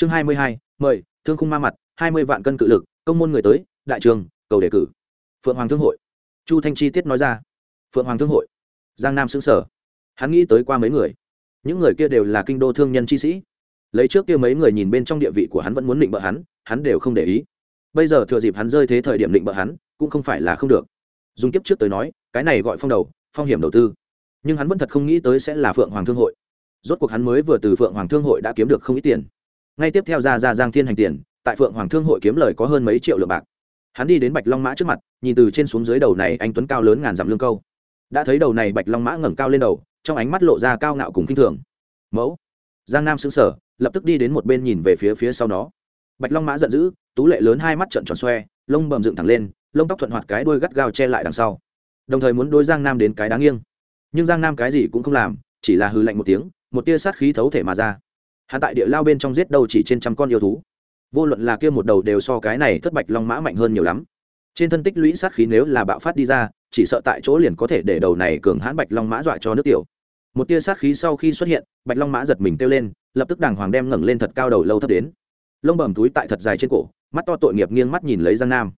chương hai mươi hai, mời, thương khung ma mặt, hai mươi vạn cân cự lực, công môn người tới, đại trường, cầu đề cử. Phượng hoàng thương hội. Chu thanh chi tiết nói ra. Phượng hoàng thương hội. Giang nam xứng sở. Hắn nghĩ tới qua mấy người. Những người kia đều là kinh đô thương nhân chi sĩ. Lấy trước kia mấy người nhìn bên trong địa vị của hắn vẫn muốn định bợ hắn hắn đều không để ý. Bây giờ thừa dịp hắn rơi thế thời điểm định bợ hắn, cũng không phải là không được. Dùng kiếp trước tới nói, cái này gọi phong đầu, phong hiểm đầu tư. Nhưng hắn vẫn thật không nghĩ tới sẽ là phượng hoàng thương hội. Rốt cuộc hắn mới vừa từ phượng hoàng thương hội đã kiếm được không ít tiền ngay tiếp theo ra ra giang thiên hành tiền, tại phượng hoàng thương hội kiếm lời có hơn mấy triệu lượng bạc. Hắn đi đến bạch long mã trước mặt, nhìn từ trên xuống dưới đầu này anh tuấn cao lớn ngàn dặm lương câu. Đã thấy đầu này bạch long mã ngẩng cao lên đầu, trong ánh mắt lộ ra cao ngạo cùng k i n h thường. Mẫu. Giang nam xứng sở lập tức đi đến một bên nhìn về phía phía sau nó. Bạch long mã giận dữ, tú lệ lớn hai mắt trận tròn xoe, lông bầm dựng thẳng lên, lông tóc thuận hoạt cái đuôi gắt gao che lại đằng sau. Đồng thời muốn đôi giang nam đến cái đáng nghiêng. Nhưng giang nam cái gì cũng không làm, chỉ là hư lạnh một tiếng, một tia sát khí thấu thể mà ra hắn tại địa lao bên trong giết đâu chỉ trên trăm con yêu thú. Vô luận là kia một đầu đều so cái này thất bạch long mã mạnh hơn nhiều lắm. Trên thân tích lũy sát khí nếu là bạo phát đi ra, chỉ sợ tại chỗ liền có thể để đầu này cường hãn bạch long mã dọa cho nước tiểu. Một tia sát khí sau khi xuất hiện, bạch long mã giật mình kêu lên, lập tức đàng hoàng đem ngẩng lên thật cao đầu lâu thấp đến. Lông bầm túi tại thật dài trên cổ, mắt to tội nghiệp nghiêng mắt nhìn lấy giang nam.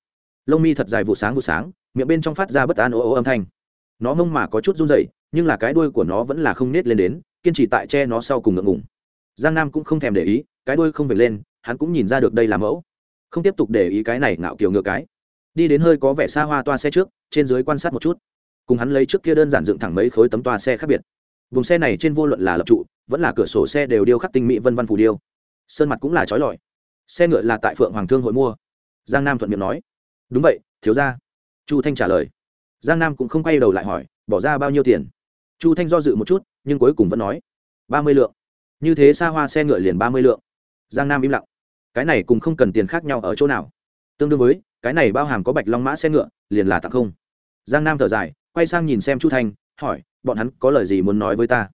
Lông mi thật dài vụ sáng vụ sáng, miệng bên trong phát ra bất an ô ô âm thanh. Nó mông mà có chút run rẩy, nhưng là cái đuôi của nó vẫn là không nết lên đến, kiên trì tại che nó sau cùng ngượng ngùng giang nam cũng không thèm để ý, cái đuôi không về lên, hắn cũng nhìn ra được đây là mẫu. Không tiếp tục để ý cái này ngạo kiều ngựa cái. Đi đến hơi có vẻ xa hoa toa xe trước, trên dưới quan sát một chút. Cùng hắn lấy trước kia đơn giản dựng thẳng mấy khối tấm toa xe khác biệt. Vùng xe này trên vô luận là lập trụ, vẫn là cửa sổ xe đều điêu khắc tinh mỹ vân văn phù điêu. Sơn mặt cũng là trói lọi. Xe ngựa là tại phượng hoàng thương hội mua. Giang nam thuận miệng nói. Đúng vậy, thiếu ra chu thanh trả lời. Giang nam cũng không quay đầu lại hỏi, bỏ ra bao nhiêu tiền? Chu thanh do dự một chút, nhưng cuối cùng vẫn nói, ba mươi lượng như thế xa hoa xe ngựa liền ba mươi lượng. Giang nam im lặng. Cái này cùng không cần tiền khác nhau ở chỗ nào? Tương đương với, cái này bao hàm có bạch long mã xe ngựa, liền là tặng không. Giang nam thở dài, quay sang nhìn xem chu thanh, hỏi, bọn hắn có lời gì muốn nói với ta?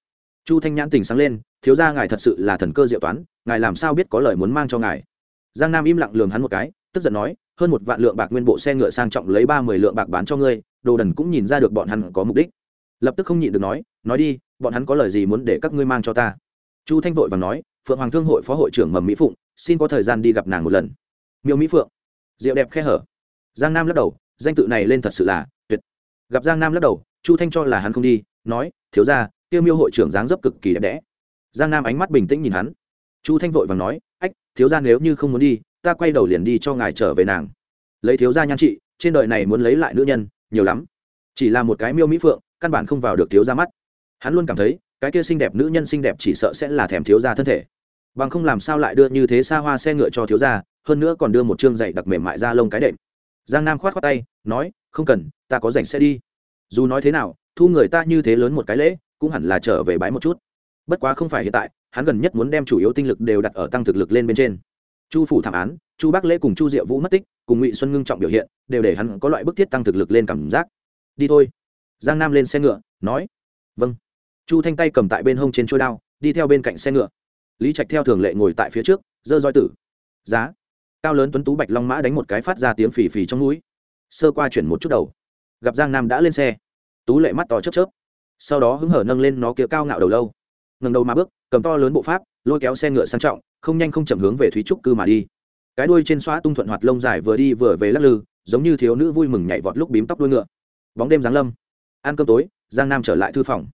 Chu thanh nhãn tình sáng lên, thiếu ra ngài thật sự là thần cơ diệu toán, ngài làm sao biết có lời muốn mang cho ngài? Giang nam im lặng lường hắn một cái, tức giận nói, hơn một vạn lượng bạc nguyên bộ xe ngựa sang trọng lấy ba mươi lượng bạc bán cho ngươi, đồ đần cũng nhìn ra được bọn hắn có mục đích. Lập tức không nhịn được nói nói đi, bọn hắn có lời gì muốn để các ngươi mang cho ta? Chu thanh vội và nói, phượng hoàng thương hội phó hội trưởng mầm mỹ phụng, xin có thời gian đi gặp nàng một lần. Miêu mỹ phượng. Rượu đẹp khe hở. Giang nam lắc đầu, danh tự này lên thật sự là tuyệt. Gặp giang nam lắc đầu, chu thanh cho là hắn không đi, nói, thiếu ra tiêu miêu hội trưởng dáng dấp cực kỳ đẹp đẽ. Giang nam ánh mắt bình tĩnh nhìn hắn. Chu thanh vội và nói, ách, thiếu ra nếu như không muốn đi, ta quay đầu liền đi cho ngài trở về nàng. Lấy thiếu ra nhan trị, trên đời này muốn lấy lại nữ nhân, nhiều lắm. Chỉ là một cái miêu mỹ phượng, căn bản không vào được thiếu ra mắt. Hắn luôn cảm thấy cái kia xinh đẹp nữ nhân xinh đẹp chỉ sợ sẽ là thèm thiếu gia thân thể. Bằng không làm sao lại đưa như thế xa hoa xe ngựa cho thiếu gia, hơn nữa còn đưa một chương dạy đặc mềm mại ra lông cái đệm. Giang nam khoát khoát tay, nói, không cần, ta có rảnh xe đi. Dù nói thế nào, thu người ta như thế lớn một cái lễ, cũng hẳn là trở về bãi một chút. Bất quá không phải hiện tại, hắn gần nhất muốn đem chủ yếu tinh lực đều đặt ở tăng thực lực lên bên trên. Chu phủ thảm án, chu bắc lễ cùng chu diệu vũ mất tích, cùng ngụy xuân ngưng trọng biểu hiện, đều để hắn có loại bức thiết tăng thực lực lên cảm giác. Đi thôi. Giang nam lên xe ngựa, nói vâng chu thanh tay cầm tại bên hông trên trôi đao, đi theo bên cạnh xe ngựa. Lý trạch theo thường lệ ngồi tại phía trước dơ roi tử. Giá. Cao lớn tuấn tú bạch long mã đánh một cái phát ra tiếng phì phì trong núi. Sơ qua chuyển một chút đầu. Gặp giang nam đã lên xe. Tú lệ mắt to chớp chớp. Sau đó hứng hở nâng lên nó kia cao ngạo đầu lâu. Ngần đầu mà bước, cầm to lớn bộ pháp, lôi kéo xe ngựa sang trọng, không nhanh không chậm hướng về thúy trúc cư mà đi. Cái đuôi trên xóa tung thuận hoạt lông dài vừa đi vừa về lắc lư, giống như thiếu nữ vui mừng nhảy vọt lúc bím tóc đuôi ngựa. Bóng đêm giáng lâm. Ăn cơm tối, giang nam trở lại thư phòng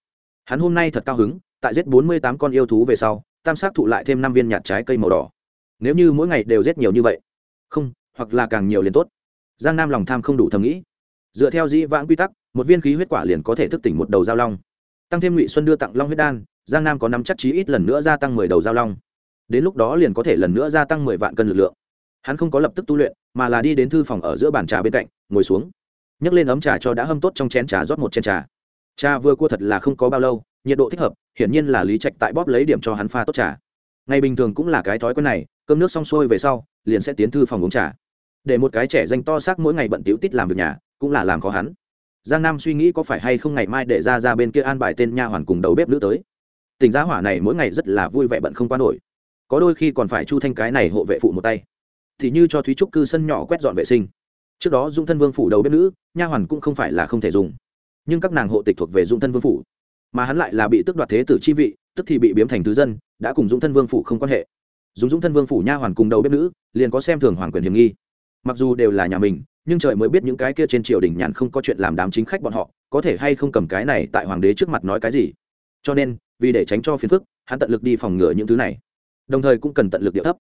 hắn hôm nay thật cao hứng, tại giết bốn mươi tám con yêu thú về sau, tam sát thụ lại thêm năm viên nhạt trái cây màu đỏ. Nếu như mỗi ngày đều giết nhiều như vậy, không, hoặc là càng nhiều liền tốt. Giang nam lòng tham không đủ thầm nghĩ. Dựa theo dĩ vãng quy tắc, một viên khí huyết quả liền có thể thức tỉnh một đầu giao long. Tăng thêm ngụy xuân đưa tặng long huyết đan, giang nam có năm chắc chí ít lần nữa gia tăng mười đầu giao long. Đến lúc đó liền có thể lần nữa gia tăng mười vạn cân lực lượng. Hắn không có lập tức tu luyện, mà là đi đến thư phòng ở giữa bàn trà bên cạnh, ngồi xuống. Nhấc lên ấm trà cho đã hâm tốt trong chén trà rót một chén trà trà vừa cua thật là không có bao lâu, nhiệt độ thích hợp, hiển nhiên là lý trạch tại bóp lấy điểm cho hắn pha tốt trà. Ngày bình thường cũng là cái thói quen này, cơm nước xong xuôi về sau, liền sẽ tiến thư phòng uống trà. Để một cái trẻ danh to xác mỗi ngày bận tiểu tít làm việc nhà, cũng là làm khó hắn. Giang nam suy nghĩ có phải hay không ngày mai để ra ra bên kia an bài tên nha hoàn cùng đầu bếp nữ tới. Tình giá hỏa này mỗi ngày rất là vui vẻ bận không qua nổi. Có đôi khi còn phải chu thanh cái này hộ vệ phụ một tay. Thì như cho thúy trúc cư sân nhỏ quét dọn vệ sinh. Trước đó dung thân vương phủ đầu bếp nữ, nha hoàn cũng không phải là không thể dùng nhưng các nàng hộ tịch thuộc về dung thân vương phủ, mà hắn lại là bị tước đoạt thế tử chi vị, tức thì bị biếm thành thứ dân, đã cùng dũng thân vương phủ không quan hệ. Dùng dũng thân vương phủ nha hoàn cùng đầu bếp nữ, liền có xem thường hoàng quyền hiểm nghi. Mặc dù đều là nhà mình, nhưng trời mới biết những cái kia trên triều đình nhàn không có chuyện làm đám chính khách bọn họ, có thể hay không cầm cái này tại hoàng đế trước mặt nói cái gì. Cho nên, vì để tránh cho phiền phức, hắn tận lực đi phòng ngừa những thứ này. Đồng thời cũng cần tận lực địa thấp.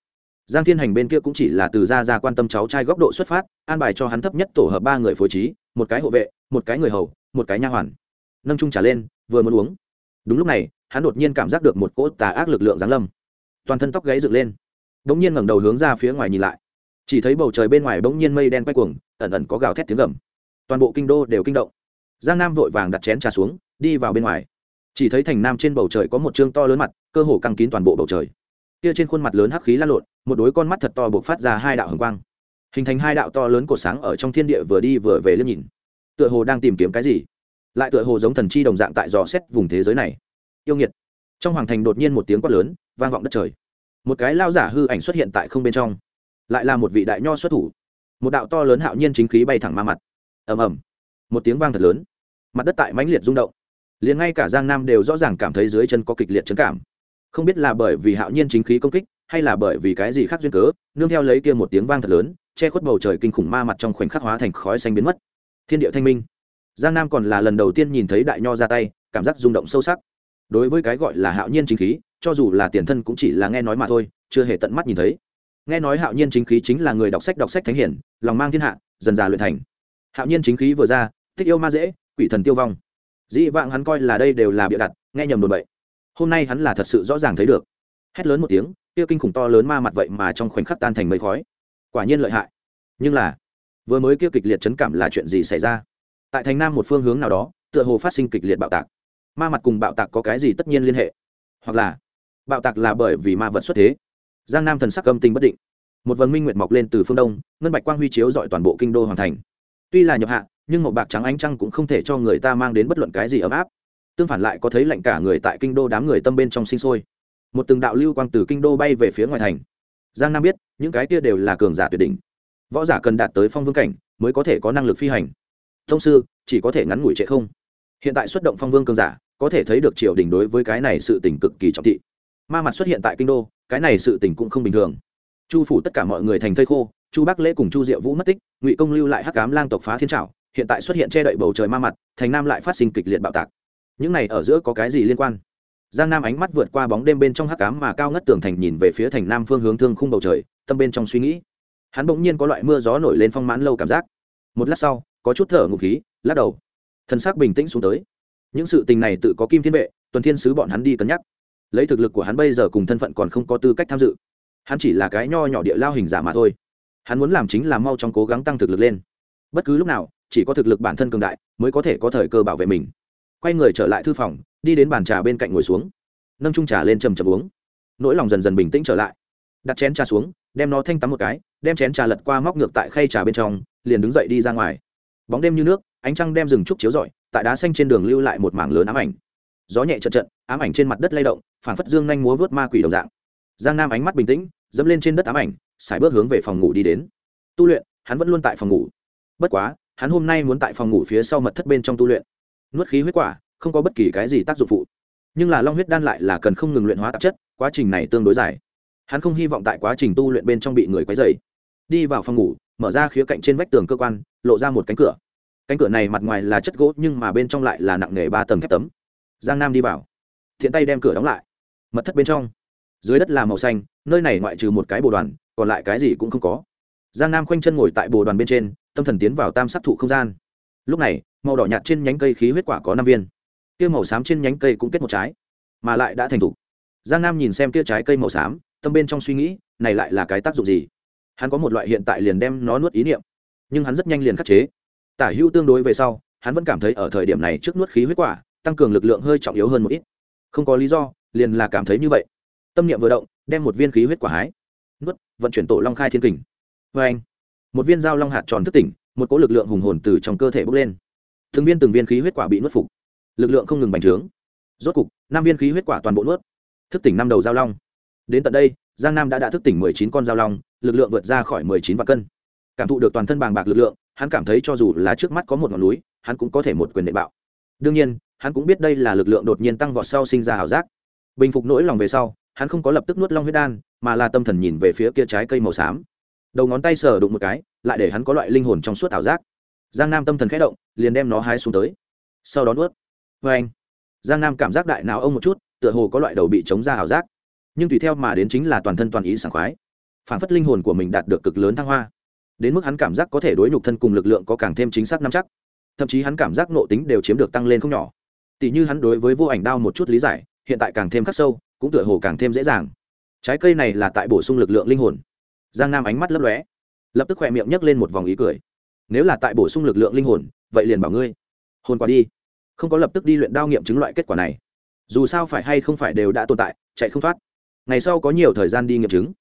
Giang thiên hành bên kia cũng chỉ là từ ra ra quan tâm cháu trai góc độ xuất phát, an bài cho hắn thấp nhất tổ hợp ba người phối trí, một cái hộ vệ, một cái người hầu một cái nha hoàn. Nâng trung trả lên, vừa muốn uống. Đúng lúc này, hắn đột nhiên cảm giác được một cỗ tà ác lực lượng giáng lâm. Toàn thân tóc gáy dựng lên. Đ ỗ n g nhiên ngẩng đầu hướng ra phía ngoài nhìn lại. Chỉ thấy bầu trời bên ngoài bỗng nhiên mây đen quay cuồng, ẩn ẩn có gào thét tiếng gầm. Toàn bộ kinh đô đều kinh động. Giang nam vội vàng đặt chén trà xuống, đi vào bên ngoài. Chỉ thấy thành nam trên bầu trời có một chương to lớn mặt, cơ hồ căng kín toàn bộ bầu trời. Kia trên khuôn mặt lớn hắc khí lan lộn, một đôi con mắt thật to buộc phát ra hai đạo hồng quang. Hình thành hai đạo to lớn cột sáng ở trong thiên địa vừa đi vừa về liếc nhìn tựa hồ đang tìm kiếm cái gì. Lại tựa hồ giống thần chi đồng dạng tại dò xét vùng thế giới này. Yêu nghiệt. Trong hoàng thành đột nhiên một tiếng quát lớn, vang vọng đất trời. Một cái lao giả hư ảnh xuất hiện tại không bên trong. Lại là một vị đại nho xuất thủ. Một đạo to lớn hạo nhiên chính khí bay thẳng ma mặt. Ầm ầm. Một tiếng vang thật lớn. Mặt đất tại mãnh liệt rung động. Liền ngay cả giang nam đều rõ ràng cảm thấy dưới chân có kịch liệt chấn cảm. Không biết là bởi vì hạo nhiên chính khí công kích, hay là bởi vì cái gì khác duyên cớ, nương theo lấy kia một tiếng vang thật lớn, che khuất bầu trời kinh khủng ma mặt trong khoảnh khắc hóa thành khói xanh biến mất thiên địa thanh minh. Giang nam còn là lần đầu tiên nhìn thấy đại nho ra tay, cảm giác rung động sâu sắc. Đối với cái gọi là hạo nhiên chính khí, cho dù là tiền thân cũng chỉ là nghe nói mà thôi, chưa hề tận mắt nhìn thấy. Nghe nói hạo nhiên chính khí chính là người đọc sách đọc sách thánh hiển, lòng mang thiên hạ, dần già luyện thành. Hạo nhiên chính khí vừa ra, thích yêu ma dễ, quỷ thần tiêu vong. Dĩ vãng hắn coi là đây đều là bịa đặt, nghe nhầm đồn bậy. Hôm nay hắn là thật sự rõ ràng thấy được. Hét lớn một tiếng tiêu kinh khủng to lớn ma mặt vậy mà trong khoảnh khắc tan thành mây khói. Quả nhiên lợi hại. Nhưng là vừa mới kia kịch liệt chấn cảm là chuyện gì xảy ra? Tại thành nam một phương hướng nào đó, tựa hồ phát sinh kịch liệt bạo tạc. Ma mặt cùng bạo tạc có cái gì tất nhiên liên hệ? Hoặc là, bạo tạc là bởi vì ma vật xuất thế? Giang nam thần sắc âm tinh bất định. Một vần minh nguyệt mọc lên từ phương đông, ngân bạch quang huy chiếu dọi toàn bộ kinh đô hoàn thành. Tuy là nhập hạ, nhưng một bạc trắng ánh trăng cũng không thể cho người ta mang đến bất luận cái gì ấm áp. Tương phản lại có thấy lạnh cả người tại kinh đô đám người tâm bên trong sinh sôi. Một từng đạo lưu quang từ kinh đô bay về phía ngoài thành. Giang nam biết, những cái kia đều là cường giả tuyệt đỉnh võ giả cần đạt tới phong vương cảnh mới có thể có năng lực phi hành. Thông sư, chỉ có thể ngắn ngủi trệ không? Hiện tại xuất động phong vương cường giả, có thể thấy được triều đình đối với cái này sự tình cực kỳ trọng thị. Ma mặt xuất hiện tại kinh đô, cái này sự tình cũng không bình thường. Chu phủ tất cả mọi người thành thây khô, chu bắc lễ cùng chu diệu vũ mất tích, ngụy công lưu lại hắc cám lang tộc phá thiên trảo. hiện tại xuất hiện che đậy bầu trời ma mặt, thành nam lại phát sinh kịch liệt bạo tạc. Những này ở giữa có cái gì liên quan? Giang nam ánh mắt vượt qua bóng đêm bên trong hắc cám mà cao ngất tường thành nhìn về phía thành nam phương hướng thương khung bầu trời, tâm bên trong suy nghĩ hắn bỗng nhiên có loại mưa gió nổi lên phong mãn lâu cảm giác. Một lát sau, có chút thở ngụ khí, lắc đầu. Thân xác bình tĩnh xuống tới. Những sự tình này tự có kim thiên vệ, tuần thiên sứ bọn hắn đi cân nhắc. Lấy thực lực của hắn bây giờ cùng thân phận còn không có tư cách tham dự. Hắn chỉ là cái nho nhỏ địa lao hình giả mà thôi. Hắn muốn làm chính là mau trong cố gắng tăng thực lực lên. Bất cứ lúc nào, chỉ có thực lực bản thân cường đại mới có thể có thời cơ bảo vệ mình. Quay người trở lại thư phòng, đi đến bàn trà bên cạnh ngồi xuống. Nâng trung trà lên trầm trầm uống. Nỗi lòng dần dần bình tĩnh trở lại. Đặt chén trà xuống đem nó thanh tắm một cái, đem chén trà lật qua móc ngược tại khay trà bên trong, liền đứng dậy đi ra ngoài. Bóng đêm như nước, ánh trăng đem rừng trúc chiếu rọi, tại đá xanh trên đường lưu lại một mảng lớn ám ảnh. Gió nhẹ chật trận ám ảnh trên mặt đất lay động phản phất dương nhanh múa vớt ma quỷ đồng dạng. Giang nam ánh mắt bình tĩnh, dẫm lên trên đất ám ảnh, sải bước hướng về phòng ngủ đi đến. Tu luyện, hắn vẫn luôn tại phòng ngủ. Bất quá, hắn hôm nay muốn tại phòng ngủ phía sau mật thất bên trong tu luyện. Nuốt khí huyết quả, không có bất kỳ cái gì tác dụng phụ. Nhưng là long huyết đan lại là cần không ngừng luyện hóa tạp chất, quá trình này tương đối dài hắn không hy vọng tại quá trình tu luyện bên trong bị người quấy dày đi vào phòng ngủ, mở ra khía cạnh trên vách tường cơ quan, lộ ra một cánh cửa. Cánh cửa này mặt ngoài là chất gỗ, nhưng mà bên trong lại là nặng nề ba tầng thép tấm. Giang nam đi vào. Thiện tay đem cửa đóng lại. Mật thất bên trong. Dưới đất là màu xanh, nơi này ngoại trừ một cái bồ đoàn, còn lại cái gì cũng không có. Giang nam khoanh chân ngồi tại bồ đoàn bên trên, tâm thần tiến vào tam sắc thụ không gian. Lúc này, màu đỏ nhạt trên nhánh cây khí huyết quả có năm viên. Kia màu xám trên nhánh cây cũng kết một trái, mà lại đã thành thục giang nam nhìn xem kia trái cây màu xám tâm bên trong suy nghĩ, này lại là cái tác dụng gì? Hắn có một loại hiện tại liền đem nó nuốt ý niệm, nhưng hắn rất nhanh liền khắc chế. Tả hữu tương đối về sau, hắn vẫn cảm thấy ở thời điểm này trước nuốt khí huyết quả, tăng cường lực lượng hơi trọng yếu hơn một ít. Không có lý do, liền là cảm thấy như vậy. Tâm niệm vừa động, đem một viên khí huyết quả hái, nuốt, vận chuyển tổ long khai thiên kình. Vê anh, một viên dao long hạt tròn thức tỉnh, một cỗ lực lượng hùng hồn từ trong cơ thể bốc lên. Từng viên từng viên khí huyết quả bị nuốt phục. Lực lượng không ngừng bành trướng. Rốt cục, năm viên khí huyết quả toàn bộ nuốt. Thức tỉnh năm đầu dao long đến tận đây, giang nam đã đã thức tỉnh mười chín con dao long, lực lượng vượt ra khỏi mười chín vạn cân. Cảm thụ được toàn thân bàng bạc lực lượng, hắn cảm thấy cho dù là trước mắt có một ngọn núi, hắn cũng có thể một quyền đệ bạo. Đương nhiên, hắn cũng biết đây là lực lượng đột nhiên tăng vọt sau sinh ra ảo giác. Bình phục nỗi lòng về sau, hắn không có lập tức nuốt long huyết đan, mà là tâm thần nhìn về phía kia trái cây màu xám. Đầu ngón tay sờ đụng một cái, lại để hắn có loại linh hồn trong suốt ảo giác. Giang nam tâm thần khẽ động, liền đem nó hái xuống tới. Sau đó nuốt. Vê anh giang nam cảm giác đại não ông một chút, tựa hồ có loại đầu bị chống ra ảo giác nhưng tùy theo mà đến chính là toàn thân toàn ý sảng khoái. Phản phất linh hồn của mình đạt được cực lớn thăng hoa. Đến mức hắn cảm giác có thể đối nhục thân cùng lực lượng có càng thêm chính xác nắm chắc. Thậm chí hắn cảm giác nộ tính đều chiếm được tăng lên không nhỏ. Tỷ như hắn đối với vô ảnh đao một chút lý giải, hiện tại càng thêm khắc sâu, cũng tựa hồ càng thêm dễ dàng. Trái cây này là tại bổ sung lực lượng linh hồn. Giang nam ánh mắt lấp lóe, lập tức khỏe miệng nhấc lên một vòng ý cười. Nếu là tại bổ sung lực lượng linh hồn, vậy liền bảo ngươi hồn quả đi. Không có lập tức đi luyện đao nghiệm chứng loại kết quả này. Dù sao phải hay không phải đều đã tồn tại, chạy không thoát ngày sau có nhiều thời gian đi nghiệm chứng.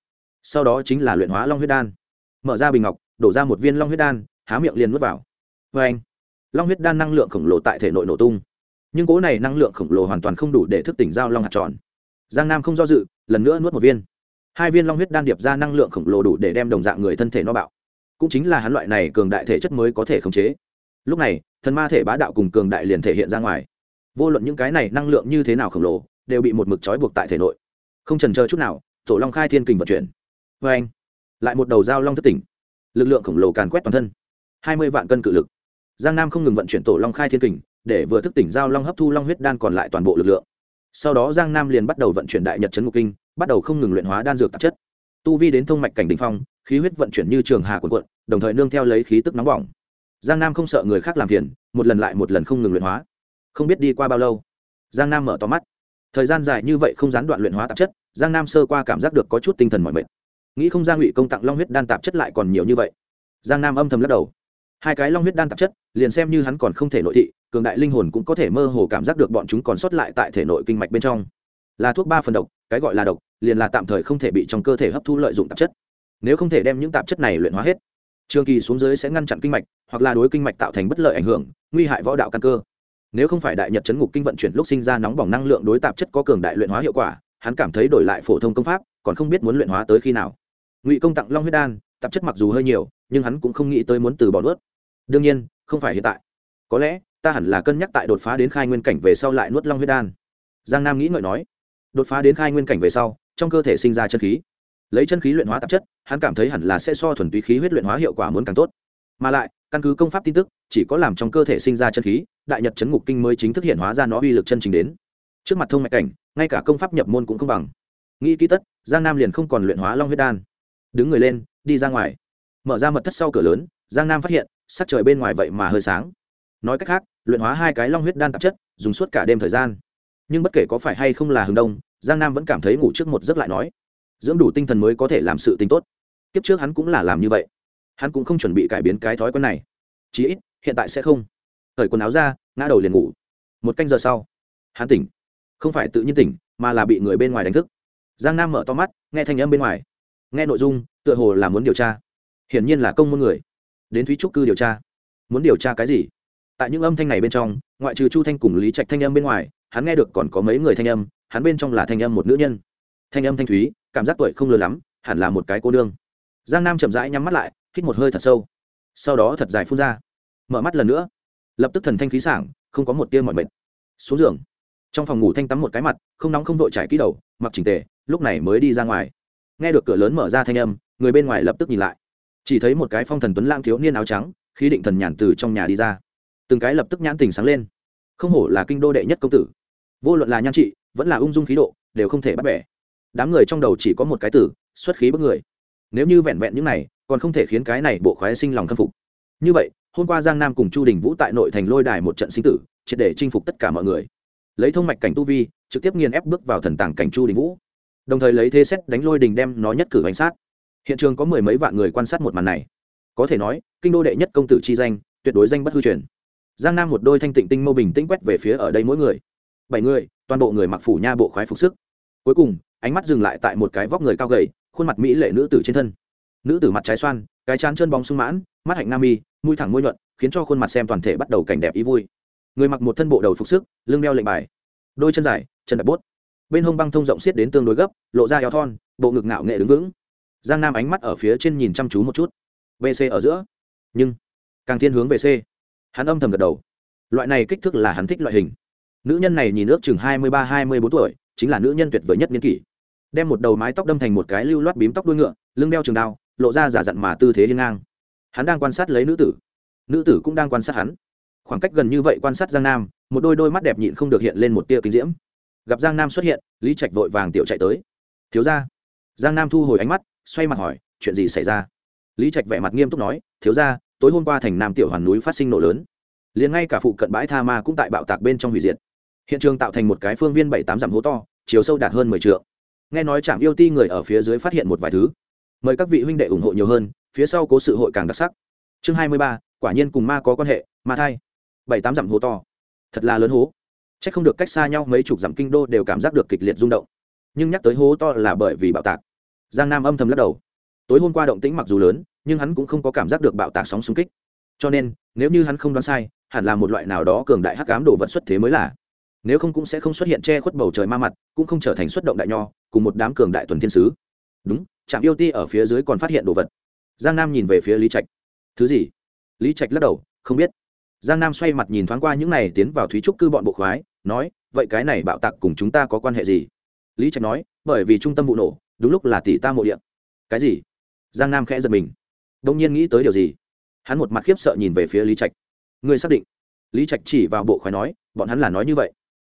Sau đó chính là luyện hóa long huyết đan. Mở ra bình ngọc, đổ ra một viên long huyết đan, há miệng liền nuốt vào. Vê anh, long huyết đan năng lượng khổng lồ tại thể nội nổ tung. Nhưng cố này năng lượng khổng lồ hoàn toàn không đủ để thức tỉnh giao long hạt tròn. Giang nam không do dự, lần nữa nuốt một viên. Hai viên long huyết đan điệp ra năng lượng khổng lồ đủ để đem đồng dạng người thân thể no bạo. Cũng chính là hắn loại này cường đại thể chất mới có thể khống chế. Lúc này, thần ma thể bá đạo cùng cường đại liền thể hiện ra ngoài. Vô luận những cái này năng lượng như thế nào khổng lồ, đều bị một mực trói buộc tại thể nội không trần chờ chút nào, tổ long khai thiên kình vận chuyển. Vê anh, lại một đầu dao long thất tỉnh. Lực lượng khổng lồ càn quét toàn thân. Hai mươi vạn cân cự lực. Giang nam không ngừng vận chuyển tổ long khai thiên kình, để vừa thức tỉnh giao long hấp thu long huyết đan còn lại toàn bộ lực lượng. Sau đó giang nam liền bắt đầu vận chuyển đại nhật trấn ngục kinh, bắt đầu không ngừng luyện hóa đan dược tạp chất. Tu vi đến thông mạch cảnh đ ỉ n h phong, khí huyết vận chuyển như trường hà quần quận đồng thời nương theo lấy khí tức nóng bỏng. Giang nam không sợ người khác làm phiền, một lần lại một lần không ngừng luyện hóa. Không biết đi qua bao lâu, giang nam mở to mắt thời gian dài như vậy không gián đoạn luyện hóa tạp chất, giang nam sơ qua cảm giác được có chút tinh thần mọi mệt. Nghĩ không ra ngụy công tặng long huyết đan tạp chất lại còn nhiều như vậy. Giang nam âm thầm lắc đầu. Hai cái long huyết đan tạp chất, liền xem như hắn còn không thể nội thị, cường đại linh hồn cũng có thể mơ hồ cảm giác được bọn chúng còn sót lại tại thể nội kinh mạch bên trong. Là thuốc ba phần độc, cái gọi là độc, liền là tạm thời không thể bị trong cơ thể hấp thu lợi dụng tạp chất. Nếu không thể đem những tạp chất này luyện hóa hết, trường kỳ xuống dưới sẽ ngăn chặn kinh mạch, hoặc là đối kinh mạch tạo thành bất lợi ảnh hưởng, nguy hại võ đạo căn cơ nếu không phải đại nhật chấn ngục kinh vận chuyển lúc sinh ra nóng bỏng năng lượng đối tạp chất có cường đại luyện hóa hiệu quả, hắn cảm thấy đổi lại phổ thông công pháp, còn không biết muốn luyện hóa tới khi nào. Ngụy công tặng long huyết đan, tạp chất mặc dù hơi nhiều, nhưng hắn cũng không nghĩ tới muốn từ bỏ nuốt. Đương nhiên, không phải hiện tại. Có lẽ, ta hẳn là cân nhắc tại đột phá đến khai nguyên cảnh về sau lại nuốt long huyết đan. Giang nam nghĩ ngợi nói, đột phá đến khai nguyên cảnh về sau, trong cơ thể sinh ra chân khí. Lấy chân khí luyện hóa tạp chất, hắn cảm thấy hẳn là sẽ so thuần túy khí huyết luyện hóa hiệu quả muốn càng tốt. Mà lại căn cứ công pháp tin tức, chỉ có làm trong cơ thể sinh ra chân khí, đại nhật chấn ngục kinh mới chính thức hiện hóa ra nó uy lực chân chính đến. Trước mặt thông mạch cảnh, ngay cả công pháp nhập môn cũng không bằng. Nghĩ kỹ tất, giang nam liền không còn luyện hóa long huyết đan. Đứng người lên, đi ra ngoài. Mở ra mật thất sau cửa lớn, giang nam phát hiện, sắc trời bên ngoài vậy mà hơi sáng. Nói cách khác, luyện hóa hai cái long huyết đan tạp chất, dùng suốt cả đêm thời gian. Nhưng bất kể có phải hay không là hừng đông, giang nam vẫn cảm thấy ngủ trước một giấc lại nói, dưỡng đủ tinh thần mới có thể làm sự tính tốt. Kiếp trước hắn cũng là làm như vậy hắn cũng không chuẩn bị cải biến cái thói quen này. Chí ít, hiện tại sẽ không. Cởi quần áo ra, ngã đầu liền ngủ. Một canh giờ sau, hắn tỉnh. Không phải tự nhiên tỉnh, mà là bị người bên ngoài đánh thức. Giang nam mở to mắt, nghe thanh âm bên ngoài. Nghe nội dung, tựa hồ là muốn điều tra. Hiển nhiên là công môn người. Đến thúy trúc cư điều tra. Muốn điều tra cái gì? Tại những âm thanh này bên trong, ngoại trừ chu thanh cùng lý trạch thanh âm bên ngoài, hắn nghe được còn có mấy người thanh âm, hắn bên trong là thanh âm một nữ nhân. Thanh âm thanh thúy, cảm giác tuổi không lừa lắm, hẳn là một cái cô nương. Giang nam chậm rãi nhắm mắt lại hít một hơi thật sâu. Sau đó thật dài phun ra. Mở mắt lần nữa. Lập tức thần thanh khí sảng, không có một tia mọi mệt. Xuống giường. Trong phòng ngủ thanh tắm một cái mặt, không nóng không vội trải kỹ đầu, mặc chỉnh tề, lúc này mới đi ra ngoài. Nghe được cửa lớn mở ra thanh âm, người bên ngoài lập tức nhìn lại. Chỉ thấy một cái phong thần tuấn lang thiếu niên áo trắng khi định thần nhàn từ trong nhà đi ra. Từng cái lập tức nhãn tình sáng lên. Không hổ là kinh đô đệ nhất công tử. Vô luận là nhan trị, vẫn là ung dung khí độ, đều không thể bắt bẻ. Đám người trong đầu chỉ có một cái tử, xuất khí bức người. Nếu như vẹn vẹn những này còn không thể khiến cái này bộ khoái sinh lòng khâm phục. Như vậy, hôm qua giang nam cùng chu đình vũ tại nội thành lôi đài một trận sinh tử, triệt để chinh phục tất cả mọi người. Lấy thông mạch cảnh tu vi, trực tiếp nghiền ép bước vào thần tàng cảnh chu đình vũ. Đồng thời lấy thế xét đánh lôi đình đem nó nhất cử bánh sát. Hiện trường có mười mấy vạn người quan sát một màn này. Có thể nói, kinh đô đệ nhất công tử chi danh, tuyệt đối danh bất hư truyền. Giang nam một đôi thanh tịnh tinh mô bình tĩnh quét về phía ở đây mỗi người. Bảy người, toàn bộ người mặc phủ nha bộ khoái phục sức. Cuối cùng, ánh mắt dừng lại tại một cái vóc người cao gầy, khuôn mặt mỹ lệ nữ tử trên thân nữ tử mặt trái xoan, cái chán chân bóng sung mãn, mắt hạnh nam mi, mũi thẳng môi nhuận, khiến cho khuôn mặt xem toàn thể bắt đầu cảnh đẹp ý vui. Người mặc một thân bộ đầu phục sức, lưng đeo lệnh bài, đôi chân dài, chân đập bốt. Bên hông băng thông rộng xiết đến tương đối gấp, lộ ra eo thon, bộ ngực ngạo nghệ đứng vững. Giang nam ánh mắt ở phía trên nhìn chăm chú một chút. Vc ở giữa. Nhưng, càng thiên hướng về c. Hắn âm thầm gật đầu. Loại này kích thước là hắn thích loại hình. Nữ nhân này nhìn ước chừng hai mươi ba, hai mươi bốn tuổi, chính là nữ nhân tuyệt vời nhất niên kỷ. Đem một đầu mái tóc đâm thành một cái lưu loát bím tóc đuôi ngựa, lưng đeo trường đao lộ ra giả dặn mà tư thế hiên ngang. Hắn đang quan sát lấy nữ tử. Nữ tử cũng đang quan sát hắn. Khoảng cách gần như vậy quan sát giang nam, một đôi đôi mắt đẹp nhịn không được hiện lên một tia kinh diễm. Gặp giang nam xuất hiện, lý trạch vội vàng tiểu chạy tới. Thiếu ra giang nam thu hồi ánh mắt, xoay mặt hỏi, chuyện gì xảy ra? Lý trạch vẻ mặt nghiêm túc nói, thiếu ra tối hôm qua thành nam tiểu hoàn núi phát sinh nổ lớn. Liền ngay cả phụ cận bãi tha ma cũng tại bạo tạc bên trong hủy diệt. Hiện trường tạo thành một cái phương viên bảy tám dặm hố to, chiều sâu đạt hơn mười t nghe nói trạm yêu ti người ở phía dưới phát hiện một vài thứ mời các vị huynh đệ ủng hộ nhiều hơn, phía sau cố sự hội càng đặc sắc. Chương hai mươi ba, quả nhiên cùng ma có quan hệ, ma thai. Bảy tám dặm hố to. Thật là lớn hố. C h ắ c không được cách xa nhau mấy chục dặm kinh đô đều cảm giác được kịch liệt rung động. Nhưng nhắc tới hố to là bởi vì bạo tạc. Giang nam âm thầm lắc đầu. Tối hôm qua động tĩnh mặc dù lớn, nhưng hắn cũng không có cảm giác được bạo tạc sóng xung kích. Cho nên, nếu như hắn không đoán sai, hẳn là một loại nào đó cường đại hắc ám đồ vật xuất thế mới là. Nếu không cũng sẽ không xuất hiện che khuất bầu trời ma mặt, cũng không trở thành xuất động đại nho, cùng một đám cường đại tuần thiên sứ. Đúng trạm yêu ti ở phía dưới còn phát hiện đồ vật. Giang nam nhìn về phía lý trạch. Thứ gì? Lý trạch lắc đầu, không biết. Giang nam xoay mặt nhìn thoáng qua những này tiến vào thúy trúc cư bọn bộ khoái, nói, vậy cái này bạo tạc cùng chúng ta có quan hệ gì? Lý trạch nói, bởi vì trung tâm vụ nổ, đúng lúc là tỷ ta mộ điện cái gì? Giang nam khẽ giật mình. Đông nhiên nghĩ tới điều gì? Hắn một mặt khiếp sợ nhìn về phía lý trạch. Ngươi xác định? Lý trạch chỉ vào bộ khoái nói, bọn hắn là nói như vậy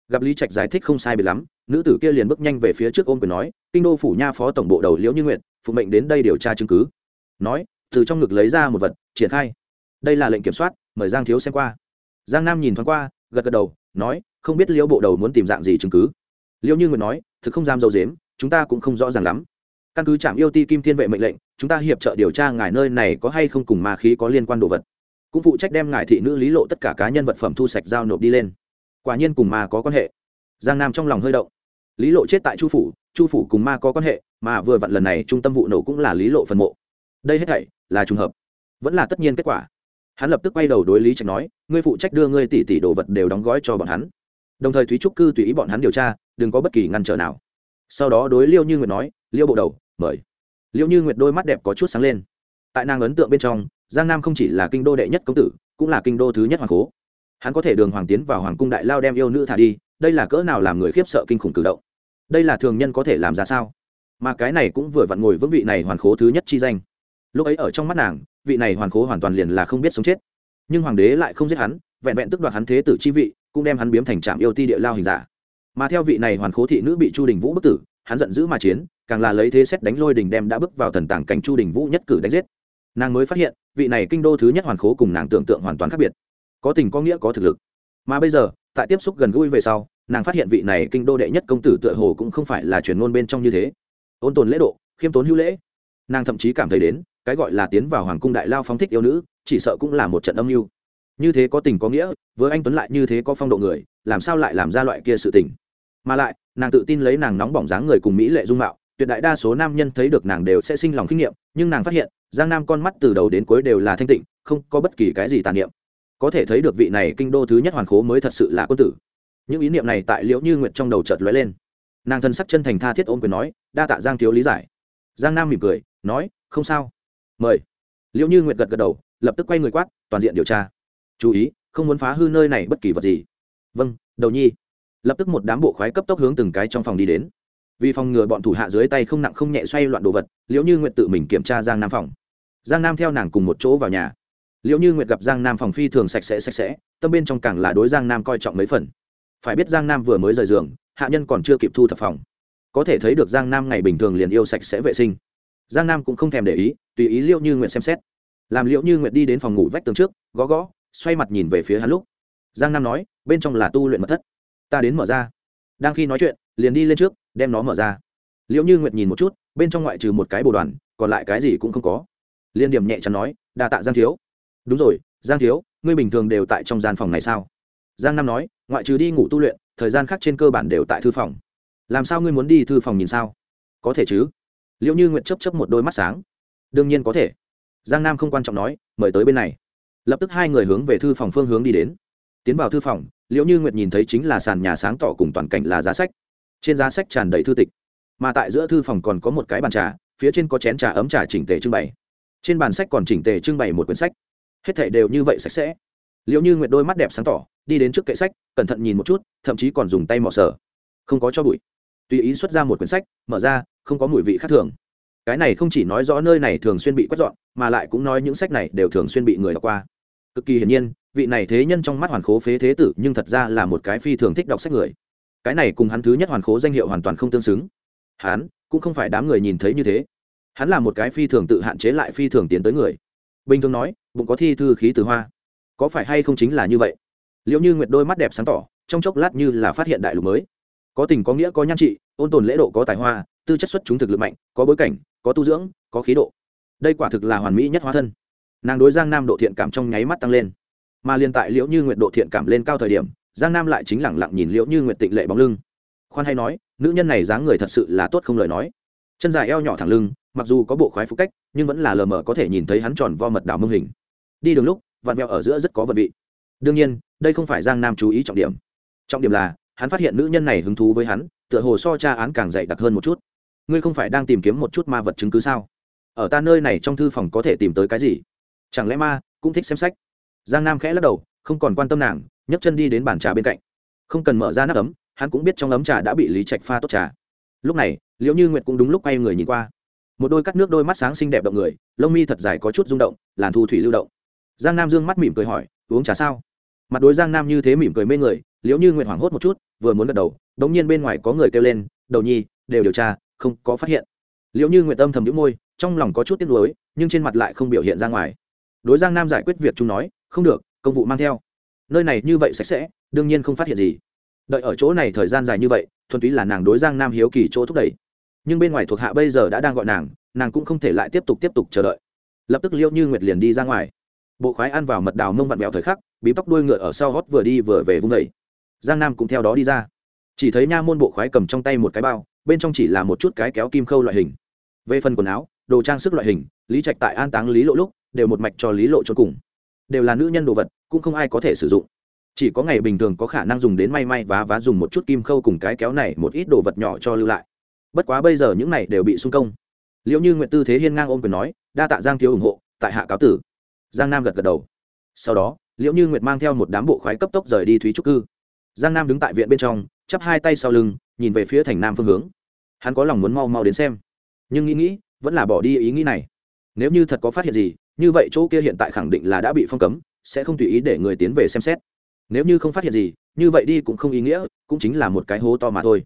gặp lý trạch giải thích không sai bị lắm, nữ tử kia liền bước nhanh về phía trước ôm quyền nói, kinh đô phủ nha phó tổng bộ đầu liễu như nguyện phụ mệnh đến đây điều tra chứng cứ. Nói, từ trong ngực lấy ra một vật, triển khai. Đây là lệnh kiểm soát, mời giang thiếu xem qua. Giang nam nhìn thoáng qua, gật gật đầu, nói, không biết liễu bộ đầu muốn tìm dạng gì chứng cứ? Liễu như nguyện nói, thực không dám dâu dếm, chúng ta cũng không rõ ràng lắm. Căn cứ trạm yêu ti kim thiên vệ mệnh lệnh, chúng ta hiệp trợ điều tra ngài nơi này có hay không cùng ma khí có liên quan đồ vật. Cũng phụ trách đem ngài thị nữ lý lộ tất cả cá nhân vật phẩm thu sạch giao nộp đi lên quả nhiên cùng ma có quan hệ. Giang nam trong lòng hơi động. Lý lộ chết tại chu phủ chu phủ cùng ma có quan hệ, mà vừa vặn lần này trung tâm vụ nổ cũng là lý lộ phần mộ. Đây hết thảy là trùng hợp, vẫn là tất nhiên kết quả. Hắn lập tức quay đầu đối lý trạch nói, ngươi phụ trách đưa ngươi tỷ tỷ đồ vật đều đóng gói cho bọn hắn. Đồng thời thúy trúc cư tùy ý bọn hắn điều tra, đừng có bất kỳ ngăn trở nào. Sau đó đối liêu như nguyệt nói, liêu bộ đầu, mời. Liêu như nguyệt đôi mắt đẹp có chút sáng lên. Tại nàng ấn tượng bên trong, giang nam không chỉ là kinh đô đệ nhất công tử, cũng là kinh đô thứ nhất hoàng cố hắn có thể đường hoàng tiến vào hoàng cung đại lao đem yêu nữ thả đi, đây là cỡ nào làm người khiếp sợ kinh khủng cử động? Đây là thường nhân có thể làm ra sao? Mà cái này cũng vừa vặn ngồi vững vị này hoàn khố thứ nhất chi danh. Lúc ấy ở trong mắt nàng, vị này hoàn khố hoàn toàn liền là không biết sống chết. Nhưng hoàng đế lại không giết hắn, vẹn vẹn tức đoạt hắn thế tử chi vị, cũng đem hắn biếm thành trạm yêu ti địa lao hình giả. Mà theo vị này hoàn khố thị nữ bị chu đình vũ bức tử, hắn giận dữ mà chiến, càng là lấy thế xét đánh lôi đình đem đã bước vào thần tảng cảnh chu đình vũ nhất cử đánh giết. Nàng mới phát hiện, vị này kinh đô thứ nhất hoàn khố cùng nàng tưởng tượng hoàn toàn khác biệt có tình có nghĩa có thực lực. Mà bây giờ, tại tiếp xúc gần gũi về sau, nàng phát hiện vị này kinh đô đệ nhất công tử tựa hồ cũng không phải là truyền ngôn bên trong như thế. Ôn tồn lễ độ, khiêm tốn hữu lễ. Nàng thậm chí cảm thấy đến, cái gọi là tiến vào hoàng cung đại lao phóng thích yêu nữ, chỉ sợ cũng là một trận âm mưu. Như thế có tình có nghĩa, với anh tuấn lại như thế có phong độ người, làm sao lại làm ra loại kia sự tình? Mà lại, nàng tự tin lấy nàng nóng bỏng dáng người cùng mỹ lệ dung mạo, tuyệt đại đa số nam nhân thấy được nàng đều sẽ sinh lòng kinh nghiệm, nhưng nàng phát hiện, giang nam con mắt từ đầu đến cuối đều là thanh tịnh, không có bất kỳ cái gì tàn niệm có thể thấy được vị này kinh đô thứ nhất hoàn khố mới thật sự là quân tử. Những ý niệm này tại liễu như nguyệt trong đầu chợt lóe lên. Nàng thân sắc chân thành tha thiết ôm quyền nói, đa tạ giang thiếu lý giải. Giang nam mỉm cười, nói, không sao. Mời. Liễu như nguyệt gật gật đầu, lập tức quay người quát, toàn diện điều tra. Chú ý, không muốn phá hư nơi này bất kỳ vật gì. Vâng đầu nhi. Lập tức một đám bộ khoái cấp tốc hướng từng cái trong phòng đi đến. Vì phòng ngừa bọn thủ hạ dưới tay không nặng không nhẹ xoay loạn đồ vật, liễu như nguyện tự mình kiểm tra giang nam phòng. Giang nam theo nàng cùng một chỗ vào nhà liệu như nguyệt gặp giang nam phòng phi thường sạch sẽ sạch sẽ, tâm bên trong càng là đối giang nam coi trọng mấy phần. Phải biết giang nam vừa mới rời giường, hạ nhân còn chưa kịp thu thập phòng. Có thể thấy được giang nam ngày bình thường liền yêu sạch sẽ vệ sinh. Giang nam cũng không thèm để ý, tùy ý liệu như nguyệt xem xét. Làm liệu như nguyệt đi đến phòng ngủ vách tường trước, gõ gõ, xoay mặt nhìn về phía hắn lúc. Giang nam nói, bên trong là tu luyện mật thất. Ta đến mở ra. Đang khi nói chuyện, liền đi lên trước, đem nó mở ra. Liệu như nguyệt nhìn một chút, bên trong ngoại trừ một cái bồ đoàn, còn lại cái gì cũng không có. Liên điểm nhẹ chắn nói, đa tạ giang thiếu đúng rồi, giang thiếu, ngươi bình thường đều tại trong gian phòng này sao? Giang nam nói, ngoại trừ đi ngủ tu luyện, thời gian khác trên cơ bản đều tại thư phòng. Làm sao ngươi muốn đi thư phòng nhìn sao? Có thể chứ? Liệu như nguyện chấp chấp một đôi mắt sáng. Đương nhiên có thể. Giang nam không quan trọng nói, mời tới bên này. Lập tức hai người hướng về thư phòng phương hướng đi đến. Tiến vào thư phòng liệu như nguyệt nhìn thấy chính là sàn nhà sáng tỏ cùng toàn cảnh là giá sách. Trên giá sách tràn đầy thư tịch. Mà tại giữa thư phòng còn có một cái bàn trà, phía trên có chén trà ấm trà chỉnh tề trưng bày. Trên bàn sách còn chỉnh tề trưng bày một quyển sách hết thể đều như vậy sạch sẽ. Liệu như nguyệt đôi mắt đẹp sáng tỏ, đi đến trước kệ sách, cẩn thận nhìn một chút, thậm chí còn dùng tay mò sờ. Không có cho bụi. Tùy ý xuất ra một quyển sách, mở ra, không có mùi vị khác thường. Cái này không chỉ nói rõ nơi này thường xuyên bị quét dọn, mà lại cũng nói những sách này đều thường xuyên bị người đọc qua. Cực kỳ hiển nhiên, vị này thế nhân trong mắt hoàn khố phế thế tử nhưng thật ra là một cái phi thường thích đọc sách người. Cái này cùng hắn thứ nhất hoàn khố danh hiệu hoàn toàn không tương xứng. Hắn cũng không phải đám người nhìn thấy như thế. Hắn là một cái phi thường tự hạn chế lại phi thường tiến tới người bình thường nói, bụng có thi thư khí từ hoa. Có phải hay không chính là như vậy? Liệu như nguyệt đôi mắt đẹp sáng tỏ, trong chốc lát như là phát hiện đại lục mới. Có tình có nghĩa có nhan trị, ôn tồn lễ độ có tài hoa, tư chất xuất chúng thực lực mạnh, có bối cảnh, có tu dưỡng, có khí độ. Đây quả thực là hoàn mỹ nhất hóa thân. Nàng đối giang nam độ thiện cảm trong nháy mắt tăng lên. Mà liên tại liễu như nguyệt độ thiện cảm lên cao thời điểm, giang nam lại chính lẳng lặng nhìn liễu như nguyệt tịnh lệ bóng lưng. Khoan hay nói, nữ nhân này dáng người thật sự là tốt không lời nói. Chân dài eo nhỏ thẳng lưng mặc dù có bộ khoái phục cách, nhưng vẫn là lờ mờ có thể nhìn thấy hắn tròn vo mật đảo mông hình. Đi đường lúc vặn vẹo ở giữa rất có vật vị. Đương nhiên, đây không phải giang nam chú ý trọng điểm. Trọng điểm là, hắn phát hiện nữ nhân này hứng thú với hắn, tựa hồ so cha án càng dày đặc hơn một chút. Ngươi không phải đang tìm kiếm một chút ma vật chứng cứ sao? Ở ta nơi này trong thư phòng có thể tìm tới cái gì? Chẳng lẽ ma cũng thích xem sách? Giang nam khẽ lắc đầu, không còn quan tâm nàng, nhấc chân đi đến bàn trà bên cạnh. Không cần mở ra nắp ấm, hắn cũng biết trong ấm trà đã bị lý trạch pha tốt trà. Lúc này, liễu như nguyệt cũng đúng lúc quay người nhìn qua một đôi cắt nước đôi mắt sáng xinh đẹp động người, lông mi thật dài có chút rung động, làn thu thủy lưu động. Giang nam dương mắt mỉm cười hỏi, uống trà sao? Mặt đối giang nam như thế mỉm cười mê người, liễu như nguyệt hoảng hốt một chút, vừa muốn gật đầu, đống nhiên bên ngoài có người kêu lên, đầu nhi, đều điều tra, không có phát hiện. Liễu như nguyệt tâm thầm nhũ môi, trong lòng có chút tiếc nuối, nhưng trên mặt lại không biểu hiện ra ngoài. Đối giang nam giải quyết việc chúng nói, không được, công vụ mang theo. Nơi này như vậy sạch sẽ, đương nhiên không phát hiện gì. Đợi ở chỗ này thời gian dài như vậy, thuần túy là nàng đối giang nam hiếu kỳ chỗ thúc đẩy nhưng bên ngoài thuộc hạ bây giờ đã đang gọi nàng nàng cũng không thể lại tiếp tục tiếp tục chờ đợi. Lập tức liêu như nguyệt liền đi ra ngoài. Bộ khoái ăn vào mật đào mông vặn vẹo thời khắc, bí tóc đuôi ngựa ở sau hót vừa đi vừa về vung vẩy giang nam cũng theo đó đi ra. Chỉ thấy nha môn bộ khoái cầm trong tay một cái bao, bên trong chỉ là một chút cái kéo kim khâu loại hình. Về phần quần áo, đồ trang sức loại hình, lý trạch tại an táng lý lộ lúc, đều một mạch cho lý lộ cho cùng. Đều là nữ nhân đồ vật, cũng không ai có thể sử dụng. Chỉ có ngày bình thường có khả năng dùng đến may may vá vá dùng một chút kim khâu cùng cái kéo này, một ít đồ vật nhỏ cho lưu lại bất quá bây giờ những này đều bị xung công. Liệu như nguyện tư thế hiên ngang ôm quyền nói, đa tạ giang thiếu ủng hộ, tại hạ cáo tử. Giang nam gật gật đầu. Sau đó liệu như nguyệt mang theo một đám bộ khoái cấp tốc rời đi thúy trúc cư. Giang nam đứng tại viện bên trong, chắp hai tay sau lưng, nhìn về phía thành nam phương hướng. Hắn có lòng muốn mau mau đến xem, nhưng nghĩ nghĩ, vẫn là bỏ đi ý nghĩ này. Nếu như thật có phát hiện gì, như vậy chỗ kia hiện tại khẳng định là đã bị phong cấm, sẽ không tùy ý để người tiến về xem xét. Nếu như không phát hiện gì, như vậy đi cũng không ý nghĩa, cũng chính là một cái hố to mà thôi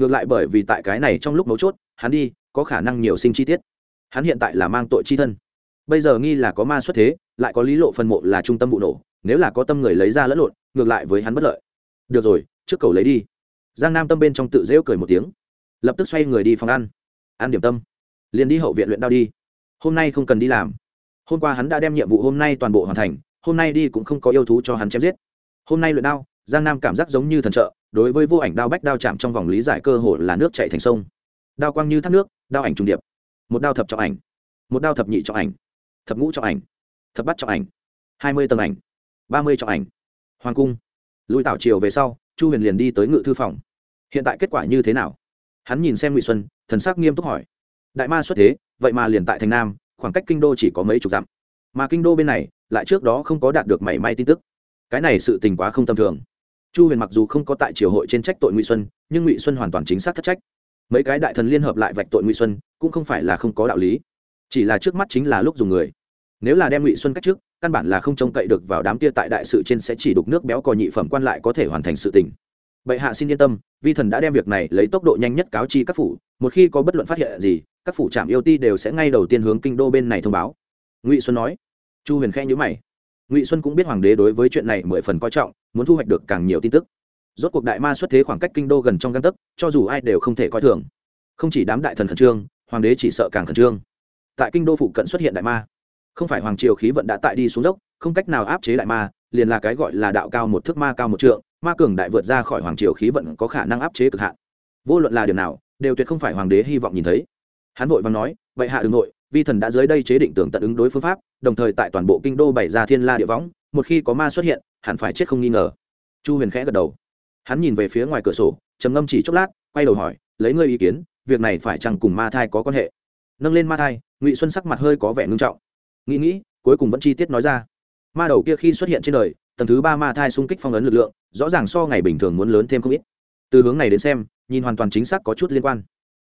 ngược lại bởi vì tại cái này trong lúc mấu chốt, hắn đi, có khả năng nhiều sinh chi tiết. Hắn hiện tại là mang tội chi thân. Bây giờ nghi là có ma xuất thế, lại có lý lộ phần mộ là trung tâm vụ nổ, nếu là có tâm người lấy ra lẫn lộn, ngược lại với hắn bất lợi. Được rồi, trước cầu lấy đi. Giang nam tâm bên trong tự rêu cười một tiếng. Lập tức xoay người đi phòng ăn. Ăn điểm tâm. Liền đi hậu viện luyện đao đi. Hôm nay không cần đi làm. Hôm qua hắn đã đem nhiệm vụ hôm nay toàn bộ hoàn thành, hôm nay đi cũng không có yêu thú cho hắn chém giết. Hôm nay luyện đao giang nam cảm giác giống như thần trợ, đối với vô ảnh đao bách đao chạm trong vòng lý giải cơ hồ là nước chạy thành sông. Đao quang như thác nước, đao ảnh trùng điệp. Một đao thập trọng ảnh. Một đao thập nhị trọng ảnh. Thập ngũ trọng ảnh. Thập bắt trọng ảnh. Hai mươi tầng ảnh. Ba mươi trọng ảnh. Hoàng cung. Lùi tảo chiều về sau, chu huyền liền đi tới ngự thư phòng. Hiện tại kết quả như thế nào? Hắn nhìn xem ngụy xuân, thần sắc nghiêm túc hỏi. Đại ma xuất thế, vậy mà liền tại thành nam, khoảng cách kinh đô chỉ có mấy chục dặm. Mà kinh đô bên này, lại trước đó không có đạt được mảy may tin tức. Cái này sự tình quá không tầm thường chu huyền mặc dù không có tại triều hội trên trách tội ngụy xuân, nhưng ngụy xuân hoàn toàn chính xác thất trách. Mấy cái đại thần liên hợp lại vạch tội ngụy xuân, cũng không phải là không có đạo lý. Chỉ là trước mắt chính là lúc dùng người. Nếu là đem ngụy xuân cách trước, căn bản là không trông cậy được vào đám kia tại đại sự trên sẽ chỉ đục nước béo cò nhị phẩm quan lại có thể hoàn thành sự tình. Bệ hạ xin yên tâm, vi thần đã đem việc này lấy tốc độ nhanh nhất cáo chi các phủ, một khi có bất luận phát hiện gì, các phủ trạm yêu ti đều sẽ ngay đầu tiên hướng kinh đô bên này thông báo. Ngụy xuân nói. Chu huyền khe nhữ mày ngụy xuân cũng biết hoàng đế đối với chuyện này mười phần coi trọng muốn thu hoạch được càng nhiều tin tức rốt cuộc đại ma xuất thế khoảng cách kinh đô gần trong găng tấc cho dù ai đều không thể coi thường không chỉ đám đại thần khẩn trương hoàng đế chỉ sợ càng khẩn trương tại kinh đô phụ cận xuất hiện đại ma không phải hoàng triều khí vận đã tại đi xuống dốc không cách nào áp chế đại ma liền là cái gọi là đạo cao một thước ma cao một trượng ma cường đại vượt ra khỏi hoàng triều khí vận có khả năng áp chế cực hạn vô luận là điều nào đều tuyệt không phải hoàng đế hy vọng nhìn thấy hắn vội vàng nói vậy hạ đường nội vi thần đã dưới đây chế định tưởng tận ứng đối phương pháp, đồng thời tại toàn bộ kinh đô bày ra thiên la địa võng, một khi có ma xuất hiện, hẳn phải chết không nghi ngờ. Chu huyền khẽ gật đầu. Hắn nhìn về phía ngoài cửa sổ, trầm ngâm chỉ chốc lát, quay đầu hỏi, lấy ngươi ý kiến, việc này phải chăng cùng ma thai có quan hệ? Nâng lên ma thai, ngụy xuân sắc mặt hơi có vẻ ngưng trọng. Nghĩ nghĩ, cuối cùng vẫn chi tiết nói ra. Ma đầu kia khi xuất hiện trên đời, tầng thứ ba ma thai xung kích phong ấn lực lượng, rõ ràng so ngày bình thường muốn lớn thêm không ít. Từ hướng này đến xem, nhìn hoàn toàn chính xác có chút liên quan.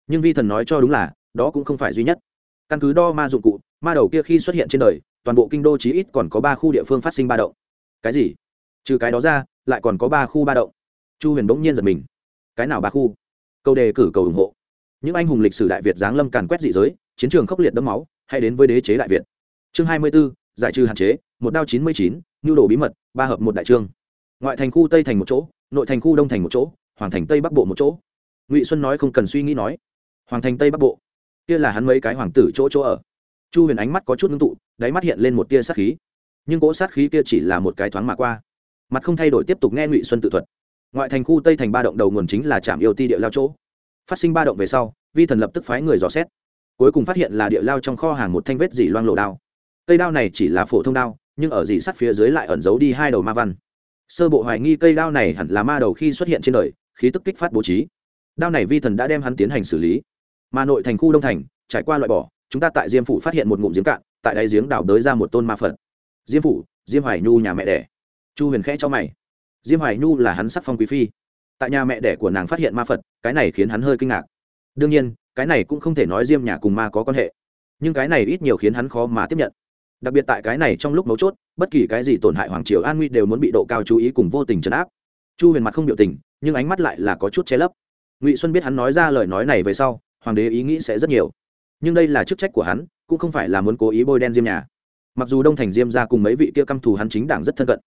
Nhưng vi thần nói cho đúng là, đó cũng không phải duy nhất căn cứ đo ma dụng cụ ma đầu kia khi xuất hiện trên đời toàn bộ kinh đô chí ít còn có ba khu địa phương phát sinh ba động. Cái gì? Trừ cái đó ra lại còn có ba khu ba động. Chu huyền bỗng nhiên giật mình. Cái nào ba khu? Câu đề cử cầu ủng hộ. Những anh hùng lịch sử đại việt giáng lâm càn quét dị giới chiến trường khốc liệt đẫm máu hay đến với đế chế đại việt. Chương hai mươi 24, giải trừ hạn chế một đao chín mươi chín nhu đồ bí mật ba hợp một đại trương. Ngoại thành khu tây thành một chỗ nội thành khu đông thành một chỗ hoàng thành tây bắc bộ một chỗ. Ngụy xuân nói không cần suy nghĩ nói. Hoàng thành tây bắc bộ kia là hắn mấy cái hoàng tử chỗ chỗ ở. Chu huyền ánh mắt có chút ngưng tụ, đáy mắt hiện lên một tia sát khí. Nhưng cỗ sát khí kia chỉ là một cái thoáng mà qua. Mặt không thay đổi tiếp tục nghe ngụy xuân tự thuật. Ngoại thành khu tây thành ba động đầu nguồn chính là trạm yêu ti địa lao chỗ. Phát sinh ba động về sau, vi thần lập tức phái người dò xét. Cuối cùng phát hiện là địa lao trong kho hàng một thanh vết dỉ loang lộ đao. Cây đao này chỉ là phổ thông đao, nhưng ở dỉ sắt phía dưới lại ẩn giấu đi hai đầu ma văn. Sơ bộ hoài nghi cây đao này hẳn là ma đầu khi xuất hiện trên đời, khí tức kích phát bố trí. Đao này vi thần đã đem hắn tiến hành xử lý mà nội thành khu đông thành, trải qua loại bỏ, chúng ta tại diêm phủ phát hiện một ngụm giếng cạn, tại đáy giếng đào đới ra một tôn ma phật. Diêm phủ, diêm hoài nhu nhà mẹ đẻ. Chu huyền khẽ cho mày. Diêm hoài nhu là hắn sắc phong quý phi. Tại nhà mẹ đẻ của nàng phát hiện ma phật, cái này khiến hắn hơi kinh ngạc. Đương nhiên, cái này cũng không thể nói diêm nhà cùng ma có quan hệ. Nhưng cái này ít nhiều khiến hắn khó mà tiếp nhận. Đặc biệt tại cái này trong lúc mấu chốt, bất kỳ cái gì tổn hại hoàng triều an nguy đều muốn bị độ cao chú ý cùng vô tình trấn áp. Chu huyền mặt không biểu tình, nhưng ánh mắt lại là có chút che lấp. Ngụy xuân biết hắn nói ra lời nói này về sau hoàng đế ý nghĩ sẽ rất nhiều. Nhưng đây là chức trách của hắn, cũng không phải là muốn cố ý bôi đen diêm nhà. Mặc dù đông thành diêm ra cùng mấy vị kia căm thù hắn chính đảng rất thân cận,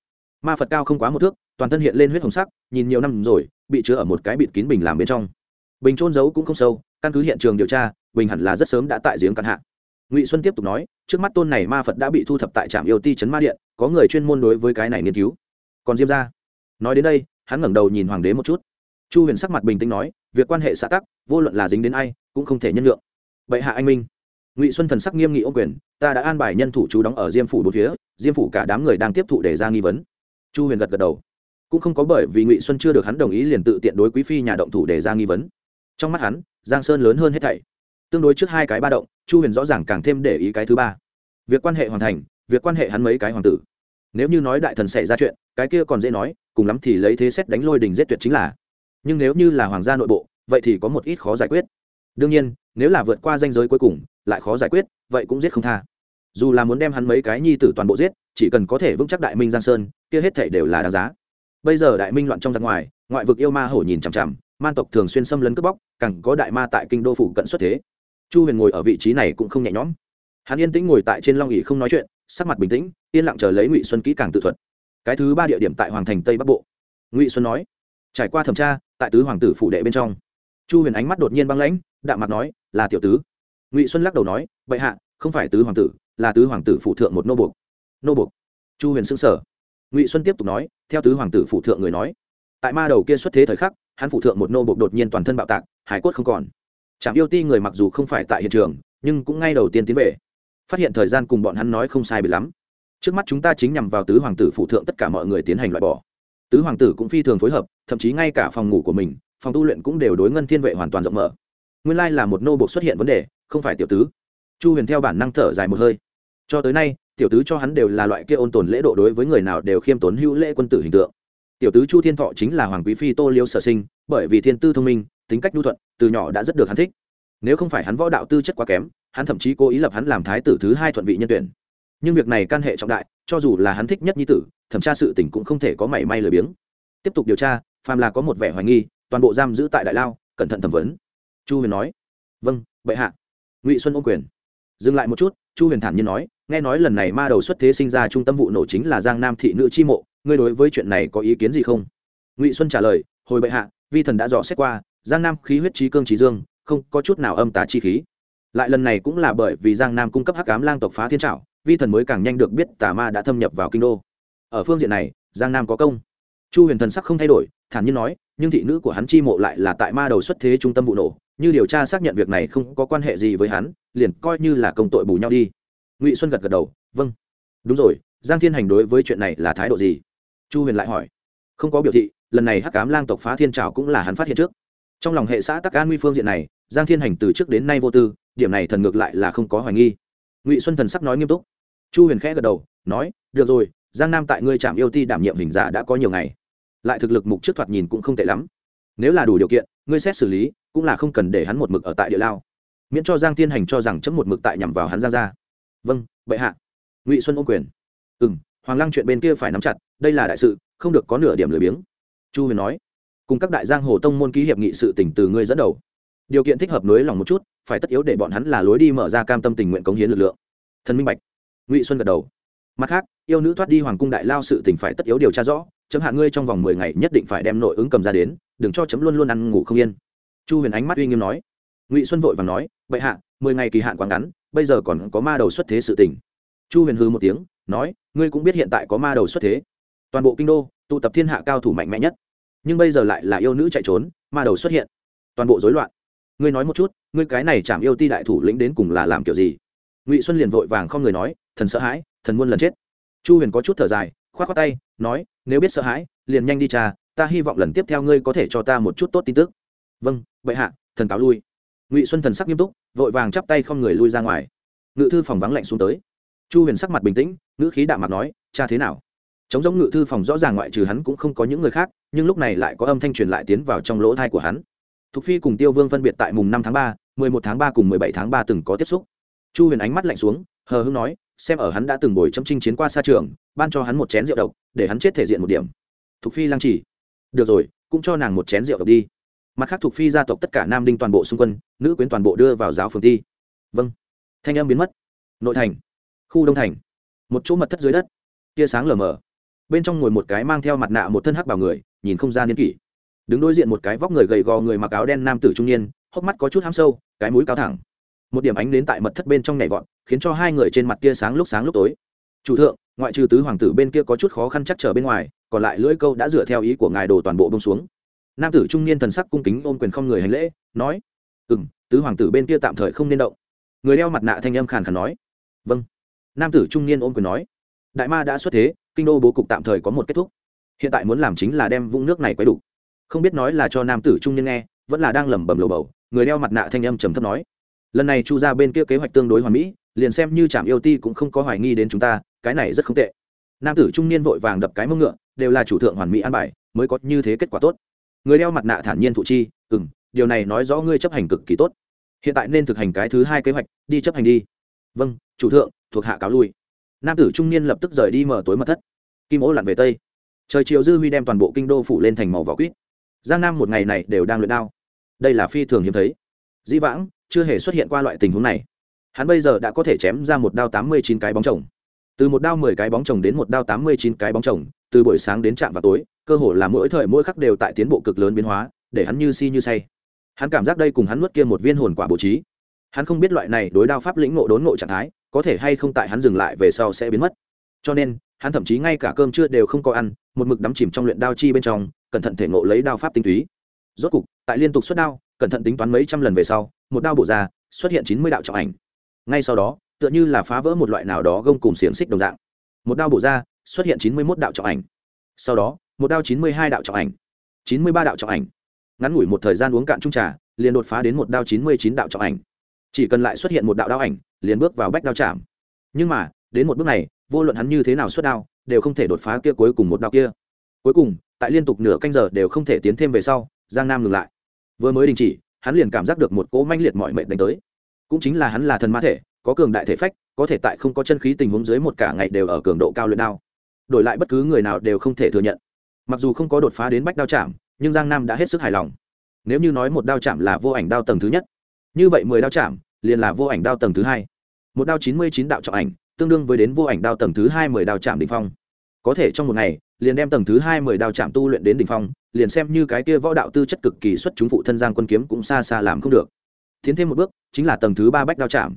ma phật cao không quá một thước, toàn thân hiện lên huyết hồng sắc, nhìn nhiều năm rồi, bị chứa ở một cái bịt kín bình làm bên trong. Bình trôn giấu cũng không sâu, căn cứ hiện trường điều tra, bình hẳn là rất sớm đã tại giếng cạn hạ. Ngụy xuân tiếp tục nói, trước mắt tôn này ma phật đã bị thu thập tại trạm yêu ti trấn ma điện, có người chuyên môn đối với cái này nghiên cứu. Còn diêm ra nói đến đây, hắn ngẩng đầu nhìn hoàng đế một chút. Chu huyền sắc mặt bình tĩnh nói, việc quan hệ xã tắc, vô luận là dính đến ai cũng không thể nhân lượng vậy hạ anh minh. Ngụy xuân thần sắc nghiêm nghị ô quyền, ta đã an bài nhân thủ chú đóng ở diêm phủ bốn phía, diêm phủ cả đám người đang tiếp thụ để ra nghi vấn. Chu huyền gật gật đầu. Cũng không có bởi vì ngụy xuân chưa được hắn đồng ý liền tự tiện đối quý phi nhà động thủ để ra nghi vấn. Trong mắt hắn, giang sơn lớn hơn hết thảy. Tương đối trước hai cái ba động, chu huyền rõ ràng càng thêm để ý cái thứ ba. Việc quan hệ hoàn thành, việc quan hệ hắn mấy cái hoàng tử. Nếu như nói đại thần xảy ra chuyện, cái kia còn dễ nói, cùng lắm thì lấy thế xét đánh lôi đình giết tuyệt chính là. Nhưng nếu như là hoàng gia nội bộ, vậy thì có một ít khó giải quyết đương nhiên, nếu là vượt qua danh giới cuối cùng, lại khó giải quyết, vậy cũng giết không tha. Dù là muốn đem hắn mấy cái nhi tử toàn bộ giết, chỉ cần có thể vững chắc đại minh giang sơn, kia hết thể đều là đáng giá. Bây giờ đại minh loạn trong giặc ngoài, ngoại vực yêu ma hổ nhìn chằm chằm, man tộc thường xuyên xâm lấn cướp bóc, càng có đại ma tại kinh đô phủ cận xuất thế. Chu huyền ngồi ở vị trí này cũng không nhẹ nhõm. Hắn yên tĩnh ngồi tại trên long ỉ không nói chuyện, sắc mặt bình tĩnh, yên lặng chờ lấy ngụy xuân kỹ càng tự thuật. Cái thứ ba địa điểm tại hoàng thành tây bắc bộ. Ngụy xuân nói, trải qua thẩm tra, tại tứ hoàng tử phủ đệ bên trong. Chu huyền ánh mắt đột nhiên băng lãnh đạm mặt nói, là tiểu tứ. Ngụy xuân lắc đầu nói vậy hạ, không phải tứ hoàng tử, là tứ hoàng tử phụ thượng một nô buộc. Nô buộc? Chu huyền xưng sở ngụy xuân tiếp tục nói, theo tứ hoàng tử phụ thượng người nói, tại ma đầu kia xuất thế thời khắc, hắn phụ thượng một nô buộc đột nhiên toàn thân bạo tạc, hải cốt không còn. Trạm yêu ti người mặc dù không phải tại hiện trường, nhưng cũng ngay đầu tiên tiến về. Phát hiện thời gian cùng bọn hắn nói không sai bị lắm. Trước mắt chúng ta chính nhằm vào tứ hoàng tử phụ thượng tất cả mọi người tiến hành loại bỏ. Tứ hoàng tử cũng phi thường phối hợp, thậm chí ngay cả phòng ngủ của mình, phòng tu luyện cũng đều đối ngân thiên vệ hoàn toàn rộng mở nguyên lai là một nô bộc xuất hiện vấn đề, không phải tiểu tứ. Chu huyền theo bản năng thở dài một hơi. Cho tới nay, tiểu tứ cho hắn đều là loại kia ôn tồn lễ độ đối với người nào đều khiêm tốn hữu lễ quân tử hình tượng. Tiểu tứ chu thiên thọ chính là hoàng quý phi tô liêu sở sinh, bởi vì thiên tư thông minh, tính cách nhu thuận, từ nhỏ đã rất được hắn thích. Nếu không phải hắn võ đạo tư chất quá kém, hắn thậm chí cố ý lập hắn làm thái tử thứ hai thuận vị nhân tuyển. Nhưng việc này can hệ trọng đại, cho dù là hắn thích nhất nhi tử, thẩm tra sự tình cũng không thể có mảy may lười biếng. Tiếp tục điều tra, phàm là có một vẻ hoài nghi, toàn bộ giam giữ tại đại lao, cẩn thận thẩm vấn chu huyền nói. Vâng bệ hạ. Ngụy xuân ô quyền. Dừng lại một chút, chu huyền thản nhiên nói. Nghe nói lần này ma đầu xuất thế sinh ra trung tâm vụ nổ chính là giang nam thị nữ chi mộ. Ngươi đối với chuyện này có ý kiến gì không? Ngụy xuân trả lời. Hồi bệ hạ, vi thần đã dò xét qua, giang nam khí huyết trí cương trí dương, không có chút nào âm tà chi khí. Lại lần này cũng là bởi vì giang nam cung cấp hắc cám lang tộc phá thiên trảo, vi thần mới càng nhanh được biết tà ma đã thâm nhập vào kinh đô. Ở phương diện này, giang nam có công. Chu huyền thần sắc không thay đổi, thản nhiên nói. Nhưng thị nữ của hắn chi mộ lại là tại ma đầu xuất thế trung tâm vụ nổ như điều tra xác nhận việc này không có quan hệ gì với hắn, liền coi như là công tội bù nhau đi. Ngụy xuân gật gật đầu vâng. Đúng rồi, giang thiên hành đối với chuyện này là thái độ gì? Chu huyền lại hỏi. Không có biểu thị, lần này hắc cám lang tộc phá thiên trào cũng là hắn phát hiện trước. Trong lòng hệ xã tắc an nguy phương diện này, giang thiên hành từ trước đến nay vô tư, điểm này thần ngược lại là không có hoài nghi. Ngụy xuân thần sắc nói nghiêm túc. Chu huyền khẽ gật đầu, nói, được rồi, giang nam tại ngươi trạm yêu ti đảm nhiệm hình giả đã có nhiều ngày. Lại thực lực mục trước thoạt nhìn cũng không tệ lắm nếu là đủ điều kiện, ngươi xét xử lý, cũng là không cần để hắn một mực ở tại địa lao. Miễn cho giang thiên hành cho rằng chấm một mực tại nhằm vào hắn giang ra vâng bệ hạ. Ngụy xuân ô quyền. Ừ m hoàng lăng chuyện bên kia phải nắm chặt, đây là đại sự, không được có nửa điểm lười biếng. Chu huyền nói. Cùng các đại giang hồ tông môn ký hiệp nghị sự tỉnh từ ngươi dẫn đầu. Điều kiện thích hợp nới lòng một chút, phải tất yếu để bọn hắn là lối đi mở ra cam tâm tình nguyện cống hiến lực lượng. Thần minh bạch. Ngụy xuân gật đầu. Mặt khác, yêu nữ thoát đi hoàng cung đại lao sự tỉnh phải tất yếu điều tra rõ, chấm hạ ngươi trong vòng mười ngày nhất định phải đem nội ứng cầm ra đến đừng cho chấm luôn luôn ăn ngủ không yên. Chu huyền ánh mắt uy nghiêm nói. Ngụy xuân vội và nói vậy hạ, mười ngày kỳ hạn quá ngắn, bây giờ còn có ma đầu xuất thế sự tỉnh chu huyền hư một tiếng, nói, ngươi cũng biết hiện tại có ma đầu xuất thế. Toàn bộ kinh đô, tụ tập thiên hạ cao thủ mạnh mẽ nhất. Nhưng bây giờ lại là yêu nữ chạy trốn, ma đầu xuất hiện. Toàn bộ rối loạn. Ngươi nói một chút, ngươi cái này chạm yêu ti đại thủ lĩnh đến cùng là làm kiểu gì? Ngụy xuân liền vội vàng không người nói, thần sợ hãi, thần muôn lần chết. Chu huyền có chút thở dài k h o á t k tay, nói, nếu biết sợ hãi, liền nhanh đi cha ta hy vọng lần tiếp theo ngươi có thể cho ta một chút tốt tin tức. Vâng bệ hạ, thần cáo lui. Ngụy xuân thần sắc nghiêm túc, vội vàng chắp tay không người lui ra ngoài. Ngự thư phòng vắng lạnh xuống tới. Chu huyền sắc mặt bình tĩnh, ngữ khí đạm mặt nói, cha thế nào? Chống giống ngự thư phòng rõ ràng ngoại trừ hắn cũng không có những người khác, nhưng lúc này lại có âm thanh truyền lại tiến vào trong lỗ thai của hắn. Thục phi cùng tiêu vương phân biệt tại mùng năm tháng ba, mười một tháng ba cùng mười bảy tháng ba từng có tiếp xúc. Chu huyền ánh mắt lạnh xuống, hờ hưng nói, xem ở hắn đã từng bồi châm trinh chiến qua xa trường, ban cho hắn một chén rượu độc, để hắn chết thể diện một điểm. Thục phi lăng chỉ được rồi, cũng cho nàng một chén rượu độc đi. Mặt khác thuộc phi gia tộc tất cả nam đinh toàn bộ xung quân, nữ quyến toàn bộ đưa vào giáo phường thi. Vâng. Thanh em biến mất. Nội thành. Khu đông thành. Một chỗ mật thất dưới đất. Tia sáng lờ mờ. Bên trong ngồi một cái mang theo mặt nạ một thân hắc bảo người, nhìn không ra niên kỷ. Đứng đối diện một cái vóc người gầy gò người mặc áo đen nam tử trung niên, hốc mắt có chút ham sâu, cái mũi cao thẳng. Một điểm ánh đến tại mật thất bên trong nhảy vọt, khiến cho hai người trên mặt tia sáng lúc sáng lúc tối. Chủ thượng ngoại trừ tứ hoàng tử bên kia có chút khó khăn chắc trở bên ngoài, còn lại lưỡi câu đã dựa theo ý của ngài đồ toàn bộ bông xuống. Nam tử trung niên thần sắc cung kính ôm quyền không người hành lễ, nói ừ m tứ hoàng tử bên kia tạm thời không nên động. Người đeo mặt nạ thanh âm khàn khàn nói vâng. Nam tử trung niên ôm quyền nói, đại ma đã xuất thế, kinh đô bố cục tạm thời có một kết thúc. Hiện tại muốn làm chính là đem vũng nước này quấy đủ. Không biết nói là cho nam tử trung niên nghe, vẫn là đang lẩm bẩm lầu bầu, người đeo mặt nạ thanh âm trầm thấp nói, lần này chu ra bên kia kế hoạch tương đối hoàn mỹ liền xem như trạm yêu ti cũng không có hoài nghi đến chúng ta, cái này rất không tệ. Nam tử trung niên vội vàng đập cái mông ngựa, đều là chủ thượng hoàn mỹ an bài, mới có như thế kết quả tốt. Người đeo mặt nạ thản nhiên thụ chi ừ m điều này nói rõ ngươi chấp hành cực kỳ tốt. Hiện tại nên thực hành cái thứ hai kế hoạch, đi chấp hành đi. Vâng chủ thượng, thuộc hạ cáo lui. Nam tử trung niên lập tức rời đi mở tối mật thất. Kim ố lặn về tây. Trời chiều dư huy đem toàn bộ kinh đô phủ lên thành màu vỏ quýt. Giang nam một ngày này đều đang luyện đao. Đây là phi thường hiếm thấy. Dĩ vãng, chưa hề xuất hiện qua loại tình huống này hắn bây giờ đã có thể chém ra một đao tám mươi chín cái bóng chồng. Từ một đao mười cái bóng chồng đến một đao tám mươi chín cái bóng chồng, từ buổi sáng đến trạm vào tối, cơ hồ là mỗi thời mỗi khắc đều tại tiến bộ cực lớn biến hóa, để hắn như si như say. Hắn cảm giác đây cùng hắn nuốt kia một viên hồn quả bố trí. Hắn không biết loại này đối đao pháp lĩnh ngộ đốn ngộ trạng thái, có thể hay không tại hắn dừng lại về sau sẽ biến mất. Cho nên, hắn thậm chí ngay cả cơm trưa đều không có ăn, một mực đắm chìm trong luyện đao chi bên trong, cẩn thận thể ngộ lấy đao pháp tinh túy. Rốt cục, tại liên tục xuất đao, cẩn thận tính toán mấy trăm lần về sau, một đao bổ ra, xuất hiện chín mươi đạo trọng ảnh ngay sau đó, tựa như là phá vỡ một loại nào đó gông cùng xiềng xích đồng dạng. Một đao bổ ra, xuất hiện chín mươi một đạo trọng ảnh. Sau đó, một đao chín mươi hai đạo trọng ảnh. chín mươi ba đạo trọng ảnh. Ngắn ngủi một thời gian uống cạn trung trà, liền đột phá đến một đao chín mươi chín đạo trọng ảnh. Chỉ cần lại xuất hiện một đạo đao ảnh, liền bước vào bách đao chạm. Nhưng mà, đến một bước này, vô luận hắn như thế nào xuất đao, đều không thể đột phá kia cuối cùng một đao kia. Cuối cùng, tại liên tục nửa canh giờ đều không thể tiến thêm về sau, giang nam ngừng lại. Vừa mới đình chỉ, hắn liền cảm giác được một cỗ manh liệt mọi mệnh đánh tới cũng chính là hắn là thần ma thể, có cường đại thể phách, có thể tại không có chân khí tình huống dưới một cả ngày đều ở cường độ cao luyện đao. Đổi lại bất cứ người nào đều không thể thừa nhận. Mặc dù không có đột phá đến bách đao chạm, nhưng giang nam đã hết sức hài lòng. Nếu như nói một đao chạm là vô ảnh đao tầng thứ nhất, như vậy mười đao chạm liền là vô ảnh đao tầng thứ hai. Một đao chín mươi chín đạo trọng ảnh, tương đương với đến vô ảnh đao tầng thứ hai mười đao chạm đ ỉ n h phong. Có thể trong một ngày, liền đem tầng thứ hai mười đao chạm tu luyện đến đ ỉ n h phong, liền xem như cái kia võ đạo tư chất cực kỳ xuất chúng phụ thân giang quân kiếm cũng xa xa làm không được tiến thêm một bước, chính là tầng thứ ba bách đao chạm.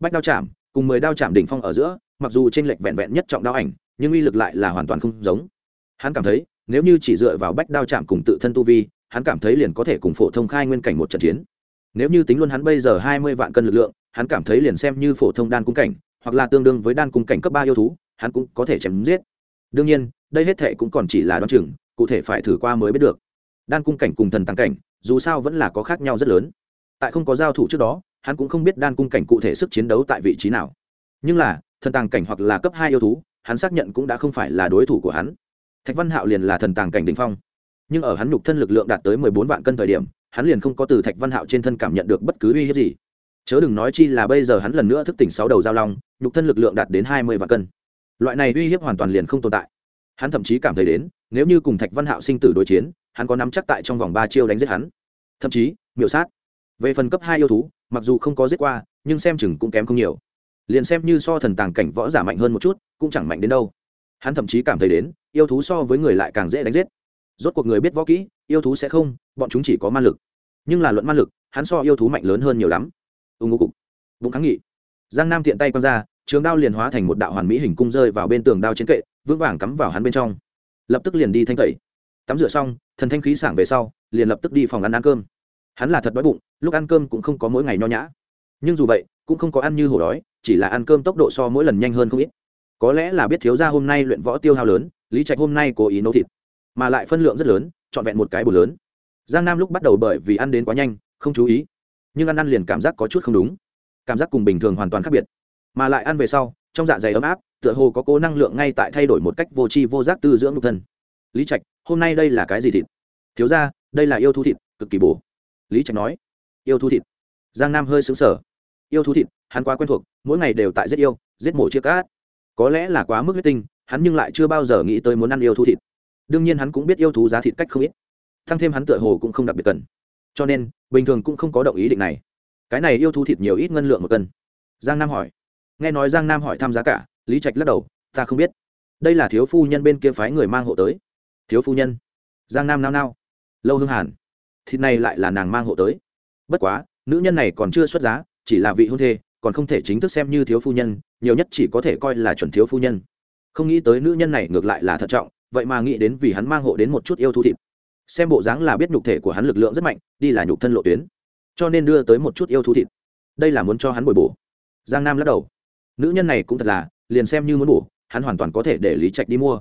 Bách đao chạm, cùng mười đao chạm đỉnh phong ở giữa, mặc dù t r ê n lệch vẹn vẹn nhất trọng đao ảnh, nhưng uy lực lại là hoàn toàn không giống. Hắn cảm thấy, nếu như chỉ dựa vào bách đao chạm cùng tự thân tu vi, hắn cảm thấy liền có thể cùng phổ thông khai nguyên cảnh một trận chiến. Nếu như tính luôn hắn bây giờ hai mươi vạn cân lực lượng, hắn cảm thấy liền xem như phổ thông đan cung cảnh, hoặc là tương đương với đan cung cảnh cấp ba yêu thú, hắn cũng có thể chém giết. Đương nhiên, đây hết thệ cũng còn chỉ là đoán chừng, cụ thể phải thử qua mới biết được. Đan cung cảnh cùng thần tăng cảnh, dù sao vẫn là có khác nhau rất lớn tại không có giao thủ trước đó, hắn cũng không biết đan cung cảnh cụ thể sức chiến đấu tại vị trí nào. Nhưng là, thần tàng cảnh hoặc là cấp hai yêu thú, hắn xác nhận cũng đã không phải là đối thủ của hắn. Thạch văn hạo liền là thần tàng cảnh đ ỉ n h phong. Nhưng ở hắn nhục thân lực lượng đạt tới mười bốn vạn cân thời điểm, hắn liền không có từ thạch văn hạo trên thân cảm nhận được bất cứ uy hiếp gì. Chớ đừng nói chi là bây giờ hắn lần nữa thức tỉnh sáu đầu giao long, nhục thân lực lượng đạt đến hai mươi vạn cân. Loại này uy hiếp hoàn toàn liền không tồn tại. Hắn thậm chí cảm thấy đến, nếu như cùng thạch văn hạo sinh tử đối chiến, hắn có nắm chắc tại trong vòng ba chiêu đánh giết hắn. Thậm chí, miểu sát về phần cấp hai yêu thú, mặc dù không có giết qua, nhưng xem chừng cũng kém không nhiều. Liền xem như so thần tàng cảnh võ giả mạnh hơn một chút, cũng chẳng mạnh đến đâu. Hắn thậm chí cảm thấy đến, yêu thú so với người lại càng dễ đánh giết. Rốt cuộc người biết võ kỹ, yêu thú sẽ không, bọn chúng chỉ có man lực. Nhưng là luận man lực, hắn so yêu thú mạnh lớn hơn nhiều lắm. Ưng ngô cục. Vũng kháng nghị. Giang nam tiện tay quăng ra, trường đao liền hóa thành một đạo hoàn mỹ hình cung rơi vào bên tường đao chiến kệ, vững vàng cắm vào hắn bên trong. Lập tức liền đi thanh tẩy. Tắm rửa xong, thần thanh khí sảng về sau, liền lập tức đi phòng ăn ăn cơm hắn là thật đói bụng, lúc ăn cơm cũng không có mỗi ngày nho nhã. Nhưng dù vậy, cũng không có ăn như hổ đói, chỉ là ăn cơm tốc độ so mỗi lần nhanh hơn không ít. Có lẽ là biết thiếu gia hôm nay luyện võ tiêu hao lớn, lý trạch hôm nay cố ý nấu thịt, mà lại phân lượng rất lớn, trọn vẹn một cái bù lớn. Giang nam lúc bắt đầu bởi vì ăn đến quá nhanh, không chú ý, nhưng ăn ăn liền cảm giác có chút không đúng. Cảm giác cùng bình thường hoàn toàn khác biệt. Mà lại ăn về sau, trong dạ dày ấm áp, tựa hồ có cố năng lượng ngay tại thay đổi một cách vô tri vô giác tư dưỡng nhục thân. Lý trạch, hôm nay đây là cái gì thịt? Thiếu ra đây là yêu thú thịt, cực kỳ bổ lý trạch nói, yêu thú thịt. Giang nam hơi xứng sở yêu thú thịt, hắn quá quen thuộc, mỗi ngày đều tại giết yêu, giết mổ chia cát có lẽ là quá mức huyết tinh, hắn nhưng lại chưa bao giờ nghĩ tới muốn ăn yêu thú thịt. Đương nhiên hắn cũng biết yêu thú giá thịt cách không ít, thăng thêm hắn tựa hồ cũng không đặc biệt cần. Cho nên, bình thường cũng không có động ý định này. Cái này yêu thú thịt nhiều ít ngân lượng một cân. Giang nam hỏi. Nghe nói giang nam hỏi thăm giá cả, lý trạch lắc đầu, ta không biết. Đây là thiếu phu nhân bên kia phái người mang hộ tới. Thiếu phu nhân? Giang nam nao nao. Lâu hương hàn thịt này lại là nàng mang hộ tới. Bất quá, nữ nhân này còn chưa xuất giá, chỉ là vị hôn thê, còn không thể chính thức xem như thiếu phu nhân, nhiều nhất chỉ có thể coi là chuẩn thiếu phu nhân. Không nghĩ tới nữ nhân này ngược lại là thận trọng, vậy mà nghĩ đến vì hắn mang hộ đến một chút yêu thú thịt. Xem bộ dáng là biết nhục thể của hắn lực lượng rất mạnh, đi là nhục thân lộ tuyến. Cho nên đưa tới một chút yêu thú thịt. Đây là muốn cho hắn bồi bổ. Giang nam lắc đầu. Nữ nhân này cũng thật là, liền xem như muốn bổ, hắn hoàn toàn có thể để lý trạch đi mua.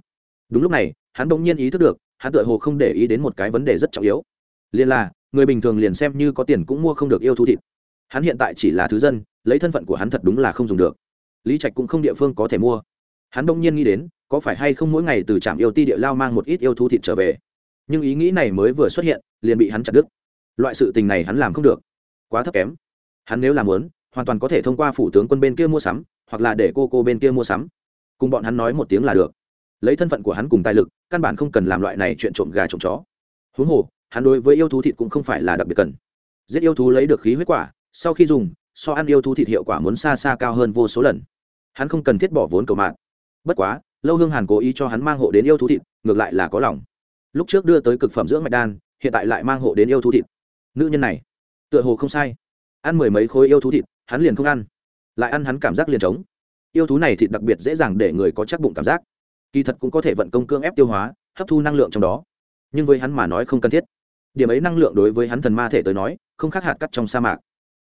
Đúng lúc này, hắn bỗng nhiên ý thức được, hắn tựa hồ không để ý đến một cái vấn đề rất trọng yếu liền là, người bình thường liền xem như có tiền cũng mua không được yêu thú thịt. Hắn hiện tại chỉ là thứ dân, lấy thân phận của hắn thật đúng là không dùng được. Lý trạch cũng không địa phương có thể mua. Hắn đông nhiên nghĩ đến, có phải hay không mỗi ngày từ trạm yêu ti địa lao mang một ít yêu thú thịt trở về. Nhưng ý nghĩ này mới vừa xuất hiện, liền bị hắn chặt đứt. Loại sự tình này hắn làm không được. Quá thấp kém. Hắn nếu làm muốn, hoàn toàn có thể thông qua phủ tướng quân bên kia mua sắm, hoặc là để cô cô bên kia mua sắm. Cùng bọn hắn nói một tiếng là được. Lấy thân phận của hắn cùng tài lực, căn bản không cần làm loại này chuyện trộm gà trộm chó. Huống hồ hắn đối với yêu thú thịt cũng không phải là đặc biệt cần. Giết yêu thú lấy được khí huyết quả, sau khi dùng, so ăn yêu thú thịt hiệu quả muốn xa xa cao hơn vô số lần. Hắn không cần thiết bỏ vốn cầu mạng. Bất quá, lâu hương hàn cố ý cho hắn mang hộ đến yêu thú thịt, ngược lại là có lòng. Lúc trước đưa tới cực phẩm dưỡng mạch đan, hiện tại lại mang hộ đến yêu thú thịt. Nữ nhân này, tựa hồ không sai. Ăn mười mấy khối yêu thú thịt, hắn liền không ăn. Lại ăn hắn cảm giác liền trống. Yêu thú này thịt đặc biệt dễ dàng để người có chắc bụng cảm giác. Kỳ thật cũng có thể vận công cương ép tiêu hóa, hấp thu năng lượng trong đó. Nhưng với hắn mà nói không cần thiết điểm ấy năng lượng đối với hắn thần ma thể tới nói, không khác hạt cắt trong sa mạc.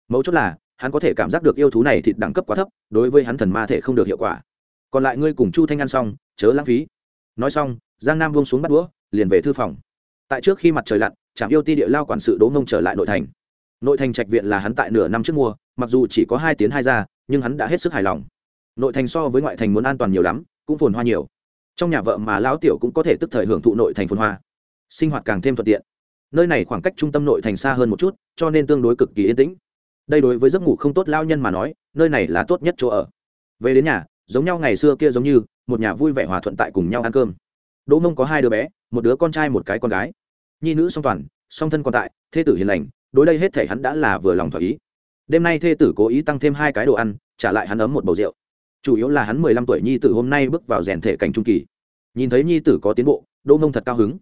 Mấu chốt là, hắn có thể cảm giác được yêu thú này thịt đẳng cấp quá thấp, đối với hắn thần ma thể không được hiệu quả. Còn lại ngươi cùng chu thanh ăn xong, chớ lãng phí. Nói xong, giang nam buông xuống bắt đũa, liền về thư phòng. Tại trước khi mặt trời lặn trạm yêu ti địa lao quản sự đỗ mông trở lại nội thành. Nội thành trạch viện là hắn tại nửa năm trước mua, mặc dù chỉ có hai tiếng hai ra, nhưng hắn đã hết sức hài lòng. Nội thành so với ngoại thành muốn an toàn nhiều lắm, cũng phồn hoa nhiều. Trong nhà vợ mà lão tiểu cũng có thể tức thời hưởng thụ nội thành phồn hoa. Sinh hoạt càng thêm thuận tiện nơi này khoảng cách trung tâm nội thành xa hơn một chút, cho nên tương đối cực kỳ yên tĩnh. Đây đối với giấc ngủ không tốt lao nhân mà nói, nơi này là tốt nhất chỗ ở. Về đến nhà, giống nhau ngày xưa kia giống như, một nhà vui vẻ hòa thuận tại cùng nhau ăn cơm. Đỗ mông có hai đứa bé, một đứa con trai, một cái con gái. Nhi nữ song toàn, song thân còn tại, thê tử hiền lành, đối đây hết thể hắn đã là vừa lòng thỏa ý. Đêm nay thê tử cố ý tăng thêm hai cái đồ ăn, trả lại hắn ấm một bầu rượu. Chủ yếu là hắn mười lăm tuổi nhi tử hôm nay bước vào rèn thể cảnh trung kỳ. Nhìn thấy nhi tử có tiến bộ, đỗ mông thật cao hứng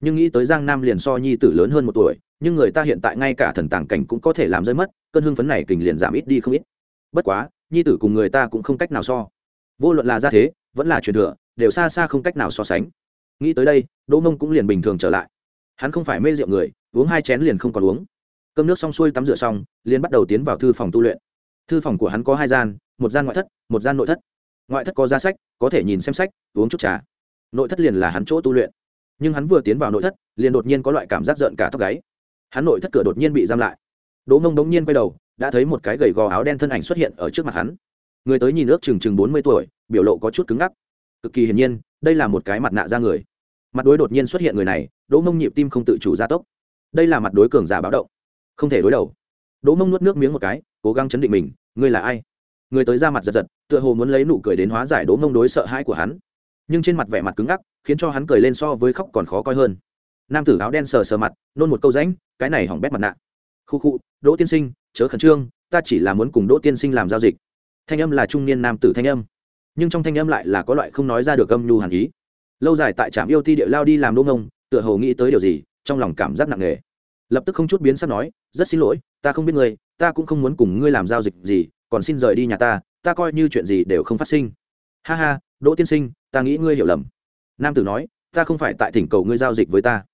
nhưng nghĩ tới giang nam liền so nhi tử lớn hơn một tuổi, nhưng người ta hiện tại ngay cả thần tàng cảnh cũng có thể làm rơi mất, cơn hưng phấn này kình liền giảm ít đi không ít. Bất quá, nhi tử cùng người ta cũng không cách nào so. Vô luận là gia thế, vẫn là truyền thừa, đều xa xa không cách nào so sánh. Nghĩ tới đây, đỗ mông cũng liền bình thường trở lại. Hắn không phải mê rượu người, uống hai chén liền không còn uống. Cơm nước xong xuôi tắm rửa xong, liền bắt đầu tiến vào thư phòng tu luyện. Thư phòng của hắn có hai gian, một gian ngoại thất, một gian nội thất. Ngoại thất có ra sách, có thể nhìn xem sách, uống chút trà. Nội thất liền là hắn chỗ tu luyện nhưng hắn vừa tiến vào nội thất, liền đột nhiên có loại cảm giác giận cả tóc gáy. Hắn nội thất cửa đột nhiên bị giam lại. Đỗ mông đống nhiên quay đầu, đã thấy một cái gầy gò áo đen thân ảnh xuất hiện ở trước mặt hắn. Người tới nhìn ước chừng chừng bốn mươi tuổi, biểu lộ có chút cứng ngắc. Cực kỳ hiển nhiên, đây là một cái mặt nạ ra người. Mặt đối đột nhiên xuất hiện người này, đỗ mông nhịp tim không tự chủ gia tốc. Đây là mặt đối cường giả báo động. Không thể đối đầu. Đỗ mông nuốt nước miếng một cái, cố gắng chấn định mình, ngươi là ai? Người tới ra mặt giật giật, tựa hồ muốn lấy nụ cười đến hóa giải đỗ mông đối sợ hãi của hắn nhưng trên mặt vẻ mặt cứng ngắc, khiến cho hắn cười lên so với khóc còn khó coi hơn. Nam tử áo đen sờ sờ mặt, nôn một câu rãnh, cái này hỏng bét mặt nạ. Khu khu, đỗ tiên sinh, chớ khẩn trương, ta chỉ là muốn cùng đỗ tiên sinh làm giao dịch. Thanh âm là trung niên nam tử thanh âm, nhưng trong thanh âm lại là có loại không nói ra được âm nhu hàn ý. Lâu dài tại trạm yêu ti địa lao đi làm đỗ ngông, tựa hồ nghĩ tới điều gì, trong lòng cảm giác nặng nề. Lập tức không chút biến sắc nói, rất xin lỗi, ta không biết ngươi, ta cũng không muốn cùng ngươi làm giao dịch gì, còn xin rời đi nhà ta ta coi như chuyện gì đều không phát sinh. Ha ha, đỗ tiên sinh ta nghĩ ngươi hiểu lầm. Nam tử nói, ta không phải tại thỉnh cầu ngươi giao dịch với ta.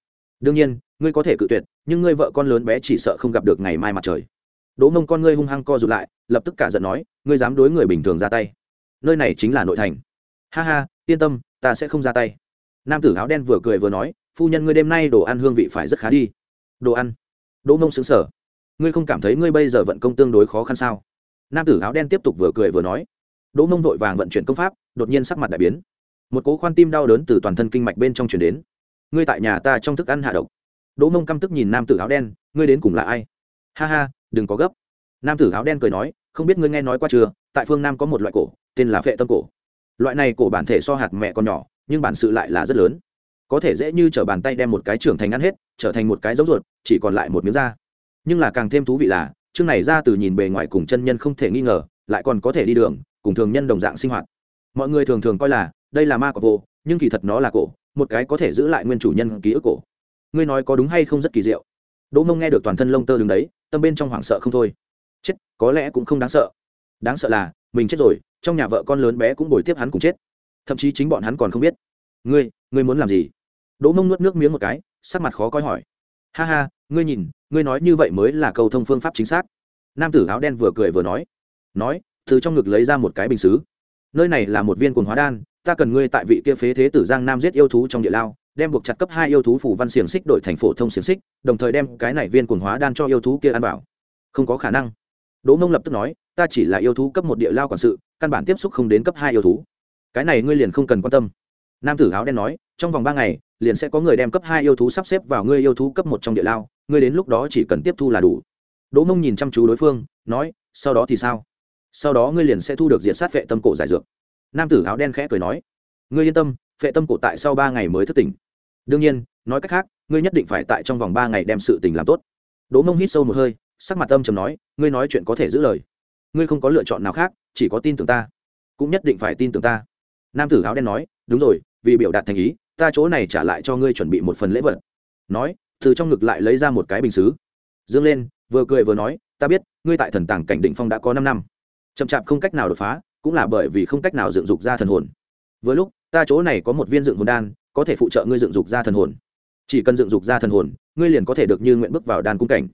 Đương nhiên, ngươi có thể cự tuyệt, nhưng ngươi vợ con lớn bé chỉ sợ không gặp được ngày mai mặt trời. Đỗ mông con ngươi hung hăng co rụt lại, lập tức cả giận nói, ngươi dám đối người bình thường ra tay. Nơi này chính là nội thành. Ha ha, yên tâm, ta sẽ không ra tay. Nam tử áo đen vừa cười vừa nói, phu nhân ngươi đêm nay đồ ăn hương vị phải rất khá đi. Đồ ăn? Đỗ mông xứng sở ngươi không cảm thấy ngươi bây giờ vận công tương đối khó khăn sao? Nam tử áo đen tiếp tục vừa cười vừa nói. Đỗ mông vội vàng vận chuyển công pháp, đột nhiên sắc mặt đại biến một cố khoan tim đau đớn từ toàn thân kinh mạch bên trong chuyển đến. Ngươi tại nhà ta trong thức ăn hạ độc. Đỗ mông căm tức nhìn nam tử áo đen, ngươi đến cùng là ai? Ha ha, đừng có gấp. Nam tử áo đen cười nói, không biết ngươi nghe nói qua chưa, tại phương nam có một loại cổ, tên là phệ tâm cổ. Loại này cổ bản thể so hạt mẹ còn nhỏ, nhưng bản sự lại là rất lớn. Có thể dễ như t r ở bàn tay đem một cái trưởng thành ăn hết, trở thành một cái dấu ruột, chỉ còn lại một miếng da. Nhưng là càng thêm thú vị là, chương này ra từ nhìn bề ngoài cùng chân nhân không thể nghi ngờ, lại còn có thể đi đường, cùng thường nhân đồng dạng sinh hoạt mọi người thường thường coi là, đây là ma của vô nhưng kỳ thật nó là cổ, một cái có thể giữ lại nguyên chủ nhân ký ức cổ. Ngươi nói có đúng hay không rất kỳ diệu. Đỗ mông nghe được toàn thân lông tơ đứng đấy, tâm bên trong hoảng sợ không thôi. Chết, có lẽ cũng không đáng sợ. Đáng sợ là, mình chết rồi, trong nhà vợ con lớn bé cũng bồi tiếp hắn cùng chết. Thậm chí chính bọn hắn còn không biết. Ngươi ngươi muốn làm gì? Đỗ mông nuốt nước miếng một cái, sắc mặt khó coi hỏi. Ha ha, ngươi nhìn, ngươi nói như vậy mới là câu thông phương pháp chính xác. Nam tử áo đen vừa cười vừa nói. Nói, từ trong ngực lấy ra một cái bình xứ nơi này là một viên cuồng hóa đan, ta cần ngươi tại vị kia phế thế tử giang nam giết yêu thú trong địa lao, đem buộc chặt cấp hai yêu thú phủ văn xiềng xích đổi thành phổ thông xiềng xích, đồng thời đem cái này viên cuồng hóa đan cho yêu thú kia ăn vào. Không có khả năng. Đỗ mông lập tức nói, ta chỉ là yêu thú cấp một địa lao quản sự, căn bản tiếp xúc không đến cấp hai yêu thú. Cái này ngươi liền không cần quan tâm. Nam tử áo đen nói, trong vòng ba ngày, liền sẽ có người đem cấp hai yêu thú sắp xếp vào ngươi yêu thú cấp một trong địa lao, ngươi đến lúc đó chỉ cần tiếp thu là đủ. Đỗ mông nhìn chăm chú đối phương, nói, sau đó thì sao? Sau đó ngươi liền sẽ thu được diện sát phệ tâm cổ giải dược. Nam tử áo đen khẽ cười nói, ngươi yên tâm, phệ tâm cổ tại sau ba ngày mới thức tỉnh. Đương nhiên, nói cách khác, ngươi nhất định phải tại trong vòng ba ngày đem sự tình làm tốt. Đỗ mông hít sâu một hơi, sắc mặt tâm trầm nói, ngươi nói chuyện có thể giữ lời. Ngươi không có lựa chọn nào khác, chỉ có tin tưởng ta. Cũng nhất định phải tin tưởng ta. Nam tử áo đen nói, đúng rồi, vì biểu đạt thành ý, ta chỗ này trả lại cho ngươi chuẩn bị một phần lễ vật. Nói, từ trong ngực lại lấy ra một cái bình xứ. Dương lên, vừa cười vừa nói, ta biết, ngươi tại thần tàng cảnh định phong đã có năm năm chậm chạp không cách nào đột phá, cũng là bởi vì không cách nào dựng dục ra thần hồn. Vừa lúc, ta chỗ này có một viên dựng hồn đan, có thể phụ trợ ngươi dựng dục ra thần hồn. Chỉ cần dựng dục ra thần hồn, ngươi liền có thể được như nguyện bước vào đan cung cảnh.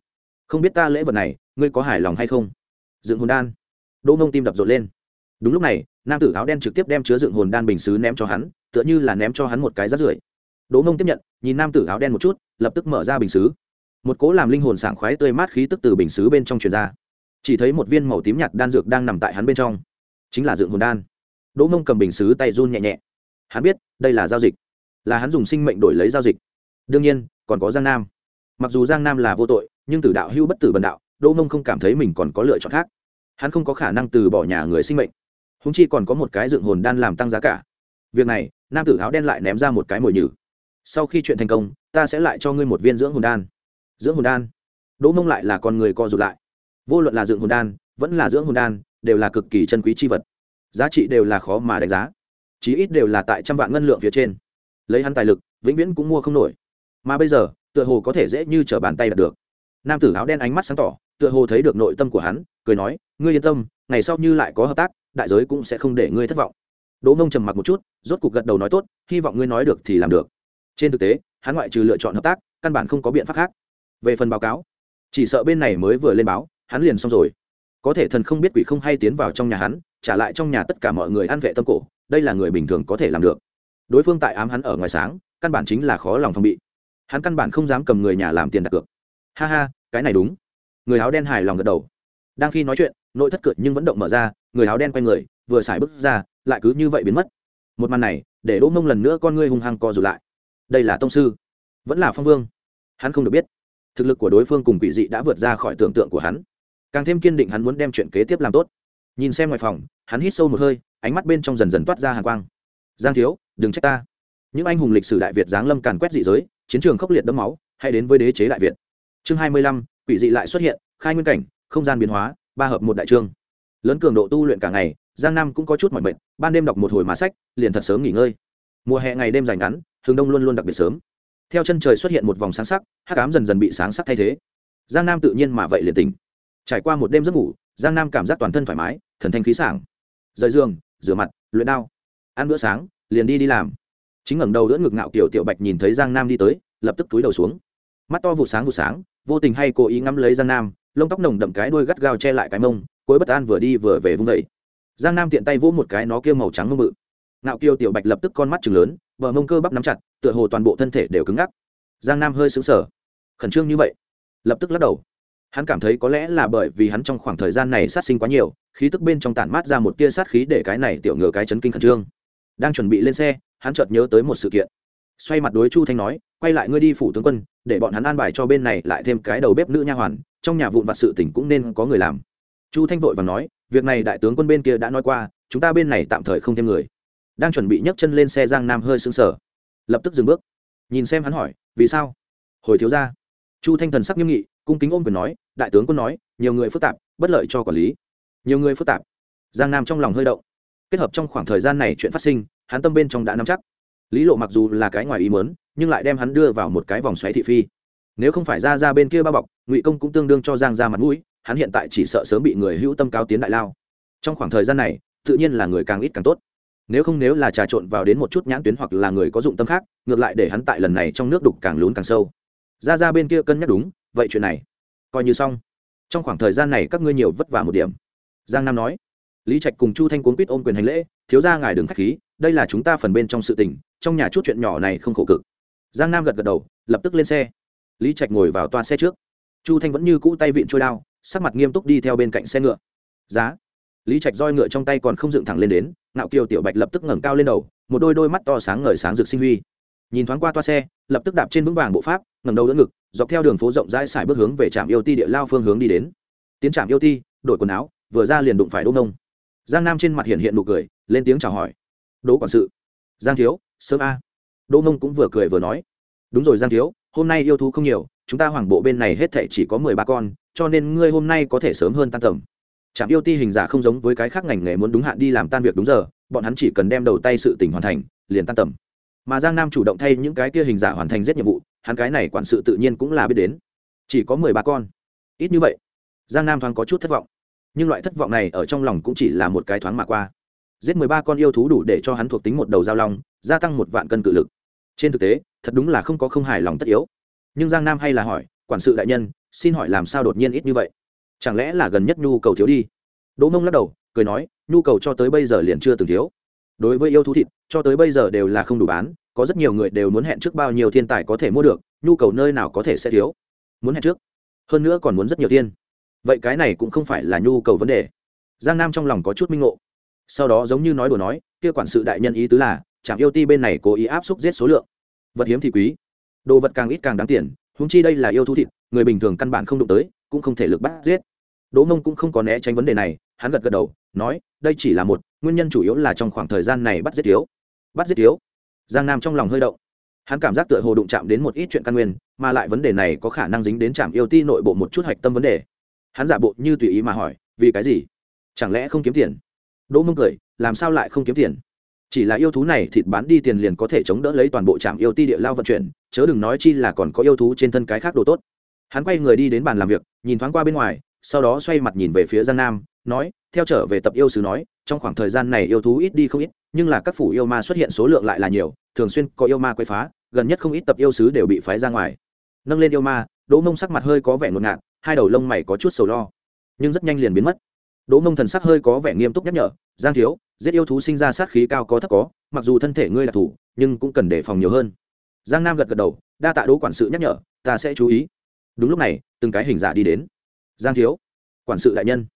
Không biết ta lễ vật này, ngươi có hài lòng hay không? Dựng hồn đan. Đỗ mông tim đập rộn lên. Đúng lúc này, nam tử áo đen trực tiếp đem chứa dựng hồn đan bình xứ ném cho hắn, tựa như là ném cho hắn một cái rát rưởi. Đỗ mông tiếp nhận, nhìn nam tử áo đen một chút, lập tức mở ra bình xứ. Một cố làm linh hồn sảng khoái tươi mát khí tức từ bình xứ bên trong truyền ra chỉ thấy một viên màu tím nhạt đan dược đang nằm tại hắn bên trong. Chính là dựng hồn đan. Đỗ mông cầm bình xứ tay run nhẹ nhẹ. Hắn biết, đây là giao dịch. Là hắn dùng sinh mệnh đổi lấy giao dịch. Đương nhiên, còn có giang nam. Mặc dù giang nam là vô tội, nhưng tử đạo hưu bất tử bần đạo, đỗ mông không cảm thấy mình còn có lựa chọn khác. Hắn không có khả năng từ bỏ nhà người sinh mệnh. Húng chi còn có một cái dựng hồn đan làm tăng giá cả. Việc này, nam tử áo đen lại ném ra một cái mồi nhử. Sau khi chuyện thành công, ta sẽ lại cho ngươi một viên dưỡng hồn đan. Dưỡng hồn đan. Đỗ mông lại là con người co rụt lại vô luận là dưỡng hồn đan, vẫn là dưỡng hồn đan, đều là cực kỳ chân quý c h i vật. Giá trị đều là khó mà đánh giá. Chí ít đều là tại trăm vạn ngân lượng phía trên. Lấy hắn tài lực, vĩnh viễn cũng mua không nổi. Mà bây giờ, tựa hồ có thể dễ như t r ở bàn tay đạt được. Nam tử áo đen ánh mắt sáng tỏ, tựa hồ thấy được nội tâm của hắn, cười nói, ngươi yên tâm, ngày sau như lại có hợp tác, đại giới cũng sẽ không để ngươi thất vọng. Đỗ mông trầm mặc một chút, rốt cục gật đầu nói, tốt, hy vọng ngươi nói được thì làm được. Trên thực tế, hắn ngoại trừ lựa chọn hợp tác, căn bản không có biện pháp khác. Về phần báo cáo, chỉ sợ bên này mới vừa lên báo hắn liền xong rồi. Có thể thần không biết quỷ không hay tiến vào trong nhà hắn, trả lại trong nhà tất cả mọi người ăn vệ tâm cổ, đây là người bình thường có thể làm được. Đối phương tại ám hắn ở ngoài sáng, căn bản chính là khó lòng phòng bị. Hắn căn bản không dám cầm người nhà làm tiền đặt cược. Ha ha, cái này đúng. Người áo đen hài lòng gật đầu. Đang khi nói chuyện, nội thất cượt nhưng vẫn động mở ra, người áo đen quay người, vừa xài bước ra, lại cứ như vậy biến mất. Một màn này, để đỗ mông lần nữa con ngươi hung hăng co rụt lại. Đây là tông sư. Vẫn là phong vương. Hắn không được biết. Thực lực của đối phương cùng quỷ dị đã vượt ra khỏi tưởng tượng của hắn càng thêm kiên định hắn muốn đem chuyện kế tiếp làm tốt. Nhìn xem ngoài phòng, hắn hít sâu một hơi, ánh mắt bên trong dần dần toát ra hàng quang. Giang thiếu, đừng trách ta. Những anh hùng lịch sử đại việt giáng lâm càn quét dị giới, chiến trường khốc liệt đẫm máu hay đến với đế chế đại việt. Chương hai mươi lăm, quỷ dị lại xuất hiện, khai nguyên cảnh, không gian biến hóa, ba hợp một đại trương. Lớn cường độ tu luyện cả ngày, giang nam cũng có chút mỏi mệt, ban đêm đọc một hồi mà sách, liền thật sớm nghỉ ngơi. Mùa hè ngày đêm dài ngắn hướng đông luôn luôn đặc biệt sớm. Theo chân trời xuất hiện một vòng sáng sắc hát cám dần dần bị sáng sắc thay thế. Giang nam tự nhiên mà vậy liền tỉnh trải qua một đêm giấc ngủ, giang nam cảm giác toàn thân thoải mái, thần thanh khí sảng. Rời giường, rửa mặt, luyện đao. Ăn bữa sáng, liền đi đi làm. Chính ngẩng đầu đỡ ngực ngạo kiểu tiểu bạch nhìn thấy giang nam đi tới, lập tức túi đầu xuống. Mắt to vụ sáng vụ sáng, vô tình hay cố ý ngắm lấy giang nam, lông tóc nồng đậm cái đuôi gắt gao che lại cái mông, cuối bất an vừa đi vừa về vung vẩy giang nam tiện tay vỗ một cái nó kia màu trắng mông mự ngạo kiều tiểu bạch lập tức con mắt chừng lớn, bờ mông cơ bắp nắm chặt, tựa hồ toàn bộ thân thể đều cứng ngắc. Giang nam hơi sững sờ. Khẩn trương như vậy, lập tức lắc đầu hắn cảm thấy có lẽ là bởi vì hắn trong khoảng thời gian này sát sinh quá nhiều, khí tức bên trong tản mát ra một tia sát khí để cái này tiểu ngừa cái chấn kinh khẩn trương. Đang chuẩn bị lên xe, hắn chợt nhớ tới một sự kiện. Xoay mặt đối chu thanh nói, quay lại ngươi đi phủ tướng quân, để bọn hắn an bài cho bên này lại thêm cái đầu bếp nữ nha hoàn, trong nhà vụn vặt sự tỉnh cũng nên có người làm. Chu thanh vội và nói, việc này đại tướng quân bên kia đã nói qua, chúng ta bên này tạm thời không thêm người. Đang chuẩn bị nhấc chân lên xe giang nam hơi sững sờ, lập tức dừng bước. Nhìn xem hắn hỏi, vì sao? Hồi thiếu ra chu thanh thần sắc nghiêm nghị cung kính ôm quyền nói, đại tướng quân nói, nhiều người phức tạp, bất lợi cho quản lý. Nhiều người phức tạp. Giang nam trong lòng hơi động. Kết hợp trong khoảng thời gian này chuyện phát sinh, hắn tâm bên trong đã nắm chắc. Lý lộ mặc dù là cái ngoài ý mớn nhưng lại đem hắn đưa vào một cái vòng xoáy thị phi. Nếu không phải ra ra bên kia bao bọc, ngụy công cũng tương đương cho giang ra mặt mũi, hắn hiện tại chỉ sợ sớm bị người hữu tâm cao tiến đại lao. Trong khoảng thời gian này, tự nhiên là người càng ít càng tốt. Nếu không nếu là trà trộn vào đến một chút nhãn tuyến hoặc là người có dụng tâm khác, ngược lại để hắn tại lần này trong nước đục càng lún càng sâu. Ra ra bên kia cân nhắc đúng vậy chuyện này coi như xong. Trong khoảng thời gian này các ngươi nhiều vất vả một điểm. Giang nam nói. Lý trạch cùng chu thanh cuốn quýt ôm quyền hành lễ, thiếu ra ngài đừng k h á c h khí, đây là chúng ta phần bên trong sự tình, trong nhà chút chuyện nhỏ này không khổ cực. Giang nam gật gật đầu, lập tức lên xe. Lý trạch ngồi vào toa xe trước. Chu thanh vẫn như cũ tay vịn trôi đao, sắc mặt nghiêm túc đi theo bên cạnh xe ngựa. Giá. Lý trạch roi ngựa trong tay còn không dựng thẳng lên đến, ngạo kiều tiểu bạch lập tức ngẩng cao lên đầu, một đôi đôi mắt to sáng ngời sáng rực sinh huy nhìn thoáng qua toa xe, lập tức đạp trên vững vàng bộ pháp ngầm đầu đỡ ngực, dọc theo đường phố rộng rãi xài bước hướng về trạm yêu ti địa lao phương hướng đi đến. Tiến trạm yêu ti, đổi quần áo, vừa ra liền đụng phải đỗ nông giang nam trên mặt hiện hiện nụ cười, lên tiếng chào hỏi. Đỗ quản sự. Giang thiếu, sớm a. Đỗ nông cũng vừa cười vừa nói. Đúng rồi giang thiếu, hôm nay yêu thú không nhiều, chúng ta hoàng bộ bên này hết thảy chỉ có mười ba con, cho nên ngươi hôm nay có thể sớm hơn tan tầm. Trạm yêu ti hình giả không giống với cái khác ngành nghề muốn đúng hạn đi làm tan việc đúng giờ, bọn hắn chỉ cần đem đầu tay sự tình hoàn thành, liền tan tầm mà giang nam chủ động thay những cái kia hình giả hoàn thành giết nhiệm vụ, hắn cái này quản sự tự nhiên cũng là biết đến. Chỉ có mười ba con. Ít như vậy, giang nam thoáng có chút thất vọng. Nhưng loại thất vọng này ở trong lòng cũng chỉ là một cái thoáng mà qua. Giết mười ba con yêu thú đủ để cho hắn thuộc tính một đầu giao long, gia tăng một vạn cân cự lực. Trên thực tế, thật đúng là không có không hài lòng tất yếu. Nhưng giang nam hay là hỏi, quản sự đại nhân, xin hỏi làm sao đột nhiên ít như vậy? Chẳng lẽ là gần nhất nhu cầu thiếu đi? Đỗ mông lắc đầu, cười nói, nhu cầu cho tới bây giờ liền chưa từng thiếu đối với yêu thú thịt, cho tới bây giờ đều là không đủ bán, có rất nhiều người đều muốn hẹn trước bao nhiêu thiên tài có thể mua được, nhu cầu nơi nào có thể sẽ thiếu. Muốn hẹn trước, hơn nữa còn muốn rất nhiều tiền. Vậy cái này cũng không phải là nhu cầu vấn đề. Giang nam trong lòng có chút minh ngộ. Sau đó giống như nói đùa nói, kia quản sự đại nhân ý tứ là trạm yêu ti bên này cố ý áp xúc giết số lượng. Vật hiếm thì quý. Đồ vật càng ít càng đáng tiền húng chi đây là yêu thú thịt, người bình thường căn bản không đụng tới, cũng không thể lực bắt giết. Đỗ mông cũng không có né tránh vấn đề này, hắn gật gật đầu, nói, đây chỉ là một nguyên nhân chủ yếu là trong khoảng thời gian này bắt giết thiếu. Bắt giết thiếu? Giang nam trong lòng hơi động. Hắn cảm giác tựa hồ đụng chạm đến một ít chuyện căn nguyên, mà lại vấn đề này có khả năng dính đến trạm yêu ti nội bộ một chút hạch tâm vấn đề. Hắn giả bộ như tùy ý mà hỏi, vì cái gì? Chẳng lẽ không kiếm tiền? Đỗ mông cười, làm sao lại không kiếm tiền? Chỉ là yêu thú này thịt bán đi tiền liền có thể chống đỡ lấy toàn bộ trạm yêu ti địa lao vận chuyển, chớ đừng nói chi là còn có yêu thú trên thân cái khác đồ tốt. Hắn quay người đi đến bàn làm việc, nhìn thoáng qua bên ngoài sau đó xoay mặt nhìn về phía giang nam, nói, theo trở về tập yêu sứ nói, trong khoảng thời gian này yêu thú ít đi không ít, nhưng là các phủ yêu ma xuất hiện số lượng lại là nhiều, thường xuyên có yêu ma quay phá, gần nhất không ít tập yêu sứ đều bị phái ra ngoài. Nâng lên yêu ma, đỗ mông sắc mặt hơi có vẻ ngột ngạt, hai đầu lông mày có chút sầu lo, nhưng rất nhanh liền biến mất. Đỗ mông thần sắc hơi có vẻ nghiêm túc nhắc nhở, giang thiếu, giết yêu thú sinh ra sát khí cao có thấp có, mặc dù thân thể ngươi là thủ, nhưng cũng cần đề phòng nhiều hơn. Giang nam gật gật đầu, đa tạ đỗ quản sự nhắc nhở, ta sẽ chú ý. Đúng lúc này, từng cái hình giả đi đến giang thiếu, quản sự đại nhân.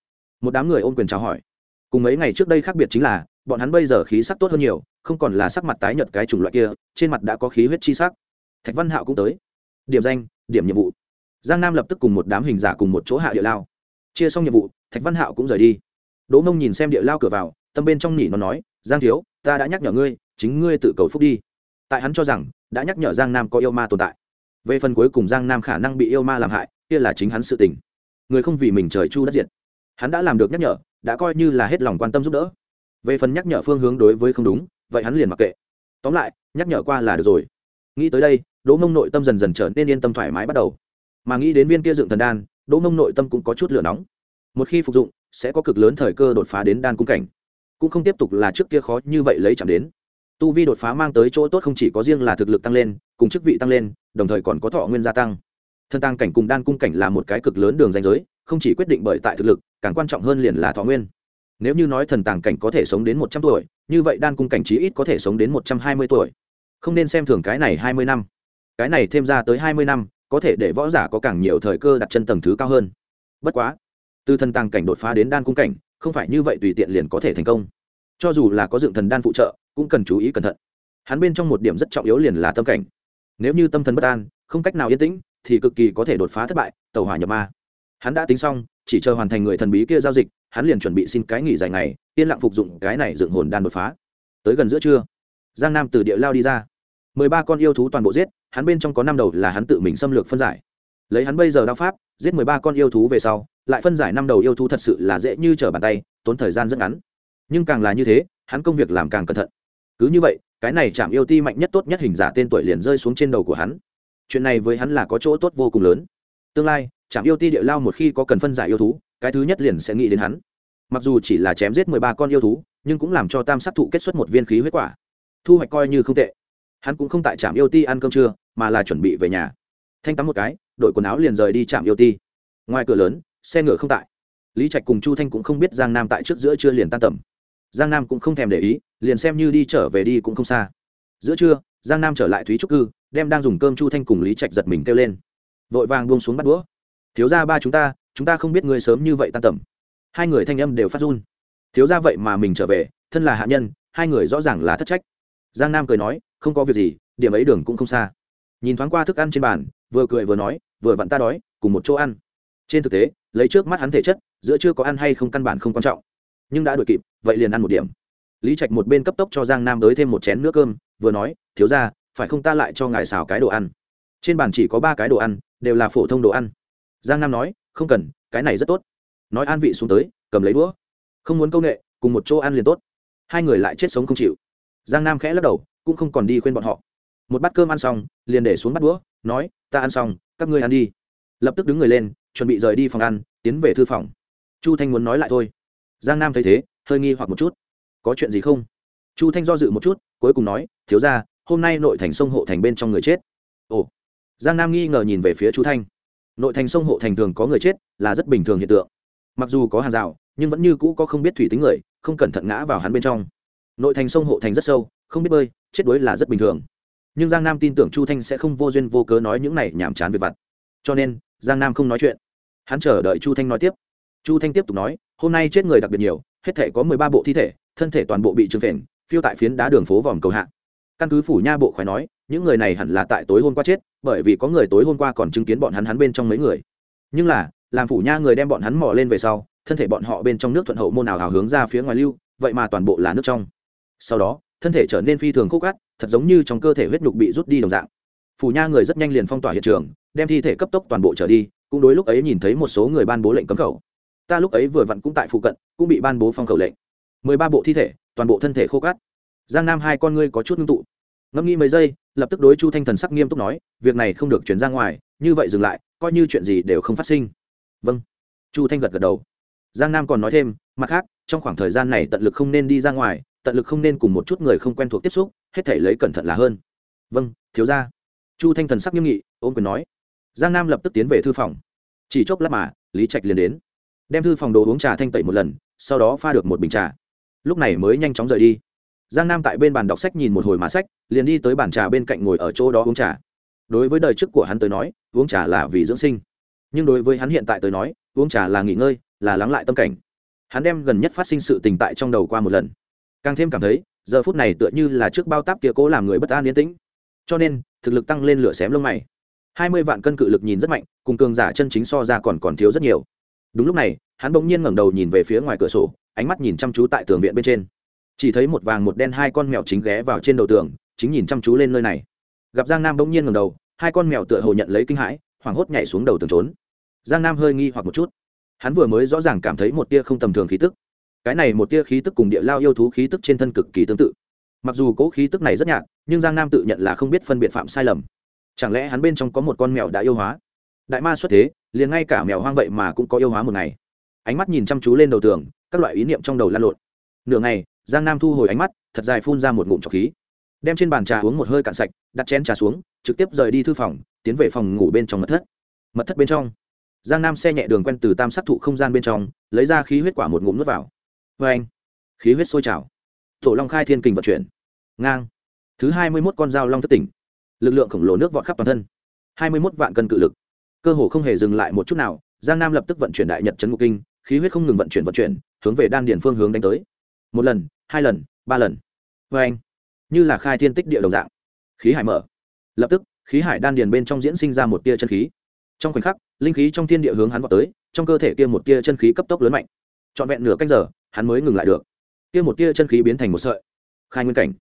Một đám người ôm quyền chào hỏi. Cùng mấy ngày trước đây khác biệt chính là, bọn hắn bây giờ khí sắc tốt hơn nhiều, không còn là sắc mặt tái nhợt cái chủng loại kia, trên mặt đã có khí huyết chi sắc. Thạch văn hạo cũng tới. Điểm danh, điểm nhiệm vụ. Giang nam lập tức cùng một đám hình giả cùng một chỗ hạ địa lao. Chia xong nhiệm vụ, thạch văn hạo cũng rời đi. Đỗ mông nhìn xem địa lao cửa vào, tâm bên trong nhỉ nó nói, giang thiếu, ta đã nhắc nhở ngươi, chính ngươi tự cầu phúc đi. Tại hắn cho rằng, đã nhắc nhở giang nam có yêu ma tồn tại. Về phần cuối cùng giang nam khả năng bị yêu ma làm hại, kia là chính hắn sự tình người không vì mình trời chu đất diệt. Hắn đã làm được nhắc nhở, đã coi như là hết lòng quan tâm giúp đỡ. Về phần nhắc nhở phương hướng đối với không đúng, vậy hắn liền mặc kệ. Tóm lại, nhắc nhở qua là được rồi. Nghĩ tới đây, đỗ mông nội tâm dần dần trở nên yên tâm thoải mái bắt đầu. Mà nghĩ đến viên kia dựng thần đan, đỗ mông nội tâm cũng có chút lửa nóng. Một khi phục dụng, sẽ có cực lớn thời cơ đột phá đến đan cung cảnh. Cũng không tiếp tục là trước kia khó như vậy lấy chạm đến. Tu vi đột phá mang tới chỗ tốt không chỉ có riêng là thực lực tăng lên, cùng chức vị tăng lên, đồng thời còn có thọ nguyên gia tăng thân tăng cảnh cùng đan cung cảnh là một cái cực lớn đường danh giới, không chỉ quyết định bởi tại thực lực, càng quan trọng hơn liền là thọ nguyên. Nếu như nói thần tàng cảnh có thể sống đến một trăm tuổi, như vậy đan cung cảnh chí ít có thể sống đến một trăm hai mươi tuổi. Không nên xem thường cái này hai mươi năm. Cái này thêm ra tới hai mươi năm, có thể để võ giả có càng nhiều thời cơ đặt chân tầng thứ cao hơn. Bất quá, từ thần tàng cảnh đột phá đến đan cung cảnh, không phải như vậy tùy tiện liền có thể thành công. Cho dù là có dựng thần đan phụ trợ, cũng cần chú ý cẩn thận. Hắn bên trong một điểm rất trọng yếu liền là tâm cảnh. Nếu như tâm thần bất an, không cách nào yên tĩnh thì cực kỳ có thể đột phá thất bại, tàu hỏa nhập ma. Hắn đã tính xong, chỉ chờ hoàn thành người thần bí kia giao dịch, hắn liền chuẩn bị xin cái nghỉ dài ngày, yên lặng phục dụng cái này dựng hồn đan đột phá. Tới gần giữa trưa, giang nam từ địa lao đi ra. Mười ba con yêu thú toàn bộ giết, hắn bên trong có năm đầu là hắn tự mình xâm lược phân giải. Lấy hắn bây giờ đao pháp, giết mười ba con yêu thú về sau, lại phân giải năm đầu yêu thú thật sự là dễ như trở bàn tay, tốn thời gian rất ngắn. Nhưng càng là như thế, hắn công việc làm càng cẩn thận. Cứ như vậy, cái này chạm yêu ti mạnh nhất tốt nhất hình giả tên tuổi liền rơi xuống trên đầu của hắn chuyện này với hắn là có chỗ tốt vô cùng lớn. Tương lai trạm yêu ti địa lao một khi có cần phân giải yêu thú, cái thứ nhất liền sẽ nghĩ đến hắn. Mặc dù chỉ là chém giết mười ba con yêu thú, nhưng cũng làm cho tam sát thụ kết xuất một viên khí huyết quả. Thu hoạch coi như không tệ. Hắn cũng không tại trạm yêu ti ăn cơm trưa, mà là chuẩn bị về nhà. Thanh tắm một cái, đội quần áo liền rời đi trạm yêu ti. Ngoài cửa lớn, xe ngựa không tại. Lý trạch cùng chu thanh cũng không biết giang nam tại trước giữa trưa liền tan tầm. Giang nam cũng không thèm để ý, liền xem như đi trở về đi cũng không xa. Giữa trưa, giang nam trở lại thúy trúc cư đem đang dùng cơm chu thanh cùng lý trạch giật mình kêu lên. Vội vàng buông xuống bắt đũa. Thiếu ra ba chúng ta chúng ta không biết ngươi sớm như vậy tan tầm. Hai người thanh âm đều phát run. Thiếu ra vậy mà mình trở về, thân là hạ nhân, hai người rõ ràng là thất trách. Giang nam cười nói, không có việc gì, điểm ấy đường cũng không xa. Nhìn thoáng qua thức ăn trên bàn, vừa cười vừa nói, vừa vặn ta đói, cùng một chỗ ăn. Trên thực tế, lấy trước mắt hắn thể chất, giữa chưa có ăn hay không căn bản không quan trọng. Nhưng đã đuổi kịp, vậy liền ăn một điểm. Lý trạch một bên cấp tốc cho giang nam tới thêm một chén nước cơm, vừa nói, thiếu ra phải không ta lại cho ngài xào cái đồ ăn? Trên bàn chỉ có ba cái đồ ăn, đều là phổ thông đồ ăn. Giang nam nói, không cần, cái này rất tốt. Nói an vị xuống tới, cầm lấy đũa. Không muốn c â u n ệ cùng một chỗ ăn liền tốt. Hai người lại chết sống không chịu. Giang nam khẽ lắc đầu, cũng không còn đi khuyên bọn họ. Một bát cơm ăn xong, liền để xuống bắt đũa, nói, ta ăn xong, các ngươi ăn đi. Lập tức đứng người lên, chuẩn bị rời đi phòng ăn, tiến về thư phòng. Chu thanh muốn nói lại thôi. Giang nam thấy thế, hơi nghi hoặc một chút. Có chuyện gì không? Chu thanh do dự một chút, cuối cùng nói, thiếu ra hôm nay nội thành sông hộ thành bên trong người chết. Ồ, giang nam nghi ngờ nhìn về phía chu thanh. Nội thành sông hộ thành thường có người chết là rất bình thường hiện tượng. Mặc dù có hàng rào, nhưng vẫn như cũ có không biết thủy tính người, không cẩn thận ngã vào hắn bên trong. Nội thành sông hộ thành rất sâu, không biết bơi, chết đuối là rất bình thường. Nhưng giang nam tin tưởng chu thanh sẽ không vô duyên vô cớ nói những này nhảm chán về vặt. Cho nên, giang nam không nói chuyện. Hắn chờ đợi chu thanh nói tiếp. Chu thanh tiếp tục nói, hôm nay chết người đặc biệt nhiều, hết thể có mười ba bộ thi thể, thân thể toàn bộ bị trừng phền phiêu tại phiến đá đường phố vòm cầu hạ căn cứ phủ nha bộ khoái nói những người này hẳn là tại tối hôm qua chết bởi vì có người tối hôm qua còn chứng kiến bọn hắn hắn bên trong mấy người. Nhưng là làm phủ nha người đem bọn hắn mò lên về sau thân thể bọn họ bên trong nước thuận hậu môn nào hào hướng ra phía ngoài lưu vậy mà toàn bộ là nước trong. Sau đó thân thể trở nên phi thường khúc gắt, thật giống như trong cơ thể huyết nhục bị rút đi đồng dạng. Phủ nha người rất nhanh liền phong tỏa hiện trường đem thi thể cấp tốc toàn bộ trở đi cũng đối lúc ấy nhìn thấy một số người ban bố lệnh cấm khẩu. Ta lúc ấy vừa vặn cũng tại phụ cận cũng bị ban bố phong khẩu lệnh. Mười ba bộ thi thể toàn bộ thân thể khô cát giang nam hai con ngươi có chút ngưng tụ. Ngẫm nghĩ mấy giây, lập tức đối chu thanh thần sắc nghiêm túc nói, việc này không được chuyển ra ngoài, như vậy dừng lại, coi như chuyện gì đều không phát sinh. Vâng. Chu thanh gật gật đầu. Giang nam còn nói thêm, mặt khác, trong khoảng thời gian này tận lực không nên đi ra ngoài, tận lực không nên cùng một chút người không quen thuộc tiếp xúc, hết thể lấy cẩn thận là hơn. Vâng thiếu ra chu thanh thần sắc nghiêm nghị ôm quyền nói. Giang nam lập tức tiến về thư phòng. Chỉ chốc lát mà, lý trạch liền đến. Đem thư phòng đồ uống trà thanh tẩy một lần, sau đó pha được một bình trà. Lúc này mới nhanh chóng rời đi giang nam tại bên bàn đọc sách nhìn một hồi mà sách, liền đi tới bàn trà bên cạnh ngồi ở chỗ đó uống trà. Đối với đời trước của hắn tới nói, uống trà là vì dưỡng sinh. Nhưng đối với hắn hiện tại tới nói, uống trà là nghỉ ngơi, là lắng lại tâm cảnh. Hắn đem gần nhất phát sinh sự tình tại trong đầu qua một lần. Càng thêm cảm thấy, giờ phút này tựa như là trước bao táp kia cố làm người bất an yên tĩnh. Cho nên, thực lực tăng lên lửa xém lông mày. Hai mươi vạn cân cự lực nhìn rất mạnh, cùng cường giả chân chính so ra còn còn thiếu rất nhiều. Đúng lúc này, hắn bỗng nhiên ngẩng đầu nhìn về phía ngoài cửa sổ, ánh mắt nhìn chăm chú tại tường viện bên trên chỉ thấy một vàng một đen hai con mèo chính ghé vào trên đầu tường, chính nhìn chăm chú lên nơi này. Gặp giang nam bỗng nhiên ngẩng đầu, hai con mèo tựa hồ nhận lấy kinh hãi, hoảng hốt nhảy xuống đầu tường trốn. Giang nam hơi nghi hoặc một chút. Hắn vừa mới rõ ràng cảm thấy một tia không tầm thường khí tức. Cái này một tia khí tức cùng địa lao yêu thú khí tức trên thân cực kỳ tương tự. Mặc dù cỗ khí tức này rất nhạt, nhưng giang nam tự nhận là không biết phân biệt phạm sai lầm. Chẳng lẽ hắn bên trong có một con mèo đã yêu hóa? Đại ma xuất thế, liền ngay cả mèo hoang vậy mà cũng có yêu hóa một ngày. Ánh mắt nhìn chăm chú lên đầu tường, các loại ý niệm trong đầu lan lộn. Nửa ngày giang nam thu hồi ánh mắt, thật dài phun ra một ngụm trọc khí. Đem trên bàn trà uống một hơi cạn sạch, đặt chén trà xuống, trực tiếp rời đi thư phòng, tiến về phòng ngủ bên trong mật thất. Mật thất bên trong. Giang nam xe nhẹ đường quen từ tam sắc thụ không gian bên trong, lấy ra khí huyết quả một ngụm nước vào. Vê anh, khí huyết sôi trào. Tổ long khai thiên kình vận chuyển. Ngang. Thứ hai mươi mốt con dao long thất tỉnh. Lực lượng khổng lồ nước vọt khắp toàn thân. Hai mươi mốt vạn cân cự lực. Cơ hồ không hề dừng lại một chút nào, giang nam lập tức vận chuyển đại nhật trấn ngục kinh, khí huyết không ngừng vận chuyển vận chuyển, hướng về đan điền phương hướng đánh tới một lần, hai lần, ba lần. Vê anh, như là khai thiên tích địa đồng dạng. Khí hải mở. Lập tức, khí hải đan điền bên trong diễn sinh ra một tia chân khí. Trong khoảnh khắc, linh khí trong thiên địa hướng hắn vào tới, trong cơ thể kia một tia chân khí cấp tốc lớn mạnh. Trọn vẹn nửa canh giờ, hắn mới ngừng lại được. Kia một tia chân khí biến thành một sợi. Khai nguyên cảnh.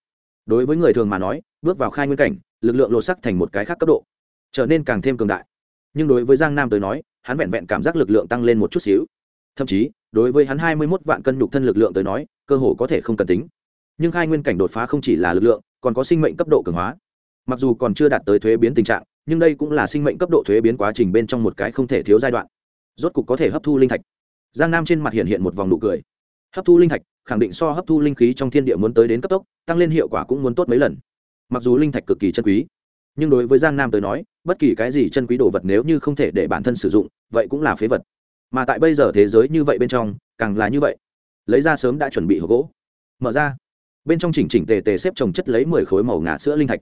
Đối với người thường mà nói, bước vào khai nguyên cảnh, lực lượng lột sắc thành một cái khác cấp độ, trở nên càng thêm cường đại. Nhưng đối với giang nam tới nói, hắn vẹn vẹn cảm giác lực lượng tăng lên một chút xíu. Thậm chí, đối với hắn hai mươi mốt vạn cân nhục thân lực lượng tới nói cơ hồ có thể không cần tính. Nhưng khai nguyên cảnh đột phá không chỉ là lực lượng, còn có sinh mệnh cấp độ cường hóa. Mặc dù còn chưa đạt tới thuế biến tình trạng, nhưng đây cũng là sinh mệnh cấp độ thuế biến quá trình bên trong một cái không thể thiếu giai đoạn. Rốt cục có thể hấp thu linh thạch. Giang nam trên mặt hiện hiện một vòng nụ cười. Hấp thu linh thạch, khẳng định so hấp thu linh khí trong thiên địa muốn tới đến cấp tốc, tăng lên hiệu quả cũng muốn tốt mấy lần. Mặc dù linh thạch cực kỳ chân quý, nhưng đối với giang nam tới nói, bất kỳ cái gì chân quý đồ vật nếu như không thể để bản thân sử dụng, vậy cũng là phế vật. Mà tại bây giờ thế giới như vậy bên trong, càng là như vậy lấy ra sớm đã chuẩn bị hộp gỗ. Mở ra. Bên trong chỉnh chỉnh tề tề xếp trồng chất lấy mười khối màu ngả sữa linh thạch.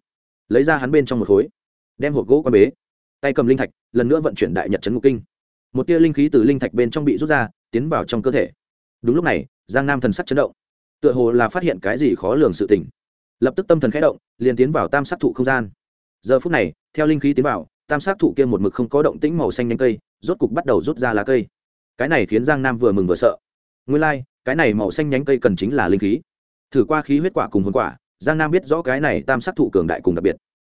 Lấy ra hắn bên trong một khối. Đem hộp gỗ qua bế. Tay cầm linh thạch lần nữa vận chuyển đại nhật trấn ngục kinh. Một tia linh khí từ linh thạch bên trong bị rút ra tiến vào trong cơ thể. Đúng lúc này giang nam thần sắc chấn động. Tựa hồ là phát hiện cái gì khó lường sự tình. Lập tức tâm thần khẽ động liền tiến vào tam sắc thụ không gian. Giờ phút này theo linh khí tiến vào tam sắc thụ kia một mực không có động tĩnh màu xanh nhanh cây rốt cục bắt đầu rút ra lá cây. Cái này khiến giang nam vừa mừng vừa sợ. Nguyên lai、like, cái này màu xanh nhánh cây cần chính là linh khí. Thử qua khí huyết quả cùng hồn quả, giang nam biết rõ cái này tam sát thụ cường đại cùng đặc biệt.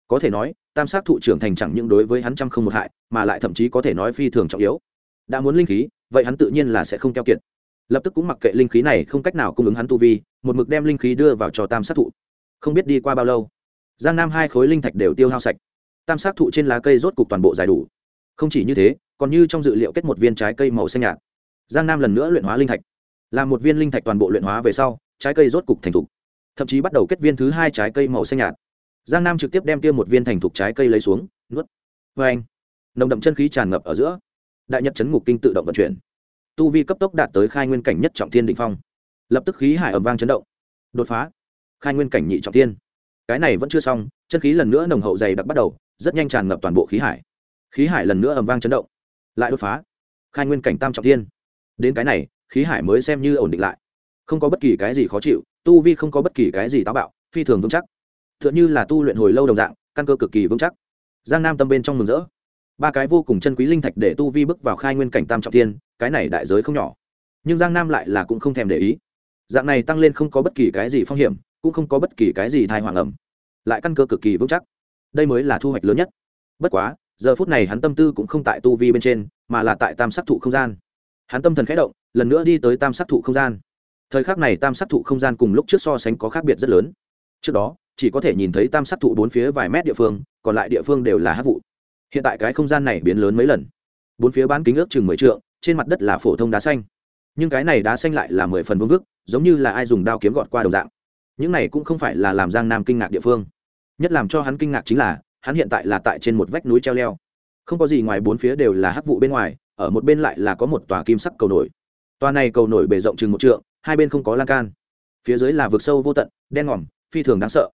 Có thể nói, tam sát thụ trưởng thành chẳng những đối với hắn trăm không một hại, mà lại thậm chí có thể nói phi thường trọng yếu. Đã muốn linh khí, vậy hắn tự nhiên là sẽ không keo kiệt. Lập tức cũng mặc kệ linh khí này không cách nào cung ứng hắn tu vi, một mực đem linh khí đưa vào cho tam sát thụ. Không biết đi qua bao lâu, giang nam hai khối linh thạch đều tiêu hao sạch. Tam sát thụ trên lá cây rốt cục toàn bộ giải đủ. Không chỉ như thế, còn như trong dự liệu kết một viên trái cây màu xanh nhạt. Giang nam lần nữa luyện hóa linh thạch làm một viên linh thạch toàn bộ luyện hóa về sau, trái cây rốt cục thành thục. Thậm chí bắt đầu kết viên thứ hai trái cây màu xanh nhạt. Giang nam trực tiếp đem kia một viên thành thục trái cây lấy xuống, nuốt. Vê anh, nồng đậm chân khí tràn ngập ở giữa. Đại nhật chấn ngục kinh tự động vận chuyển. Tu vi cấp tốc đạt tới khai nguyên cảnh nhất trọng thiên định phong. Lập tức khí hải ẩm vang chấn động. Đột phá. Khai nguyên cảnh nhị trọng thiên. Cái này vẫn chưa xong, chân khí lần nữa nồng hậu dày đặc bắt đầu, rất nhanh tràn ngập toàn bộ khí hải. Khí hải lần nữa ẩm vang chấn động. Lại đột phá. Khai nguyên cảnh tam trọng thiên. Đến cái này khí hải mới xem như ổn định lại. Không có bất kỳ cái gì khó chịu, tu vi không có bất kỳ cái gì táo bạo, phi thường vững chắc. T h ư ợ n h ư là tu luyện hồi lâu đồng dạng, căn cơ cực kỳ vững chắc. Giang nam tâm bên trong mừng rỡ. Ba cái vô cùng chân quý linh thạch để tu vi bước vào khai nguyên cảnh tam trọng tiên cái này đại giới không nhỏ. Nhưng giang nam lại là cũng không thèm để ý. Dạng này tăng lên không có bất kỳ cái gì phong hiểm, cũng không có bất kỳ cái gì thai hoàng ẩm lại căn cơ cực kỳ vững chắc. Đây mới là thu hoạch lớn nhất. Bất quá, giờ phút này hắn tâm tư cũng không tại tu vi bên trên, mà là tại tam sắc thụ không gian hắn tâm thần khẽ động, lần nữa đi tới tam sát thụ không gian. Thời khắc này tam sát thụ không gian cùng lúc trước so sánh có khác biệt rất lớn. Trước đó, chỉ có thể nhìn thấy tam sát thụ bốn phía vài mét địa phương, còn lại địa phương đều là hát vụ. Hiện tại cái không gian này biến lớn mấy lần. Bốn phía bán kính ước chừng mười trượng, trên mặt đất là phổ thông đá xanh. Nhưng cái này đá xanh lại là mười phần vương vức, giống như là ai dùng đao kiếm gọt qua đồng dạng. Những này cũng không phải là làm giang nam kinh ngạc địa phương. Nhất làm cho hắn kinh ngạc chính là, hắn hiện tại là tại trên một vách núi treo leo. Không có gì ngoài bốn phía đều là hắc vụ bên ngoài ở một bên lại là có một tòa kim sắc cầu nổi. Tòa này cầu nổi bề rộng chừng một trượng, hai bên không có lan can. Phía dưới là vực sâu vô tận, đen ngòm, phi thường đáng sợ.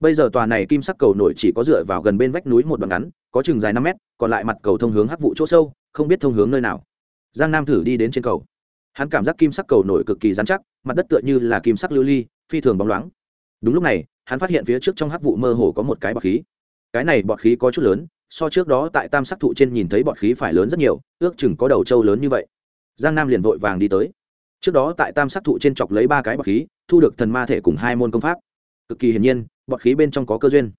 Bây giờ tòa này kim sắc cầu nổi chỉ có dựa vào gần bên vách núi một đoạn ngắn, có chừng dài năm mét, còn lại mặt cầu thông hướng hắc vụ chỗ sâu, không biết thông hướng nơi nào. Giang nam thử đi đến trên cầu. Hắn cảm giác kim sắc cầu nổi cực kỳ dán chắc, mặt đất tựa như là kim sắc lưu ly, phi thường bóng loáng. Đúng lúc này, hắn phát hiện phía trước trong hắc vụ mơ hồ có một cái bọt khí. Cái này bọt khí có chút lớn so trước đó tại tam sắc thụ trên nhìn thấy bọt khí phải lớn rất nhiều, ước chừng có đầu trâu lớn như vậy. Giang nam liền vội vàng đi tới. Trước đó tại tam sắc thụ trên chọc lấy ba cái bọt khí, thu được thần ma thể cùng hai môn công pháp. Cực kỳ hiển nhiên, bọt khí bên trong có cơ duyên.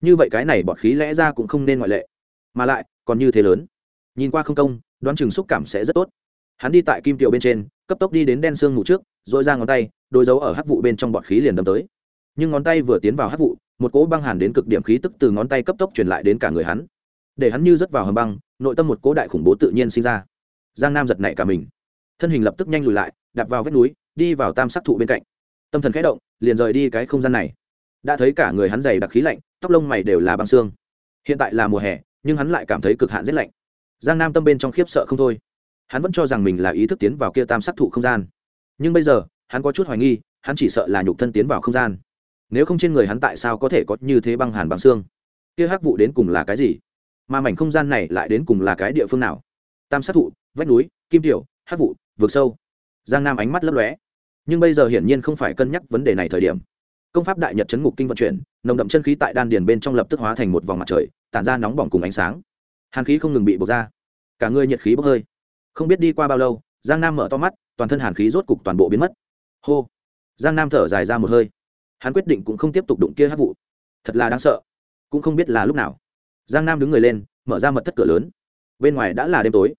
Như vậy cái này bọt khí lẽ ra cũng không nên ngoại lệ. Mà lại, còn như thế lớn. Nhìn qua không công, đoán chừng xúc cảm sẽ rất tốt. Hắn đi tại kim tiểu bên trên, cấp tốc đi đến đen xương ngủ trước dội ra ngón tay, đôi dấu ở hắc vụ bên trong bọt khí liền đâm tới. Nhưng ngón tay vừa tiến vào hắc vụ một cỗ băng hàn đến cực điểm khí tức từ ngón tay cấp tốc truyền lại đến cả người hắn. Để hắn như rớt vào hầm băng, nội tâm một cỗ đại khủng bố tự nhiên sinh ra. Giang nam giật nảy cả mình. Thân hình lập tức nhanh lùi lại, đạp vào vách núi, đi vào tam sắc thụ bên cạnh. Tâm thần khẽ động, liền rời đi cái không gian này. Đã thấy cả người hắn dày đặc khí lạnh, tóc lông mày đều là băng xương. Hiện tại là mùa hè, nhưng hắn lại cảm thấy cực hạn rét lạnh. Giang nam tâm bên trong khiếp sợ không thôi. Hắn vẫn cho rằng mình là ý thức tiến vào kia tam sắc thụ không gian. Nhưng bây giờ, hắn có chút hoài nghi, hắn chỉ sợ là nhục thân tiến vào không gian nếu không trên người hắn tại sao có thể có như thế băng hàn băng xương? Kia hắc vụ đến cùng là cái gì? Mà mảnh không gian này lại đến cùng là cái địa phương nào? Tam sát thụ, vách núi, kim tiểu, hắc vụ vượt sâu. Giang nam ánh mắt lấp lóe. Nhưng bây giờ hiển nhiên không phải cân nhắc vấn đề này thời điểm. Công pháp đại nhật chấn ngục kinh vận chuyển, nồng đậm chân khí tại đan điền bên trong lập tức hóa thành một vòng mặt trời, tản ra nóng bỏng cùng ánh sáng. Hàn khí không ngừng bị bộc ra. Cả người nhiệt khí bốc hơi. Không biết đi qua bao lâu, giang nam mở to mắt, toàn thân hàn khí rốt cục toàn bộ biến mất. Hô. Giang nam thở dài ra một hơi hắn quyết định cũng không tiếp tục đụng kia hát vụ. Thật là đáng sợ. Cũng không biết là lúc nào. Giang nam đứng người lên, mở ra mật thất cửa lớn. Bên ngoài đã là đêm tối.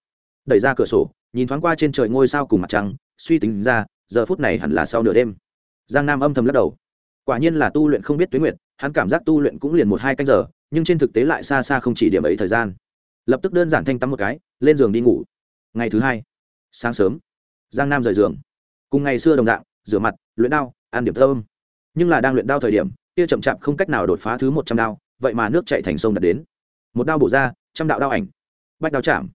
Đẩy ra cửa sổ, nhìn thoáng qua trên trời ngôi sao cùng mặt trăng, suy tính ra, giờ phút này hẳn là sau nửa đêm. Giang nam âm thầm lắc đầu. Quả nhiên là tu luyện không biết tuyến nguyện hắn cảm giác tu luyện cũng liền một hai canh giờ, nhưng trên thực tế lại xa xa không chỉ điểm ấy thời gian. Lập tức đơn giản thanh tắm một cái, lên giường đi ngủ. Ngày thứ hai, sáng sớm, giang nam rời giường. Cùng ngày xưa đồng dạng, rửa mặt, luyện đao, ăn điểm thơm nhưng là đang luyện đao thời điểm, kia chậm chạp không cách nào đột phá thứ một trăm đao, vậy mà nước chạy thành sông đặt đến. Một đao bổ ra, trăm đạo đao ảnh. Bách đao chạm.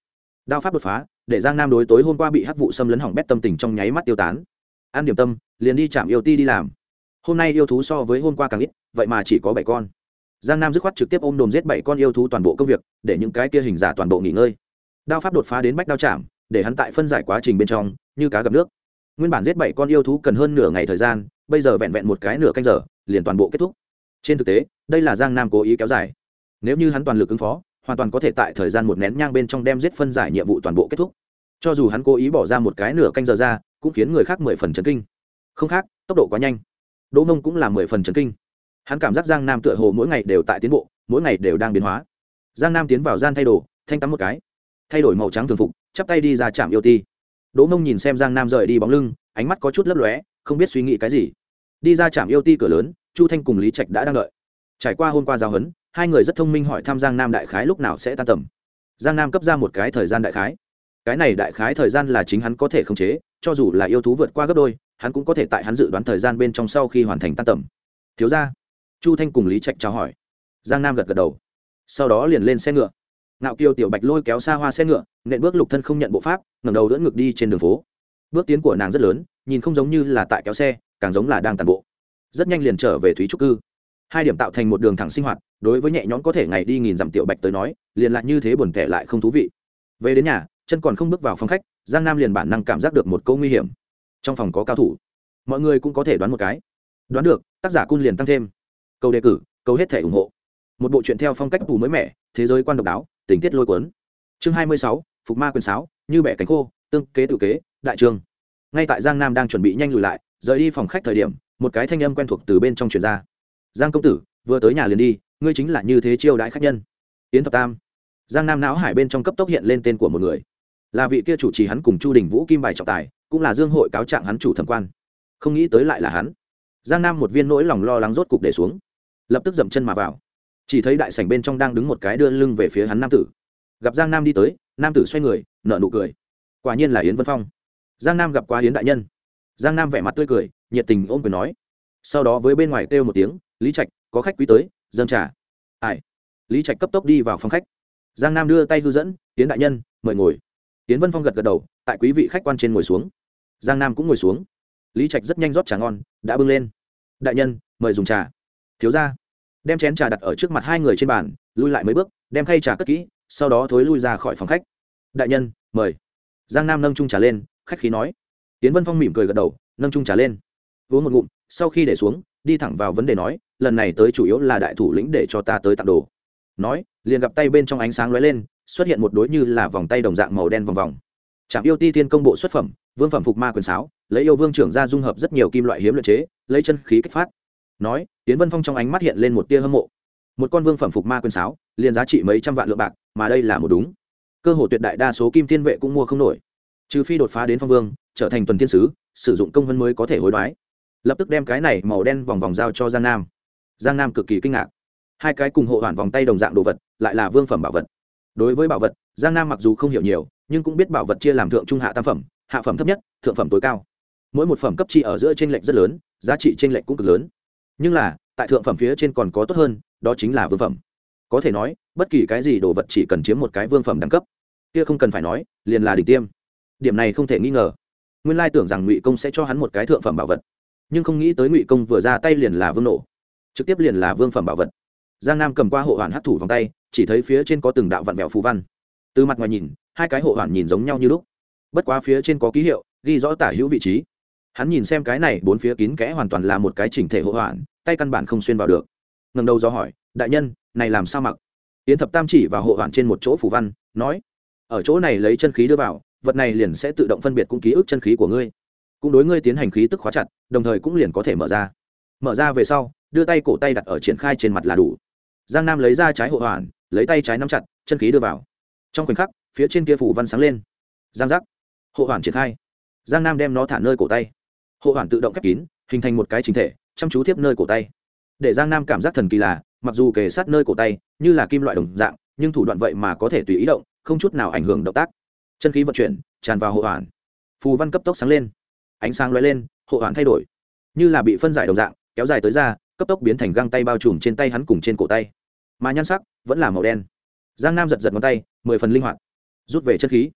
Đao pháp đột phá, để giang nam đối tối hôm qua bị hắc vụ xâm lấn hỏng bét tâm tình trong nháy mắt tiêu tán. Ăn điểm tâm, liền đi chạm yêu ti đi làm. Hôm nay yêu thú so với hôm qua càng ít, vậy mà chỉ có bảy con. Giang nam dứt khoát trực tiếp ôm đồm giết bảy con yêu thú toàn bộ công việc, để những cái kia hình giả toàn bộ nghỉ ngơi. Đao pháp đột phá đến bách đao chạm, để hắn tại phân giải quá trình bên trong, như cá gặp nước. Nguyên bản giết bảy con yêu thú cần hơn nửa ngày thời gian bây giờ vẹn vẹn một cái nửa canh giờ, liền toàn bộ kết thúc. Trên thực tế, đây là giang nam cố ý kéo dài. Nếu như hắn toàn lực ứng phó, hoàn toàn có thể tại thời gian một nén nhang bên trong đem giết phân giải nhiệm vụ toàn bộ kết thúc. Cho dù hắn cố ý bỏ ra một cái nửa canh giờ ra, cũng khiến người khác mười phần chấn kinh. Không khác, tốc độ quá nhanh. Đỗ nông cũng là mười phần chấn kinh. Hắn cảm giác giang nam tựa hồ mỗi ngày đều tại tiến bộ, mỗi ngày đều đang biến hóa. Giang nam tiến vào gian thay đồ, thanh tắm một cái. Thay đổi màu trắng thường phục, chắp tay đi ra trạm yêu ti. Đỗ nông nhìn xem giang nam rời đi bóng lưng, ánh mắt có chút lấp lóe, không biết suy nghĩ cái gì đi ra trạm yêu ti cửa lớn, chu thanh cùng lý trạch đã đang đợi. Trải qua hôm qua giao hấn hai người rất thông minh hỏi thăm giang nam đại khái lúc nào sẽ tan tầm. Giang nam cấp ra một cái thời gian đại khái. Cái này đại khái thời gian là chính hắn có thể khống chế, cho dù là yêu thú vượt qua gấp đôi, hắn cũng có thể tại hắn dự đoán thời gian bên trong sau khi hoàn thành tan tầm. Thiếu ra chu thanh cùng lý trạch chào hỏi. Giang nam gật gật đầu. Sau đó liền lên xe ngựa. Ngạo kiều tiểu bạch lôi kéo xa hoa xe ngựa, nện bước lục thân không nhận bộ pháp, ngẩng đầu đỡ ngực đi trên đường phố. Bước tiến của nàng rất lớn, nhìn không giống như là tại kéo xe càng giống là đang tàn bộ. Rất nhanh liền trở về thúy trúc cư. Hai điểm tạo thành một đường thẳng sinh hoạt, đối với nhẹ nhõm có thể ngày đi nghìn dặm tiểu bạch tới nói, liền lại như thế buồn tẻ lại không thú vị. Về đến nhà, chân còn không bước vào phòng khách, giang nam liền bản năng cảm giác được một câu nguy hiểm. Trong phòng có cao thủ. Mọi người cũng có thể đoán một cái. Đoán được, tác giả cun liền tăng thêm. Câu đề cử, câu hết thể ủng hộ. Một bộ truyện theo phong cách tù mới mẻ, thế giới quan độc đáo, tình tiết lôi cuốn. Chương hai mươi sáu, phục ma quyền sáo, như bẻ cánh khô, tương kế tự kế, đại trường ngay tại giang nam đang chuẩn bị nhanh lùi lại rời đi phòng khách thời điểm, một cái thanh âm quen thuộc từ bên trong truyền ra. Giang công tử, vừa tới nhà liền đi, ngươi chính là như thế chiêu đãi khách nhân. Yến thập tam. Giang nam não hải bên trong cấp tốc hiện lên tên của một người. Là vị kia chủ trì hắn cùng chu đình vũ kim bài trọng tài, cũng là dương hội cáo trạng hắn chủ thẩm quan. Không nghĩ tới lại là hắn. Giang nam một viên nỗi lòng lo lắng rốt cục để xuống. Lập tức dậm chân mà vào. Chỉ thấy đại sảnh bên trong đang đứng một cái đưa lưng về phía hắn nam tử. Gặp giang nam đi tới, nam tử xoay người nợ nụ cười. Quả nhiên là yến vân phong. Giang nam gặp qua yến đại nhân giang nam vẻ mặt tươi cười, nhiệt tình ôm quyền nói. Sau đó với bên ngoài kêu một tiếng, lý trạch, có khách quý tới, dâng trà. Ai? Lý trạch cấp tốc đi vào phòng khách. Giang nam đưa tay hư dẫn, tiến đại nhân, mời ngồi. Tiến vân phong gật gật đầu, tại quý vị khách quan trên ngồi xuống. Giang nam cũng ngồi xuống. Lý trạch rất nhanh rót trà ngon, đã bưng lên. Đại nhân, mời dùng trà. Thiếu ra đem chén trà đặt ở trước mặt hai người trên bàn, lui lại mấy bước, đem khay trà cất kỹ, sau đó thối lui ra khỏi phòng khách. Đại nhân, mời. Giang nam nâng trung trà lên, khách khí nói tiến vân phong mỉm cười gật đầu, nâng trung trà lên. Uống một ngụm, sau khi để xuống, đi thẳng vào vấn đề nói, lần này tới chủ yếu là đại thủ lĩnh để cho ta tới tặng đồ. Nói, liền gặp tay bên trong ánh sáng lóe lên, xuất hiện một đối như là vòng tay đồng dạng màu đen vòng vòng. Trạm yêu ti thiên công bộ xuất phẩm, vương phẩm phục ma quyền sáo, lấy yêu vương trưởng ra dung hợp rất nhiều kim loại hiếm luyện chế, lấy chân khí kích phát. Nói, tiến vân phong trong ánh mắt hiện lên một tia hâm mộ. Một con vương phẩm phục ma quyền sáo, liền giá trị mấy trăm vạn lượng bạc, mà đây là một đúng. Cơ hội tuyệt đại đa số kim thiên vệ cũng mua không nổi. Trừ phi đột phá đến phong vương trở thành tuần thiên sứ, sử dụng công vân mới có thể hối đoái. Lập tức đem cái này màu đen vòng vòng giao cho giang nam. Giang nam cực kỳ kinh ngạc. Hai cái cùng hộ hoàn vòng tay đồng dạng đồ vật, lại là vương phẩm bảo vật. Đối với bảo vật, giang nam mặc dù không hiểu nhiều, nhưng cũng biết bảo vật chia làm thượng trung hạ tam phẩm, hạ phẩm thấp nhất, thượng phẩm tối cao. Mỗi một phẩm cấp chi ở giữa t r ê n lệch rất lớn, giá trị t r ê n lệch cũng cực lớn. Nhưng là, tại thượng phẩm phía trên còn có tốt hơn, đó chính là vương phẩm. Có thể nói, bất kỳ cái gì đồ vật chỉ cần chiếm một cái vương phẩm đẳng cấp, kia không cần phải nói, liền là đỉnh tiêm. Điểm này không thể nghi ngờ nguyên lai tưởng rằng ngụy công sẽ cho hắn một cái thượng phẩm bảo vật nhưng không nghĩ tới ngụy công vừa ra tay liền là vương nổ trực tiếp liền là vương phẩm bảo vật. Giang nam cầm qua hộ hoàn hấp thủ vòng tay chỉ thấy phía trên có từng đạo vặn vẹo phù văn. Từ mặt ngoài nhìn hai cái hộ hoàn nhìn giống nhau như lúc bất quá phía trên có ký hiệu ghi rõ tả hữu vị trí. Hắn nhìn xem cái này bốn phía kín kẽ hoàn toàn là một cái chỉnh thể hộ hoàn, tay căn bản không xuyên vào được. Ngần đầu do hỏi đại nhân này làm sao mặc? Yến thập tam chỉ vào hộ hoàn trên một chỗ phủ văn nói ở chỗ này lấy chân khí đưa vào vật này liền sẽ tự động phân biệt cũng ký ức chân khí của ngươi. Cũng đối ngươi tiến hành khí tức khóa chặt đồng thời cũng liền có thể mở ra. Mở ra về sau đưa tay cổ tay đặt ở triển khai trên mặt là đủ. Giang nam lấy ra trái hộ hoàn, lấy tay trái nắm chặt chân khí đưa vào. Trong khoảnh khắc phía trên kia phủ văn sáng lên. Giang giác. Hộ hoàn triển khai. Giang nam đem nó thả nơi cổ tay. Hộ hoàn tự động khép kín hình thành một cái chính thể chăm chú tiếp nơi cổ tay. Để giang nam cảm giác thần kỳ là mặc dù kề sát nơi cổ tay như là kim loại đồng dạng nhưng thủ đoạn vậy mà có thể tùy ý động không chút nào ảnh hưởng động tác chân khí vận chuyển, tràn vào hộ hoàn. Phù văn cấp tốc sáng lên. Ánh sáng lóe lên, hộ hoàn thay đổi. Như là bị phân giải đồng dạng, kéo dài tới ra cấp tốc biến thành găng tay bao trùm trên tay hắn cùng trên cổ tay. Mà nhan sắc vẫn là màu đen. Giang nam giật giật ngón tay, mười phần linh hoạt. Rút về chất khí.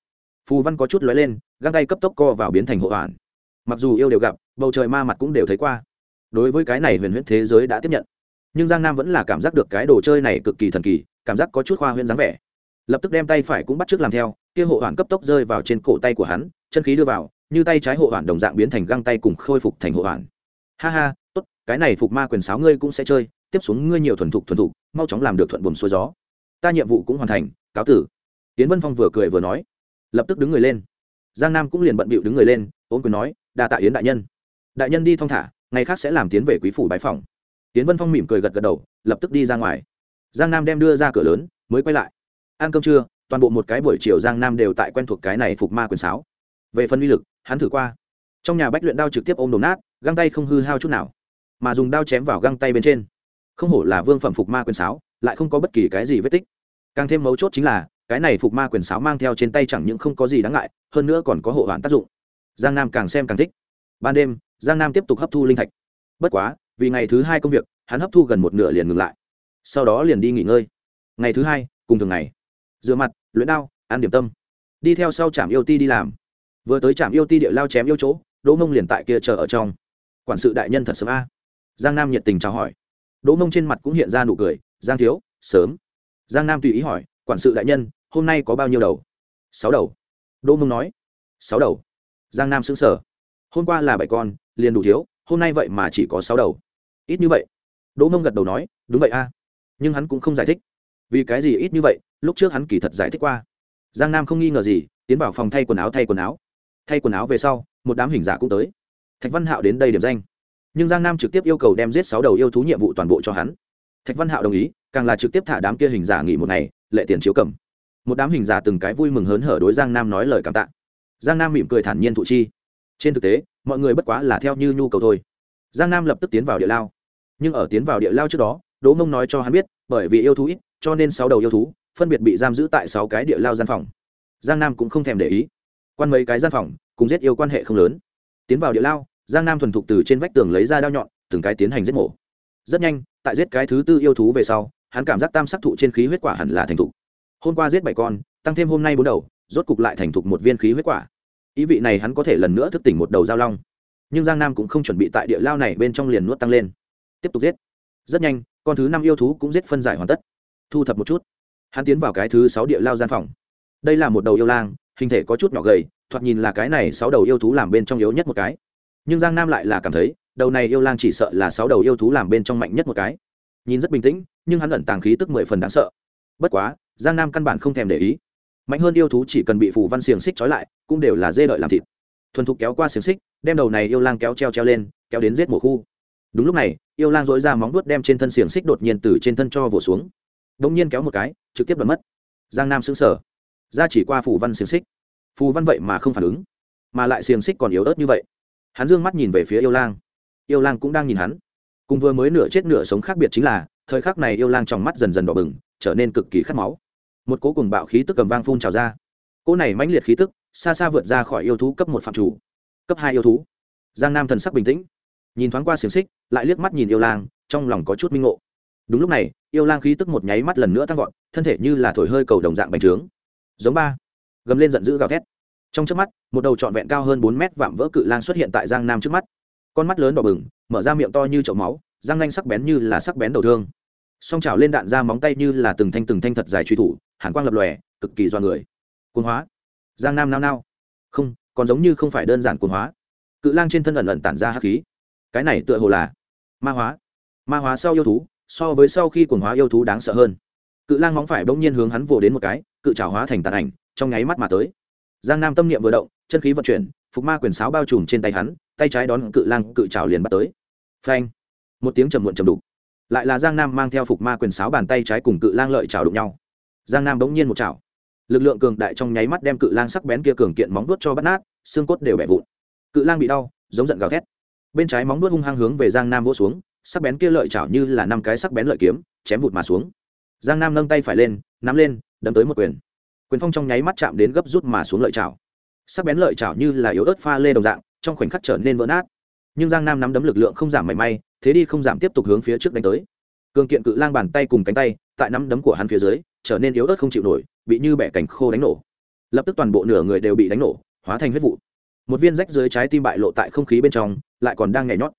Phù văn có chút lóe lên, găng tay cấp tốc co vào biến thành hộ hoàn. Mặc dù yêu đều gặp, bầu trời ma mặt cũng đều thấy qua. Đối với cái này huyền huyễn thế giới đã tiếp nhận. Nhưng giang nam vẫn là cảm giác được cái đồ chơi này cực kỳ thần kỳ, cảm giác có chút khoa huyễn dáng vẻ. Lập tức đem tay phải cũng bắt t làm theo kia hộ hoàn cấp tốc rơi vào trên cổ tay của hắn, chân khí đưa vào, như tay trái hộ hoàn đồng dạng biến thành găng tay cùng khôi phục thành hộ hoàn ha ha, tốt, cái này phục ma quyền sáo ngươi cũng sẽ chơi, tiếp xuống ngươi nhiều thuần thục thuần thục, mau chóng làm được thuận buồm xuôi gió. Ta nhiệm vụ cũng hoàn thành, cáo tử. Tiến vân phong vừa cười vừa nói, lập tức đứng người lên. Giang nam cũng liền bận bịu đứng người lên ôm quyền nói, đa tạ yến đại nhân. Đại nhân đi thong thả, ngày khác sẽ làm tiến về quý phủ bái phòng. Tiến vân phong mỉm cười gật gật đầu, lập tức đi ra ngoài. Giang nam đem đưa ra cửa lớn, mới quay lại. Ăn cơm trưa toàn bộ một cái buổi chiều giang nam đều tại quen thuộc cái này phục ma quyền sáo. Về phần uy lực, hắn thử qua. Trong nhà bách luyện đao trực tiếp ôm đổ nát, găng tay không hư hao chút nào, mà dùng đao chém vào găng tay bên trên. Không hổ là vương phẩm phục ma quyền sáo, lại không có bất kỳ cái gì vết tích. Càng thêm mấu chốt chính là, cái này phục ma quyền sáo mang theo trên tay chẳng những không có gì đáng ngại, hơn nữa còn có hộ hoạn tác dụng. Giang nam càng xem càng thích. Ban đêm, giang nam tiếp tục hấp thu linh thạch. Bất quá, vì ngày thứ hai công việc, hắn hấp thu gần một nửa liền ngừng lại. Sau đó liền đi nghỉ ngơi. Ngày thứ hai, cùng thường ngày rửa mặt, luyện đao, ăn điểm tâm. Đi theo sau trạm yêu ti đi làm. Vừa tới trạm yêu ti địa lao chém yêu chỗ, đỗ mông liền tại kia chờ ở trong. Quản sự đại nhân thật sớm a. Giang nam nhiệt tình chào hỏi. Đỗ mông trên mặt cũng hiện ra nụ cười, giang thiếu, sớm. Giang nam tùy ý hỏi, quản sự đại nhân, hôm nay có bao nhiêu đầu? Sáu đầu. Đỗ mông nói, sáu đầu. Giang nam xứng sở hôm qua là bảy con, liền đủ thiếu, hôm nay vậy mà chỉ có sáu đầu. Ít như vậy. Đỗ mông gật đầu nói, đúng vậy a. Nhưng hắn cũng không giải thích. Vì cái gì ít như vậy? Lúc trước hắn kỳ thật giải thích qua. Giang nam không nghi ngờ gì, tiến vào phòng thay quần áo thay quần áo. Thay quần áo về sau, một đám hình giả cũng tới. Thạch văn hạo đến đây điểm danh. Nhưng giang nam trực tiếp yêu cầu đem giết sáu đầu yêu thú nhiệm vụ toàn bộ cho hắn. Thạch văn hạo đồng ý, càng là trực tiếp thả đám kia hình giả nghỉ một ngày, lệ tiền chiếu cầm. Một đám hình giả từng cái vui mừng hớn hở đối giang nam nói lời cảm tạ. Giang nam mỉm cười thản nhiên thụ chi. Trên thực tế, mọi người bất quá là theo như nhu cầu thôi. Giang nam lập tức tiến vào địa lao. Nhưng ở tiến vào địa lao trước đó, đỗ mông nói cho hắn biết, bởi vì yêu thú ít, cho nên sáu đầu yêu thú phân biệt bị giam giữ tại sáu cái địa lao gian phòng. Giang nam cũng không thèm để ý. Quan mấy cái gian phòng, cùng giết yêu quan hệ không lớn. Tiến vào địa lao, giang nam thuần thục từ trên vách tường lấy ra đao nhọn, từng cái tiến hành giết mổ. Rất nhanh, tại giết cái thứ tư yêu thú về sau, hắn cảm giác tam sắc thụ trên khí huyết quả hẳn là thành thục. Hôm qua giết bảy con, tăng thêm hôm nay bốn đầu, rốt cục lại thành thục một viên khí huyết quả. Ý vị này hắn có thể lần nữa thức tỉnh một đầu giao long. Nhưng giang nam cũng không chuẩn bị tại địa lao này bên trong liền nuốt tăng lên. Tiếp tục giết. Rất nhanh, con thứ năm yêu thú cũng giết phân giải hoàn tất. Thu thập một chút hắn tiến vào cái thứ sáu địa lao gian phòng. Đây là một đầu yêu lang, hình thể có chút nhỏ gầy, thoạt nhìn là cái này sáu đầu yêu thú làm bên trong yếu nhất một cái. Nhưng giang nam lại là cảm thấy, đầu này yêu lang chỉ sợ là sáu đầu yêu thú làm bên trong mạnh nhất một cái. Nhìn rất bình tĩnh, nhưng hắn ẩn tàng khí tức mười phần đáng sợ. Bất quá, giang nam căn bản không thèm để ý. Mạnh hơn yêu thú chỉ cần bị phủ văn xiềng xích trói lại, cũng đều là dê đợi làm thịt. Thuần thục kéo qua xiềng xích, đem đầu này yêu lang kéo treo treo lên, kéo đến giết mổ khu. Đúng lúc này, yêu lang dối ra móng vuốt đem trên thân xiềng xích đột nhiên từ trên thân cho vỗ xuống đ nhiên kéo một cái, trực tiếp đoạt mất. Giang nam xứng sở ra chỉ qua phù văn xiềng xích. Phù văn vậy mà không phản ứng, mà lại xiềng xích còn yếu ớt như vậy. Hắn d ư ơ n g mắt nhìn về phía yêu lang. Yêu lang cũng đang nhìn hắn. Cùng vừa mới nửa chết nửa sống khác biệt chính là, thời khắc này yêu lang trong mắt dần dần đỏ bừng, trở nên cực kỳ khát máu. Một cố cùng bạo khí tức cầm vang phun trào ra. Cỗ này mãnh liệt khí tức, xa xa vượt ra khỏi yêu thú cấp một phạm chủ. Cấp hai yêu thú. Giang nam thần sắc bình tĩnh, nhìn thoáng qua xiềng xích, lại liếc mắt nhìn yêu lang, trong lòng có chút minh ngộ đúng lúc này, yêu lang khí tức một nháy mắt lần nữa tăng vọt, thân thể như là thổi hơi cầu đồng dạng bành trướng. Giống ba. Gầm lên giận dữ gào thét. Trong trước mắt, một đầu trọn vẹn cao hơn bốn mét vạm vỡ cự lang xuất hiện tại giang nam trước mắt. Con mắt lớn đỏ bừng, mở ra miệng to như chậu máu, răng nanh sắc bén như là sắc bén đầu thương. Song trào lên đạn ra móng tay như là từng thanh từng thanh thật dài truy thủ, hàn quang lập lòe, cực kỳ do người. Cuồng hóa. Giang nam nao nao. Không, còn giống như không phải đơn giản cuồng hóa. Cự lang trên thân ẩn ẩn tản ra hắc khí. Cái này tựa hồ là ma hóa. Ma hóa sau yêu thú so với sau khi quần hóa yêu thú đáng sợ hơn. Cự lang móng phải bỗng nhiên hướng hắn vồ đến một cái, cự trào hóa thành tàn ảnh, trong nháy mắt mà tới. Giang nam tâm niệm vừa động, chân khí vận chuyển, phục ma quyền sáo bao trùm trên tay hắn, tay trái đón cự lang, cự trào liền bắt tới. Phanh! Một tiếng trầm muộn trầm đục. Lại là giang nam mang theo phục ma quyền sáo bàn tay trái cùng cự lang lợi trào đụng nhau. Giang nam bỗng nhiên một trào lực lượng cường đại trong nháy mắt đem cự lang sắc bén kia cường kiện móng vuốt cho bắt nát, xương cốt đều bẻ vụn. Cự lang bị đau, giống giận gào thét. Bên trái móng vuốt hung hăng hướng về giang nam vỗ xuống sắc bén kia lợi chảo như là năm cái sắc bén lợi kiếm, chém vụt mà xuống. Giang nam nâng tay phải lên, nắm lên, đấm tới một quyền. Quyền phong trong nháy mắt chạm đến gấp rút mà xuống lợi chảo. Sắc bén lợi chảo như là yếu ớt pha lê đồng dạng, trong khoảnh khắc trở nên vỡ nát. Nhưng giang nam nắm đấm lực lượng không giảm mảy may, thế đi không giảm tiếp tục hướng phía trước đánh tới. Cường kiện cự lang bàn tay cùng cánh tay, tại nắm đấm của hắn phía dưới, trở nên yếu ớt không chịu nổi, bị như bẻ cành khô đánh nổ. Lập tức toàn bộ nửa người đều bị đánh nổ, hóa thành huyết vụ. Một viên rách dưới trái tim bại lộ tại không khí bên trong, lại còn đang nhảy nhót.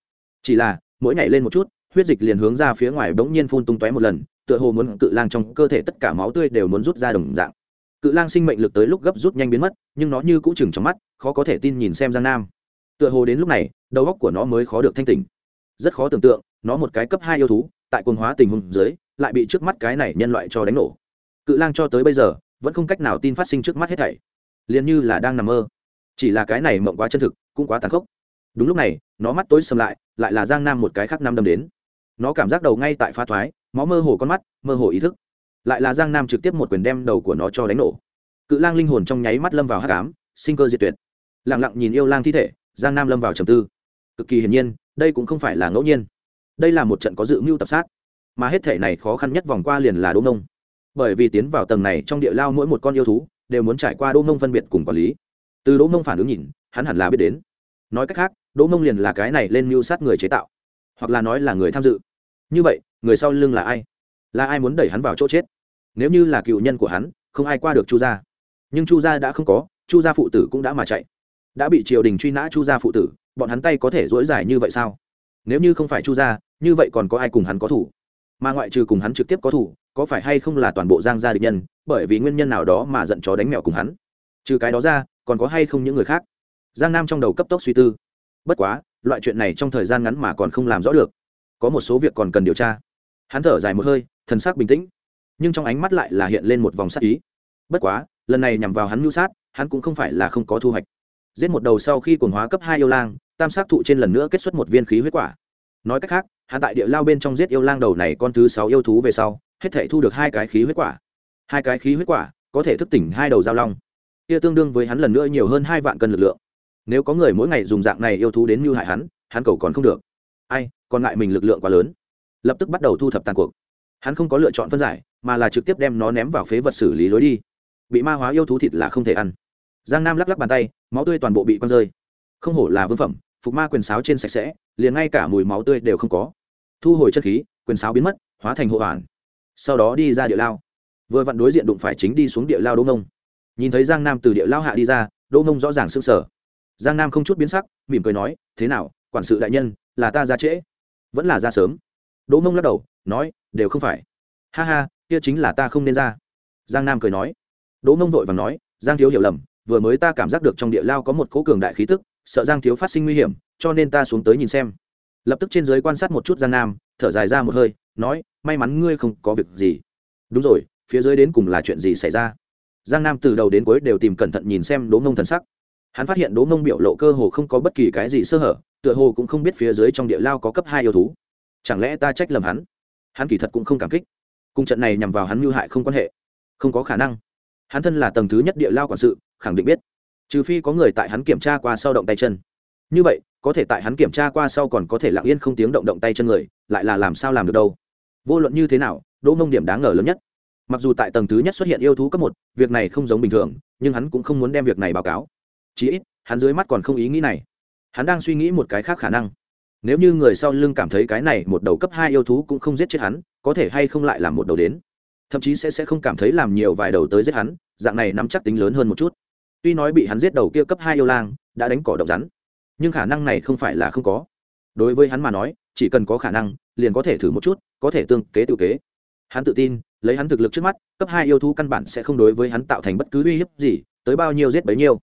Chỉ là mỗi nhảy lên một chút, huyết dịch liền hướng ra phía ngoài bỗng nhiên phun tung tóe một lần, tựa hồ muốn cự lang trong cơ thể tất cả máu tươi đều muốn rút ra đồng dạng. Cự lang sinh mệnh lực tới lúc gấp rút nhanh biến mất, nhưng nó như cũ chừng trong mắt, khó có thể tin nhìn xem giang nam. Tựa hồ đến lúc này, đầu óc của nó mới khó được thanh tỉnh. Rất khó tưởng tượng, nó một cái cấp hai yêu thú, tại quần hóa tình huống dưới, lại bị trước mắt cái này nhân loại cho đánh nổ. Cự lang cho tới bây giờ, vẫn không cách nào tin phát sinh trước mắt hết thảy. Liền như là đang nằm mơ. Chỉ là cái này mộng quá chân thực, cũng quá tàn khốc đúng lúc này, nó mắt tối sầm lại lại là giang nam một cái khác năm đâm đến. Nó cảm giác đầu ngay tại pha thoái, nó mơ hồ con mắt, mơ hồ ý thức. Lại là giang nam trực tiếp một quyền đem đầu của nó cho đánh nổ. Cự lang linh hồn trong nháy mắt lâm vào hát cám sinh cơ diệt tuyệt. Lẳng lặng nhìn yêu lang thi thể, giang nam lâm vào trầm tư. Cực kỳ hiển nhiên, đây cũng không phải là ngẫu nhiên. Đây là một trận có dự mưu tập sát. Mà hết thể này khó khăn nhất vòng qua liền là đô nông bởi vì tiến vào tầng này trong địa lao mỗi một con yêu thú đều muốn trải qua đô nông phân biệt cùng quản lý. Từ đỗ mông phản ứng nhìn, hắn hẳn là biết đến. Nói cách khác đỗ mông liền là cái này lên mưu sát người chế tạo, hoặc là nói là người tham dự. Như vậy, người sau lưng là ai? Là ai muốn đẩy hắn vào chỗ chết? Nếu như là cựu nhân của hắn, không ai qua được chu gia. Nhưng chu gia đã không có, chu gia phụ tử cũng đã mà chạy. Đã bị triều đình truy nã chu gia phụ tử, bọn hắn tay có thể dỗi dài như vậy sao? Nếu như không phải chu gia, như vậy còn có ai cùng hắn có thủ? Mà ngoại trừ cùng hắn trực tiếp có thủ, có phải hay không là toàn bộ giang gia địch nhân, bởi vì nguyên nhân nào đó mà giận chó đánh mèo cùng hắn? Trừ cái đó ra, còn có hay không những người khác? Giang nam trong đầu cấp tốc suy tư bất quá, loại chuyện này trong thời gian ngắn mà còn không làm rõ được. Có một số việc còn cần điều tra. Hắn thở dài một hơi, thần sắc bình tĩnh. Nhưng trong ánh mắt lại là hiện lên một vòng sắc ý. Bất quá, lần này nhằm vào hắn mưu sát, hắn cũng không phải là không có thu hoạch. Giết một đầu sau khi cồn hóa cấp hai yêu lang, tam sát thụ trên lần nữa kết xuất một viên khí huyết quả. Nói cách khác, hắn tại địa lao bên trong giết yêu lang đầu này con thứ sáu yêu thú về sau, hết thể thu được hai cái khí huyết quả. Hai cái khí huyết quả có thể thức tỉnh hai đầu giao long. Kia tương đương với hắn lần nữa nhiều hơn hai vạn cân lực lượng nếu có người mỗi ngày dùng dạng này yêu thú đến mưu hại hắn hắn cầu còn không được. Ai còn lại mình lực lượng quá lớn. Lập tức bắt đầu thu thập tàn cuộc. Hắn không có lựa chọn phân giải mà là trực tiếp đem nó ném vào phế vật xử lý lối đi. Bị ma hóa yêu thú thịt là không thể ăn. Giang nam lắc lắc bàn tay máu tươi toàn bộ bị quăng rơi. Không hổ là vương phẩm phục ma quyền sáo trên sạch sẽ liền ngay cả mùi máu tươi đều không có. Thu hồi chất khí quyền sáo biến mất hóa thành hộ hoàn. Sau đó đi ra địa lao. Vừa vặn đối diện đụng phải chính đi xuống địa lao đỗ Nông, nhìn thấy giang nam từ địa lao hạ đi ra đỗ mông rõ ràng s ư n g sở giang nam không chút biến sắc, mỉm cười nói, thế nào, quản sự đại nhân, là ta ra trễ? Vẫn là ra sớm. Đỗ mông lắc đầu, nói, đều không phải. Ha ha, kia chính là ta không nên ra. Giang nam cười nói. Đỗ mông vội và nói, giang thiếu hiểu lầm, vừa mới ta cảm giác được trong địa lao có một cỗ cường đại khí tức, sợ giang thiếu phát sinh nguy hiểm, cho nên ta xuống tới nhìn xem. Lập tức trên giới quan sát một chút giang nam, thở dài ra một hơi, nói, may mắn ngươi không có việc gì. Đúng rồi, phía dưới đến cùng là chuyện gì xảy ra? Giang nam từ đầu đến cuối đều tìm cẩn thận nhìn xem Đỗ Mông thần sắc hắn phát hiện đố mông biểu lộ cơ hồ không có bất kỳ cái gì sơ hở, tựa hồ cũng không biết phía dưới trong địa lao có cấp hai yêu thú. Chẳng lẽ ta trách lầm hắn? Hắn kỳ thật cũng không cảm kích. Cung trận này nhằm vào hắn mưu hại không quan hệ. Không có khả năng. Hắn thân là tầng thứ nhất địa lao quản sự, khẳng định biết. Trừ phi có người tại hắn kiểm tra qua sau động tay chân. Như vậy, có thể tại hắn kiểm tra qua sau còn có thể lặng yên không tiếng động động tay chân người, lại là làm sao làm được đâu? Vô luận như thế nào đỗ mông điểm đáng ngờ lớn nhất. Mặc dù tại tầng thứ nhất xuất hiện yêu thú cấp một, việc này không giống bình thường, nhưng hắn cũng không muốn đem việc này báo cáo chí ít, hắn dưới mắt còn không ý nghĩ này. Hắn đang suy nghĩ một cái khác khả năng. Nếu như người sau lưng cảm thấy cái này một đầu cấp hai yêu thú cũng không giết chết hắn, có thể hay không lại làm một đầu đến? Thậm chí sẽ sẽ không cảm thấy làm nhiều vài đầu tới giết hắn, dạng này nắm chắc tính lớn hơn một chút. Tuy nói bị hắn giết đầu kia cấp hai yêu lang, đã đánh cỏ động rắn, nhưng khả năng này không phải là không có. Đối với hắn mà nói, chỉ cần có khả năng, liền có thể thử một chút, có thể tương kế tự kế. Hắn tự tin, lấy hắn thực lực trước mắt, cấp hai yêu thú căn bản sẽ không đối với hắn tạo thành bất cứ uy hiếp gì, tới bao nhiêu giết bấy nhiêu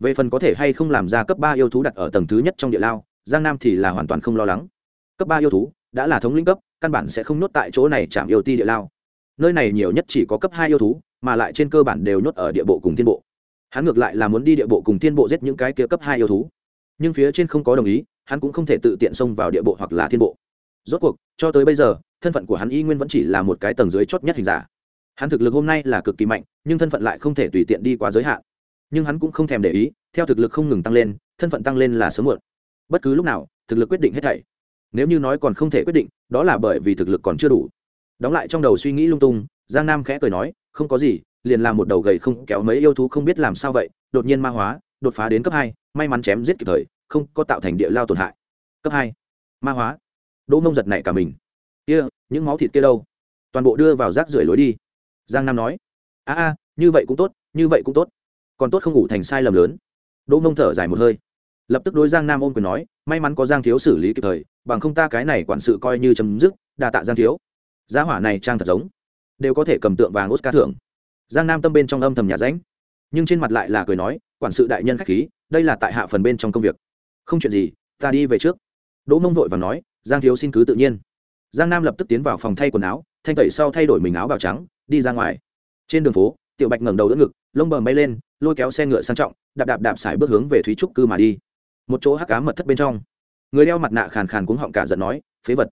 về phần có thể hay không làm ra cấp ba yêu thú đặt ở tầng thứ nhất trong địa lao, giang nam thì là hoàn toàn không lo lắng. Cấp ba yêu thú đã là thống lĩnh cấp, căn bản sẽ không nhốt tại chỗ này chạm yêu ti địa lao. Nơi này nhiều nhất chỉ có cấp hai yêu thú, mà lại trên cơ bản đều nhốt ở địa bộ cùng thiên bộ. Hắn ngược lại là muốn đi địa bộ cùng thiên bộ giết những cái kia cấp hai yêu thú. Nhưng phía trên không có đồng ý, hắn cũng không thể tự tiện xông vào địa bộ hoặc là thiên bộ. Rốt cuộc, cho tới bây giờ, thân phận của hắn y nguyên vẫn chỉ là một cái tầng dưới chót nhất hình giả. Hắn thực lực hôm nay là cực kỳ mạnh, nhưng thân phận lại không thể tùy tiện đi qua giới hạn nhưng hắn cũng không thèm để ý, theo thực lực không ngừng tăng lên, thân phận tăng lên là sớm muộn. Bất cứ lúc nào, thực lực quyết định hết thảy. Nếu như nói còn không thể quyết định, đó là bởi vì thực lực còn chưa đủ. Đóng lại trong đầu suy nghĩ lung tung, giang nam khẽ cười nói, không có gì, liền làm một đầu gầy không kéo mấy yêu thú không biết làm sao vậy, đột nhiên ma hóa, đột phá đến cấp hai, may mắn chém giết kịp thời, không có tạo thành địa lao tổn hại. Cấp hai, ma hóa. Đỗ mông giật này cả mình. Kia, những máu thịt kia đâu? Toàn bộ đưa vào rác rưởi lối đi. Giang nam nói, a a, như vậy cũng tốt, như vậy cũng tốt còn tốt không ngủ thành sai lầm lớn. Đỗ mông thở dài một hơi. Lập tức đối giang nam ôm quyền nói, may mắn có giang thiếu xử lý kịp thời, bằng không ta cái này quản sự coi như chấm dứt, đa tạ giang thiếu. Giá hỏa này trang thật giống. Đều có thể cầm tượng vàng oscar thưởng. Giang nam tâm bên trong âm thầm nhà ránh. Nhưng trên mặt lại là cười nói, quản sự đại nhân k h á c h khí, đây là tại hạ phần bên trong công việc. Không chuyện gì, ta đi về trước. Đỗ mông vội và nói, giang thiếu xin cứ tự nhiên. Giang nam lập tức tiến vào phòng thay quần áo, thanh tẩy sau thay đổi mình áo bào trắng, đi ra ngoài. Trên đường phố, tiểu bạch ngẩng đầu đỡ ngực, lông bờ bay lên lôi kéo xe ngựa sang trọng, đạp đạp đạp xài bước hướng về thúy trúc cư mà đi. Một chỗ hắc cá mật thất bên trong, người đeo mặt nạ khàn khàn cuống họng cả giận nói, phế vật.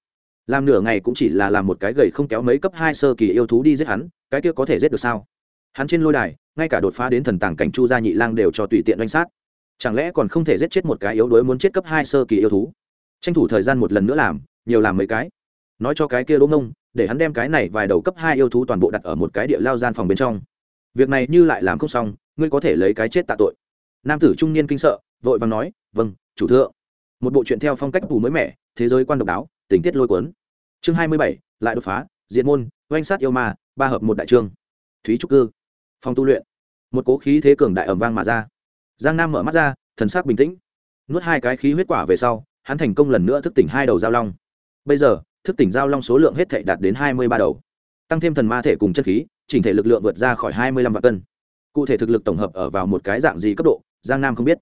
Làm nửa ngày cũng chỉ là làm một cái gậy không kéo mấy cấp hai sơ kỳ yêu thú đi giết hắn, cái kia có thể giết được sao? Hắn trên lôi đài, ngay cả đột phá đến thần tàng cảnh chu gia nhị lang đều cho tùy tiện oanh sát. Chẳng lẽ còn không thể giết chết một cái yếu đuối muốn chết cấp hai sơ kỳ yêu thú? Tranh thủ thời gian một lần nữa làm, nhiều làm mấy cái. Nói cho cái kia lỗ ngông, để hắn đem cái này vài đầu cấp hai yêu thú toàn bộ đặt ở một cái địa lao gian phòng bên trong việc này như lại làm không xong, ngươi có thể lấy cái chết tạ tội. Nam tử trung niên kinh sợ, vội vàng nói vâng chủ thượng. Một bộ chuyện theo phong cách phù mới mẻ, thế giới quan độc đáo, tình tiết lôi cuốn. Chương hai mươi bảy, lại đột phá diện môn, oanh sát yêu ma, ba hợp một đại trương. Thúy trúc cư. Phòng tu luyện. Một cố khí thế cường đại ẩm vang mà ra. Giang nam mở mắt ra, thần sắc bình tĩnh. Nuốt hai cái khí huyết quả về sau, hắn thành công lần nữa thức tỉnh hai đầu giao long. Bây giờ, thức tỉnh giao long số lượng hết thể đạt đến hai mươi ba đầu. Tăng thêm thần ma thể cùng chất khí chỉnh thể lực lượng vượt ra khỏi hai mươi lăm vạn cân. Cụ thể thực lực tổng hợp ở vào một cái dạng gì cấp độ, giang nam không biết.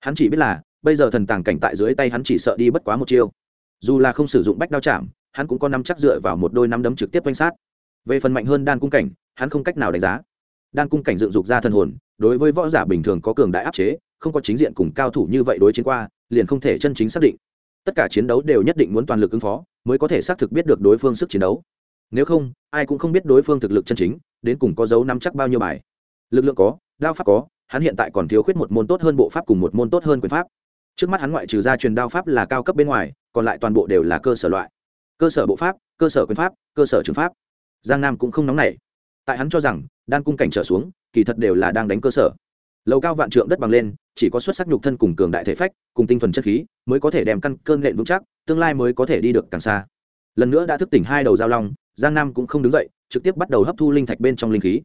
Hắn chỉ biết là, bây giờ thần tàng cảnh tại dưới tay hắn chỉ sợ đi bất quá một chiêu. Dù là không sử dụng bách đao chạm, hắn cũng có nắm chắc dựa vào một đôi nắm đấm trực tiếp quanh sát. Về phần mạnh hơn đan cung cảnh, hắn không cách nào đánh giá. Đan cung cảnh dựng dục ra thần hồn, đối với võ giả bình thường có cường đại áp chế, không có chính diện cùng cao thủ như vậy đối chiến qua, liền không thể chân chính xác định. Tất cả chiến đấu đều nhất định muốn toàn lực ứng phó, mới có thể xác thực biết được đối phương sức chiến đấu. Nếu không, ai cũng không biết đối phương thực lực chân chính đến cùng có dấu nắm chắc bao nhiêu bài. Lực lượng có, đao pháp có, hắn hiện tại còn thiếu khuyết một môn tốt hơn bộ pháp cùng một môn tốt hơn quyền pháp. Trước mắt hắn ngoại trừ ra truyền đao pháp là cao cấp bên ngoài, còn lại toàn bộ đều là cơ sở loại. Cơ sở bộ pháp, cơ sở quyền pháp, cơ sở trường pháp. Giang nam cũng không nóng nảy. Tại hắn cho rằng, đan cung cảnh trở xuống, kỳ thật đều là đang đánh cơ sở. Lầu cao vạn trượng đất bằng lên, chỉ có xuất sắc nhục thân cùng cường đại thể phách, cùng tinh thuần chất khí, mới có thể đem căn cơn nện vững chắc, tương lai mới có thể đi được càng xa. Lần nữa đã thức tỉnh hai đầu giao long, giang nam cũng không đứng dậy trực tiếp bắt đầu hấp thu linh thạch bên trong linh khí.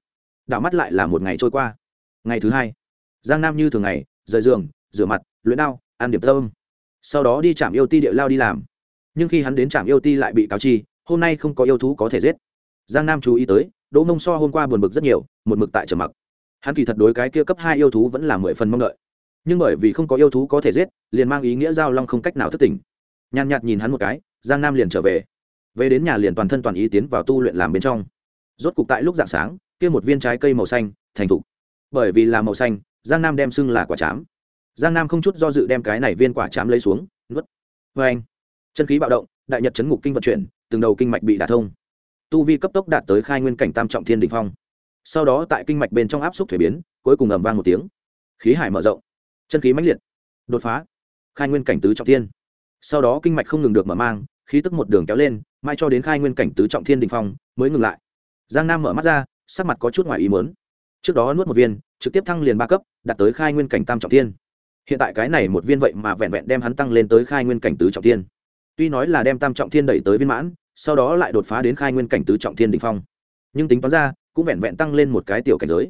Đảo mắt lại là một ngày trôi qua. Ngày thứ hai, giang nam như thường ngày, rời giường, rửa mặt, luyện đao, ăn điểm thơm sau đó đi trạm yêu ti địa lao đi làm. Nhưng khi hắn đến trạm yêu ti lại bị cáo chi, hôm nay không có yêu thú có thể giết. Giang nam chú ý tới, đỗ mông so hôm qua buồn bực rất nhiều, một mực tại trầm mặc. Hắn kỳ thật đối cái kia cấp hai yêu thú vẫn là mười phần mong đợi. Nhưng bởi vì không có yêu thú có thể giết, liền mang ý nghĩa giao long không cách nào thất tình. Nhàn nhạt nhìn hắn một cái, giang nam liền trở về về đến nhà liền toàn thân toàn ý tiến vào tu luyện làm bên trong. Rốt cục tại lúc dạng sáng, kia một viên trái cây màu xanh, thành thục. Bởi vì là màu xanh, giang nam đem xưng là quả chám. Giang nam không chút do dự đem cái này viên quả chám lấy xuống, nuốt. Vê anh, chân khí bạo động, đại nhật chấn ngục kinh vận chuyển, từng đầu kinh mạch bị đả thông. Tu vi cấp tốc đạt tới khai nguyên cảnh tam trọng thiên đình phong. Sau đó tại kinh mạch bên trong áp xúc thuế biến, cuối cùng ầm vang một tiếng. Khí hải mở rộng, chân khí mãnh liệt, đột phá, khai nguyên cảnh tứ trọng thiên. Sau đó kinh mạch không ngừng được mở mang, khí tức một đường kéo lên mai cho đến khai nguyên cảnh tứ trọng thiên đình phong, mới ngừng lại. Giang nam mở mắt ra, sắc mặt có chút ngoài ý mớn trước đó nuốt một viên, trực tiếp thăng liền ba cấp, đạt tới khai nguyên cảnh tam trọng thiên. Hiện tại cái này một viên vậy mà vẹn vẹn đem hắn tăng lên tới khai nguyên cảnh tứ trọng thiên. Tuy nói là đem tam trọng thiên đẩy tới viên mãn, sau đó lại đột phá đến khai nguyên cảnh tứ trọng thiên đình phong. Nhưng tính toán ra, cũng vẹn vẹn tăng lên một cái tiểu cảnh giới.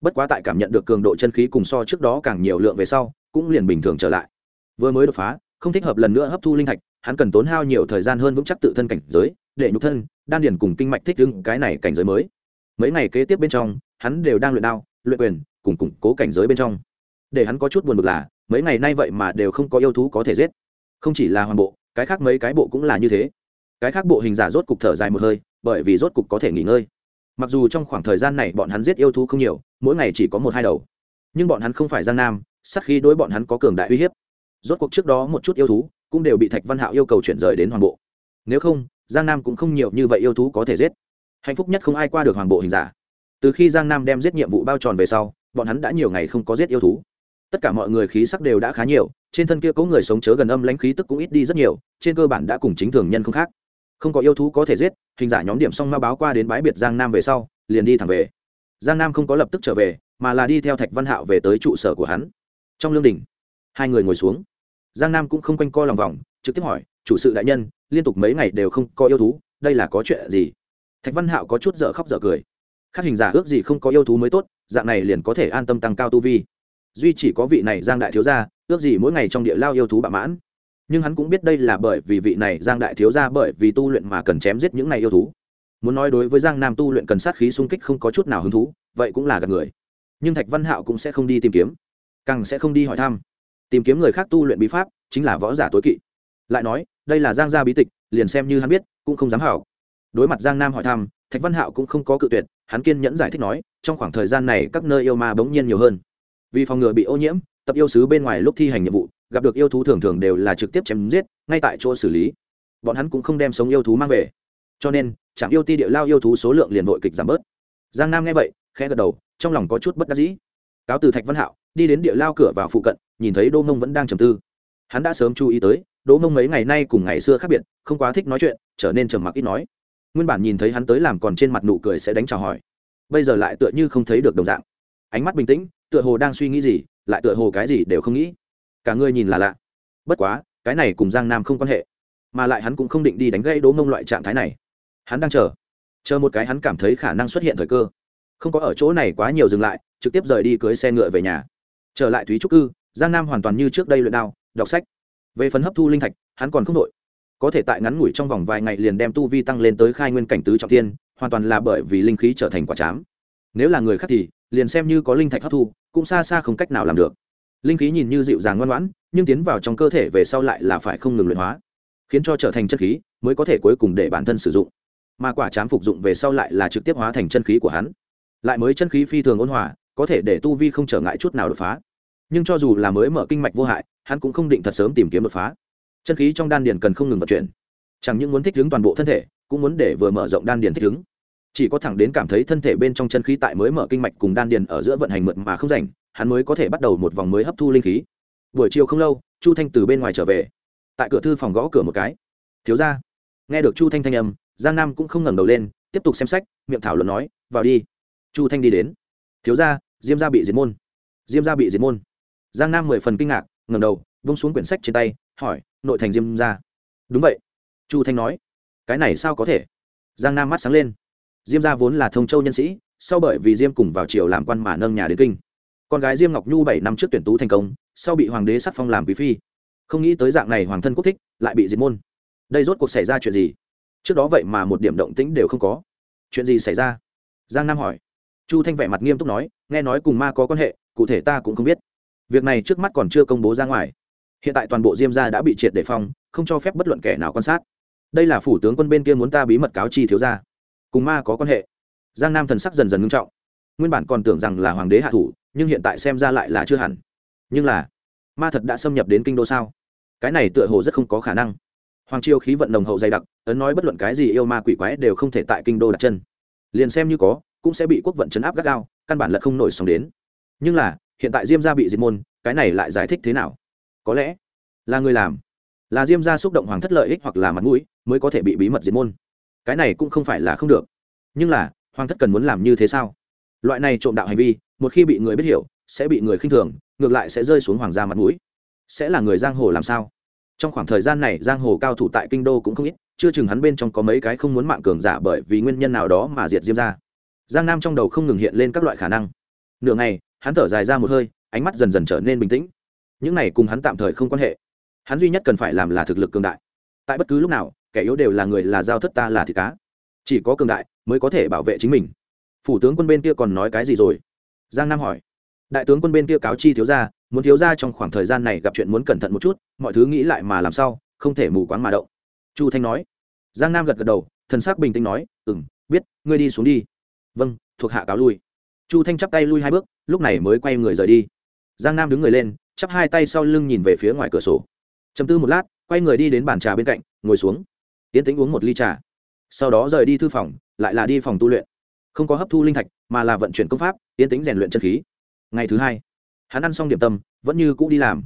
Bất quá tại cảm nhận được cường độ chân khí cùng so trước đó càng nhiều lượng về sau, cũng liền bình thường trở lại. Vừa mới đột phá, không thích hợp lần nữa hấp thu linh thạch hắn cần tốn hao nhiều thời gian hơn vững chắc tự thân cảnh giới, để nhục thân, đan điền cùng kinh mạch thích ứng cái này cảnh giới mới. Mấy ngày kế tiếp bên trong, hắn đều đang luyện đao, luyện quyền, cùng củng cố cảnh giới bên trong. Để hắn có chút buồn bực là, mấy ngày nay vậy mà đều không có yêu thú có thể giết. Không chỉ là hoàn bộ, cái khác mấy cái bộ cũng là như thế. Cái khác bộ hình giả rốt cục thở dài một hơi, bởi vì rốt cục có thể nghỉ ngơi. Mặc dù trong khoảng thời gian này bọn hắn giết yêu thú không nhiều, mỗi ngày chỉ có một hai đầu. Nhưng bọn hắn không phải giang nam sắc khi đối bọn hắn có cường đại uy hiếp. Rốt cuộc trước đó một chút yêu thú cũng đều bị thạch văn hạo yêu cầu chuyển rời đến hoàng bộ. Nếu không, giang nam cũng không nhiều như vậy yêu thú có thể giết. Hạnh phúc nhất không ai qua được hoàng bộ hình giả. Từ khi giang nam đem giết nhiệm vụ bao tròn về sau, bọn hắn đã nhiều ngày không có giết yêu thú. Tất cả mọi người khí sắc đều đã khá nhiều, trên thân kia có người sống chớ gần âm lãnh khí tức cũng ít đi rất nhiều, trên cơ bản đã cùng chính thường nhân không khác. Không có yêu thú có thể giết, hình giả nhóm điểm xong ma báo qua đến bãi biệt giang nam về sau, liền đi thẳng về. Giang nam không có lập tức trở về, mà là đi theo thạch văn hạo về tới trụ sở của hắn. Trong lương đình, hai người ngồi xuống giang nam cũng không quanh co lòng vòng, trực tiếp hỏi, chủ sự đại nhân, liên tục mấy ngày đều không có yêu thú, đây là có chuyện gì? Thạch văn hạo có chút dở khóc dở cười. Khác hình giả ước gì không có yêu thú mới tốt, dạng này liền có thể an tâm tăng cao tu vi. Duy chỉ có vị này giang đại thiếu gia, ước gì mỗi ngày trong địa lao yêu thú bạo mãn. Nhưng hắn cũng biết đây là bởi vì vị này giang đại thiếu gia bởi vì tu luyện mà cần chém giết những này yêu thú. Muốn nói đối với giang nam tu luyện cần sát khí sung kích không có chút nào hứng thú, vậy cũng là gặp người. Nhưng thạch văn hạo cũng sẽ không đi tìm kiếm, càng sẽ không đi hỏi thăm tìm kiếm người khác tu luyện bí pháp, chính là võ giả tối kỵ. Lại nói, đây là giang gia bí tịch, liền xem như hắn biết, cũng không dám hảo. Đối mặt giang nam hỏi thăm, thạch văn hạo cũng không có cự tuyệt, hắn kiên nhẫn giải thích nói, trong khoảng thời gian này các nơi yêu ma bỗng nhiên nhiều hơn. Vì phòng ngừa bị ô nhiễm, tập yêu sứ bên ngoài lúc thi hành nhiệm vụ, gặp được yêu thú thường thường đều là trực tiếp chém giết, ngay tại chỗ xử lý. Bọn hắn cũng không đem sống yêu thú mang về. Cho nên, trạm yêu ti địa lao yêu thú số lượng liền vội kịch giảm bớt. Giang nam nghe vậy, khẽ gật đầu, trong lòng có chút bất đắc dĩ. Cáo từ thạch văn hạo, đi đến địa lao cửa vào phụ cận nhìn thấy đô mông vẫn đang trầm tư. Hắn đã sớm chú ý tới, đỗ mông mấy ngày nay cùng ngày xưa khác biệt, không quá thích nói chuyện, trở nên trầm mặc ít nói. Nguyên bản nhìn thấy hắn tới làm còn trên mặt nụ cười sẽ đánh chào hỏi. Bây giờ lại tựa như không thấy được đồng dạng. Ánh mắt bình tĩnh, tựa hồ đang suy nghĩ gì, lại tựa hồ cái gì đều không nghĩ. Cả người nhìn là lạ. Bất quá, cái này cùng giang nam không quan hệ. Mà lại hắn cũng không định đi đánh gây đố mông loại trạng thái này. Hắn đang chờ. Chờ một cái hắn cảm thấy khả năng xuất hiện thời cơ. Không có ở chỗ này quá nhiều dừng lại, trực tiếp rời đi cưới xe ngựa về nhà. Trở lại thúy trúc cư giang nam hoàn toàn như trước đây luyện đao, đọc sách. Về phần hấp thu linh thạch, hắn còn không đội. Có thể tại ngắn ngủi trong vòng vài ngày liền đem tu vi tăng lên tới khai nguyên cảnh tứ trọng tiên, hoàn toàn là bởi vì linh khí trở thành quả chám. Nếu là người khác thì, liền xem như có linh thạch hấp thu, cũng xa xa không cách nào làm được. Linh khí nhìn như dịu dàng ngoan ngoãn, nhưng tiến vào trong cơ thể về sau lại là phải không ngừng luyện hóa, khiến cho trở thành chân khí mới có thể cuối cùng để bản thân sử dụng. Mà quả chám phục dụng về sau lại là trực tiếp hóa thành chân khí của hắn. Lại mới chân khí phi thường ôn hòa, có thể để tu vi không trở ngại chút nào đột phá nhưng cho dù là mới mở kinh mạch vô hại, hắn cũng không định thật sớm tìm kiếm đột phá. Chân khí trong đan điền cần không ngừng vận chuyển. Chẳng những muốn thích ứng toàn bộ thân thể, cũng muốn để vừa mở rộng đan điền thích ứng. Chỉ có thẳng đến cảm thấy thân thể bên trong chân khí tại mới mở kinh mạch cùng đan điền ở giữa vận hành mượt mà không rảnh, hắn mới có thể bắt đầu một vòng mới hấp thu linh khí. Buổi chiều không lâu, chu thanh từ bên ngoài trở về. Tại cửa thư phòng gõ cửa một cái. Thiếu ra nghe được chu thanh thanh âm, giang nam cũng không ngẩng đầu lên, tiếp tục xem sách, miệng thảo luận nói, vào đi. Chu thanh đi đến. Thiếu ra diêm gia bị diệt môn. Diêm gia bị diệt môn giang nam mười phần kinh ngạc ngầm đầu, vung xuống quyển sách trên tay, hỏi, nội thành diêm gia đúng vậy. Chu thanh nói, cái này sao có thể? Giang nam mắt sáng lên. Diêm gia vốn là thông châu nhân sĩ, sau bởi vì diêm cùng vào triều làm quan mà nâng nhà đến kinh. Con gái diêm ngọc nhu bảy năm trước tuyển tú thành công, sau bị hoàng đế sắc phong làm quý phi. Không nghĩ tới dạng này hoàng thân quốc thích, lại bị diệt môn. Đây rốt cuộc xảy ra chuyện gì? Trước đó vậy mà một điểm động tĩnh đều không có. Chuyện gì xảy ra? Giang nam hỏi. Chu thanh vẻ mặt nghiêm túc nói, nghe nói cùng ma có quan hệ, cụ thể ta cũng không biết việc này trước mắt còn chưa công bố ra ngoài. Hiện tại toàn bộ diêm gia đã bị triệt để phong, không cho phép bất luận kẻ nào quan sát. Đây là phủ tướng quân bên kia muốn ta bí mật cáo chi thiếu gia. Cùng ma có quan hệ. Giang nam thần sắc dần dần ngưng trọng. Nguyên bản còn tưởng rằng là hoàng đế hạ thủ, nhưng hiện tại xem ra lại là chưa hẳn. Nhưng là, ma thật đã xâm nhập đến kinh đô sao? Cái này tựa hồ rất không có khả năng. Hoàng triều khí vận nồng hậu dày đặc, ấn nói bất luận cái gì yêu ma quỷ quái đều không thể tại kinh đô đặt chân. Liền xem như có, cũng sẽ bị quốc vận chấn áp gắt gao, căn bản lật không nổi sóng đến. Nhưng là hiện tại diêm gia bị diệt môn, cái này lại giải thích thế nào? Có lẽ là người làm, là diêm gia xúc động hoàng thất lợi ích hoặc là mặt mũi mới có thể bị bí mật diệt môn. Cái này cũng không phải là không được. Nhưng là, hoàng thất cần muốn làm như thế sao? Loại này trộm đạo hành vi, một khi bị người biết hiểu, sẽ bị người khinh thường, ngược lại sẽ rơi xuống hoàng gia mặt mũi. Sẽ là người giang hồ làm sao? Trong khoảng thời gian này, giang hồ cao thủ tại kinh đô cũng không ít, chưa chừng hắn bên trong có mấy cái không muốn mạng cường giả bởi vì nguyên nhân nào đó mà diệt diêm ra giang nam trong đầu không ngừng hiện lên các loại khả năng. Nửa ngày hắn thở dài ra một hơi, ánh mắt dần dần trở nên bình tĩnh. Những này cùng hắn tạm thời không quan hệ. Hắn duy nhất cần phải làm là thực lực cường đại. Tại bất cứ lúc nào, kẻ yếu đều là người là giao thất ta là thịt cá. Chỉ có cường đại mới có thể bảo vệ chính mình. Phủ tướng quân bên kia còn nói cái gì rồi? Giang nam hỏi. Đại tướng quân bên kia cáo chi thiếu gia, muốn thiếu gia trong khoảng thời gian này gặp chuyện muốn cẩn thận một chút, mọi thứ nghĩ lại mà làm sao không thể mù quáng mà động. Chu thanh nói. Giang nam gật gật đầu, thần sắc bình tĩnh nói ừ m biết, ngươi đi xuống đi. Vâng thuộc hạ cáo lui chu thanh chắp tay lui hai bước, lúc này mới quay người rời đi. Giang nam đứng người lên, chắp hai tay sau lưng nhìn về phía ngoài cửa sổ. Chầm tư một lát, quay người đi đến bàn trà bên cạnh, ngồi xuống. Tiến tính uống một ly trà. Sau đó rời đi thư phòng, lại là đi phòng tu luyện. Không có hấp thu linh thạch, mà là vận chuyển công pháp tiến tính rèn luyện chân khí. Ngày thứ hai, hắn ăn xong điểm tâm, vẫn như cũ đi làm.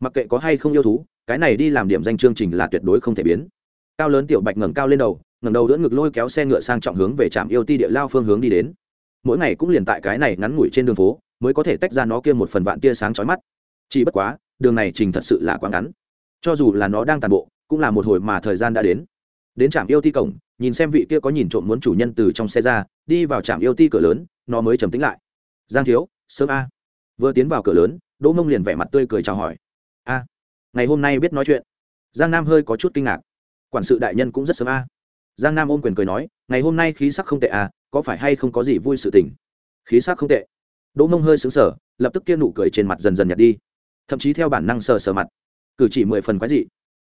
Mặc kệ có hay không yêu thú, cái này đi làm điểm danh chương trình là tuyệt đối không thể biến. Cao lớn tiểu bạch ngẩng cao lên đầu, ngẩng đầu đỡ ngực lôi kéo xe ngựa sang trọng hướng về trạm yêu ti địa lao phương hướng đi đến mỗi ngày cũng liền tại cái này ngắn ngủi trên đường phố, mới có thể tách ra nó kia một phần vạn tia sáng chói mắt. Chỉ bất quá, đường này trình thật sự là quá ngắn. Cho dù là nó đang tàn bộ, cũng là một hồi mà thời gian đã đến. Đến trạm yêu ti cổng, nhìn xem vị kia có nhìn trộm muốn chủ nhân từ trong xe ra, đi vào trạm yêu ti cửa lớn, nó mới trầm tính lại. Giang thiếu, sớm a. Vừa tiến vào cửa lớn, đỗ mông liền vẻ mặt tươi cười chào hỏi. A, ngày hôm nay biết nói chuyện. Giang nam hơi có chút kinh ngạc. Quản sự đại nhân cũng rất sớm a giang nam ôm quyền cười nói, ngày hôm nay khí sắc không tệ à có phải hay không có gì vui sự tình? Khí sắc không tệ. Đỗ mông hơi xứng sở lập tức kia nụ cười trên mặt dần dần nhạt đi, thậm chí theo bản năng sờ sờ mặt. Cử chỉ mười phần quái dị.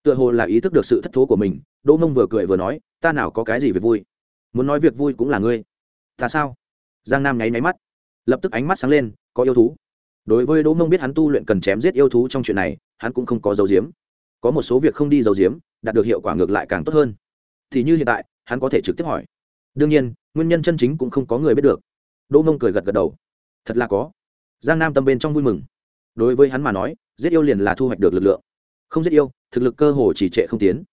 Tựa hồ là ý thức được sự thất thố của mình, đỗ mông vừa cười vừa nói, ta nào có cái gì việc vui? Muốn nói việc vui cũng là ngươi. Ta sao? Giang nam nháy máy mắt, lập tức ánh mắt sáng lên, có yêu thú. Đối với đỗ mông biết hắn tu luyện cần chém giết yêu thú trong chuyện này, hắn cũng không có dấu diếm. Có một số việc không đi dấu diếm, đạt được hiệu quả ngược lại càng tốt hơn thì như hiện tại, hắn có thể trực tiếp hỏi. Đương nhiên, nguyên nhân chân chính cũng không có người biết được. Đỗ mông cười gật gật đầu. Thật là có. Giang nam tâm bên trong vui mừng. Đối với hắn mà nói, giết yêu liền là thu hoạch được lực lượng. Không giết yêu, thực lực cơ hồ chỉ trệ không tiến.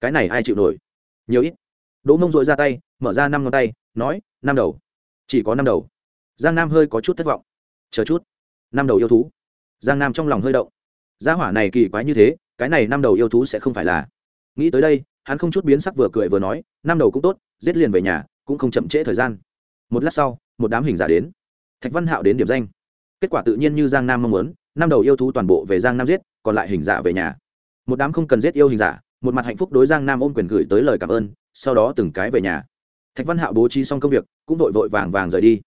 Cái này ai chịu nổi? Nhiều ít. Đỗ mông dội ra tay, mở ra năm ngón tay, nói, năm đầu. Chỉ có năm đầu. Giang nam hơi có chút thất vọng. Chờ chút. Năm đầu yêu thú. Giang nam trong lòng hơi động. Gia hỏa này kỳ quái như thế, cái này năm đầu yêu thú sẽ không phải là. Nghĩ tới đây hắn không chút biến sắc vừa cười vừa nói, năm đầu cũng tốt, giết liền về nhà, cũng không chậm trễ thời gian. Một lát sau, một đám hình giả đến. Thạch văn hạo đến điểm danh. Kết quả tự nhiên như giang nam mong muốn, năm đầu yêu thú toàn bộ về giang nam giết, còn lại hình giả về nhà. Một đám không cần giết yêu hình giả, một mặt hạnh phúc đối giang nam ôm quyền gửi tới lời cảm ơn, sau đó từng cái về nhà. Thạch văn hạo bố trí xong công việc, cũng vội vội vàng vàng rời đi.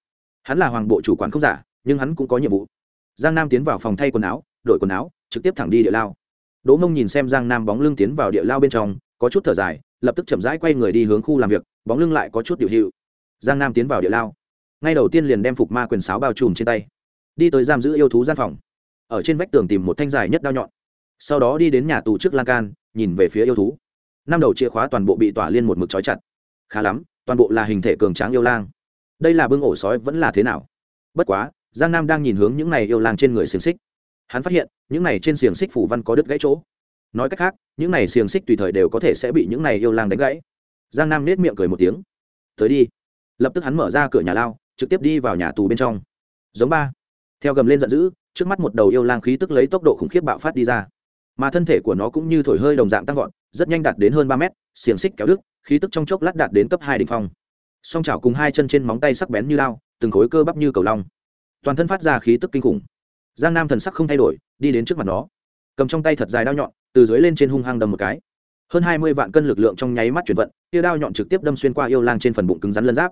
Hắn là hoàng bộ chủ quản không giả, nhưng hắn cũng có nhiệm vụ. Giang nam tiến vào phòng thay quần áo, đổi quần áo, trực tiếp thẳng đi địa lao. Đỗ mông nhìn xem giang nam bóng lưng tiến vào địa lao bên trong có chút thở dài, lập tức chậm rãi quay người đi hướng khu làm việc, bóng lưng lại có chút điệu hiệu. Giang nam tiến vào địa lao. Ngay đầu tiên liền đem phục ma quyền sáo bao trùm trên tay. Đi tới giam giữ yêu thú gian phòng. Ở trên vách tường tìm một thanh dài nhất đao nhọn. Sau đó đi đến nhà tù trước lan can, nhìn về phía yêu thú. Năm đầu chìa khóa toàn bộ bị tỏa liên một mực trói chặt. Khá lắm, toàn bộ là hình thể cường tráng yêu lang. Đây là bưng ổ sói vẫn là thế nào? Bất quá, giang nam đang nhìn hướng những này yêu lang trên người xiềng xích. Hắn phát hiện, những này trên xiềng xích phủ văn có đứt gãy chỗ nói cách khác, những này xiềng xích tùy thời đều có thể sẽ bị những này yêu lang đánh gãy. Giang nam nết miệng cười một tiếng. Tới đi. Lập tức hắn mở ra cửa nhà lao, trực tiếp đi vào nhà tù bên trong. Giống ba. Theo gầm lên giận dữ, trước mắt một đầu yêu lang khí tức lấy tốc độ khủng khiếp bạo phát đi ra. Mà thân thể của nó cũng như thổi hơi đồng dạng tăng vọt, rất nhanh đạt đến hơn ba mét, xiềng xích kéo đứt, khí tức trong chốc lát đạt đến cấp hai đ ỉ n h phong. Song chảo cùng hai chân trên móng tay sắc bén như lao, từng khối cơ bắp như cầu long. Toàn thân phát ra khí tức kinh khủng. Giang nam thần sắc không thay đổi, đi đến trước mặt nó. Cầm trong tay thật dài đao nhọn từ dưới lên trên hung hăng đâm một cái. Hơn hai mươi vạn cân lực lượng trong nháy mắt chuyển vận tia đao nhọn trực tiếp đâm xuyên qua yêu lang trên phần bụng cứng rắn lân giáp.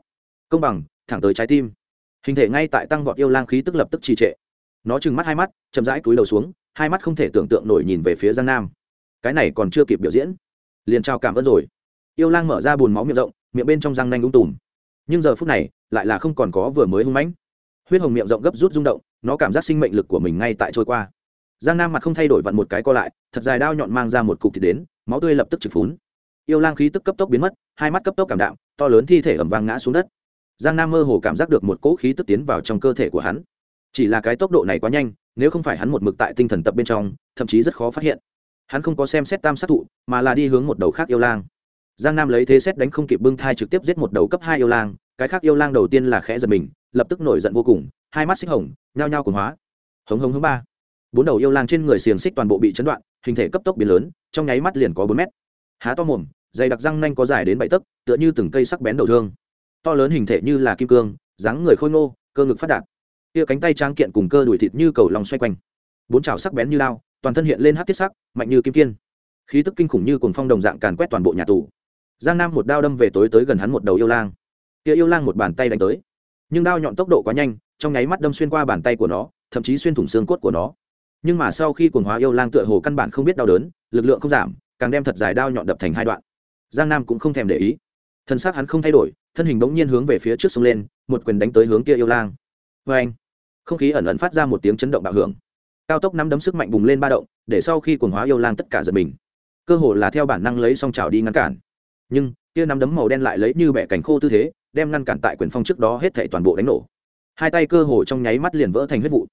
Công bằng, thẳng tới trái tim. Hình thể ngay tại tăng vọt yêu lang khí tức lập tức trì trệ. Nó trừng mắt hai mắt, chậm rãi cúi đầu xuống, hai mắt không thể tưởng tượng nổi nhìn về phía giang nam. Cái này còn chưa kịp biểu diễn. Liền trao cảm ơn rồi. Yêu lang mở ra bùn máu miệng rộng, miệng bên trong răng nanh ung tùm. Nhưng giờ phút này, lại là không còn có vừa mới hung mãnh. Huyết hồng miệng rộng gấp rút rung động, nó cảm giác sinh mệnh lực của mình ngay tại trôi qua giang nam mặt không thay đổi vặn một cái co lại, thật dài đao nhọn mang ra một cục thịt đến, máu tươi lập tức trực phún. Yêu lang khí tức cấp tốc biến mất, hai mắt cấp tốc cảm đạm, to lớn thi thể ẩm vang ngã xuống đất. Giang nam mơ hồ cảm giác được một cỗ khí tức tiến vào trong cơ thể của hắn. Chỉ là cái tốc độ này quá nhanh, nếu không phải hắn một mực tại tinh thần tập bên trong, thậm chí rất khó phát hiện. Hắn không có xem xét tam sát thụ, mà là đi hướng một đầu khác yêu lang. Giang nam lấy thế xét đánh không kịp bưng thai trực tiếp giết một đầu cấp hai yêu lang, cái khác yêu lang đầu tiên là khẽ giật mình, lập tức nổi giận vô cùng, hai mắt xích hồng, nhao nhao cùng hóa. Hống hống hống ba bốn đầu yêu lang trên người xiềng xích toàn bộ bị chấn đoạn, hình thể cấp tốc biến lớn, trong nháy mắt liền có bốn mét. Há to mồm, dày đặc răng nanh có dài đến bảy tấc, tựa như từng cây sắc bén đầu thương. To lớn hình thể như là kim cương, dáng người khôi ngô, cơ ngực phát đạt. Kia cánh tay trang kiện cùng cơ đùi thịt như cầu lòng xoay quanh. Bốn chảo sắc bén như lao toàn thân hiện lên hát thiết sắc, mạnh như kim kiên. Khí tức kinh khủng như cùng phong đồng dạng càn quét toàn bộ nhà tù. Giang nam một đao đâm về tối tới gần hắn một đầu yêu lang. Kia yêu lang một bàn tay đánh tới. Nhưng đao nhọn tốc độ quá nhanh, trong nháy mắt đâm xuyên qua bàn tay của nó, thậm chí xuyên thủng xương cốt của nó nhưng mà sau khi cuồng hóa yêu lang tựa hồ căn bản không biết đau đớn, lực lượng không giảm, càng đem thật dài đao nhọn đập thành hai đoạn. Giang nam cũng không thèm để ý. Thân xác hắn không thay đổi, thân hình bỗng nhiên hướng về phía trước sông lên, một quyền đánh tới hướng kia yêu lang. Vê anh, không khí ẩn ẩn phát ra một tiếng chấn động bạo hưởng. Cao tốc nắm đấm sức mạnh bùng lên ba động, để sau khi cuồng hóa yêu lang tất cả giật mình. Cơ hồ là theo bản năng lấy song trào đi ngăn cản. Nhưng, kia nắm đấm màu đen lại lấy như bẻ cánh khô tư thế, đem ngăn cản tại quyền phong trước đó hết thảy toàn bộ đánh nổ. Hai tay cơ hồ trong nháy mắt liền vỡ thành huyết vụ.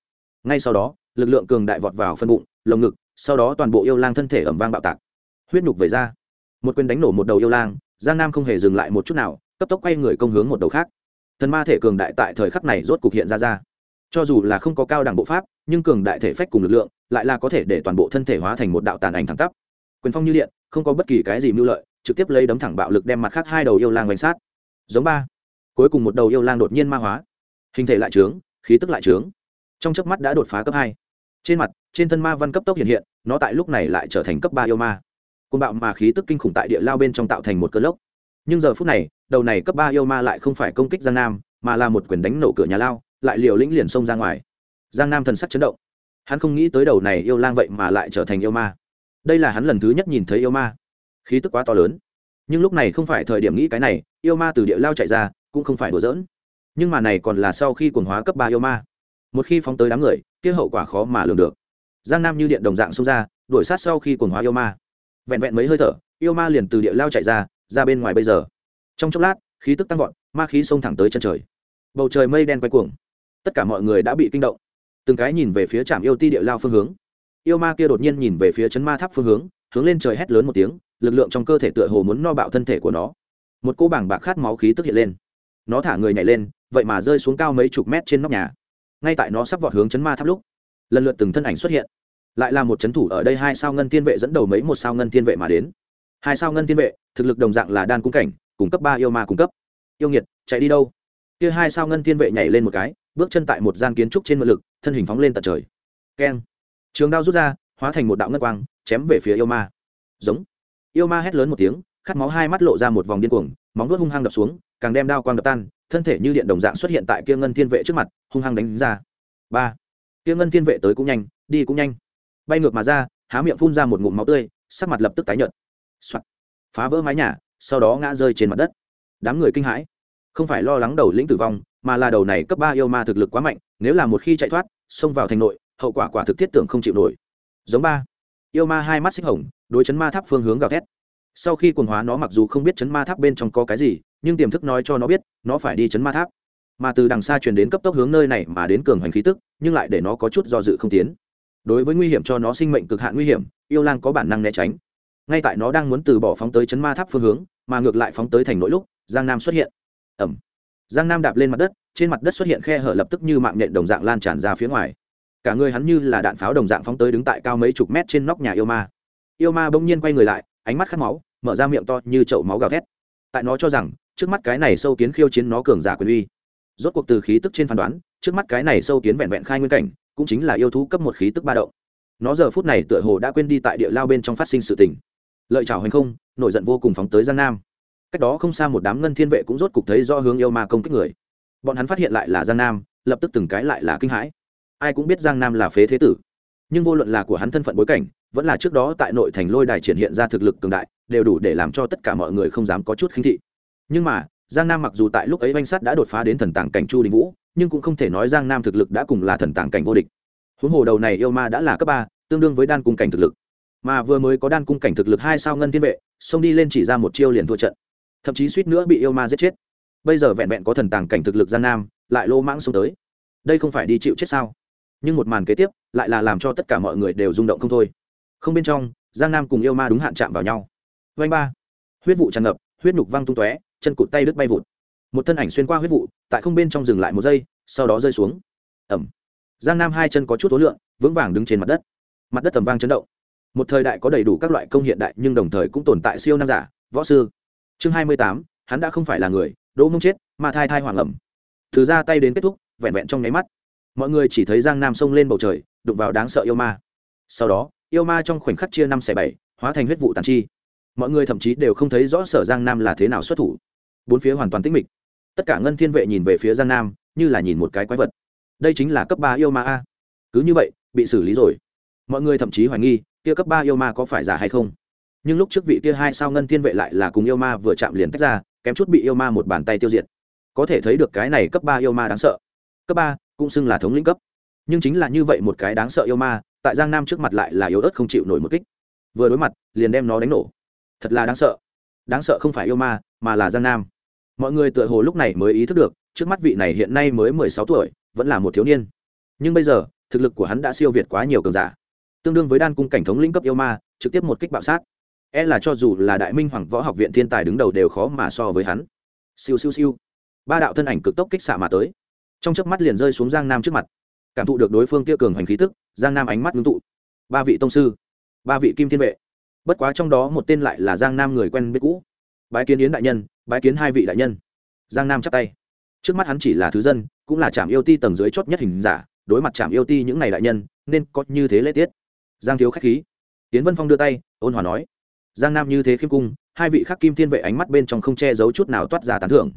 Ngay sau đó lực lượng cường đại vọt vào phân bụng, lồng ngực, sau đó toàn bộ yêu lang thân thể ẩm vang bạo tạc. Huyết nhục về ra. Một quyền đánh nổ một đầu yêu lang, giang nam không hề dừng lại một chút nào, cấp tốc quay người công hướng một đầu khác. Thần ma thể cường đại tại thời khắc này rốt cục hiện ra ra. Cho dù là không có cao đẳng bộ pháp, nhưng cường đại thể phách cùng lực lượng, lại là có thể để toàn bộ thân thể hóa thành một đạo tàn ảnh thẳng tắp. Quyền phong như điện, không có bất kỳ cái gì mưu lợi, trực tiếp lấy đấm thẳng bạo lực đem mặt khác hai đầu yêu lang bánh sát. Giống ba. Cuối cùng một đầu yêu lang đột nhiên ma hóa. Hình thể lại trướng, khí tức lại trướng. Trong chớp mắt đã đột phá cấp hai trên mặt, trên thân ma văn cấp tốc hiện hiện, nó tại lúc này lại trở thành cấp ba yêu ma. Côn bạo mà khí tức kinh khủng tại địa lao bên trong tạo thành một cơn lốc. Nhưng giờ phút này, đầu này cấp ba yêu ma lại không phải công kích giang nam, mà là một quyền đánh nổ cửa nhà lao, lại liều lĩnh liền xông ra ngoài. Giang nam thần sắc chấn động. Hắn không nghĩ tới đầu này yêu lang vậy mà lại trở thành yêu ma. Đây là hắn lần thứ nhất nhìn thấy yêu ma. Khí tức quá to lớn. Nhưng lúc này không phải thời điểm nghĩ cái này, yêu ma từ địa lao chạy ra, cũng không phải đùa giỡn. Nhưng mà này còn là sau khi quần hóa cấp ba yêu ma một khi phóng tới đám người, kia hậu quả khó mà lường được. Giang nam như điện đồng dạng xông ra, đuổi sát sau khi quần hóa yêu ma. Vẹn vẹn mấy hơi thở, yêu ma liền từ địa lao chạy ra ra bên ngoài bây giờ. Trong chốc lát, khí tức tăng vọt, ma khí xông thẳng tới chân trời. Bầu trời mây đen quay cuồng. Tất cả mọi người đã bị kinh động. Từng cái nhìn về phía trạm yêu ti địa lao phương hướng. Yêu ma kia đột nhiên nhìn về phía chấn ma tháp phương hướng hướng lên trời hét lớn một tiếng, lực lượng trong cơ thể tựa hồ muốn no bạo thân thể của nó. Một cô bảng bạc khát máu khí tức hiện lên. Nó thả người nhảy lên, vậy mà rơi xuống cao mấy chục mét trên nóc nhà ngay tại nó sắp vọt hướng chấn ma tháp lúc, lần lượt từng thân ảnh xuất hiện. Lại là một c h ấ n thủ ở đây hai sao ngân tiên vệ dẫn đầu mấy một sao ngân tiên vệ mà đến. Hai sao ngân tiên vệ, thực lực đồng dạng là đan cung cảnh cung cấp ba yêu ma cung cấp. Yêu nghiệt, chạy đi đâu? Kia hai sao ngân tiên vệ nhảy lên một cái, bước chân tại một gian kiến trúc trên mượn lực, thân hình phóng lên tận trời. Keng. Trường đao rút ra, hóa thành một đạo ngân quang, chém về phía yêu ma. Giống. Yêu ma hét lớn một tiếng khát máu hai mắt lộ ra một vòng điên cuồng, móng vuốt hung hăng đập xuống, càng đem đao quang đập tan, thân thể như điện đồng dạng xuất hiện tại kia ngân thiên vệ trước mặt, hung hăng đánh ra. Ba. Kia ngân thiên vệ tới cũng nhanh, đi cũng nhanh. Bay ngược mà ra, há miệng phun ra một ngụm máu tươi, sắc mặt lập tức tái nhợt. nhợt、Soạn. phá vỡ mái nhà, sau đó ngã rơi trên mặt đất. Đám người kinh hãi. Không phải lo lắng đầu lĩnh tử vong, mà là đầu này cấp ba yêu ma thực lực quá mạnh, nếu là một khi chạy thoát, xông vào thành nội, hậu quả quả thực thiết tưởng không chịu nổi. Giống ba. Yêu ma hai mắt xích hồng, đối chấn ma tháp phương hướng gào thét sau khi quần hóa nó mặc dù không biết chấn ma tháp bên trong có cái gì, nhưng tiềm thức nói cho nó biết, nó phải đi chấn ma tháp. Mà từ đằng xa truyền đến cấp tốc hướng nơi này mà đến cường hành khí tức, nhưng lại để nó có chút do dự không tiến. Đối với nguy hiểm cho nó sinh mệnh cực hạn nguy hiểm, yêu lang có bản năng né tránh. Ngay tại nó đang muốn từ bỏ phóng tới chấn ma tháp phương hướng, mà ngược lại phóng tới thành nội lúc, giang nam xuất hiện. Ẩm giang nam đạp lên mặt đất, trên mặt đất xuất hiện khe hở lập tức như mạng nhện đồng dạng lan tràn ra phía ngoài. Cả người hắn như là đạn pháo đồng dạng phóng tới đứng tại cao mấy chục mét trên nóc nhà yêu ma. Yêu ma bỗng nhiên quay người lại ánh mắt khát máu, mở ra miệng to như chậu máu gào thét. Tại nó cho rằng, trước mắt cái này sâu kiến khiêu chiến nó cường giả quyền uy. Rốt cuộc từ khí tức trên phán đoán, trước mắt cái này sâu kiến vẹn vẹn khai nguyên cảnh, cũng chính là yêu thú cấp một khí tức ba động. Nó giờ phút này tựa hồ đã quên đi tại địa lao bên trong phát sinh sự tình. Lợi chào hành không, nổi giận vô cùng phóng tới giang nam. Cách đó không xa một đám ngân thiên vệ cũng rốt cục thấy do hướng yêu ma công kích người. Bọn hắn phát hiện lại là giang nam, lập tức từng cái lại là kinh hãi. Ai cũng biết giang nam là phế thế tử, nhưng vô luận là của hắn thân phận bối cảnh vẫn là trước đó tại nội thành lôi đài triển hiện ra thực lực cường đại, đều đủ để làm cho tất cả mọi người không dám có chút khinh thị. Nhưng mà, giang nam mặc dù tại lúc ấy oanh sắt đã đột phá đến thần tàng cảnh chu đình vũ, nhưng cũng không thể nói giang nam thực lực đã cùng là thần tàng cảnh vô địch. Huống hồ đầu này yêu ma đã là cấp ba, tương đương với đan cung cảnh thực lực. Mà vừa mới có đan cung cảnh thực lực hai sao ngân thiên vệ, xông đi lên chỉ ra một chiêu liền thua trận. Thậm chí suýt nữa bị yêu ma giết chết. Bây giờ vẹn vẹn có thần tàng cảnh thực lực giang nam, lại lô mãng xông tới. Đây không phải đi chịu chết sao? Nhưng một màn kế tiếp, lại là làm cho tất cả mọi người đều rung động không thôi không bên trong, giang nam cùng yêu ma đúng hạn chạm vào nhau. Vanh ba. Huyết vụ tràn ngập, huyết nhục văng tung tóe, chân cụt tay đứt bay vụt. Một thân ảnh xuyên qua huyết vụ, tại không bên trong dừng lại một giây, sau đó rơi xuống. Ẩm. Giang nam hai chân có chút ố lượng vững vàng đứng trên mặt đất. Mặt đất tầm vang chấn động. Một thời đại có đầy đủ các loại công hiện đại, nhưng đồng thời cũng tồn tại siêu nam giả, võ sư. Chương hai mươi tám, hắn đã không phải là người, đỗ mông chết mà thai thai hoàng ẩm. Từ ra tay đến kết thúc, vẹn vẹn trong nháy mắt. Mọi người chỉ thấy giang nam xông lên bầu trời, đụng vào đáng sợ yêu ma. Sau đó yêu ma trong khoảnh khắc chia năm xẻ bảy, hóa thành huyết vụ tàn chi. Mọi người thậm chí đều không thấy rõ sở giang nam là thế nào xuất thủ. Bốn phía hoàn toàn tĩnh mịch. Tất cả ngân thiên vệ nhìn về phía giang nam, như là nhìn một cái quái vật. Đây chính là cấp ba yêu ma a. Cứ như vậy, bị xử lý rồi. Mọi người thậm chí hoài nghi, kia cấp ba yêu ma có phải giả hay không? Nhưng lúc trước vị kia hai sao ngân thiên vệ lại là cùng yêu ma vừa chạm liền tách ra, kém chút bị yêu ma một bàn tay tiêu diệt. Có thể thấy được cái này cấp ba yêu ma đáng sợ. Cấp ba cũng xưng là thống lĩnh cấp. Nhưng chính là như vậy một cái đáng sợ yêu ma tại giang nam trước mặt lại là yếu ớt không chịu nổi một kích. Vừa đối mặt, liền đem nó đánh nổ. Thật là đáng sợ. Đáng sợ không phải yêu ma, mà là giang nam. Mọi người tựa hồ lúc này mới ý thức được, trước mắt vị này hiện nay mới mười sáu tuổi, vẫn là một thiếu niên. Nhưng bây giờ, thực lực của hắn đã siêu việt quá nhiều cường giả. Tương đương với đan cung cảnh thống lĩnh cấp yêu ma, trực tiếp một kích bạo sát. E là cho dù là đại minh hoàng võ học viện thiên tài đứng đầu đều khó mà so với hắn. Siêu siêu siêu. Ba đạo thân ảnh cực tốc kích xạ mà tới. Trong chớp mắt liền rơi xuống giang nam trước mặt cảm thụ được đối phương kia cường hành khí tức, giang nam ánh mắt ngưng tụ. Ba vị tông sư, ba vị kim thiên vệ. Bất quá trong đó một tên lại là giang nam người quen biết cũ. Bái kiến yến đại nhân, bái kiến hai vị đại nhân. Giang nam chắp tay. Trước mắt hắn chỉ là thứ dân, cũng là trạm yêu ti tầng dưới chót nhất hình giả, đối mặt trạm yêu ti những này đại nhân, nên có như thế lễ tiết. Giang thiếu khách khí. Tiến vân phong đưa tay, ôn hòa nói. Giang nam như thế khiêm cung, hai vị khắc kim thiên vệ ánh mắt bên trong không che giấu chút nào toát ra tán thưởng.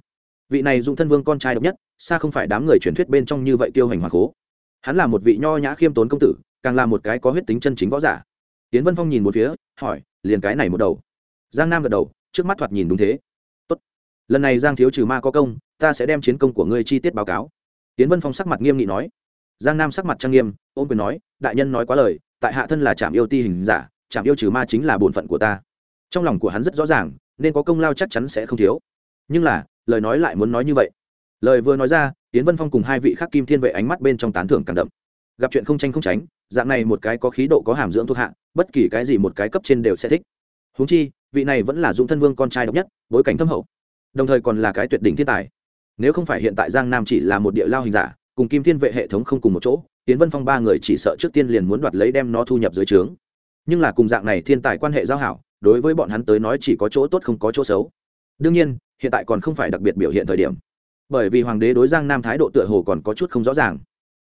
Vị này dụng thân vương con trai độc nhất, xa không phải đám người truyền thuyết bên trong như vậy tiêu hành hoàng cố hắn là một vị nho nhã khiêm tốn công tử, càng là một cái có huyết tính chân chính võ giả. Tiến vân phong nhìn một phía, hỏi, liền cái này một đầu. Giang nam gật đầu, trước mắt thoạt nhìn đúng thế. Tốt. lần này giang thiếu trừ ma có công, ta sẽ đem chiến công của ngươi chi tiết báo cáo. Tiến vân phong sắc mặt nghiêm nghị nói. Giang nam sắc mặt trang nghiêm ôm quyền nói, đại nhân nói quá lời, tại hạ thân là trạm yêu ti hình giả trạm yêu trừ ma chính là bổn phận của ta. Trong lòng của hắn rất rõ ràng, nên có công lao chắc chắn sẽ không thiếu. Nhưng là, lời nói lại muốn nói như vậy. Lời vừa nói ra tiến vân phong cùng hai vị khác kim thiên vệ ánh mắt bên trong tán thưởng càng đậm. Gặp chuyện không tranh không tránh, dạng này một cái có khí độ có hàm dưỡng thuộc hạ, bất kỳ cái gì một cái cấp trên đều sẽ thích. Huống chi, vị này vẫn là dũng thân vương con trai độc nhất, bối cảnh thâm hậu. Đồng thời còn là cái tuyệt đỉnh thiên tài. Nếu không phải hiện tại giang nam chỉ là một địa lao hình giả, cùng kim thiên vệ hệ thống không cùng một chỗ tiến vân phong ba người chỉ sợ trước tiên liền muốn đoạt lấy đem nó thu nhập dưới trướng. Nhưng là cùng dạng này thiên tài quan hệ giao hảo, đối với bọn hắn tới nói chỉ có chỗ tốt không có chỗ xấu. Đương nhiên, hiện tại còn không phải đặc biệt biểu hiện thời điểm bởi vì hoàng đế đối giang nam thái độ tựa hồ còn có chút không rõ ràng.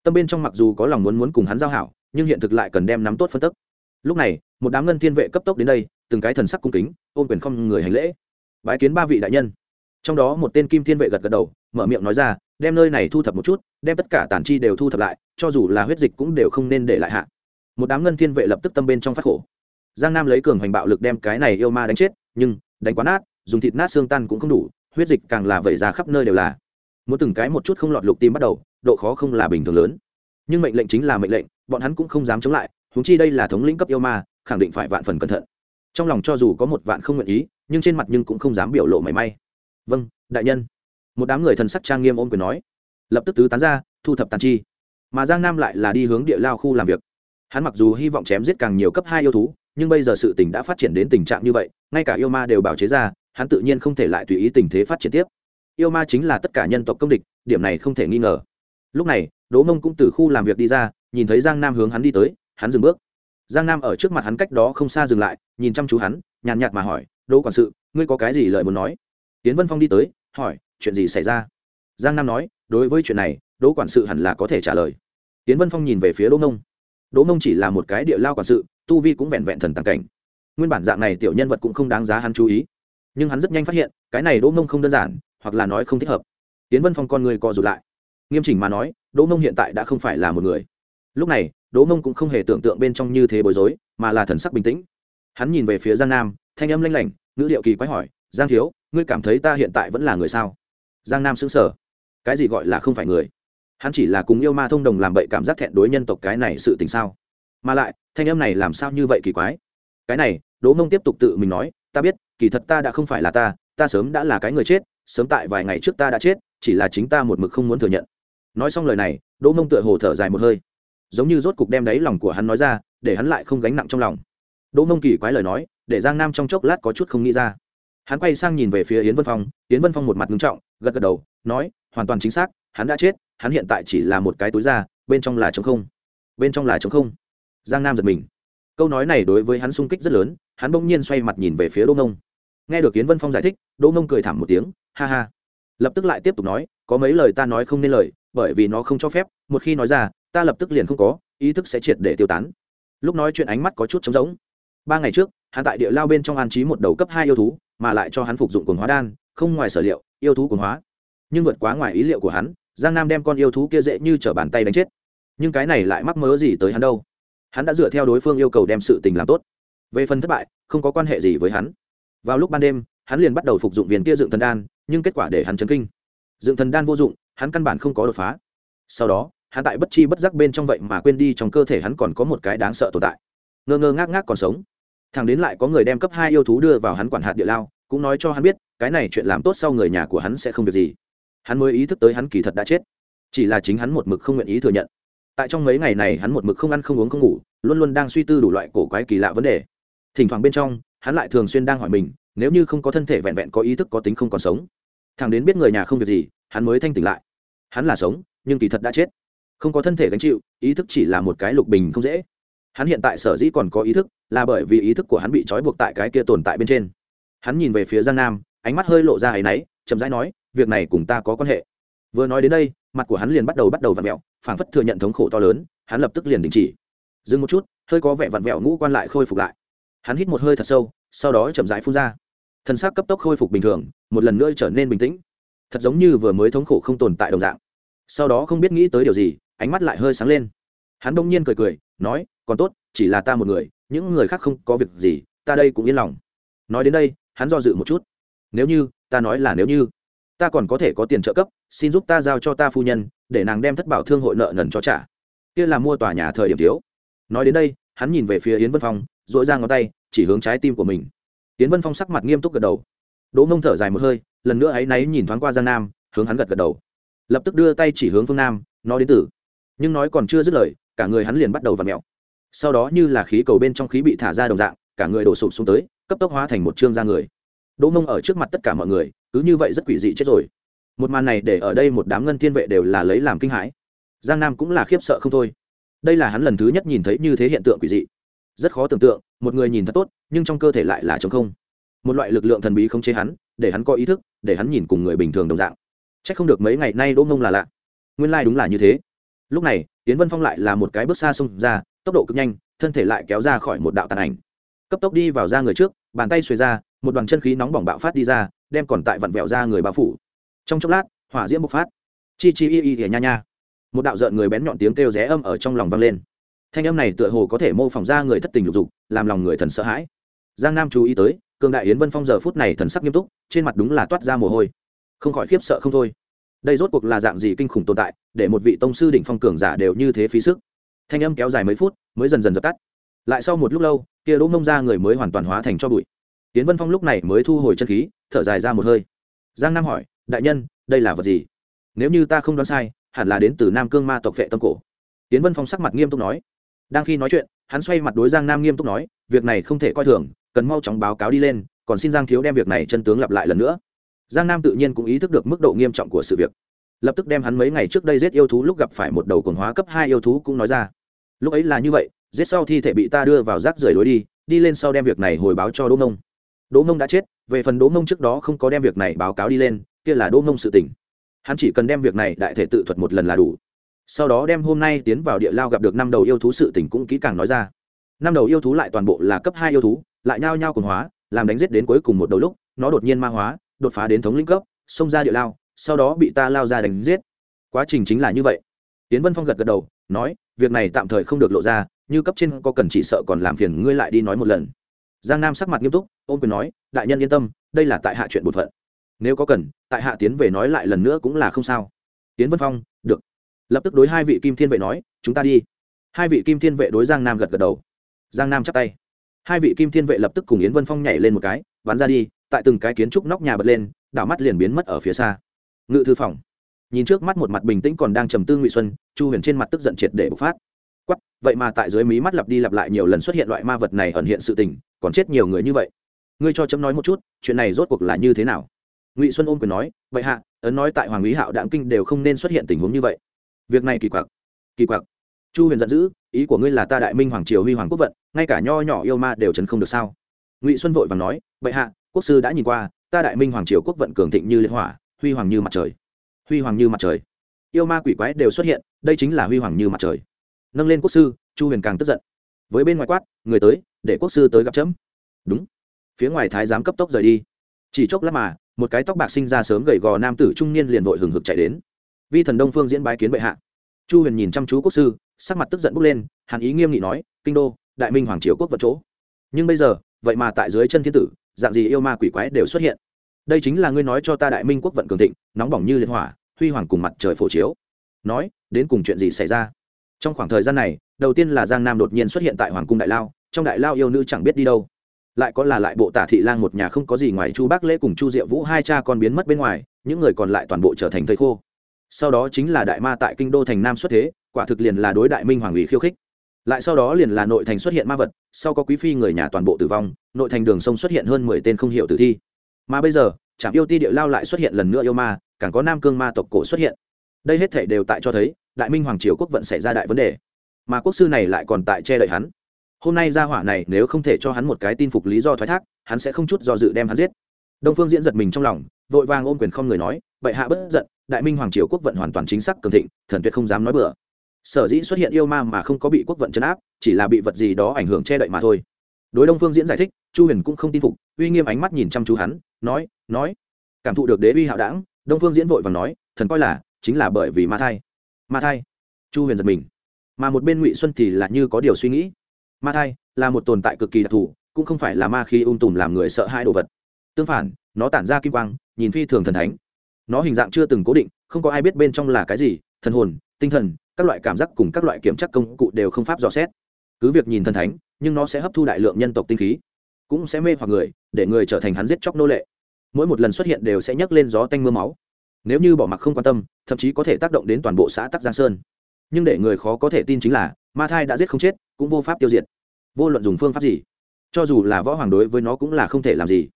Tâm bên trong mặc dù có lòng muốn muốn cùng hắn giao hảo, nhưng hiện thực lại cần đem nắm tốt phân tức. Lúc này, một đám ngân thiên vệ cấp tốc đến đây, từng cái thần sắc cung kính, ôm quyền không người hành lễ. Bái kiến ba vị đại nhân. Trong đó một tên kim thiên vệ gật gật đầu, mở miệng nói ra, đem nơi này thu thập một chút, đem tất cả tản chi đều thu thập lại, cho dù là huyết dịch cũng đều không nên để lại hạ. Một đám ngân thiên vệ lập tức tâm bên trong phát khổ. Giang nam lấy cường hành bạo lực đem cái này yêu ma đánh chết, nhưng đánh quá nát, dùng thịt nát xương tan cũng không đủ, huyết dịch càng là vẩy ra khắp nơi đều là muốn từng cái một chút không lọt lục tim bắt đầu, độ khó không là bình thường lớn. Nhưng mệnh lệnh chính là mệnh lệnh, bọn hắn cũng không dám chống lại húng chi đây là thống lĩnh cấp yêu ma, khẳng định phải vạn phần cẩn thận. Trong lòng cho dù có một vạn không nguyện ý, nhưng trên mặt nhưng cũng không dám biểu lộ mảy may. Vâng đại nhân. Một đám người thần sắc trang nghiêm ôm quyền nói. Lập tức tứ tán ra, thu thập tàn chi. Mà giang nam lại là đi hướng địa lao khu làm việc. Hắn mặc dù hy vọng chém giết càng nhiều cấp hai yêu thú, nhưng bây giờ sự tình đã phát triển đến tình trạng như vậy, ngay cả yêu ma đều bảo chế ra, hắn tự nhiên không thể lại tùy ý tình thế phát triển tiếp yêu ma chính là tất cả nhân tộc công địch, điểm này không thể nghi ngờ. Lúc này, đỗ mông cũng từ khu làm việc đi ra, nhìn thấy giang nam hướng hắn đi tới, hắn dừng bước. Giang nam ở trước mặt hắn cách đó không xa dừng lại, nhìn chăm chú hắn, nhàn nhạt mà hỏi, đỗ quản sự, ngươi có cái gì lời muốn nói? Tiến vân phong đi tới, hỏi, chuyện gì xảy ra? Giang nam nói, đối với chuyện này, đỗ quản sự hẳn là có thể trả lời. Tiến vân phong nhìn về phía đỗ mông. Đỗ mông chỉ là một cái địa lao quản sự, tu vi cũng vẹn vẹn thần tàng cảnh. Nguyên bản dạng này tiểu nhân vật cũng không đáng giá hắn chú ý. Nhưng hắn rất nhanh phát hiện, cái này đỗ mông không đơn giản hoặc là nói không thích hợp. Tiến vân phong con người co rụt lại. Nghiêm chỉnh mà nói, đỗ mông hiện tại đã không phải là một người. Lúc này, đỗ mông cũng không hề tưởng tượng bên trong như thế bối rối, mà là thần sắc bình tĩnh. Hắn nhìn về phía giang nam, thanh âm lanh lảnh, ngữ điệu kỳ quái hỏi, giang thiếu, ngươi cảm thấy ta hiện tại vẫn là người sao? Giang nam xứng sở cái gì gọi là không phải người? Hắn chỉ là cùng yêu ma thông đồng làm bậy cảm giác thẹn đối nhân tộc cái này sự tình sao? Mà lại, thanh âm này làm sao như vậy kỳ quái? Cái này, đỗ mông tiếp tục tự mình nói, ta biết, kỳ thật ta đã không phải là ta ta sớm đã là cái người chết sớm tại vài ngày trước ta đã chết, chỉ là chính ta một mực không muốn thừa nhận. Nói xong lời này, đỗ mông tựa hồ thở dài một hơi. Giống như rốt cục đem đáy lòng của hắn nói ra, để hắn lại không gánh nặng trong lòng. Đỗ mông kỳ quái lời nói, để giang nam trong chốc lát có chút không nghĩ ra. Hắn quay sang nhìn về phía yến vân phong, yến vân phong một mặt ngưng trọng, gật gật đầu, nói, hoàn toàn chính xác, hắn đã chết, hắn hiện tại chỉ là một cái túi da, bên trong là trống không. Bên trong là trống không. Giang nam giật mình. Câu nói này đối với hắn sung kích rất lớn, hắn bỗng nhiên xoay mặt nhìn về phía đỗ mông. Nghe được yến vân phong giải thích, đỗ mông cười t h ẳ m một tiếng ha ha. Lập tức lại tiếp tục nói, có mấy lời ta nói không nên lời, bởi vì nó không cho phép, một khi nói ra, ta lập tức liền không có, ý thức sẽ triệt để tiêu tán. Lúc nói chuyện ánh mắt có chút trống rỗng. Ba ngày trước, hắn tại địa lao bên trong an trí một đầu cấp hai yêu thú, mà lại cho hắn phục dụng cồn hóa đan, không ngoài sở liệu, yêu thú cồn hóa. Nhưng vượt quá ngoài ý liệu của hắn, giang nam đem con yêu thú kia dễ như t r ở bàn tay đánh chết. Nhưng cái này lại mắc mớ gì tới hắn đâu? Hắn đã dựa theo đối phương yêu cầu đem sự tình làm tốt. Về phần thất bại, không có quan hệ gì với hắn. Vào lúc ban đêm, hắn liền bắt đầu phục dụng viên kia dựng thần đan nhưng kết quả để hắn chấn kinh. Dựng thần đan vô dụng, hắn căn bản không có đột phá. Sau đó, hắn tại bất chi bất giác bên trong vậy mà quên đi trong cơ thể hắn còn có một cái đáng sợ tồn tại. Ngơ ngơ ngác ngác còn sống. Thằng đến lại có người đem cấp hai yêu thú đưa vào hắn quản hạt địa lao, cũng nói cho hắn biết, cái này chuyện làm tốt sau người nhà của hắn sẽ không việc gì. Hắn mới ý thức tới hắn kỳ thật đã chết. Chỉ là chính hắn một mực không nguyện ý thừa nhận. Tại trong mấy ngày này hắn một mực không ăn không uống không ngủ, luôn luôn đang suy tư đủ loại cổ quái kỳ lạ vấn đề. Thỉnh thoảng bên trong, hắn lại thường xuyên đang hỏi mình, nếu như không có thân thể vẹn vẹn có ý thức có tính không còn sống thằng đến biết người nhà không việc gì, hắn mới thanh tỉnh lại. Hắn là sống, nhưng kỳ thật đã chết. Không có thân thể gánh chịu, ý thức chỉ là một cái lục bình không dễ. Hắn hiện tại sở dĩ còn có ý thức, là bởi vì ý thức của hắn bị trói buộc tại cái kia tồn tại bên trên. Hắn nhìn về phía giang nam, ánh mắt hơi lộ ra áy náy, chậm rãi nói, việc này cùng ta có quan hệ. Vừa nói đến đây, mặt của hắn liền bắt đầu bắt đầu vặn vẹo, phảng phất thừa nhận thống khổ to lớn, hắn lập tức liền đình chỉ. Dừng một chút, hơi có vẻ vặn vẹo ngũ quan lại khôi phục lại. Hắn hít một hơi thật sâu, sau đó chậm rãi phun ra thân xác cấp tốc khôi phục bình thường, một lần nữa trở nên bình tĩnh. Thật giống như vừa mới thống khổ không tồn tại đồng dạng. Sau đó không biết nghĩ tới điều gì, ánh mắt lại hơi sáng lên. Hắn đông nhiên cười cười, nói, còn tốt, chỉ là ta một người, những người khác không có việc gì, ta đây cũng yên lòng. Nói đến đây, hắn do dự một chút. Nếu như, ta nói là nếu như, ta còn có thể có tiền trợ cấp, xin giúp ta giao cho ta phu nhân, để nàng đem thất bảo thương hội nợ nần cho trả. Kia là mua tòa nhà thời điểm thiếu. Nói đến đây, hắn nhìn về phía yến vân phong dội ra ngón tay, chỉ hướng trái tim của mình. Tiễn vân phong sắc mặt nghiêm túc gật đầu. Đỗ mông thở dài một hơi, lần nữa áy náy nhìn thoáng qua giang nam, hướng hắn gật gật đầu. Lập tức đưa tay chỉ hướng phương nam, nói đến tử. Nhưng nói còn chưa dứt lời, cả người hắn liền bắt đầu v ặ mẹo. Sau đó như là khí cầu bên trong khí bị thả ra đồng dạng, cả người đổ sụp xuống tới, cấp tốc hóa thành một chương ra người. Đỗ mông ở trước mặt tất cả mọi người, cứ như vậy rất quỷ dị chết rồi. Một màn này để ở đây một đám ngân thiên vệ đều là lấy làm kinh hãi. Giang nam cũng là khiếp sợ không thôi. Đây là hắn lần thứ nhất nhìn thấy như thế hiện tượng quỷ dị rất khó tưởng tượng, một người nhìn thật tốt, nhưng trong cơ thể lại là trống không. Một loại lực lượng thần bí không chế hắn, để hắn có ý thức, để hắn nhìn cùng người bình thường đồng dạng. C h ắ c không được mấy ngày nay đỗ mông là lạ. Nguyên lai、like、đúng là như thế. Lúc này tiến vân phong lại là một cái bước xa xông ra, tốc độ cực nhanh, thân thể lại kéo ra khỏi một đạo tàn ảnh. Cấp tốc đi vào ra người trước, bàn tay xuề ra, một đoàn chân khí nóng bỏng bạo phát đi ra, đem còn tại vặn vẹo ra người bao phủ. Trong chốc lát, hỏa diễm bộc phát. Chi chi y y thì nha nha. Một đạo rợn người bén nhọn tiếng kêu ré âm ở trong lòng vang lên thanh âm này tựa hồ có thể mô phỏng ra người thất tình lục dục, làm lòng người thần sợ hãi. Giang nam chú ý tới, cường đại yến vân phong giờ phút này thần sắc nghiêm túc, trên mặt đúng là toát ra mồ hôi. Không khỏi khiếp sợ không thôi. Đây rốt cuộc là dạng gì kinh khủng tồn tại, để một vị tông sư đỉnh phong cường giả đều như thế phí sức. Thanh âm kéo dài mấy phút, mới dần dần dập tắt. Lại sau một lúc lâu, kia đỗ mông ra người mới hoàn toàn hóa thành cho bụi. Yến vân phong lúc này mới thu hồi chân khí, thở dài ra một hơi. Giang nam hỏi, đại nhân, đây là vật gì? Nếu như ta không đoán sai, hẳn là đến từ nam cương ma tộc vệ tâm cổ. Yến vân phong sắc mặt nghiêm túc nói đang khi nói chuyện, hắn xoay mặt đối giang nam nghiêm túc nói, việc này không thể coi thường, cần mau chóng báo cáo đi lên, còn xin giang thiếu đem việc này chân tướng lặp lại lần nữa. Giang nam tự nhiên cũng ý thức được mức độ nghiêm trọng của sự việc. Lập tức đem hắn mấy ngày trước đây giết yêu thú lúc gặp phải một đầu cồn hóa cấp hai yêu thú cũng nói ra. Lúc ấy là như vậy, giết sau thi thể bị ta đưa vào rác rưởi lối đi đi lên sau đem việc này hồi báo cho đỗ mông. Đỗ mông đã chết, về phần đỗ mông trước đó không có đem việc này báo cáo đi lên, kia là đỗ mông sự tỉnh hắn chỉ cần đem việc này đại thể tự thuật một lần là đủ sau đó đem hôm nay tiến vào địa lao gặp được năm đầu yêu thú sự tình cũng kỹ càng nói ra. Năm đầu yêu thú lại toàn bộ là cấp hai yêu thú, lại nhao nhao cùng hóa, làm đánh giết đến cuối cùng một đầu lúc, nó đột nhiên ma hóa, đột phá đến thống lĩnh cấp, xông ra địa lao, sau đó bị ta lao ra đánh giết. Quá trình chính là như vậy. Tiến vân phong gật gật đầu, nói, việc này tạm thời không được lộ ra, như cấp trên có cần chỉ sợ còn làm phiền ngươi lại đi nói một lần. Giang nam sắc mặt nghiêm túc, ôm quyền nói, đại nhân yên tâm, đây là tại hạ chuyện bột phận. Nếu có cần, tại hạ tiến về nói lại lần nữa cũng là không sao. Tiến vân phong lập tức đối hai vị kim thiên vệ nói, chúng ta đi. Hai vị kim thiên vệ đối giang nam gật gật đầu. Giang nam chắp tay. Hai vị kim thiên vệ lập tức cùng yến vân phong nhảy lên một cái, bắn ra đi, tại từng cái kiến trúc nóc nhà bật lên, đảo mắt liền biến mất ở phía xa. Ngự thư phòng. Nhìn trước mắt một mặt bình tĩnh còn đang trầm tư ngụy xuân, chu huyền trên mặt tức giận triệt để bộc phát. Quắp vậy mà tại dưới mí mắt lặp đi lặp lại nhiều lần xuất hiện loại ma vật này ẩn hiện sự tình, còn chết nhiều người như vậy. Ngươi cho chấm nói một chút, chuyện này rốt cuộc là như thế nào? Ngụy xuân ôm quyền nói vậy hạ, ấn nói tại hoàng lý hạo đạm kinh đều không nên xuất hiện tình huống như vậy việc này kỳ quặc. Kỳ quặc. Chu huyền giận dữ, ý của ngươi là ta đại minh hoàng triều huy hoàng quốc vận, ngay cả nho nhỏ yêu ma đều chấn không được sao? Ngụy xuân vội và nói vậy hạ, quốc sư đã nhìn qua, ta đại minh hoàng triều quốc vận cường thịnh như liên hỏa, huy hoàng như mặt trời. Huy hoàng như mặt trời. Yêu ma quỷ quái đều xuất hiện, đây chính là huy hoàng như mặt trời. Nâng lên quốc sư, chu huyền càng tức giận. Với bên ngoài quát, người tới, để quốc sư tới gặp chấm. Đúng. Phía ngoài thái giám cấp tốc rời đi. Chỉ chốc lát mà, một cái tóc bạc sinh ra sớm gầy gò nam tử trung niên liền vội hừng hực chạy đến vi thần đông phương diễn bái kiến bệ hạ. Chu huyền nhìn chăm chú quốc sư, sắc mặt tức giận bốc lên, hàn ý nghiêm nghị nói, kinh đô, đại minh hoàng triều quốc vật chỗ. Nhưng bây giờ, vậy mà tại dưới chân thiên tử, dạng gì yêu ma quỷ quái đều xuất hiện? Đây chính là ngươi nói cho ta đại minh quốc vận cường thịnh, nóng bỏng như liệt hỏa, huy hoàng cùng mặt trời phổ chiếu. Nói, đến cùng chuyện gì xảy ra? Trong khoảng thời gian này, đầu tiên là giang nam đột nhiên xuất hiện tại hoàng cung đại lao, trong đại lao yêu nữ chẳng biết đi đâu. Lại có là lại bộ tả thị lang một nhà không có gì ngoài chu bác lễ cùng chu diệu vũ hai cha con biến mất bên ngoài, những người còn lại toàn bộ trở thành thầy khô sau đó chính là đại ma tại kinh đô thành nam xuất thế, quả thực liền là đối đại minh hoàng ủy khiêu khích. Lại sau đó liền là nội thành xuất hiện ma vật, sau có quý phi người nhà toàn bộ tử vong, nội thành đường sông xuất hiện hơn mười tên không hiệu tử thi. Mà bây giờ trạm yêu ti địa lao lại xuất hiện lần nữa yêu ma, càng có nam cương ma tộc cổ xuất hiện. Đây hết thể đều tại cho thấy, đại minh hoàng triều quốc vận xảy ra đại vấn đề. Mà quốc sư này lại còn tại che đậy hắn. Hôm nay ra hỏa này nếu không thể cho hắn một cái tin phục lý do thoái thác, hắn sẽ không chút do dự đem hắn giết. Đông phương diễn giật mình trong lòng, vội vàng ôm quyền không người nói, bệ hạ bất giận đại minh hoàng triều quốc vận hoàn toàn chính xác cường thịnh, thần tuyệt không dám nói bừa. Sở dĩ xuất hiện yêu ma mà không có bị quốc vận chấn áp, chỉ là bị vật gì đó ảnh hưởng che đậy mà thôi. Đối đông phương diễn giải thích, chu huyền cũng không tin phục, uy nghiêm ánh mắt nhìn chăm chú hắn, nói nói, cảm thụ được đế uy hạo đảng, đông phương diễn vội và nói, thần coi là, chính là bởi vì ma thai. Ma thai. Chu huyền giật mình. Mà một bên ngụy xuân thì là như có điều suy nghĩ. Ma thai là một tồn tại cực kỳ đặc thù, cũng không phải là ma khi ung tùm làm người sợ hai đồ vật. Tương phản, nó tản ra kim quang, nhìn phi thường thần thánh nó hình dạng chưa từng cố định, không có ai biết bên trong là cái gì, thần hồn, tinh thần, các loại cảm giác cùng các loại kiểm tra công cụ đều không pháp dò xét. Cứ việc nhìn thần thánh, nhưng nó sẽ hấp thu đại lượng nhân tộc tinh khí, cũng sẽ mê hoặc người, để người trở thành hắn giết chóc nô lệ. Mỗi một lần xuất hiện đều sẽ nhấc lên gió tanh mưa máu. Nếu như bỏ mặc không quan tâm, thậm chí có thể tác động đến toàn bộ xã tắc giang sơn. Nhưng để người khó có thể tin chính là, ma thai đã giết không chết, cũng vô pháp tiêu diệt. Vô luận dùng phương pháp gì, cho dù là võ hoàng đối với nó cũng là không thể làm gì.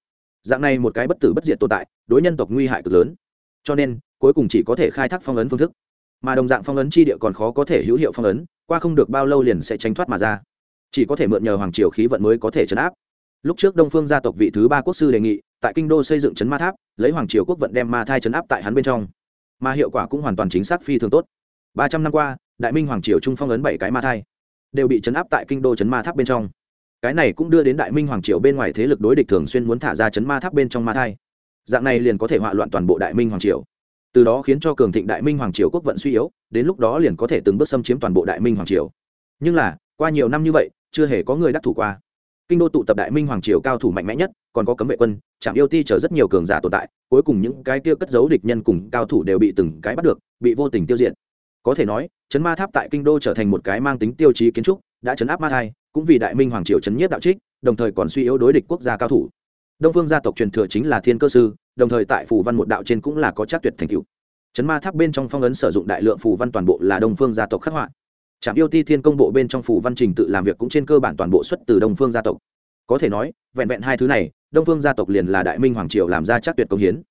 Dạng này một cái bất tử bất diệt tồn tại, đối nhân tộc nguy hại cực lớn cho nên, cuối cùng chỉ có thể khai thác phong ấn phương thức. Mà đồng dạng phong ấn chi địa còn khó có thể hữu hiệu phong ấn, qua không được bao lâu liền sẽ tránh thoát mà ra. Chỉ có thể mượn nhờ hoàng triều khí vận mới có thể chấn áp. Lúc trước đông phương gia tộc vị thứ ba quốc sư đề nghị, tại kinh đô xây dựng chấn ma tháp, lấy hoàng triều quốc vận đem ma thai chấn áp tại hắn bên trong. Mà hiệu quả cũng hoàn toàn chính xác phi thường tốt. Ba trăm năm qua, đại minh hoàng triều trung phong ấn bảy cái ma thai, đều bị chấn áp tại kinh đô chấn ma tháp bên trong. Cái này cũng đưa đến đại minh hoàng triều bên ngoài thế lực đối địch thường xuyên muốn thả ra chấn ma tháp bên trong ma thai dạng này liền có thể hoạ loạn toàn bộ đại minh hoàng triều. Từ đó khiến cho cường thịnh đại minh hoàng triều quốc vận suy yếu, đến lúc đó liền có thể từng bước xâm chiếm toàn bộ đại minh hoàng triều. Nhưng là, qua nhiều năm như vậy, chưa hề có người đắc thủ qua. Kinh đô tụ tập đại minh hoàng triều cao thủ mạnh mẽ nhất, còn có cấm vệ quân trạm yêu ti chở rất nhiều cường giả tồn tại, cuối cùng những cái kia cất giấu địch nhân cùng cao thủ đều bị từng cái bắt được, bị vô tình tiêu diệt. Có thể nói chấn ma tháp tại kinh đô trở thành một cái mang tính tiêu chí kiến trúc, đã chấn áp ma thai, cũng vì đại minh hoàng triều chấn nhiếp đạo trích, đồng thời còn suy yếu đối địch quốc gia cao thủ đông phương gia tộc truyền thừa chính là thiên cơ sư, đồng thời tại phù văn một đạo trên cũng là có chắc tuyệt thành cựu chấn ma tháp bên trong phong ấn sử dụng đại lượng phù văn toàn bộ là đông phương gia tộc khắc họa. Trạm yêu ti thiên công bộ bên trong phù văn trình tự làm việc cũng trên cơ bản toàn bộ xuất từ đông phương gia tộc. Có thể nói, vẹn vẹn hai thứ này, đông phương gia tộc liền là đại minh hoàng triều làm ra chắc tuyệt công hiến.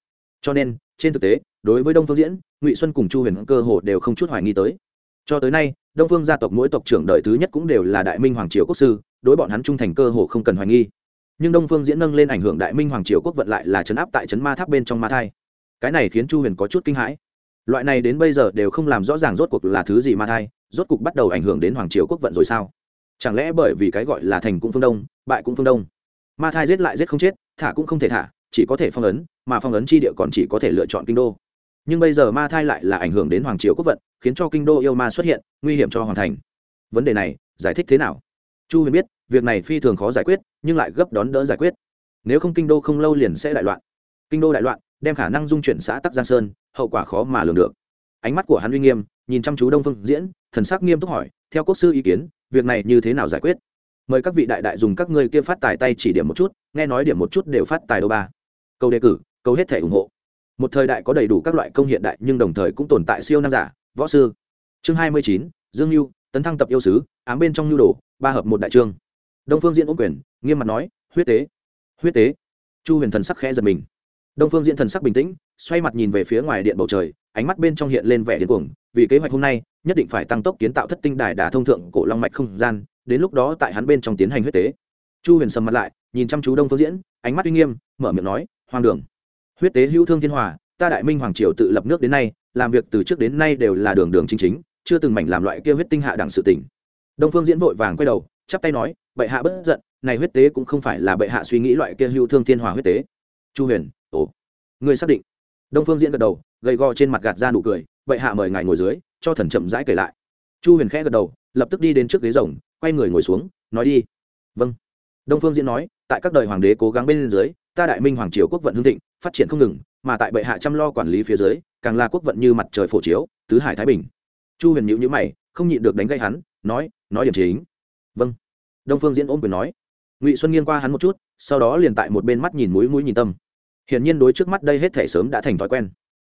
Cho nên, trên thực tế, đối với đông phương diễn, ngụy xuân cùng chu huyền cơ hồ đều không chút hoài nghi tới. Cho tới nay, đông phương gia tộc mỗi tộc trưởng đời thứ nhất cũng đều là đại minh hoàng triều quốc sư, đối bọn hắn trung thành cơ hồ không cần hoài nghi nhưng đông phương diễn nâng lên ảnh hưởng đại minh hoàng triều quốc vận lại là chấn áp tại chấn ma tháp bên trong ma thai. Cái này khiến chu huyền có chút kinh hãi. Loại này đến bây giờ đều không làm rõ ràng rốt cuộc là thứ gì ma thai, rốt cuộc bắt đầu ảnh hưởng đến hoàng triều quốc vận rồi sao? Chẳng lẽ bởi vì cái gọi là thành cũng phương đông, bại cũng phương đông? Ma thai giết lại giết không chết, thả cũng không thể thả, chỉ có thể phong ấn, mà phong ấn chi địa còn chỉ có thể lựa chọn kinh đô. Nhưng bây giờ ma thai lại là ảnh hưởng đến hoàng triều quốc vận, khiến cho kinh đô yêu ma xuất hiện, nguy hiểm cho hoàn thành. Vấn đề này, giải thích thế nào? Chu huyền biết việc này phi thường khó giải quyết, nhưng lại gấp đón đỡ giải quyết. Nếu không kinh đô không lâu liền sẽ đại loạn. Kinh đô đại loạn, đem khả năng dung chuyển xã tắc giang sơn, hậu quả khó mà lường được. Ánh mắt của hắn uy nghiêm, nhìn chăm chú đông phương diễn, thần sắc nghiêm túc hỏi, theo quốc sư ý kiến, việc này như thế nào giải quyết? Mời các vị đại đại dùng các ngươi kia phát tài tay chỉ điểm một chút, nghe nói điểm một chút đều phát tài đâu ba. Câu đề cử, câu hết thể ủng hộ. Một thời đại có đầy đủ các loại công hiện đại nhưng đồng thời cũng tồn tại siêu nam giả, võ sư. Chương hai mươi chín, dương lưu tấn thăng tập yêu sứ, ám bên trong nhu đồ, ba hợp một đại trương đông phương diễn ôm quyền, nghiêm mặt nói, huyết tế huyết tế. Chu huyền thần sắc khẽ giật mình. Đông phương diễn thần sắc bình tĩnh, xoay mặt nhìn về phía ngoài điện bầu trời, ánh mắt bên trong hiện lên vẻ điên cuồng, vì kế hoạch hôm nay, nhất định phải tăng tốc kiến tạo thất tinh đài đả thông thượng cổ long mạch không gian, đến lúc đó tại hắn bên trong tiến hành huyết tế. Chu huyền sầm mặt lại, nhìn chăm chú đông phương diễn, ánh mắt uy nghiêm, mở miệng nói hoang đường, huyết tế hữu thương thiên hòa, ta đại minh hoàng triều tự lập nước đến nay, làm việc từ trước đến nay đều là đường đường chính chính, chưa từng mảnh làm loại kia huyết tinh hạ đẳng sự tình. Đông phương diễn vội vàng quay đầu chắp tay nói, bệ hạ bất giận, này huyết tế cũng không phải là bệ hạ suy nghĩ loại kia hưu thương thiên hòa huyết tế. Chu huyền, ồ, ngươi xác định? Đông phương diễn gật đầu, gầy gò trên mặt gạt ra nụ cười, bệ hạ mời ngài ngồi dưới, cho thần chậm rãi kể lại. Chu huyền khẽ gật đầu, lập tức đi đến trước ghế rồng, quay người ngồi xuống, nói đi. Vâng. Đông phương diễn nói, tại các đời hoàng đế cố gắng bên dưới, ta đại minh hoàng triều quốc vận hương thịnh, phát triển không ngừng, mà tại bệ hạ chăm lo quản lý phía dưới, càng là quốc vận như mặt trời phổ chiếu, tứ hải thái bình. Chu huyền nhữ nhữ mày, không nhịn được đánh gây hắn, nói nói điểm chính vâng. Đông phương diễn ôm quyền nói. Ngụy xuân nghiêng qua hắn một chút, sau đó liền tại một bên mắt nhìn mũi mũi nhìn tâm. Hiển nhiên đối trước mắt đây hết thể sớm đã thành thói quen.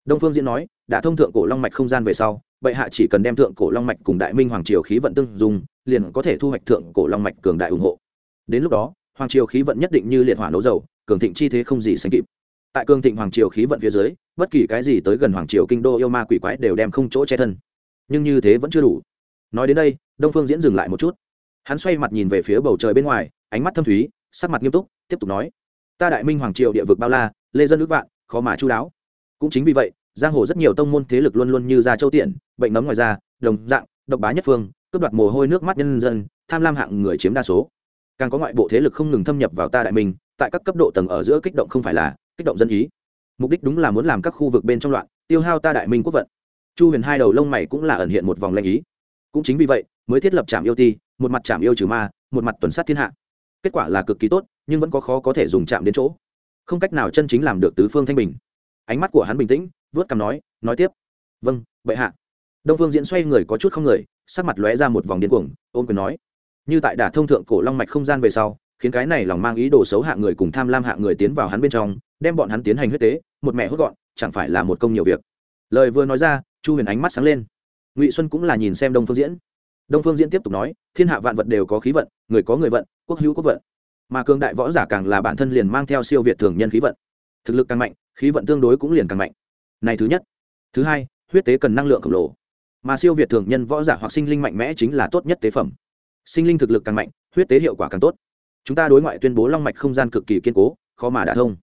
Đông phương diễn nói, đã thông thượng cổ long mạch không gian về sau, bệ hạ chỉ cần đem thượng cổ long mạch cùng đại minh hoàng triều khí vận tương dùng liền có thể thu hoạch thượng cổ long mạch cường đại ủng hộ. Đến lúc đó, hoàng triều khí vận nhất định như liệt hỏa nấu dầu, cường thịnh chi thế không gì sánh kịp. Tại cường thịnh hoàng triều khí vận phía dưới, bất kỳ cái gì tới gần hoàng triều kinh đô yêu ma quỷ quái đều đem không chỗ che thân. Nhưng như thế vẫn chưa đủ. Nói đến đây, đông phương diễn dừng lại một chút hắn xoay mặt nhìn về phía bầu trời bên ngoài, ánh mắt thâm thúy, sắc mặt nghiêm túc, tiếp tục nói, ta đại minh hoàng triều địa vực bao la, lê dân ước vạn, khó mà chú đáo. Cũng chính vì vậy, giang hồ rất nhiều tông môn thế lực luôn luôn như ra châu tiện, bệnh nấm ngoài da, đồng dạng, độc bá nhất phương, cướp đoạt mồ hôi nước mắt nhân dân, tham lam hạng người chiếm đa số. Càng có ngoại bộ thế lực không ngừng thâm nhập vào ta đại minh, tại các cấp độ tầng ở giữa kích động không phải là kích động dân ý. Mục đích đúng là muốn làm các khu vực bên trong loạn, tiêu hao ta đại minh quốc vận. Chu huyền hai đầu lông mày cũng là ẩn hiện một vòng lanh ý. Cũng chính vì vậy, mới thiết lập trạm yêu ti một mặt chạm yêu trừ ma, một mặt tuần sát thiên hạ. Kết quả là cực kỳ tốt, nhưng vẫn có khó có thể dùng chạm đến chỗ. Không cách nào chân chính làm được tứ phương thanh bình. Ánh mắt của hắn bình tĩnh, vớt cằm nói nói tiếp. Vâng bệ hạ. Đông phương diễn xoay người có chút không người, sắc mặt lóe ra một vòng điên cuồng ôm quyền nói, như tại đả thông thượng cổ long mạch không gian về sau, khiến cái này lòng mang ý đồ xấu hạ người cùng tham lam hạ người tiến vào hắn bên trong, đem bọn hắn tiến hành huyết tế, một mẹ hốt gọn, chẳng phải là một công nhiều việc. Lời vừa nói ra, chu huyền ánh mắt sáng lên. Ngụy xuân cũng là nhìn xem đông phương diễn đông phương diễn tiếp tục nói, thiên hạ vạn vật đều có khí vận, người có người vận, quốc hữu quốc vận. Mà cường đại võ giả càng là bản thân liền mang theo siêu việt thường nhân khí vận. Thực lực càng mạnh, khí vận tương đối cũng liền càng mạnh. Này thứ nhất. Thứ hai, huyết tế cần năng lượng khổng lồ. Mà siêu việt thường nhân võ giả hoặc sinh linh mạnh mẽ chính là tốt nhất tế phẩm. Sinh linh thực lực càng mạnh, huyết tế hiệu quả càng tốt. Chúng ta đối ngoại tuyên bố long mạch không gian cực kỳ kiên cố, khó mà đả thông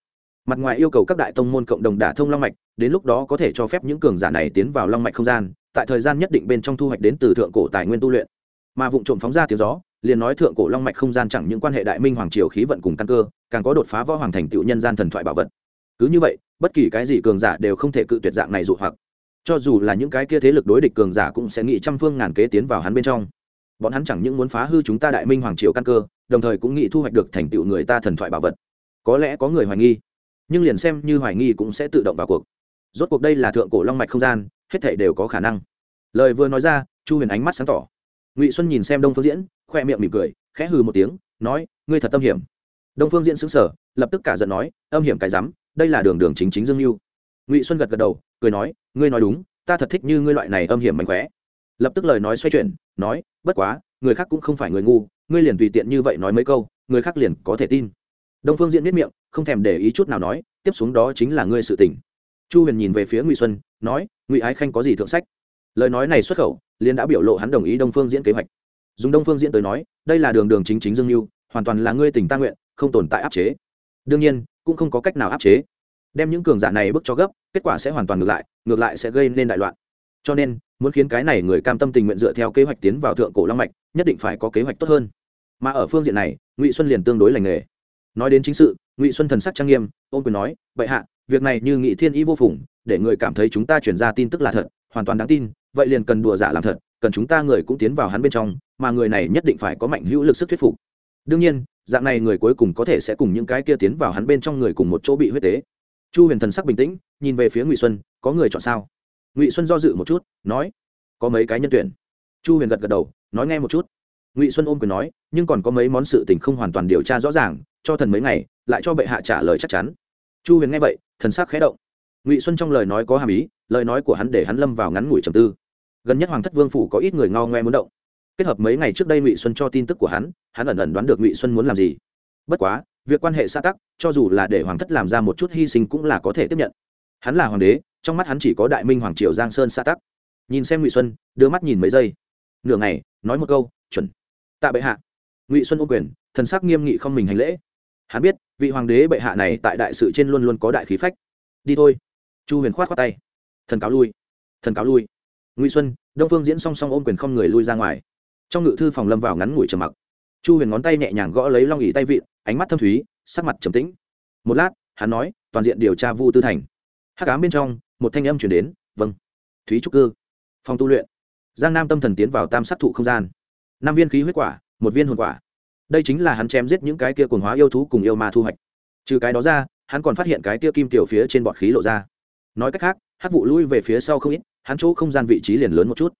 mặt ngoài yêu cầu các đại tông môn cộng đồng đả thông long mạch, đến lúc đó có thể cho phép những cường giả này tiến vào long mạch không gian, tại thời gian nhất định bên trong thu hoạch đến từ thượng cổ tài nguyên tu luyện. Mà vụ trộm phóng ra tiếng gió, liền nói thượng cổ long mạch không gian chẳng những quan hệ đại minh hoàng triều khí vận cùng căn cơ, càng có đột phá võ hoàng thành tựu nhân gian thần thoại bảo vật. Cứ như vậy, bất kỳ cái gì cường giả đều không thể cự tuyệt dạng này dụ hoặc. Cho dù là những cái kia thế lực đối địch cường giả cũng sẽ nghĩ trăm phương ngàn kế tiến vào hắn bên trong. Bọn hắn chẳng những muốn phá hư chúng ta đại minh hoàng triều căn cơ, đồng thời cũng nghĩ thu hoạch được thành tựu người ta thần thoại bảo vật. Có lẽ có người hoài nghi nhưng liền xem như hoài nghi cũng sẽ tự động vào cuộc. Rốt cuộc đây là thượng cổ long mạch không gian, hết thể đều có khả năng. Lời vừa nói ra, chu huyền ánh mắt sáng tỏ. Ngụy xuân nhìn xem đông phương diễn, khoe miệng mỉm cười, khẽ hừ một tiếng, nói, ngươi thật tâm hiểm. Đông phương diễn xứng sở lập tức cả giận nói, âm hiểm cái rắm, đây là đường đường chính chính dương mưu ngụy xuân gật gật đầu, cười nói, ngươi nói đúng, ta thật thích như ngươi loại này âm hiểm mạnh khỏe. Lập tức lời nói xoay chuyển, nói, bất quá, người khác cũng không phải người ngu, ngươi liền tùy tiện như vậy nói mấy câu, người khác liền có thể tin đông phương diễn biết miệng, không thèm để ý chút nào nói, tiếp xuống đó chính là ngươi sự tỉnh chu huyền nhìn về phía ngụy xuân, nói, ngụy ái khanh có gì thượng sách? Lời nói này xuất khẩu liên đã biểu lộ hắn đồng ý đông phương diễn kế hoạch. Dùng đông phương diễn tới nói, đây là đường đường chính chính dương mưu hoàn toàn là ngươi tỉnh ta nguyện, không tồn tại áp chế. Đương nhiên, cũng không có cách nào áp chế. Đem những cường giả này bước cho gấp, kết quả sẽ hoàn toàn ngược lại ngược lại sẽ gây nên đại loạn. Cho nên, muốn khiến cái này người cam tâm tình nguyện dựa theo kế hoạch tiến vào thượng cổ long mạch, nhất định phải có kế hoạch tốt hơn. Mà ở phương diện này, ngụy xuân liền tương đối lành nghề nói đến chính sự, ngụy xuân thần sắc trang nghiêm, ôn quyền nói, vậy hạ, việc này như nghị thiên ý vô phùng, để người cảm thấy chúng ta chuyển ra tin tức là thật, hoàn toàn đáng tin, vậy liền cần đùa giả làm thật, cần chúng ta người cũng tiến vào hắn bên trong, mà người này nhất định phải có mạnh hữu lực sức thuyết phục. Đương nhiên, dạng này người cuối cùng có thể sẽ cùng những cái kia tiến vào hắn bên trong người cùng một chỗ bị huyết tế. Chu huyền thần sắc bình tĩnh, nhìn về phía ngụy xuân, có người chọn sao? Ngụy xuân do dự một chút, nói, có mấy cái nhân tuyển. Chu huyền gật gật đầu, nói, nghe một chút ngụy xuân ôm quyền nói, nhưng còn có mấy món sự tình không hoàn toàn điều tra rõ ràng, cho thần mấy ngày, lại cho bệ hạ trả lời chắc chắn. Chu huyền nghe vậy, thần sắc khẽ động. Ngụy xuân trong lời nói có hàm ý, lời nói của hắn để hắn lâm vào ngắn ngủi trầm tư. Gần nhất hoàng thất vương phủ có ít người ngao ngoe muốn động. Kết hợp mấy ngày trước đây ngụy xuân cho tin tức của hắn hắn ẩn ẩn đoán được ngụy xuân muốn làm gì. Bất quá, việc quan hệ xã tắc, cho dù là để hoàng thất làm ra một chút hy sinh cũng là có thể tiếp nhận. Hắn là hoàng đế, trong mắt hắn chỉ có đại minh hoàng triều giang sơn xã tắc. Nhìn xem ngụy xuân, đưa mắt nhìn mấy giây. Nửa ngày, nói một câu, chuẩn tạ bệ hạ. Ngụy xuân ô quyền, thần sắc nghiêm nghị không mình hành lễ. Hắn biết, vị hoàng đế bệ hạ này tại đại sự trên luôn luôn có đại khí phách. Đi thôi. Chu huyền khoát khoát tay. Thần cáo lui. Thần cáo lui. Ngụy xuân, đông phương diễn song song ôm quyền không người lui ra ngoài. Trong ngự thư phòng lâm vào ngắn ngủi trầm mặc. Chu huyền ngón tay nhẹ nhàng gõ lấy long ỉ tay vịn, ánh mắt thâm thúy, sắc mặt trầm tĩnh. Một lát, hắn nói, toàn diện điều tra vu tư thành. Hắc ám bên trong, một thanh âm chuyển đến. Vâng. Thúy trúc cư. Phòng tu luyện. Giang nam tâm thần tiến vào tam sắc thụ không gian năm viên khí huyết quả, một viên hồn quả. Đây chính là hắn chém giết những cái kia cồn hóa yêu thú cùng yêu ma thu hoạch. Trừ cái đó ra, hắn còn phát hiện cái kia kim tiểu phía trên bọt khí lộ ra. Nói cách khác hát vụ lui về phía sau không ít, hắn chỗ không gian vị trí liền lớn một chút.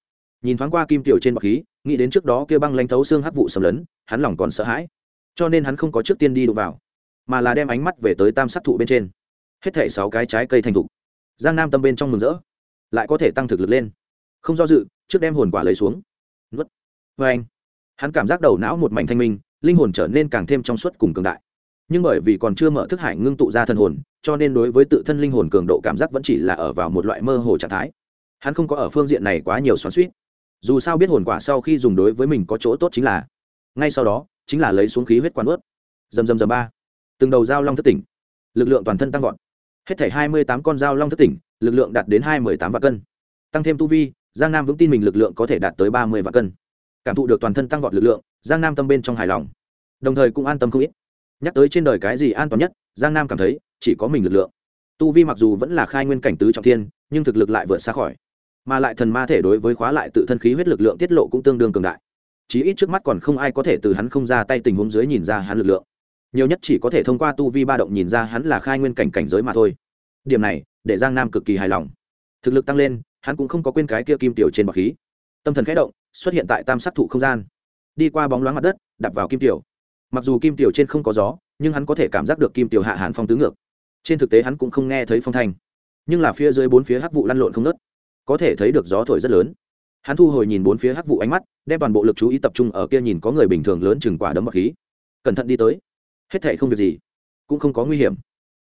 Nhìn thoáng qua kim tiểu trên bọt khí, nghĩ đến trước đó kia băng lanh thấu xương hát vụ sầm lấn, hắn lòng còn sợ hãi. Cho nên hắn không có trước tiên đi đụng vào, mà là đem ánh mắt về tới tam sát thụ bên trên. Hết thảy sáu cái trái cây thành thục. Giang nam tâm bên trong mừng rỡ, lại có thể tăng thực lực lên. Không do dự, trước đem hồn quả lấy xuống. Nuốt. Vê anh hắn cảm giác đầu não một mảnh thanh minh, linh hồn trở nên càng thêm trong suốt cùng cường đại. Nhưng bởi vì còn chưa mở thức hải ngưng tụ ra thân hồn, cho nên đối với tự thân linh hồn cường độ cảm giác vẫn chỉ là ở vào một loại mơ hồ trạng thái. Hắn không có ở phương diện này quá nhiều xoắn suýt dù sao biết hồn quả sau khi dùng đối với mình có chỗ tốt chính là, ngay sau đó, chính là lấy xuống khí huyết quán ướt. Dầm dầm dầm ba. Từng đầu dao long thất tỉnh. Lực lượng toàn thân tăng vọt. Hết thảy hai mươi tám con dao long thất tỉnh, lực lượng đạt đến hai mươi tám vạn cân. Tăng thêm tu vi, giang nam vững tin mình lực lượng có thể đạt tới ba mươi vạn cân cảm thụ được toàn thân tăng vọt lực lượng, giang nam tâm bên trong hài lòng. Đồng thời cũng an tâm không ít. Nhắc tới trên đời cái gì an toàn nhất, giang nam cảm thấy chỉ có mình lực lượng. Tu vi mặc dù vẫn là khai nguyên cảnh tứ trọng thiên, nhưng thực lực lại vượt xa khỏi. Mà lại thần ma thể đối với khóa lại tự thân khí huyết lực lượng tiết lộ cũng tương đương cường đại. Chí ít trước mắt còn không ai có thể từ hắn không ra tay tình huống dưới nhìn ra hắn lực lượng. Nhiều nhất chỉ có thể thông qua tu vi ba động nhìn ra hắn là khai nguyên cảnh cảnh giới mà thôi. Điểm này, để giang nam cực kỳ hài lòng. Thực lực tăng lên, hắn cũng không có quên cái kia kim tiểu trên bậc khí. Tâm thần khẽ động xuất hiện tại tam sắc thụ không gian. Đi qua bóng loáng mặt đất, đạp vào kim tiểu. Mặc dù kim tiểu trên không có gió, nhưng hắn có thể cảm giác được kim tiểu hạ hàn phong tứ ngược. Trên thực tế hắn cũng không nghe thấy phong thanh. Nhưng là phía dưới bốn phía hắc vụ lăn lộn không nớt có thể thấy được gió thổi rất lớn. Hắn thu hồi nhìn bốn phía hắc vụ ánh mắt, đem toàn bộ lực chú ý tập trung ở kia nhìn có người bình thường lớn chừng quả đấm bọc khí. Cẩn thận đi tới. Hết thệ không việc gì. Cũng không có nguy hiểm.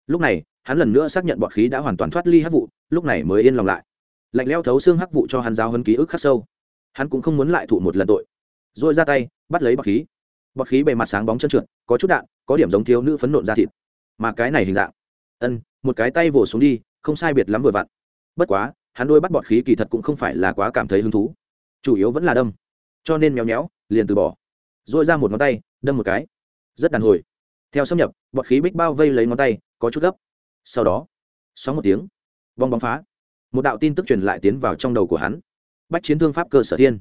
Lúc này, hắn lần nữa xác nhận bọt khí đã hoàn toàn thoát ly hắc vụ, lúc này mới yên lòng lại. Lạnh leo thấu xương hắc vụ cho hắn giáo hấn ký ức khắc sâu hắn cũng không muốn lại thụ một lần tội. Rồi ra tay, bắt lấy bọt khí. Bọt khí bề mặt sáng bóng chân trượt, có chút đạn, có điểm giống thiếu nữ phấn nộn ra thịt. Mà cái này hình dạng. Ân, một cái tay vồ xuống đi, không sai biệt lắm vừa vặn. Bất quá, hắn đôi bắt bọt khí kỳ thật cũng không phải là quá cảm thấy hứng thú. Chủ yếu vẫn là đâm. Cho nên méo méo, liền từ bỏ. Dội ra một ngón tay, đâm một cái. Rất đàn hồi. Theo xâm nhập, bọt khí bích bao vây lấy ngón tay, có chút gấp. Sau đó sóng một tiếng. Vong bóng phá. Một đạo tin tức truyền lại tiến vào trong đầu của hắn bách chiến thương pháp cơ sở thiên.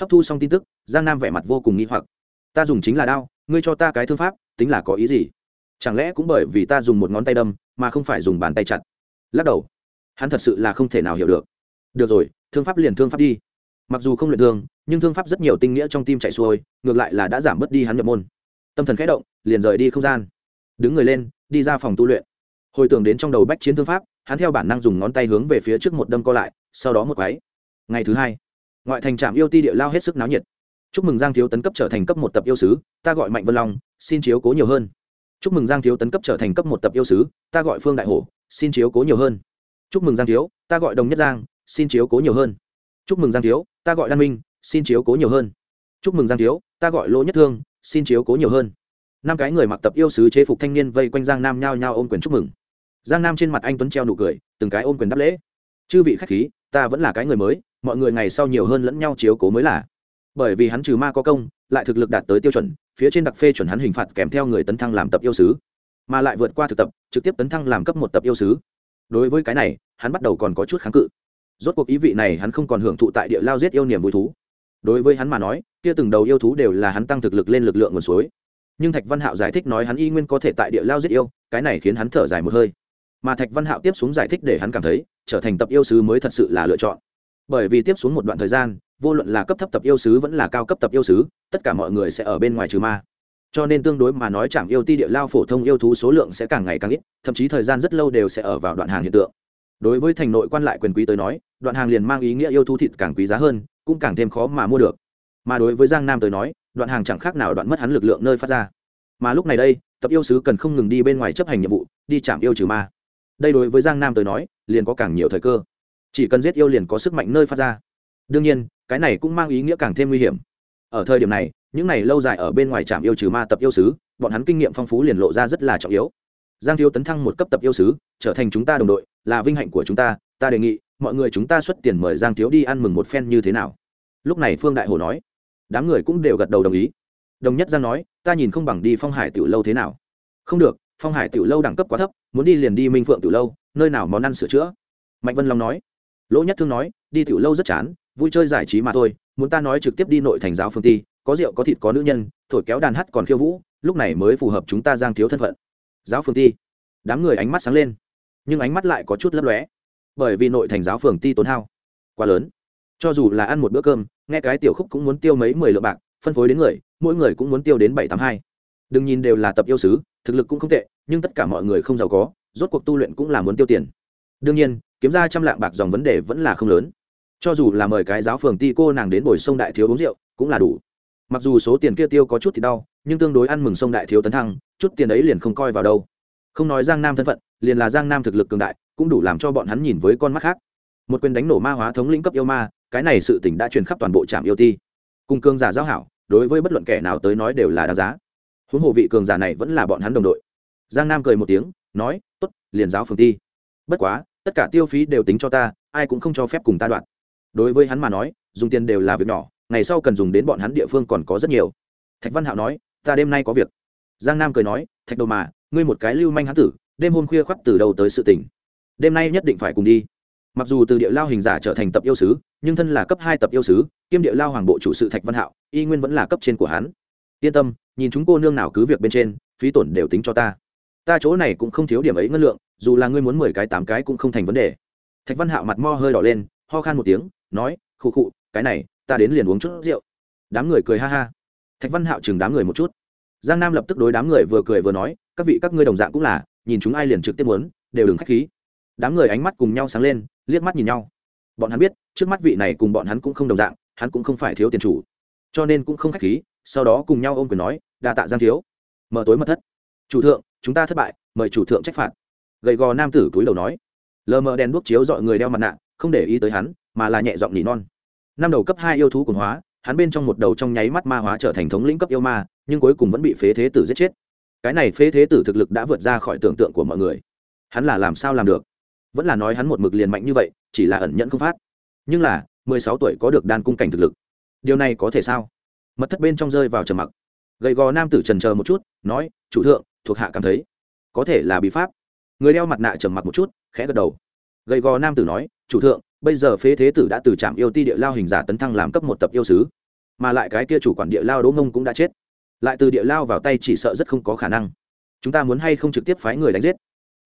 Hấp thu xong tin tức, giang nam vẻ mặt vô cùng nghi hoặc. Ta dùng chính là đao, ngươi cho ta cái thương pháp, tính là có ý gì? Chẳng lẽ cũng bởi vì ta dùng một ngón tay đâm, mà không phải dùng bàn tay chặt? Lắc đầu. Hắn thật sự là không thể nào hiểu được. Được rồi, thương pháp liền thương pháp đi. Mặc dù không luyện thương, nhưng thương pháp rất nhiều tinh nghĩa trong tim chạy xuôi, ngược lại là đã giảm bớt đi hắn nhập môn. Tâm thần khẽ động, liền rời đi không gian. Đứng người lên, đi ra phòng tu luyện. Hồi tưởng đến trong đầu bách chiến thương pháp, hắn theo bản năng dùng ngón tay hướng về phía trước một đâm co lại, sau đó một quáy ngày thứ hai, ngoại thành trạm yêu ti địa lao hết sức náo nhiệt. Chúc mừng giang thiếu tấn cấp trở thành cấp một tập yêu sứ, ta gọi mạnh vân long, xin chiếu cố nhiều hơn. Chúc mừng giang thiếu tấn cấp trở thành cấp một tập yêu sứ, ta gọi phương đại hổ, xin chiếu cố nhiều hơn. Chúc mừng giang thiếu, ta gọi đồng nhất giang, xin chiếu cố nhiều hơn. Chúc mừng giang thiếu, ta gọi đan minh, xin chiếu cố nhiều hơn. Chúc mừng giang thiếu, ta gọi lỗ nhất thương, xin chiếu cố nhiều hơn. Năm cái người mặc tập yêu sứ chế phục thanh niên vây quanh giang nam nhao nhao ôm quyền chúc mừng. Giang nam trên mặt anh tuấn treo nụ cười, từng cái ôm quyền đáp lễ. Chư vị khách khí ta vẫn là cái người mới, mọi người ngày sau nhiều hơn lẫn nhau chiếu cố mới là. Bởi vì hắn trừ ma có công, lại thực lực đạt tới tiêu chuẩn, phía trên đặc phê chuẩn hắn hình phạt kèm theo người tấn thăng làm tập yêu sứ, mà lại vượt qua thực tập, trực tiếp tấn thăng làm cấp một tập yêu sứ. Đối với cái này, hắn bắt đầu còn có chút kháng cự. Rốt cuộc ý vị này hắn không còn hưởng thụ tại địa lao giết yêu niềm vui thú. Đối với hắn mà nói, kia từng đầu yêu thú đều là hắn tăng thực lực lên lực lượng nguồn suối. Nhưng thạch văn hạo giải thích nói hắn y nguyên có thể tại địa lao giết yêu, cái này khiến hắn thở dài một hơi. Mà thạch văn hạo tiếp xuống giải thích để hắn cảm thấy trở thành tập yêu sứ mới thật sự là lựa chọn. Bởi vì tiếp xuống một đoạn thời gian, vô luận là cấp thấp tập yêu sứ vẫn là cao cấp tập yêu sứ, tất cả mọi người sẽ ở bên ngoài trừ ma. Cho nên tương đối mà nói chạm yêu ti địa lao phổ thông yêu thú số lượng sẽ càng ngày càng ít, thậm chí thời gian rất lâu đều sẽ ở vào đoạn hàng hiện tượng. Đối với thành nội quan lại quyền quý tới nói, đoạn hàng liền mang ý nghĩa yêu thú thịt càng quý giá hơn, cũng càng thêm khó mà mua được. Mà đối với giang nam tới nói, đoạn hàng chẳng khác nào đoạn mất hắn lực lượng nơi phát ra. Mà lúc này đây, tập yêu sứ cần không ngừng đi bên ngoài chấp hành nhiệm vụ, đi chạm yêu trừ ma đây đối với giang nam tới nói, liền có càng nhiều thời cơ. Chỉ cần giết yêu liền có sức mạnh nơi phát ra. Đương nhiên, cái này cũng mang ý nghĩa càng thêm nguy hiểm. Ở thời điểm này, những này lâu dài ở bên ngoài trạm yêu trừ ma tập yêu sứ bọn hắn kinh nghiệm phong phú liền lộ ra rất là trọng yếu. Giang thiếu tấn thăng một cấp tập yêu sứ trở thành chúng ta đồng đội, là vinh hạnh của chúng ta ta đề nghị, mọi người chúng ta xuất tiền mời giang thiếu đi ăn mừng một phen như thế nào? Lúc này phương đại hồ nói, đám người cũng đều gật đầu đồng ý. Đồng nhất giang nói, ta nhìn không bằng đi phong hải tiểu lâu thế nào? Không được phong hải tiểu lâu đẳng cấp quá thấp, muốn đi liền đi minh phượng tiểu lâu, nơi nào món ăn sửa chữa? Mạnh vân long nói. Lỗ nhất thương nói, đi tiểu lâu rất chán, vui chơi giải trí mà thôi, muốn ta nói trực tiếp đi nội thành giáo phương ti có rượu có thịt có nữ nhân, thổi kéo đàn hát còn khiêu vũ, lúc này mới phù hợp chúng ta giang thiếu thân phận. Giáo phương ti đám người ánh mắt sáng lên, nhưng ánh mắt lại có chút lấp lóe, bởi vì nội thành giáo phường ti tốn hao quá lớn. Cho dù là ăn một bữa cơm, nghe cái tiểu khúc cũng muốn tiêu mấy mười lượng bạc, phân phối đến người, mỗi người cũng muốn tiêu đến bảy tám hai đừng nhìn đều là tập yêu sứ thực lực cũng không tệ, nhưng tất cả mọi người không giàu có, rốt cuộc tu luyện cũng là muốn tiêu tiền. Đương nhiên, kiếm ra trăm lạng bạc dòng vấn đề vẫn là không lớn. Cho dù là mời cái giáo phường ti cô nàng đến bồi sông đại thiếu uống rượu, cũng là đủ. Mặc dù số tiền kia tiêu có chút thì đau, nhưng tương đối ăn mừng sông đại thiếu tấn thăng, chút tiền ấy liền không coi vào đâu. Không nói giang nam thân phận, liền là giang nam thực lực cường đại, cũng đủ làm cho bọn hắn nhìn với con mắt khác. Một quyền đánh nổ ma hóa thống lĩnh cấp yêu ma, cái này sự tỉnh đã truyền khắp toàn bộ trạm yêu ti. Cùng cương giả giao hảo, đối với bất luận kẻ nào tới nói đều là đáng giá huống hồ vị cường giả này vẫn là bọn hắn đồng đội. Giang nam cười một tiếng, nói t ố t liền giáo phường ti bất quá, tất cả tiêu phí đều tính cho ta, ai cũng không cho phép cùng ta đoạn. Đối với hắn mà nói, dùng tiền đều là việc nhỏ, ngày sau cần dùng đến bọn hắn địa phương còn có rất nhiều. Thạch văn hạo nói, ta đêm nay có việc. Giang nam cười nói, thạch đầu mà, ngươi một cái lưu manh hán tử, đêm hôm khuya khoắt từ đầu tới sự tỉnh đêm nay nhất định phải cùng đi. Mặc dù từ địa lao hình giả trở thành tập yêu sứ, nhưng thân là cấp hai tập yêu sứ, kiêm địa lao hoàng bộ chủ sự thạch văn hạo, y nguyên vẫn là cấp trên của hắn yên tâm, nhìn chúng cô nương nào cứ việc bên trên, phí tổn đều tính cho ta. Ta chỗ này cũng không thiếu điểm ấy ngân lượng, dù là ngươi muốn mười cái tám cái cũng không thành vấn đề. Thạch văn hạo mặt mo hơi đỏ lên, ho khan một tiếng, nói, khụ khụ, cái này, ta đến liền uống chút rượu. Đám người cười ha ha. Thạch văn hạo chừng đám người một chút. Giang nam lập tức đối đám người vừa cười vừa nói, các vị, các ngươi đồng dạng cũng là, nhìn chúng ai liền trực tiếp muốn, đều đừng khách khí. Đám người ánh mắt cùng nhau sáng lên, liếc mắt nhìn nhau. Bọn hắn biết, trước mắt vị này cùng bọn hắn cũng không đồng dạng, hắn cũng không phải thiếu tiền chủ. Cho nên cũng không khách khí sau đó cùng nhau ôm quyền nói, đa tạ giang thiếu. Mở tối mật thất. Chủ thượng, chúng ta thất bại, mời chủ thượng trách phạt. Gầy gò nam tử túi đầu nói. Lờ mờ đèn đuốc chiếu dọi người đeo mặt nạ, không để ý tới hắn, mà là nhẹ giọng nỉ non. Năm đầu cấp hai yêu thú cùng hóa, hắn bên trong một đầu trong nháy mắt ma hóa trở thành thống lĩnh cấp yêu ma, nhưng cuối cùng vẫn bị phế thế tử giết chết. Cái này phế thế tử thực lực đã vượt ra khỏi tưởng tượng của mọi người. Hắn là làm sao làm được? Vẫn là nói hắn một mực liền mạnh như vậy, chỉ là ẩn nhẫn không phát. Nhưng là, mười sáu tuổi có được đan cung cảnh thực lực. Điều này có thể sao? Mật thất bên trong rơi vào trầm mặc. Gầy gò nam tử trần chờ một chút, nói, chủ thượng, thuộc hạ cảm thấy, có thể là bí pháp. Người đeo mặt nạ trầm mặc một chút, khẽ gật đầu. Gầy gò nam tử nói, chủ thượng, bây giờ phế thế tử đã từ trạm yêu ti địa lao hình giả tấn thăng làm cấp một tập yêu sứ, mà lại cái kia chủ quản địa lao đỗ mông cũng đã chết. Lại từ địa lao vào tay chỉ sợ rất không có khả năng. Chúng ta muốn hay không trực tiếp phái người đánh giết?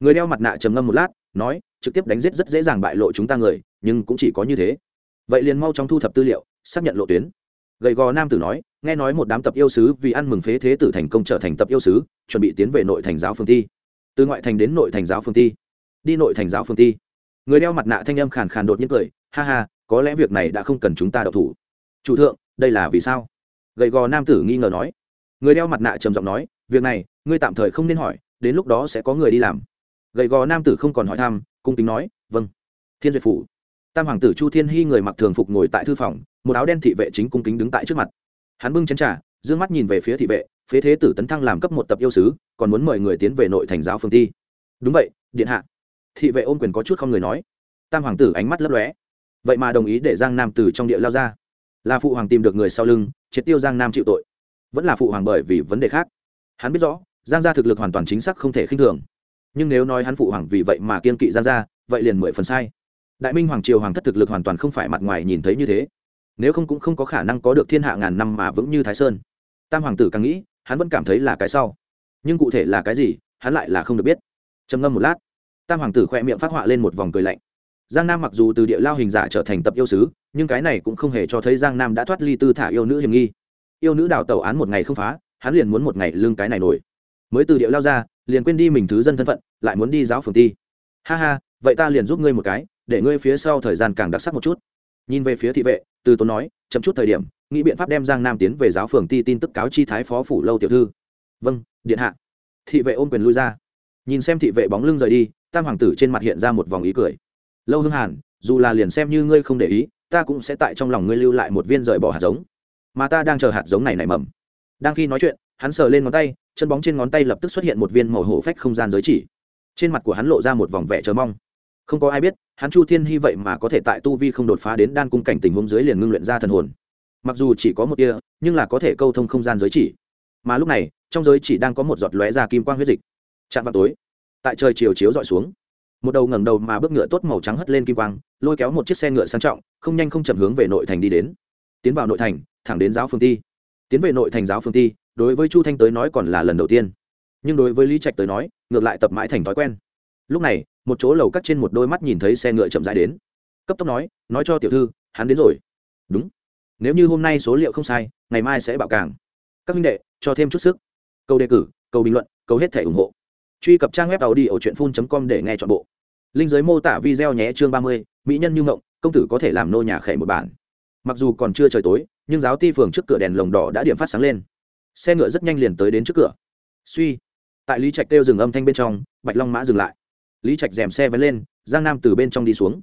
Người đeo mặt nạ trầm ngâm một lát, nói, trực tiếp đánh giết rất dễ dàng bại lộ chúng ta người, nhưng cũng chỉ có như thế. Vậy liền mau chóng thu thập tư liệu, xác nhận lộ tuyến gầy gò nam tử nói, nghe nói một đám tập yêu sứ vì ăn mừng phế thế tử thành công trở thành tập yêu sứ, chuẩn bị tiến về nội thành giáo phương ti. Từ ngoại thành đến nội thành giáo phương ti. Đi nội thành giáo phương ti. Người đeo mặt nạ thanh âm khàn khàn đột nhiên cười, ha ha, có lẽ việc này đã không cần chúng ta đậu thủ. Chủ thượng, đây là vì sao? Gầy gò nam tử nghi ngờ nói. Người đeo mặt nạ trầm giọng nói, việc này, ngươi tạm thời không nên hỏi, đến lúc đó sẽ có người đi làm. Gầy gò nam tử không còn hỏi thăm, cung kính nói vâng. Thiên duyệt phủ. Tam hoàng tử chu thiên hy người mặc thường phục ngồi tại thư phòng một áo đen thị vệ chính cung kính đứng tại trước mặt. Hắn bưng chén trà d ư ơ n g mắt nhìn về phía thị vệ, phế thế tử tấn thăng làm cấp một tập yêu sứ, còn muốn mời người tiến về nội thành giáo phương thi. đúng vậy, điện hạ. Thị vệ ôm quyền có chút không người nói. Tam hoàng tử ánh mắt lấp lóe. Vậy mà đồng ý để giang nam từ trong địa lao ra. Là phụ hoàng tìm được người sau lưng, triệt tiêu giang nam chịu tội. Vẫn là phụ hoàng bởi vì vấn đề khác. Hắn biết rõ, giang gia thực lực hoàn toàn chính xác không thể khinh thường. Nhưng nếu nói hắn phụ hoàng vì vậy mà kiên kỵ giang gia, vậy liền mười phần sai. Đại minh hoàng triều hoàng thất thực lực hoàn toàn không phải mặt ngoài nhìn thấy như thế nếu không cũng không có khả năng có được thiên hạ ngàn năm mà vững như thái sơn. Tam hoàng tử càng nghĩ, hắn vẫn cảm thấy là cái sau. Nhưng cụ thể là cái gì, hắn lại là không được biết. Trầm ngâm một lát, tam hoàng tử khoe miệng phát họa lên một vòng cười lạnh. Giang nam mặc dù từ địa lao hình giả trở thành tập yêu sứ, nhưng cái này cũng không hề cho thấy giang nam đã thoát ly tư thả yêu nữ hiểm nghi. Yêu nữ đào tẩu án một ngày không phá, hắn liền muốn một ngày lương cái này nổi. Mới từ địa lao ra, liền quên đi mình thứ dân thân phận, lại muốn đi giáo phường ti. Ha ha, vậy ta liền giúp ngươi một cái, để ngươi phía sau thời gian càng đặc sắc một chút nhìn về phía thị vệ, từ tốn nói, chậm chút thời điểm, nghĩ biện pháp đem giang nam tiến về giáo phường ti tin tức cáo chi thái phó phủ lâu tiểu thư. Vâng điện hạ. Thị vệ ôm quyền lui ra. Nhìn xem thị vệ bóng lưng rời đi, tam hoàng tử trên mặt hiện ra một vòng ý cười. Lâu hương hàn, dù là liền xem như ngươi không để ý, ta cũng sẽ tại trong lòng ngươi lưu lại một viên rời bỏ hạt giống. Mà ta đang chờ hạt giống này nảy mầm. Đang khi nói chuyện, hắn sờ lên ngón tay, chân bóng trên ngón tay lập tức xuất hiện một viên màu hổ phách không gian giới chỉ. Trên mặt của hắn lộ ra một vòng vẻ chờ mong không có ai biết, hắn chu thiên hy vậy mà có thể tại tu vi không đột phá đến đan cung cảnh tình huống dưới liền ngưng luyện ra thần hồn. Mặc dù chỉ có một tia, nhưng là có thể câu thông không gian giới chỉ. Mà lúc này, trong giới chỉ đang có một giọt lóe ra kim quang huyết dịch. Chạm vào tối, tại trời chiều chiếu dọi xuống, một đầu ngẩng đầu mà bước ngựa tốt màu trắng hất lên kim quang, lôi kéo một chiếc xe ngựa sang trọng, không nhanh không chậm hướng về nội thành đi đến. Tiến vào nội thành, thẳng đến giáo phương ti. Tiến về nội thành giáo phương ti, đối với chu thanh tới nói còn là lần đầu tiên. Nhưng đối với lý trạch tới nói, ngược lại tập mãi thành thói quen. Lúc này một chỗ lầu cắt trên một đôi mắt nhìn thấy xe ngựa chậm rãi đến. Cấp tốc nói nói cho tiểu thư, hắn đến rồi. Đúng. Nếu như hôm nay số liệu không sai, ngày mai sẽ bạo càng. Các minh đệ, cho thêm chút sức. Câu đề cử, câu bình luận, câu hết thể ủng hộ. Truy cập trang web tàu đi ở truyện phun com để nghe t h ọ n bộ. Linh giới mô tả video nhé chương ba mươi, mỹ nhân như ngộng, công tử có thể làm nô nhà khẻ một bản. Mặc dù còn chưa trời tối, nhưng giáo ti phường trước cửa đèn lồng đỏ đã điểm phát sáng lên. Xe ngựa rất nhanh liền tới đến trước cửa. Suy. Tại lý trạch kêu dừng âm thanh bên trong, bạch long mã dừng lại lý trạch dèm xe vén lên, giang nam từ bên trong đi xuống.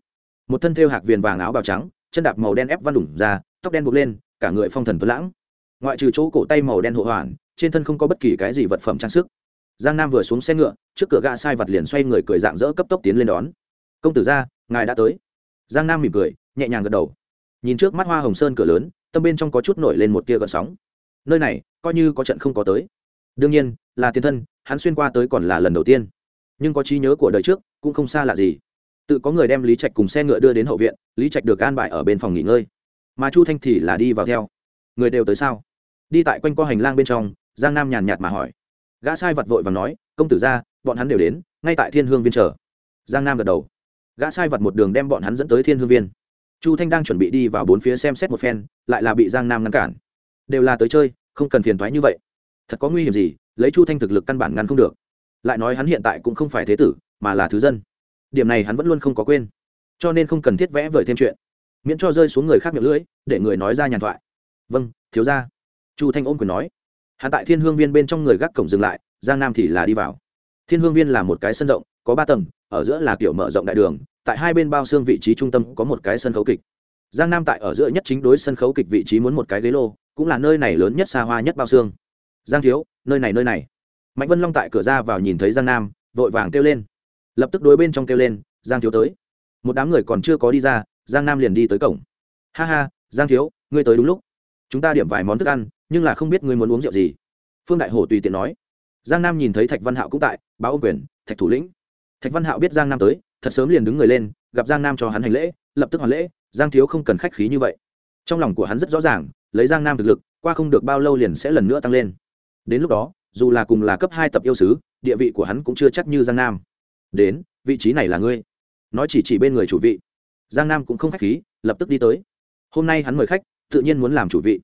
Một thân thêu hạc viền vàng áo bào trắng, chân đạp màu đen ép văn đủng ra, tóc đen buộc lên, cả người phong thần tuấn lãng. Ngoại trừ chỗ cổ tay màu đen hộ hoàn, trên thân không có bất kỳ cái gì vật phẩm trang sức. Giang nam vừa xuống xe ngựa, trước cửa gã sai vật liền xoay người cười dạng dỡ cấp tốc tiến lên đón. Công tử ra, ngài đã tới. Giang nam mỉm cười, nhẹ nhàng gật đầu. Nhìn trước mắt hoa hồng sơn cửa lớn, tâm bên trong có chút nổi lên một tia gợn sóng. Nơi này, coi như có trận không có tới. Đương nhiên, là tiền thân, hắn xuyên qua tới còn là lần đầu tiên nhưng có trí nhớ của đời trước, cũng không xa lạ gì. Tự có người đem lý trạch cùng xe ngựa đưa đến hậu viện, lý trạch được an bài ở bên phòng nghỉ ngơi. Mà chu thanh thì là đi vào theo. Người đều tới sao? Đi tại quanh qua hành lang bên trong, giang nam nhàn nhạt mà hỏi. Gã sai vật vội và nói, công tử ra, bọn hắn đều đến, ngay tại thiên hương viên chờ. Giang nam gật đầu. Gã sai vật một đường đem bọn hắn dẫn tới thiên hương viên. Chu thanh đang chuẩn bị đi vào bốn phía xem xét một phen, lại là bị giang nam ngăn cản. Đều là tới chơi, không cần phiền thoái như vậy. Thật có nguy hiểm gì, lấy chu thanh thực lực căn bản ngăn không được lại nói hắn hiện tại cũng không phải thế tử, mà là thứ dân. Điểm này hắn vẫn luôn không có quên. Cho nên không cần thiết vẽ vời thêm chuyện. Miễn cho rơi xuống người khác miệng lưỡi, để người nói ra nhàn thoại. Vâng thiếu ra chu thanh ôm quyền nói. Hắn tại thiên hương viên bên trong người gác cổng dừng lại, giang nam thì là đi vào. Thiên hương viên là một cái sân rộng, có ba tầng, ở giữa là kiểu mở rộng đại đường, tại hai bên bao xương vị trí trung tâm có một cái sân khấu kịch. Giang nam tại ở giữa nhất chính đối sân khấu kịch vị trí muốn một cái ghế lô, cũng là nơi này lớn nhất xa hoa nhất bao xương. Giang thiếu, nơi này nơi này mạnh vân long tại cửa ra vào nhìn thấy giang nam, vội vàng kêu lên. Lập tức đối bên trong kêu lên, giang thiếu tới. Một đám người còn chưa có đi ra, giang nam liền đi tới cổng. Ha ha, giang thiếu, ngươi tới đúng lúc. Chúng ta điểm vài món thức ăn, nhưng là không biết ngươi muốn uống rượu gì. Phương đại Hổ tùy tiện nói. Giang nam nhìn thấy thạch văn hạo cũng tại, báo ông quyền, thạch thủ lĩnh. Thạch văn hạo biết giang nam tới, thật sớm liền đứng người lên, gặp giang nam cho hắn hành lễ, lập tức hoàn lễ, giang thiếu không cần khách khí như vậy. Trong lòng của hắn rất rõ ràng, lấy giang nam thực lực, qua không được bao lâu liền sẽ lần nữa tăng lên. Đến lúc đó dù là cùng là cấp hai tập yêu sứ, địa vị của hắn cũng chưa chắc như giang nam. Đến, vị trí này là ngươi. Nói chỉ chỉ bên người chủ vị. Giang nam cũng không khách khí, lập tức đi tới. Hôm nay hắn mời khách, tự nhiên muốn làm chủ vị.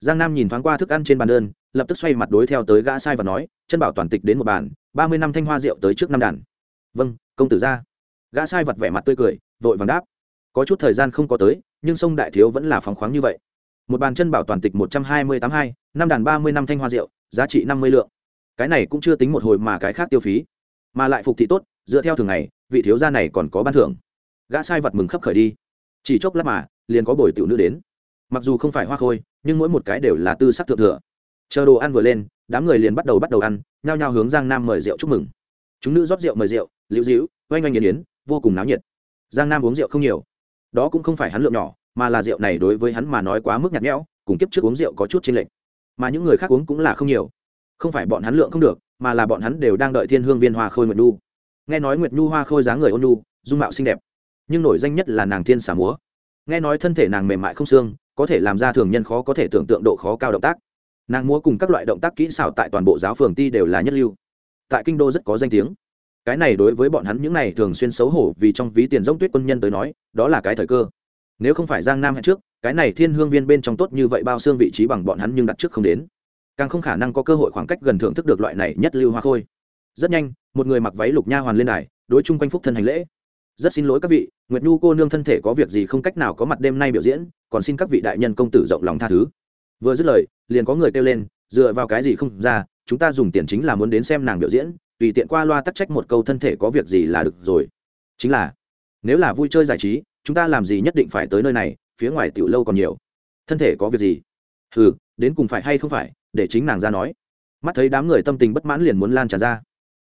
Giang nam nhìn thoáng qua thức ăn trên bàn đơn, lập tức xoay mặt đối theo tới gã sai và nói, chân bảo toàn tịch đến một bàn, ba mươi năm thanh hoa rượu tới trước năm đàn. Vâng công tử ra. Gã sai vật vẻ mặt tươi cười, vội vàng đáp, có chút thời gian không có tới, nhưng sông đại thiếu vẫn là phóng khoáng như vậy. Một bàn chân bảo toàn tịch một trăm hai mươi tám hai, năm đàn ba mươi năm thanh hoa rượu, giá trị năm mươi lượng cái này cũng chưa tính một hồi mà cái khác tiêu phí. Mà lại phục thị tốt, dựa theo thường ngày, vị thiếu gia này còn có ban thưởng. Gã sai vật mừng khấp khởi đi. Chỉ chốc lát mà, liền có bồi tiểu nữ đến. Mặc dù không phải hoa khôi, nhưng mỗi một cái đều là tư sắc thượng thừa. Chờ đồ ăn vừa lên, đám người liền bắt đầu bắt đầu ăn, nhao nhao hướng giang nam mời rượu chúc mừng. Chúng nữ rót rượu mời rượu, liễu dĩu oanh oanh nghiền yến, vô cùng náo nhiệt. Giang nam uống rượu không nhiều. Đó cũng không phải hắn lượng nhỏ, mà là rượu này đối với hắn mà nói quá mức nhạt nhẽo, cùng kiếp trước uống rượu có chút chênh lệch. Mà những người khác uống cũng là không nhiều không phải bọn hắn lượng không được, mà là bọn hắn đều đang đợi thiên hương viên hoa khôi nguyệt nhu. Nghe nói nguyệt nhu hoa khôi dáng người ôn nhu, dung mạo xinh đẹp, nhưng nổi danh nhất là nàng thiên xà múa. Nghe nói thân thể nàng mềm mại không xương, có thể làm ra thường nhân khó có thể tưởng tượng độ khó cao động tác. Nàng múa cùng các loại động tác kỹ xảo tại toàn bộ giáo phường ti đều là nhất lưu. Tại kinh đô rất có danh tiếng. Cái này đối với bọn hắn những này thường xuyên xấu hổ vì trong ví tiền giống tuyết quân nhân tới nói, đó là cái thời cơ. Nếu không phải giang nam hẹn trước, cái này thiên hương viên bên trong tốt như vậy bao xương vị trí bằng bọn hắn nhưng đặt trước không đến càng không khả năng có cơ hội khoảng cách gần thưởng thức được loại này nhất lưu hoa khôi. Rất nhanh, một người mặc váy lục nha hoàn lên đài, đối chung quanh phúc thân hành lễ. Rất xin lỗi các vị, nguyệt nhu cô nương thân thể có việc gì không cách nào có mặt đêm nay biểu diễn, còn xin các vị đại nhân công tử rộng lòng tha thứ. Vừa dứt lời, liền có người kêu lên, dựa vào cái gì không ra, chúng ta dùng tiền chính là muốn đến xem nàng biểu diễn, tùy tiện qua loa tắc trách một câu thân thể có việc gì là được rồi. Chính là, nếu là vui chơi giải trí, chúng ta làm gì nhất định phải tới nơi này, phía ngoài tiểu lâu còn nhiều. Thân thể có việc gì? Ừ đến cùng phải hay không phải để chính nàng ra nói. Mắt thấy đám người tâm tình bất mãn liền muốn lan tràn ra.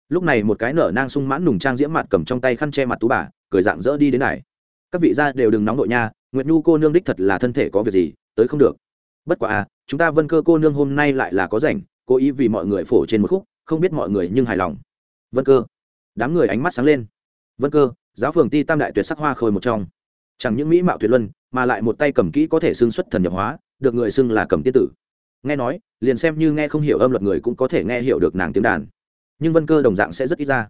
Lúc này một cái nở nang sung mãn nùng trang diễm mặt cầm trong tay khăn che mặt tú bà, cười dạng dỡ đi đến này. Các vị gia đều đừng nóng nội nha, nguyệt nhu cô nương đích thật là thân thể có việc gì, tới không được. Bất quả à chúng ta vân cơ cô nương hôm nay lại là có rảnh, cố ý vì mọi người phổ trên một khúc, không biết mọi người nhưng hài lòng. Vân cơ. Đám người ánh mắt sáng lên. Vân cơ, giáo phường ti tam đại tuyệt sắc hoa khôi một trong. Chẳng những mỹ mạo tuyệt luân, mà lại một tay cầm kỹ có thể xưng xuất thần nhập hóa, được người xưng là cầm tiên tử nghe nói, liền xem như nghe không hiểu âm luật người cũng có thể nghe hiểu được nàng tiếng đàn. Nhưng vân cơ đồng dạng sẽ rất ít ra,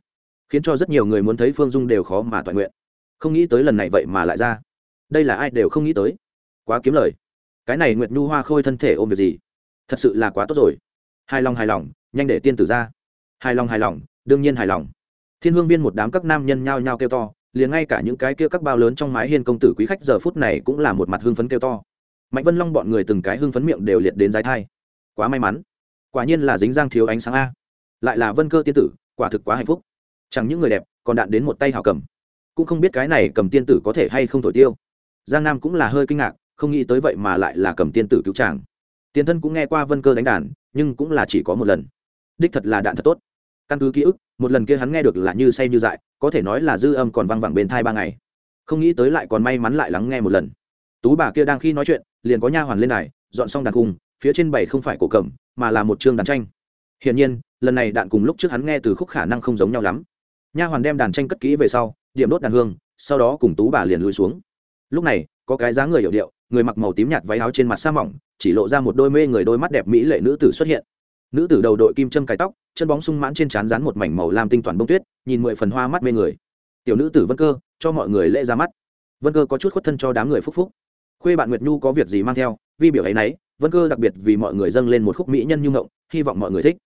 khiến cho rất nhiều người muốn thấy phương dung đều khó mà toàn nguyện. Không nghĩ tới lần này vậy mà lại ra. Đây là ai đều không nghĩ tới. Quá kiếm lời. Cái này nguyệt nhu hoa khôi thân thể ôm việc gì? Thật sự là quá tốt rồi. Hài lòng hài lòng, nhanh để tiên tử ra. Hài lòng hài lòng, đương nhiên hài lòng. Thiên hương viên một đám các nam nhân nhao nhao kêu to, liền ngay cả những cái kia các bao lớn trong mái hiên công tử quý khách giờ phút này cũng là một mặt hương phấn kêu to mạnh vân long bọn người từng cái hưng phấn miệng đều liệt đến dài thai. Quá may mắn. Quả nhiên là dính giang thiếu ánh sáng a. Lại là vân cơ tiên tử, quả thực quá hạnh phúc. Chẳng những người đẹp, còn đạn đến một tay hào cầm. Cũng không biết cái này cầm tiên tử có thể hay không thổi tiêu. Giang nam cũng là hơi kinh ngạc, không nghĩ tới vậy mà lại là cầm tiên tử cứu chàng. Tiền thân cũng nghe qua vân cơ đánh đàn, nhưng cũng là chỉ có một lần. Đích thật là đạn thật tốt. Căn cứ ký ức, một lần kia hắn nghe được là như say như dại, có thể nói là dư âm còn văng vẳng bên thai ba ngày. Không nghĩ tới lại còn may mắn lại lắng nghe một lần. Tú bà kia đang khi nói chuyện liền có nha hoàn lên này dọn xong đàn cung, phía trên bảy không phải cổ cầm, mà là một chương đàn tranh. Hiển nhiên, lần này đạn cùng lúc trước hắn nghe từ khúc khả năng không giống nhau lắm. Nha hoàn đem đàn tranh cất kỹ về sau, điểm đốt đàn hương, sau đó cùng tú bà liền lùi xuống. Lúc này, có cái dáng người hiệu điệu, người mặc màu tím nhạt váy áo trên mặt sa mỏng, chỉ lộ ra một đôi mê người đôi mắt đẹp mỹ lệ nữ tử xuất hiện. Nữ tử đầu đội kim châm cài tóc, chân bóng sung mãn trên trán rán một mảnh màu lam tinh toàn bông tuyết, nhìn mười phần hoa mắt mê người. Tiểu nữ tử vân cơ, cho mọi người lễ ra mắt. Vân cơ có chút khuất thân cho đám người phúc phúc khuê bạn nguyệt nhu có việc gì mang theo, vi biểu ấy nấy, vân cơ đặc biệt vì mọi người dâng lên một khúc mỹ nhân như ngộng, hy vọng mọi người thích.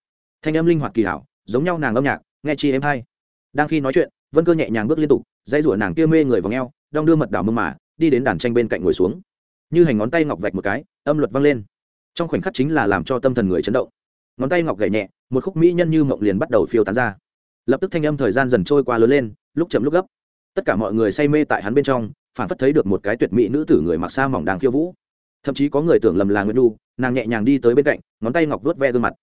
Thanh âm linh hoạt kỳ hảo, giống nhau nàng âm nhạc, nghe chi em hay. Đang khi nói chuyện, vân cơ nhẹ nhàng bước liên tục, dãy rủa nàng kia mê người vào ngheo đong đưa mật đảo mơ mà, đi đến đàn tranh bên cạnh ngồi xuống. Như hành ngón tay ngọc vạch một cái, âm luật vang lên. Trong khoảnh khắc chính là làm cho tâm thần người chấn động. Ngón tay ngọc gậy nhẹ, một khúc mỹ nhân như mộng liền bắt đầu phiêu tán ra. Lập tức thanh âm thời gian dần trôi qua lớn lên, lúc chậm lúc gấp. Tất cả mọi người say mê tại hắn bên trong phản phất thấy được một cái tuyệt mỹ nữ tử người mặc sa mỏng đang khiêu vũ. Thậm chí có người tưởng lầm là nguyễn đu nàng nhẹ nhàng đi tới bên cạnh, ngón tay ngọc vuốt ve gương mặt.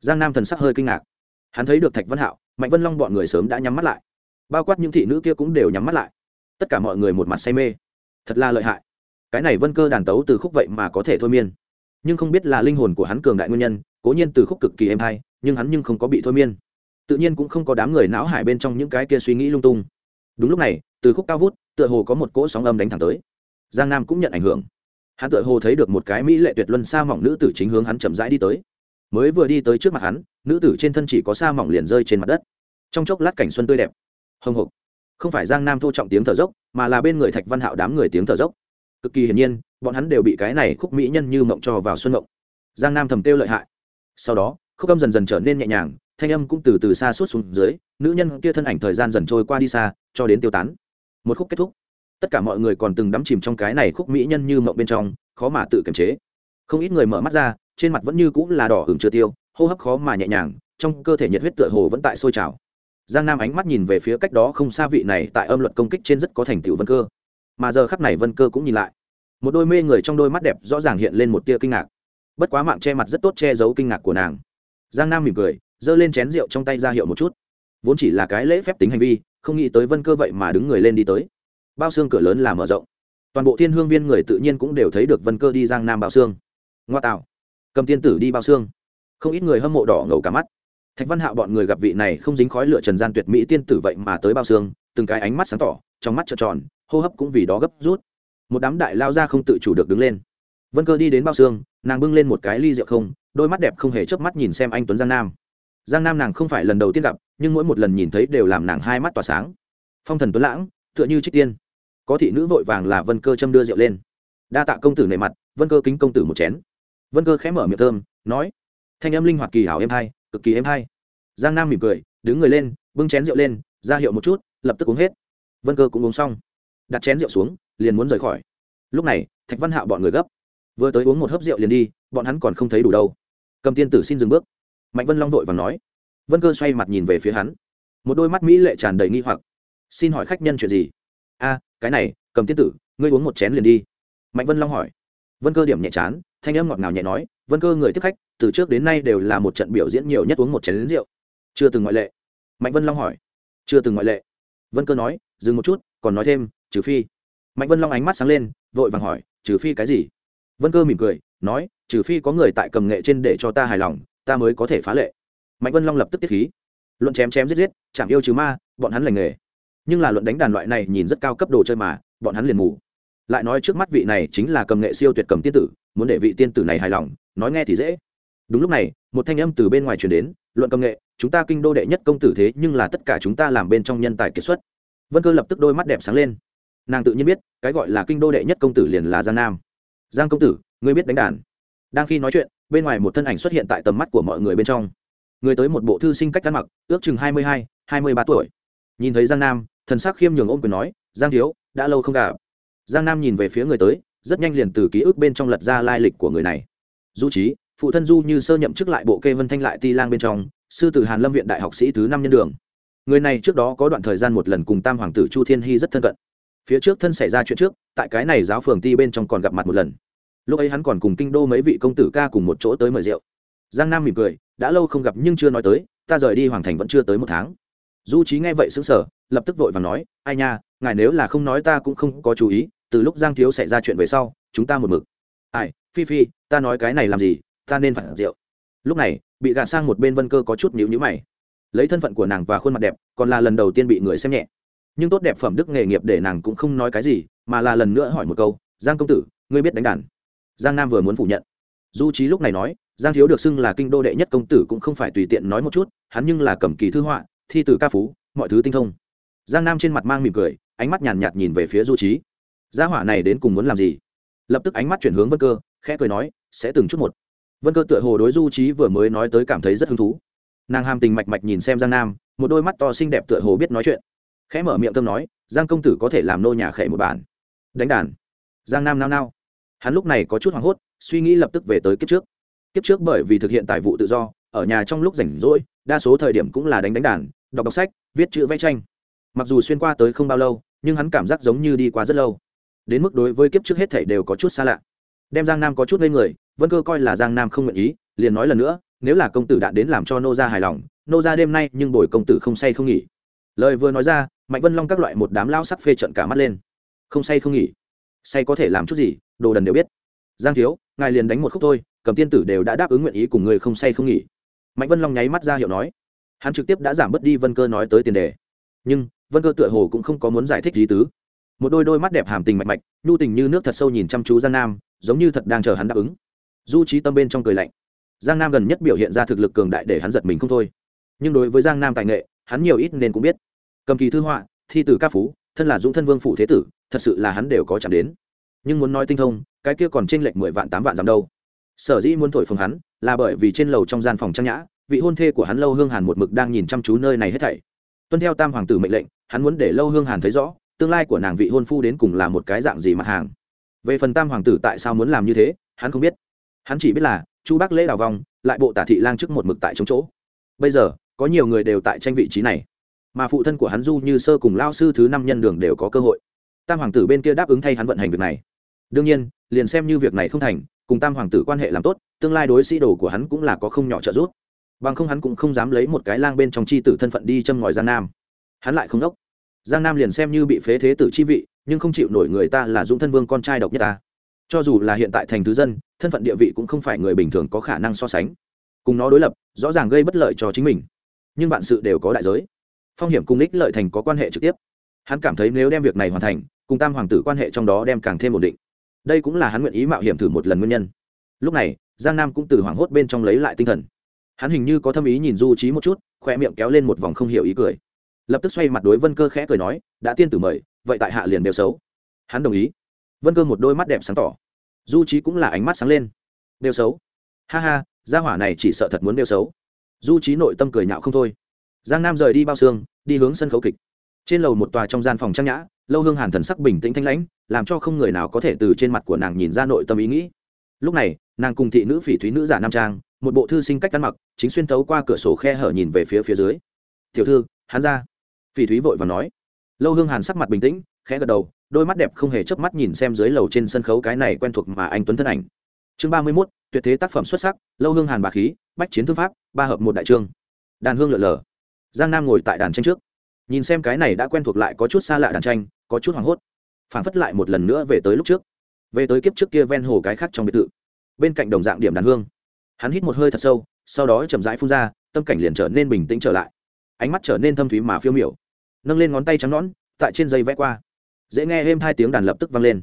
Giang nam thần sắc hơi kinh ngạc. Hắn thấy được thạch văn hạo, mạnh vân long bọn người sớm đã nhắm mắt lại. Bao quát những thị nữ kia cũng đều nhắm mắt lại. Tất cả mọi người một mặt say mê. Thật là lợi hại. Cái này vân cơ đàn tấu từ khúc vậy mà có thể thôi miên. Nhưng không biết là linh hồn của hắn cường đại nguyên nhân, cố nhiên từ khúc cực kỳ êm hay, nhưng hắn nhưng không có bị thôi miên. Tự nhiên cũng không có đám người não hải bên trong những cái kia suy nghĩ lung tung. Đúng lúc này, từ khúc cao vút tựa hồ có một cỗ sóng âm đánh thẳng tới. Giang nam cũng nhận ảnh hưởng. Hắn tựa hồ thấy được một cái mỹ lệ tuyệt luân sa mỏng nữ tử chính hướng hắn chậm rãi đi tới. Mới vừa đi tới trước mặt hắn, nữ tử trên thân chỉ có sa mỏng liền rơi trên mặt đất. Trong chốc lát cảnh xuân tươi đẹp. Hồng hộc. Không phải giang nam thô trọng tiếng thở dốc, mà là bên người thạch văn hạo đám người tiếng thở dốc. Cực kỳ hiển nhiên, bọn hắn đều bị cái này khúc mỹ nhân như mộng cho vào xuân mộng. Giang nam thầm kêu lợi hại. Sau đó, khúc âm dần dần trở nên nhẹ nhàng, thanh âm cũng từ từ xa suốt xuống dưới, nữ nhân kia thân ảnh thời gian dần trôi qua đi xa, cho đến tiêu tán một khúc kết thúc. Tất cả mọi người còn từng đắm chìm trong cái này khúc mỹ nhân như mộng bên trong, khó mà tự kiềm chế. Không ít người mở mắt ra, trên mặt vẫn như cũng là đỏ hừng chưa tiêu, hô hấp khó mà nhẹ nhàng, trong cơ thể nhiệt huyết tựa hồ vẫn tại sôi trào. Giang nam ánh mắt nhìn về phía cách đó không xa vị này tại âm luật công kích trên rất có thành tựu vân cơ. Mà giờ khắp này vân cơ cũng nhìn lại. Một đôi mê người trong đôi mắt đẹp rõ ràng hiện lên một tia kinh ngạc. Bất quá mạng che mặt rất tốt che giấu kinh ngạc của nàng. Giang nam mỉm cười, giơ lên chén rượu trong tay ra hiệu một chút. Vốn chỉ là cái lễ phép tính hành vi không nghĩ tới vân cơ vậy mà đứng người lên đi tới. Bao xương cửa lớn là mở rộng. Toàn bộ thiên hương viên người tự nhiên cũng đều thấy được vân cơ đi giang nam bao xương. Ngoa tạo. Cầm tiên tử đi bao xương. Không ít người hâm mộ đỏ ngầu cả mắt. Thạch văn hạo bọn người gặp vị này không dính khói lửa trần gian tuyệt mỹ tiên tử vậy mà tới bao xương, từng cái ánh mắt sáng tỏ, trong mắt trợn tròn, hô hấp cũng vì đó gấp rút. Một đám đại lao ra không tự chủ được đứng lên. Vân cơ đi đến bao xương, nàng bưng lên một cái ly rượu không, đôi mắt đẹp không hề chớp mắt nhìn xem anh tuấn giang nam giang nam nàng không phải lần đầu tiên gặp, nhưng mỗi một lần nhìn thấy đều làm nàng hai mắt tỏa sáng. Phong thần tuấn lãng, tựa như trích tiên. Có thị nữ vội vàng là vân cơ châm đưa rượu lên. Đa tạ công tử nề mặt, vân cơ kính công tử một chén. Vân cơ khẽ mở miệng thơm, nói, thanh âm linh hoạt kỳ hảo em hay, cực kỳ em hay. Giang nam mỉm cười, đứng người lên, bưng chén rượu lên, ra hiệu một chút, lập tức uống hết. Vân cơ cũng uống xong. Đặt chén rượu xuống, liền muốn rời khỏi. Lúc này, thạch văn hạo bọn người gấp. Vừa tới uống một hớp rượu liền đi, bọn hắn còn không thấy đủ đâu. Cầm tiên tử xin dừng bước mạnh vân long vội và nói. Vân cơ xoay mặt nhìn về phía hắn. Một đôi mắt mỹ lệ tràn đầy nghi hoặc. Xin hỏi khách nhân chuyện gì? A, cái này, cầm tiên tử, ngươi uống một chén liền đi. Mạnh vân long hỏi. Vân cơ điểm nhẹ chán, thanh âm ngọt ngào nhẹ nói. Vân cơ người tiếp khách, từ trước đến nay đều là một trận biểu diễn nhiều nhất uống một chén lính rượu. Chưa từng ngoại lệ. Mạnh vân long hỏi. Chưa từng ngoại lệ. Vân cơ nói, dừng một chút, còn nói thêm, trừ phi. Mạnh vân long ánh mắt sáng lên, vội vàng hỏi, trừ phi cái gì? Vân cơ mỉm cười, nói, trừ phi có người tại cầm nghệ trên để cho ta hài lòng ta mới có thể phá lệ. Mạnh vân long lập tức tiết khí. Luận chém chém giết giết chẳng yêu trừ ma, bọn hắn lành nghề. Nhưng là luận đánh đàn loại này nhìn rất cao cấp đồ chơi mà, bọn hắn liền mù. Lại nói trước mắt vị này chính là cầm nghệ siêu tuyệt cầm tiên tử, muốn để vị tiên tử này hài lòng, nói nghe thì dễ. Đúng lúc này, một thanh âm từ bên ngoài truyền đến, luận cầm nghệ, chúng ta kinh đô đệ nhất công tử thế, nhưng là tất cả chúng ta làm bên trong nhân tài kiệt xuất. Vân cơ lập tức đôi mắt đẹp sáng lên. Nàng tự nhiên biết, cái gọi là kinh đô đệ nhất công tử liền là giang nam. Giang công tử, ngươi biết đánh đàn? Đang khi nói chuyện bên ngoài một thân ảnh xuất hiện tại tầm mắt của mọi người bên trong. Người tới một bộ thư sinh cách ăn mặc, ước chừng hai mươi hai hai mươi ba tuổi. Nhìn thấy giang nam, thần sắc khiêm nhường ôm quyền nói, giang thiếu, đã lâu không gặp. Giang nam nhìn về phía người tới, rất nhanh liền từ ký ức bên trong lật ra lai lịch của người này. Du trí phụ thân du như sơ nhậm chức lại bộ kê vân thanh lại ti lang bên trong, sư tử hàn lâm viện đại học sĩ thứ năm nhân đường. Người này trước đó có đoạn thời gian một lần cùng tam hoàng tử chu thiên hy rất thân cận. Phía trước thân xảy ra chuyện trước, tại cái này giáo phường ti bên trong còn gặp mặt một lần lúc ấy hắn còn cùng kinh đô mấy vị công tử ca cùng một chỗ tới mời rượu. Giang nam mỉm cười, đã lâu không gặp nhưng chưa nói tới, ta rời đi hoàng thành vẫn chưa tới một tháng. Du trí nghe vậy xứng sở lập tức vội và nói, ai nha, ngài nếu là không nói ta cũng không có chú ý, từ lúc giang thiếu xảy ra chuyện về sau, chúng ta một mực. Ai, phi phi, ta nói cái này làm gì, ta nên phản rượu. Lúc này, bị gạt sang một bên vân cơ có chút nhíu nhíu mày. Lấy thân phận của nàng và khuôn mặt đẹp, còn là lần đầu tiên bị người xem nhẹ. Nhưng tốt đẹp phẩm đức nghề nghiệp để nàng cũng không nói cái gì, mà là lần nữa hỏi một câu, giang công tử, ngươi biết đánh đàn? Giang nam vừa muốn phủ nhận. Du trí lúc này nói giang thiếu được xưng là kinh đô đệ nhất công tử cũng không phải tùy tiện nói một chút hắn nhưng là cầm kỳ thư họa thi từ ca phú mọi thứ tinh thông. Giang nam trên mặt mang mỉm cười ánh mắt nhàn nhạt, nhạt nhìn về phía du trí gia hỏa này đến cùng muốn làm gì? Lập tức ánh mắt chuyển hướng vân cơ khẽ cười nói sẽ từng chút một. Vân cơ tựa hồ đối du trí vừa mới nói tới cảm thấy rất hứng thú. Nàng hàm tình mạch mạch nhìn xem giang nam một đôi mắt to xinh đẹp tựa hồ biết nói chuyện. Khẽ mở miệng tâm nói giang công tử có thể làm nô nhà khệ một bản. Đánh đàn. Giang nam nao nao hắn lúc này có chút hoảng hốt, suy nghĩ lập tức về tới kiếp trước. Kiếp trước bởi vì thực hiện tài vụ tự do, ở nhà trong lúc rảnh rỗi, đa số thời điểm cũng là đánh đánh đàn, đọc đọc sách, viết chữ vẽ tranh. Mặc dù xuyên qua tới không bao lâu, nhưng hắn cảm giác giống như đi qua rất lâu. Đến mức đối với kiếp trước hết thảy đều có chút xa lạ. Đem giang nam có chút lên người, vân cơ coi là giang nam không nguyện ý, liền nói lần nữa, nếu là công tử đạn đến làm cho nô gia hài lòng, nô gia đêm nay nhưng bồi công tử không say không nghỉ. Lời vừa nói ra, mạnh vân long các loại một đám lao sắc phê trận cả mắt lên. Không say không nghỉ. Say có thể làm chút gì? Đồ đần đều biết. Giang thiếu, ngài liền đánh một khúc thôi, cầm tiên tử đều đã đáp ứng nguyện ý cùng người không say không nghỉ. Mạnh vân long nháy mắt ra hiệu nói. Hắn trực tiếp đã giảm bớt đi vân cơ nói tới tiền đề. Nhưng, vân cơ tựa hồ cũng không có muốn giải thích gì tứ. Một đôi đôi mắt đẹp hàm tình mạch mạch, nhu tình như nước thật sâu nhìn chăm chú giang nam, giống như thật đang chờ hắn đáp ứng. Du trí tâm bên trong cười lạnh. Giang nam gần nhất biểu hiện ra thực lực cường đại để hắn giật mình không thôi. Nhưng đối với giang nam tài nghệ, hắn nhiều ít nên cũng biết. Cầm kỳ thư họa, thi tử ca phú, thân là dũng thân vương phụ thế tử, thật sự là hắn đều có chạm đến nhưng muốn nói tinh thông, cái kia còn t r ê n lệch mười vạn tám vạn dặm đâu. Sở dĩ muốn thổi phồng hắn, là bởi vì trên lầu trong gian phòng trang nhã, vị hôn thê của hắn lâu hương hàn một mực đang nhìn chăm chú nơi này hết thảy. Tuân theo tam hoàng tử mệnh lệnh, hắn muốn để lâu hương hàn thấy rõ, tương lai của nàng vị hôn phu đến cùng là một cái dạng gì mặt hàng. Về phần tam hoàng tử tại sao muốn làm như thế, hắn không biết. Hắn chỉ biết là, chu bác lễ đào vong, lại bộ tả thị lang trước một mực tại chống chỗ. Bây giờ, có nhiều người đều tại tranh vị trí này. Mà phụ thân của hắn du như sơ cùng lao sư thứ năm nhân đường đều có cơ hội. Tam hoàng tử bên kia đáp ứng thay hắn vận hành việc này đương nhiên, liền xem như việc này không thành, cùng tam hoàng tử quan hệ làm tốt, tương lai đối sĩ đồ của hắn cũng là có không nhỏ trợ giúp. Bằng không hắn cũng không dám lấy một cái lang bên trong c h i tử thân phận đi châm ngòi giang nam. Hắn lại không đốc. Giang nam liền xem như bị phế thế tử chi vị, nhưng không chịu nổi người ta là dũng thân vương con trai độc nhất ta. Cho dù là hiện tại thành thứ dân, thân phận địa vị cũng không phải người bình thường có khả năng so sánh. Cùng nó đối lập, rõ ràng gây bất lợi cho chính mình. Nhưng vạn sự đều có đại giới. Phong hiểm cùng ních lợi thành có quan hệ trực tiếp. Hắn cảm thấy nếu đem việc này hoàn thành, cùng tam hoàng tử quan hệ trong đó đem càng thêm ổn định đây cũng là hắn nguyện ý mạo hiểm thử một lần nguyên nhân. Lúc này, giang nam cũng từ hoảng hốt bên trong lấy lại tinh thần. Hắn hình như có thâm ý nhìn du trí một chút khoe miệng kéo lên một vòng không hiểu ý cười. Lập tức xoay mặt đối vân cơ khẽ cười nói, đã tiên tử mời, vậy tại hạ liền đều xấu. Hắn đồng ý. Vân cơ một đôi mắt đẹp sáng tỏ. Du trí cũng là ánh mắt sáng lên. Đều xấu? Ha ha, gia hỏa này chỉ sợ thật muốn đều xấu. Du trí nội tâm cười nhạo không thôi. Giang nam rời đi bao xương, đi hướng sân khấu kịch. Trên lầu một tòa trong gian phòng trang nhã lâu hương hàn thần sắc bình tĩnh thanh lãnh, làm cho không người nào có thể từ trên mặt của nàng nhìn ra nội tâm ý nghĩ. Lúc này, nàng cùng thị nữ phỉ thúy nữ giả nam trang, một bộ thư sinh cách ăn mặc, chính xuyên tấu qua cửa sổ khe hở nhìn về phía phía dưới. Tiểu thư, hắn ra. Phỉ thúy vội và nói. Lâu hương hàn sắc mặt bình tĩnh, khẽ gật đầu, đôi mắt đẹp không hề chớp mắt nhìn xem dưới lầu trên sân khấu cái này quen thuộc mà anh tuấn thân ảnh. Chương ba mươi mốt, tuyệt thế tác phẩm xuất sắc, lâu hương hàn bà khí, bách chiến thư pháp, ba hợp một đại trương. Đàn hương lượn lờ. Giang nam ngồi tại đàn tranh trước. Nhìn xem cái này đã quen thuộc lại có chút xa lạ đàn tranh có chút hoảng hốt. Phản phất lại một lần nữa về tới lúc trước. Về tới kiếp trước kia ven hồ cái khác trong biệt thự. Bên cạnh đồng dạng điểm đàn hương. Hắn hít một hơi thật sâu, sau đó chậm rãi phun ra, tâm cảnh liền trở nên bình tĩnh trở lại. Ánh mắt trở nên thâm thúy mà phiêu miểu. Nâng lên ngón tay trắng nõn, tại trên dây vẽ qua. Dễ nghe êm hai tiếng đàn lập tức vang lên.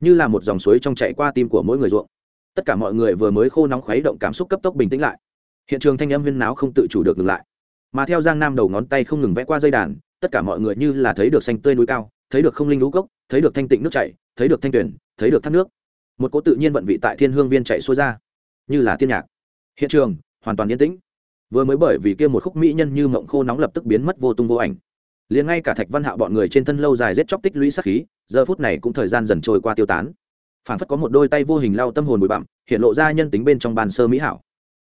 Như là một dòng suối trong chạy qua tim của mỗi người ruộng. Tất cả mọi người vừa mới khô nóng khuấy động cảm xúc cấp tốc bình tĩnh lại. Hiện trường thanh âm huyên náo không tự chủ được ngừng lại. Mà theo giang nam đầu ngón tay không ngừng vẽ qua dây đàn, tất cả mọi người như là thấy được xanh tươi núi cao thấy được không linh lũ cốc, thấy được thanh tịnh nước chảy, thấy được thanh tuyển thấy được thác nước. Một cỗ tự nhiên vận vị tại thiên hương viên chạy xuôi ra, như là tiên nhạc. Hiện trường, hoàn toàn yên tĩnh. Vừa mới bởi vì kia một khúc mỹ nhân như mộng khô nóng lập tức biến mất vô tung vô ảnh. Liền ngay cả thạch văn hạo bọn người trên thân lâu dài rết chóc tích lũy sắc khí, giờ phút này cũng thời gian dần trôi qua tiêu tán. Phản phất có một đôi tay vô hình lao tâm hồn bụi bặm, hiện lộ ra nhân tính bên trong bàn sơ mỹ hảo.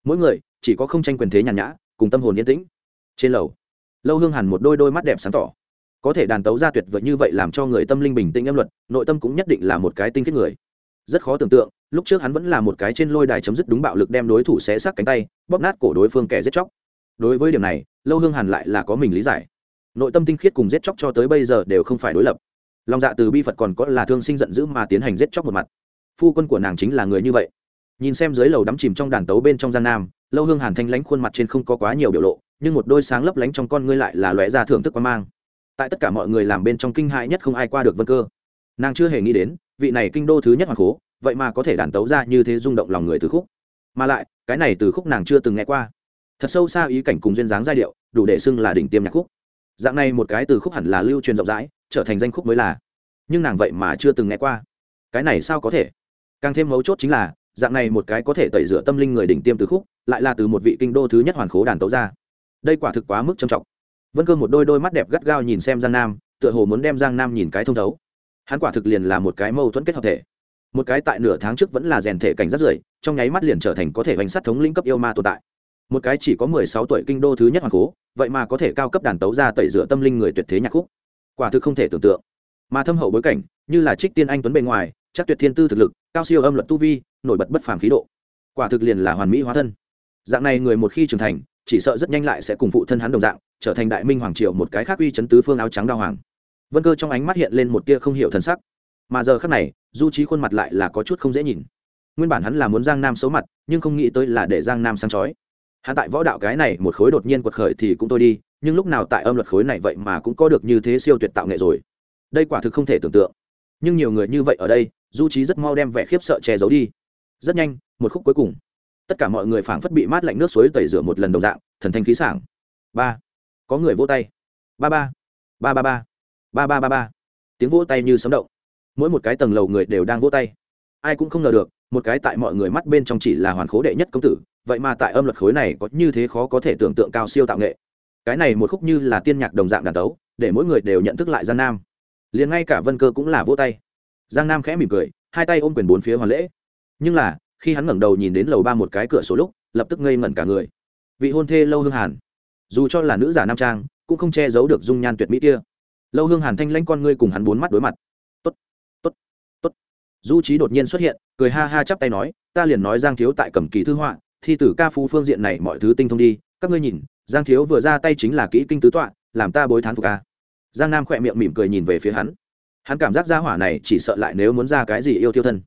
Mỗi người, chỉ có không tranh quyền thế nhàn nhã, cùng tâm hồn yên tĩnh. Trên lầu, lâu hương hẳn một đôi đôi mắt đẹp sáng tỏ có thể đàn tấu ra tuyệt vời như vậy làm cho người tâm linh bình tĩnh âm luật, nội tâm cũng nhất định là một cái tinh khiết người. Rất khó tưởng tượng, lúc trước hắn vẫn là một cái trên lôi đài chấm dứt đúng bạo lực đem đối thủ xé xác cánh tay, bóp nát cổ đối phương kẻ giết chóc. Đối với điểm này, lâu hương hàn lại là có mình lý giải. Nội tâm tinh khiết cùng giết chóc cho tới bây giờ đều không phải đối lập. Lòng dạ từ bi phật còn có là thương sinh giận dữ mà tiến hành giết chóc một mặt. Phu quân của nàng chính là người như vậy. Nhìn xem dưới lầu đắm chìm trong đàn tấu bên trong gian nam, lâu hương hàn thanh lánh khuôn mặt trên không có quá nhiều biểu lộ, nhưng một đôi sáng lấp lánh trong con ngươi lại là lóe ra thưởng thức quan mang tại tất cả mọi người làm bên trong kinh hại nhất không ai qua được vân cơ. Nàng chưa hề nghĩ đến, vị này kinh đô thứ nhất hoàng cố vậy mà có thể đàn tấu ra như thế rung động lòng người từ khúc. Mà lại, cái này từ khúc nàng chưa từng nghe qua. Thật sâu xa ý cảnh cùng duyên dáng giai điệu, đủ để xưng là đỉnh tiêm nhạc khúc. Dạng này một cái từ khúc hẳn là lưu truyền rộng rãi, trở thành danh khúc mới là. Nhưng nàng vậy mà chưa từng nghe qua. Cái này sao có thể? Càng thêm mấu chốt chính là, dạng này một cái có thể tẩy rửa tâm linh người đỉnh tiêm từ khúc, lại là từ một vị kinh đô thứ nhất hoàn khố đàn tấu ra. Đây quả thực quá mức trầm trọng vân cơ một đôi đôi mắt đẹp gắt gao nhìn xem giang nam, tựa hồ muốn đem giang nam nhìn cái thông thấu. Hắn quả thực liền là một cái mâu thuẫn kết hợp thể. Một cái tại nửa tháng trước vẫn là rèn thể cảnh rất rưởi, trong nháy mắt liền trở thành có thể bánh sát thống lĩnh cấp yêu ma tồn tại. Một cái chỉ có mười sáu tuổi kinh đô thứ nhất hoàng cố, vậy mà có thể cao cấp đàn tấu ra tẩy rửa tâm linh người tuyệt thế nhạc khúc. Quả thực không thể tưởng tượng. Mà thâm hậu bối cảnh, như là trích tiên anh tuấn bề ngoài, chắc tuyệt thiên tư thực lực, cao siêu âm luật tu vi, nổi bật bất phàm khí độ. Quả thực liền là hoàn mỹ hóa thân. Dạng này người một khi trưởng thành, chỉ sợ rất nhanh lại sẽ cùng phụ thân hắn đồng dạng trở thành đại minh hoàng triều một cái khác uy chấn tứ phương áo trắng đao hoàng. Vân cơ trong ánh mắt hiện lên một tia không hiểu thần sắc. Mà giờ khác này, du trí khuôn mặt lại là có chút không dễ nhìn. Nguyên bản hắn là muốn giang nam xấu mặt, nhưng không nghĩ tới là để giang nam sáng chói. Hắn tại võ đạo cái này một khối đột nhiên quật khởi thì cũng tôi đi, nhưng lúc nào tại âm luật khối này vậy mà cũng có được như thế siêu tuyệt tạo nghệ rồi. Đây quả thực không thể tưởng tượng. Nhưng nhiều người như vậy ở đây, du trí rất mau đem vẻ khiếp sợ che giấu đi. Rất nhanh, một khúc cuối cùng. Tất cả mọi người phảng phất bị mát lạnh nước suối tẩy rửa một lần đầu dạng, thần thanh khí sảng. Ba có người vỗ tay. Ba ba. Ba ba ba. Ba ba ba ba. Tiếng vỗ tay như sấm động. Mỗi một cái tầng lầu người đều đang vỗ tay. Ai cũng không ngờ được, một cái tại mọi người mắt bên trong chỉ là hoàn khố đệ nhất công tử, vậy mà tại âm luật khối này có như thế khó có thể tưởng tượng cao siêu tạo nghệ. Cái này một khúc như là tiên nhạc đồng dạng đàn tấu, để mỗi người đều nhận thức lại giang nam. Liền ngay cả vân cơ cũng là vỗ tay. Giang nam khẽ mỉm cười, hai tay ôm quyền bốn phía hoàn lễ. Nhưng là, khi hắn ngẩng đầu nhìn đến lầu ba một cái cửa sổ lúc, lập tức ngây ngẩn cả người. Vị hôn thê lâu hương hàn dù cho là nữ giả nam trang, cũng không che giấu được dung nhan tuyệt mỹ kia. Lâu hương hàn thanh lãnh con ngươi cùng hắn bốn mắt đối mặt. Tốt tốt tốt. Du trí đột nhiên xuất hiện, cười ha ha chắp tay nói, ta liền nói giang thiếu tại cầm kỳ thư họa, thi tử ca phú phương diện này mọi thứ tinh thông đi, các ngươi nhìn, giang thiếu vừa ra tay chính là kỹ kinh tứ tọa, làm ta bối thán phục ca giang nam khỏe miệng mỉm cười nhìn về phía hắn. Hắn cảm giác gia hỏa này chỉ sợ lại nếu muốn ra cái gì yêu tiêu thân.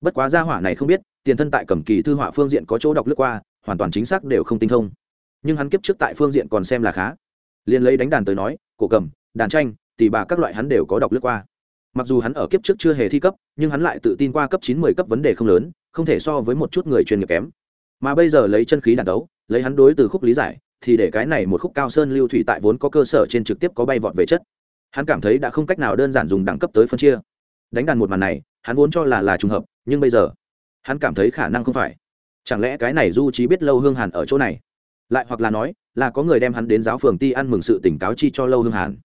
Bất quá gia hỏa này không biết, tiền thân tại cầm kỳ thư họa phương diện có chỗ đọc lướt qua, hoàn toàn chính xác đều không tinh thông nhưng hắn kiếp trước tại phương diện còn xem là khá. Liền lấy đánh đàn tới nói, cổ cầm, đàn tranh tỷ bà các loại hắn đều có đọc lướt qua. Mặc dù hắn ở kiếp trước chưa hề thi cấp, nhưng hắn lại tự tin qua cấp chín mươi cấp vấn đề không lớn, không thể so với một chút người chuyên nghiệp kém. Mà bây giờ lấy chân khí đàn đấu, lấy hắn đối từ khúc lý giải, thì để cái này một khúc cao sơn lưu thủy tại vốn có cơ sở trên trực tiếp có bay vọt về chất. Hắn cảm thấy đã không cách nào đơn giản dùng đẳng cấp tới phân chia. Đánh đàn một màn này, hắn vốn cho là là trùng hợp, nhưng bây giờ, hắn cảm thấy khả năng không phải. Chẳng lẽ cái này du trí biết lâu hương hàn ở chỗ này? Lại hoặc là nói, là có người đem hắn đến giáo phường ti ăn mừng sự tỉnh cáo chi cho lâu hương hàn,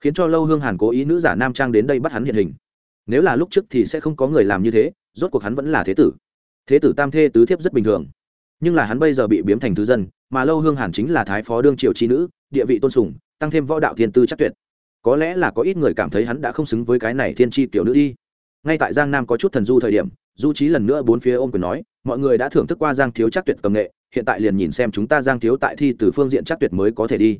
khiến cho lâu hương hàn cố ý nữ giả nam trang đến đây bắt hắn hiện hình. Nếu là lúc trước thì sẽ không có người làm như thế, rốt cuộc hắn vẫn là thế tử. Thế tử tam thê tứ thiếp rất bình thường. Nhưng là hắn bây giờ bị biếm thành thứ dân, mà lâu hương hàn chính là thái phó đương triều tri nữ, địa vị tôn sùng, tăng thêm võ đạo thiên tư chắc tuyệt. Có lẽ là có ít người cảm thấy hắn đã không xứng với cái này thiên tri tiểu nữ đi. Ngay tại giang nam có chút thần du thời điểm, du trí lần nữa bốn phía ôm quyền nói mọi người đã thưởng thức qua giang thiếu chắc tuyệt cầm nghệ, hiện tại liền nhìn xem chúng ta giang thiếu tại thi từ phương diện chắc tuyệt mới có thể đi.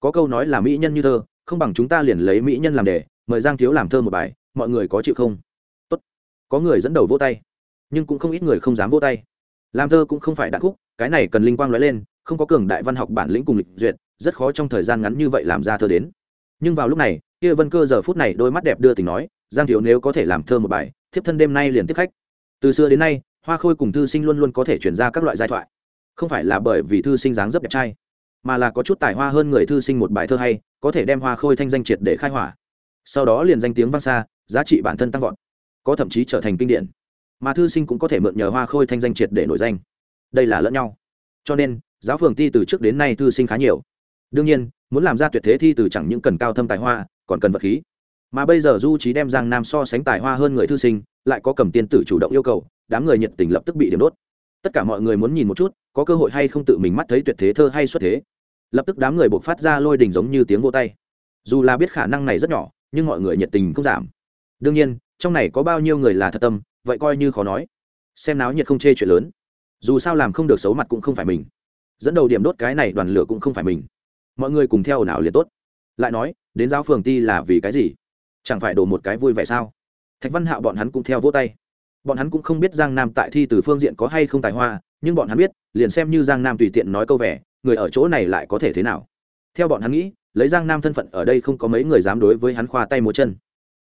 Có câu nói là mỹ nhân như thơ, không bằng chúng ta liền lấy mỹ nhân làm đề, mời giang thiếu làm thơ một bài, mọi người có chịu không? Tốt. Có người dẫn đầu vỗ tay, nhưng cũng không ít người không dám vỗ tay. Làm thơ cũng không phải đạn khúc, cái này cần linh quang nói lên, không có cường đại văn học bản lĩnh cùng lịch duyệt, rất khó trong thời gian ngắn như vậy làm ra thơ đến. Nhưng vào lúc này, kia vân cơ giờ phút này đôi mắt đẹp đưa tình nói, giang thiếu nếu có thể làm thơ một bài, thiếp thân đêm nay liền tiếp khách. Từ xưa đến nay hoa khôi cùng thư sinh luôn luôn có thể chuyển ra các loại giai thoại. Không phải là bởi vì thư sinh dáng dấp đẹp trai, mà là có chút tài hoa hơn người thư sinh một bài thơ hay, có thể đem hoa khôi thanh danh triệt để khai hỏa. Sau đó liền danh tiếng vang xa, giá trị bản thân tăng vọt, có thậm chí trở thành kinh điển. Mà thư sinh cũng có thể mượn nhờ hoa khôi thanh danh triệt để nổi danh. Đây là lẫn nhau. Cho nên, giáo phường ti từ trước đến nay thư sinh khá nhiều. Đương nhiên, muốn làm ra tuyệt thế thi từ chẳng những cần cao thâm tài hoa, còn cần vật khí. Mà bây giờ du trí đem giang nam so sánh tài hoa hơn người thư sinh, lại có cầm tiên tử chủ động yêu cầu đám người nhiệt tình lập tức bị điểm đốt. Tất cả mọi người muốn nhìn một chút, có cơ hội hay không tự mình mắt thấy tuyệt thế thơ hay xuất thế. Lập tức đám người buộc phát ra lôi đình giống như tiếng vô tay. Dù là biết khả năng này rất nhỏ, nhưng mọi người nhiệt tình không giảm. Đương nhiên, trong này có bao nhiêu người là thật tâm, vậy coi như khó nói. Xem náo nhiệt không chê chuyện lớn. Dù sao làm không được xấu mặt cũng không phải mình. Dẫn đầu điểm đốt cái này đoàn lửa cũng không phải mình. Mọi người cùng theo nào liền tốt. Lại nói, đến giáo phường ti là vì cái gì? Chẳng phải đổ một cái vui vẻ sao? Thạch văn hạo bọn hắn cũng theo vỗ tay bọn hắn cũng không biết giang nam tại thi từ phương diện có hay không tài hoa, nhưng bọn hắn biết, liền xem như giang nam tùy tiện nói câu vẻ, người ở chỗ này lại có thể thế nào. Theo bọn hắn nghĩ, lấy giang nam thân phận ở đây không có mấy người dám đối với hắn khoa tay múa chân.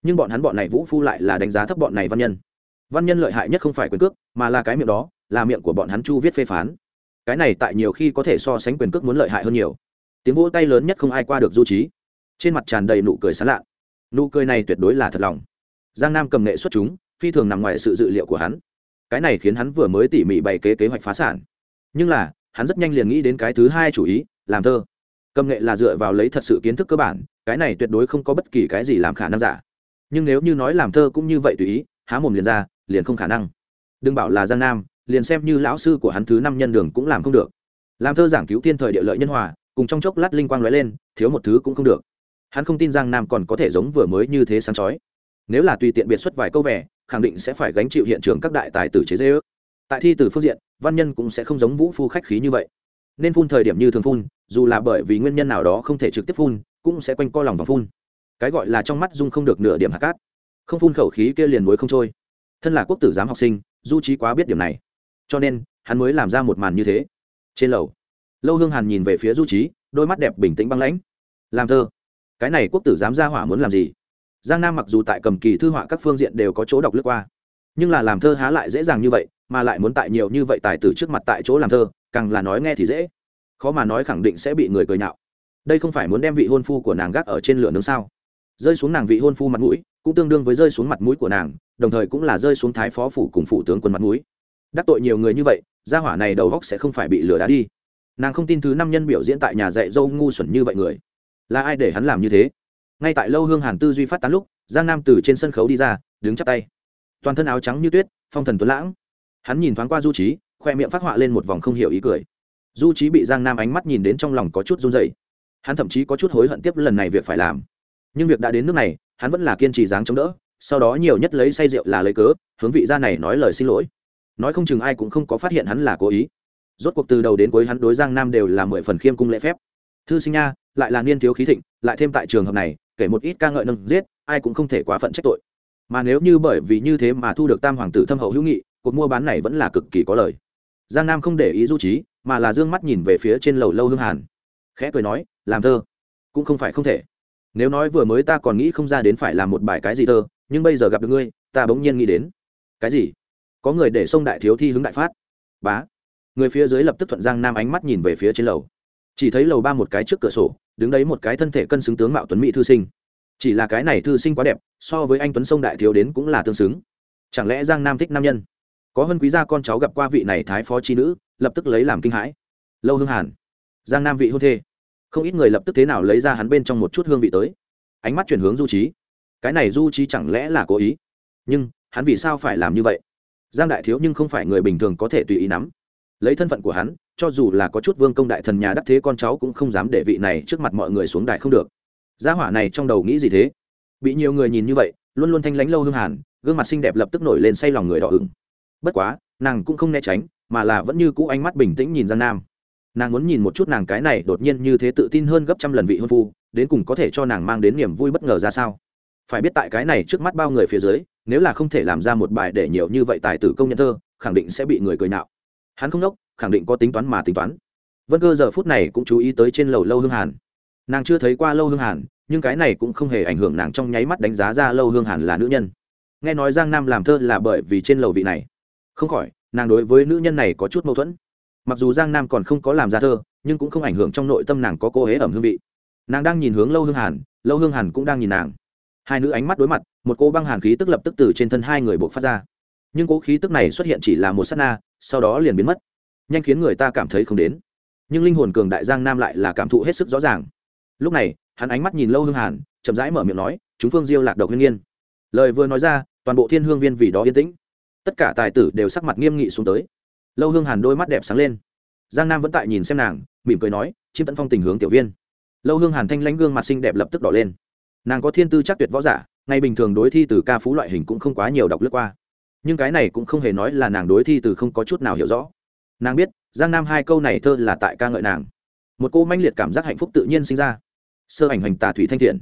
Nhưng bọn hắn bọn này vũ phu lại là đánh giá thấp bọn này văn nhân. Văn nhân lợi hại nhất không phải quyền cước, mà là cái miệng đó, là miệng của bọn hắn chu viết phê phán. Cái này tại nhiều khi có thể so sánh quyền cước muốn lợi hại hơn nhiều. Tiếng vỗ tay lớn nhất không ai qua được du trí. Trên mặt tràn đầy nụ cười sán lạ. Nụ cười này tuyệt đối là thật lòng. Giang nam cầm nghệ xuất chúng phi thường nằm ngoài sự dự liệu của hắn. Cái này khiến hắn vừa mới tỉ mỉ bày kế kế hoạch phá sản. Nhưng là, hắn rất nhanh liền nghĩ đến cái thứ hai chủ ý, làm thơ. Cầm nghệ là dựa vào lấy thật sự kiến thức cơ bản, cái này tuyệt đối không có bất kỳ cái gì làm khả năng giả. Nhưng nếu như nói làm thơ cũng như vậy tùy ý, há mồm liền ra, liền không khả năng. Đừng bảo là giang nam, liền xem như lão sư của hắn thứ năm nhân đường cũng làm không được. Làm thơ giảng cứu thiên thời địa lợi nhân hòa, cùng trong chốc lát linh quang lóe lên, thiếu một thứ cũng không được. Hắn không tin giang nam còn có thể giống vừa mới như thế sáng chói. Nếu là tùy tiện biệt xuất vài câu vẻ khẳng định sẽ phải gánh chịu hiện trường các đại tài tử chế dễ ước tại thi từ phương diện, văn nhân cũng sẽ không giống vũ phu khách khí như vậy. Nên phun thời điểm như thường phun, dù là bởi vì nguyên nhân nào đó không thể trực tiếp phun, cũng sẽ quanh co lòng vòng phun. Cái gọi là trong mắt dung không được nửa điểm hạt cát. Không phun khẩu khí kia liền muối không trôi. Thân là quốc tử giám học sinh, du trí quá biết điểm này. Cho nên, hắn mới làm ra một màn như thế. Trên lầu, lâu hương hàn nhìn về phía du trí đôi mắt đẹp bình tĩnh băng lãnh. Làm thơ, cái này quốc tử giám ra hỏa muốn làm gì? Giang nam mặc dù tại cầm kỳ thư họa các phương diện đều có chỗ đọc lướt qua, nhưng là làm thơ há lại dễ dàng như vậy, mà lại muốn tại nhiều như vậy tài tử trước mặt tại chỗ làm thơ, càng là nói nghe thì dễ. Khó mà nói khẳng định sẽ bị người cười nhạo. Đây không phải muốn đem vị hôn phu của nàng gác ở trên lửa nướng sao? Rơi xuống nàng vị hôn phu mặt mũi, cũng tương đương với rơi xuống mặt mũi của nàng, đồng thời cũng là rơi xuống thái phó phủ cùng phủ tướng quân mặt mũi. Đắc tội nhiều người như vậy, gia hỏa này đầu góc sẽ không phải bị lừa đá đi. Nàng không tin thứ năm nhân biểu diễn tại nhà dạy dâu ngu xuẩn như vậy người. Là ai để hắn làm như thế? Ngay tại lâu hương hàn tư duy phát tán lúc, giang nam từ trên sân khấu đi ra, đứng chắp tay. Toàn thân áo trắng như tuyết, phong thần tuấn lãng. Hắn nhìn thoáng qua du trí khoe miệng phát họa lên một vòng không hiểu ý cười. Du trí bị giang nam ánh mắt nhìn đến trong lòng có chút run dậy hắn thậm chí có chút hối hận tiếp lần này việc phải làm. Nhưng việc đã đến nước này, hắn vẫn là kiên trì dáng chống đỡ, sau đó nhiều nhất lấy say rượu là lấy cớ, hướng vị gia này nói lời xin lỗi. Nói không chừng ai cũng không có phát hiện hắn là cố ý. Rốt cuộc từ đầu đến cuối hắn đối giang nam đều là mười phần khiêm cung lễ phép. Thư sinh nha lại là niên thiếu khí thịnh, lại thêm tại trường hợp này, kể một ít ca ngợi nâng giết, ai cũng không thể quá phận trách tội. Mà nếu như bởi vì như thế mà thu được tam hoàng tử thâm hậu hữu nghị, cuộc mua bán này vẫn là cực kỳ có lời. Giang nam không để ý du trí, mà là dương mắt nhìn về phía trên lầu lâu hương hàn. Khẽ cười nói, làm thơ, cũng không phải không thể. Nếu nói vừa mới ta còn nghĩ không ra đến phải làm một bài cái gì thơ, nhưng bây giờ gặp được ngươi, ta bỗng nhiên nghĩ đến. Cái gì? Có người để sông đại thiếu thi hứng đại phát. Bá. Người phía dưới lập tức thuận giang nam ánh mắt nhìn về phía trên lầu. Chỉ thấy lầu ba một cái trước cửa sổ đứng đấy một cái thân thể cân xứng tướng mạo tuấn mỹ thư sinh. Chỉ là cái này thư sinh quá đẹp, so với anh tuấn sông đại thiếu đến cũng là tương xứng. Chẳng lẽ giang nam thích nam nhân? Có hơn quý gia con cháu gặp qua vị này thái phó chi nữ, lập tức lấy làm kinh hãi. Lâu hương hàn. Giang nam vị hôn thê. Không ít người lập tức thế nào lấy ra hắn bên trong một chút hương vị tới. Ánh mắt chuyển hướng du trí cái này du trí chẳng lẽ là cố ý? Nhưng, hắn vì sao phải làm như vậy? Giang đại thiếu nhưng không phải người bình thường có thể tùy ý nắm. Lấy thân phận của hắn cho dù là có chút vương công đại thần nhà đắc thế con cháu cũng không dám để vị này trước mặt mọi người xuống đại không được. Gia hỏa này trong đầu nghĩ gì thế? Bị nhiều người nhìn như vậy, luôn luôn thanh lãnh lâu hương hàn, gương mặt xinh đẹp lập tức nổi lên say lòng người đỏ ửng. Bất quá, nàng cũng không né tránh, mà là vẫn như cũ ánh mắt bình tĩnh nhìn giang nam. Nàng muốn nhìn một chút nàng cái này đột nhiên như thế tự tin hơn gấp trăm lần vị hôn phu, đến cùng có thể cho nàng mang đến niềm vui bất ngờ ra sao? Phải biết tại cái này trước mắt bao người phía dưới, nếu là không thể làm ra một bài để nhiều như vậy tài tử công nhân thơ, khẳng định sẽ bị người cười nạo. Hắn không nốc khẳng định có tính toán mà tính toán. Vân cơ giờ phút này cũng chú ý tới trên lầu lâu hương hàn. Nàng chưa thấy qua lâu hương hàn, nhưng cái này cũng không hề ảnh hưởng nàng trong nháy mắt đánh giá ra lâu hương hàn là nữ nhân. Nghe nói giang nam làm thơ là bởi vì trên lầu vị này. Không khỏi, nàng đối với nữ nhân này có chút mâu thuẫn. Mặc dù giang nam còn không có làm ra thơ, nhưng cũng không ảnh hưởng trong nội tâm nàng có cô hế ẩm hương vị. Nàng đang nhìn hướng lâu hương hàn, lâu hương hàn cũng đang nhìn nàng. Hai nữ ánh mắt đối mặt, một cô băng hàn khí tức lập tức từ trên thân hai người buộc phát ra. Nhưng cố khí tức này xuất hiện chỉ là một s á t na, sau đó liền biến mất nhanh khiến người ta cảm thấy không đến. Nhưng linh hồn cường đại giang nam lại là cảm thụ hết sức rõ ràng. Lúc này, hắn ánh mắt nhìn lâu hương hàn, chậm rãi mở miệng nói, chúng phương diêu lạc độc huyên nghiên. Lời vừa nói ra, toàn bộ thiên hương viên vì đó yên tĩnh. Tất cả tài tử đều sắc mặt nghiêm nghị xuống tới. Lâu hương hàn đôi mắt đẹp sáng lên. Giang nam vẫn tại nhìn xem nàng, mỉm cười nói "Chim tận phong tình hướng tiểu viên. Lâu hương hàn thanh lãnh gương mặt xinh đẹp lập tức đỏ lên. Nàng có thiên tư chắc tuyệt võ giả, ngay bình thường đối thi từ ca phú loại hình cũng không quá nhiều đọc lướt qua. Nhưng cái này cũng không hề nói là nàng đối thi từ không có chút nào hiểu rõ nàng biết, giang nam hai câu này thơ là tại ca ngợi nàng. Một cô manh liệt cảm giác hạnh phúc tự nhiên sinh ra. Sơ ảnh hành tà thủy thanh thiện.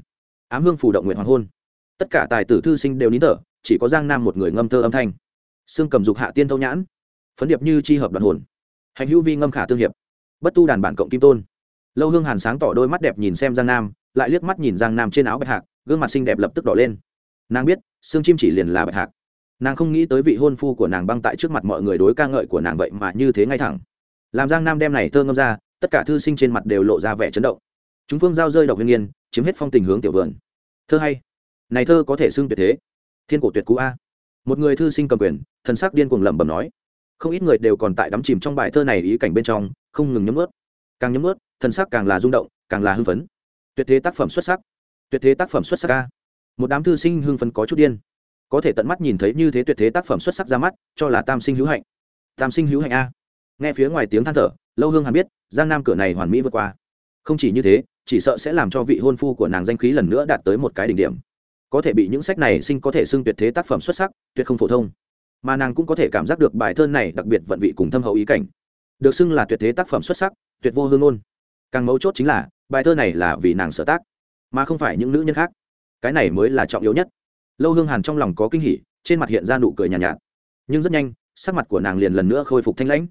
Ám hương phù động nguyện hoàng hôn. Tất cả tài tử thư sinh đều nín thở, chỉ có giang nam một người ngâm thơ âm thanh. Xương cầm dục hạ tiên thâu nhãn. Phấn điệp như chi hợp đoàn hồn. Hành hữu vi ngâm khả tương hiệp. Bất tu đàn bản cộng kim tôn. Lâu hương hàn sáng tỏ đôi mắt đẹp nhìn xem giang nam, lại liếc mắt nhìn giang nam trên áo bạch hạc, gương mặt xinh đẹp lập tức đỏ lên. Nàng biết, xương chim chỉ liền là bạch hạc nàng không nghĩ tới vị hôn phu của nàng băng tại trước mặt mọi người đối ca ngợi của nàng vậy mà như thế ngay thẳng. Làm giang nam đem này thơ ngâm ra tất cả thư sinh trên mặt đều lộ ra vẻ chấn động. Chúng phương giao rơi đọc huyền nhiên, chiếm hết phong tình hướng tiểu vườn. Thơ hay. Này thơ có thể xưng tuyệt thế. Thiên cổ tuyệt cú a. Một người thư sinh cầm quyền thần sắc điên cuồng lẩm bẩm nói. Không ít người đều còn tại đắm chìm trong bài thơ này ý cảnh bên trong không ngừng nhấm ướt càng nhấm ướt thần sắc càng là rung động càng là hưng phấn. Tuyệt thế tác phẩm xuất sắc. Tuyệt thế tác phẩm xuất sắc a. Một đám thư sinh hưng phấn có chút điên có thể tận mắt nhìn thấy như thế tuyệt thế tác phẩm xuất sắc ra mắt, cho là tam sinh hữu hạnh. Tam sinh hữu hạnh a. Nghe phía ngoài tiếng than thở, lâu hương hàn biết, giang nam cửa này hoàn mỹ vượt qua. Không chỉ như thế, chỉ sợ sẽ làm cho vị hôn phu của nàng danh khí lần nữa đạt tới một cái đỉnh điểm. Có thể bị những sách này sinh có thể xưng tuyệt thế tác phẩm xuất sắc, tuyệt không phổ thông. Mà nàng cũng có thể cảm giác được bài thơ này đặc biệt vận vị cùng thâm hậu ý cảnh. Được xưng là tuyệt thế tác phẩm xuất sắc, tuyệt vô hương ôn càng mấu chốt chính là, bài thơ này là vì nàng sở tác, mà không phải những nữ nhân khác. Cái này mới là trọng yếu nhất lâu hương hàn trong lòng có kinh hỉ trên mặt hiện ra nụ cười nhàn nhạt, nhạt. Nhưng rất nhanh sắc mặt của nàng liền lần nữa khôi phục thanh lãnh.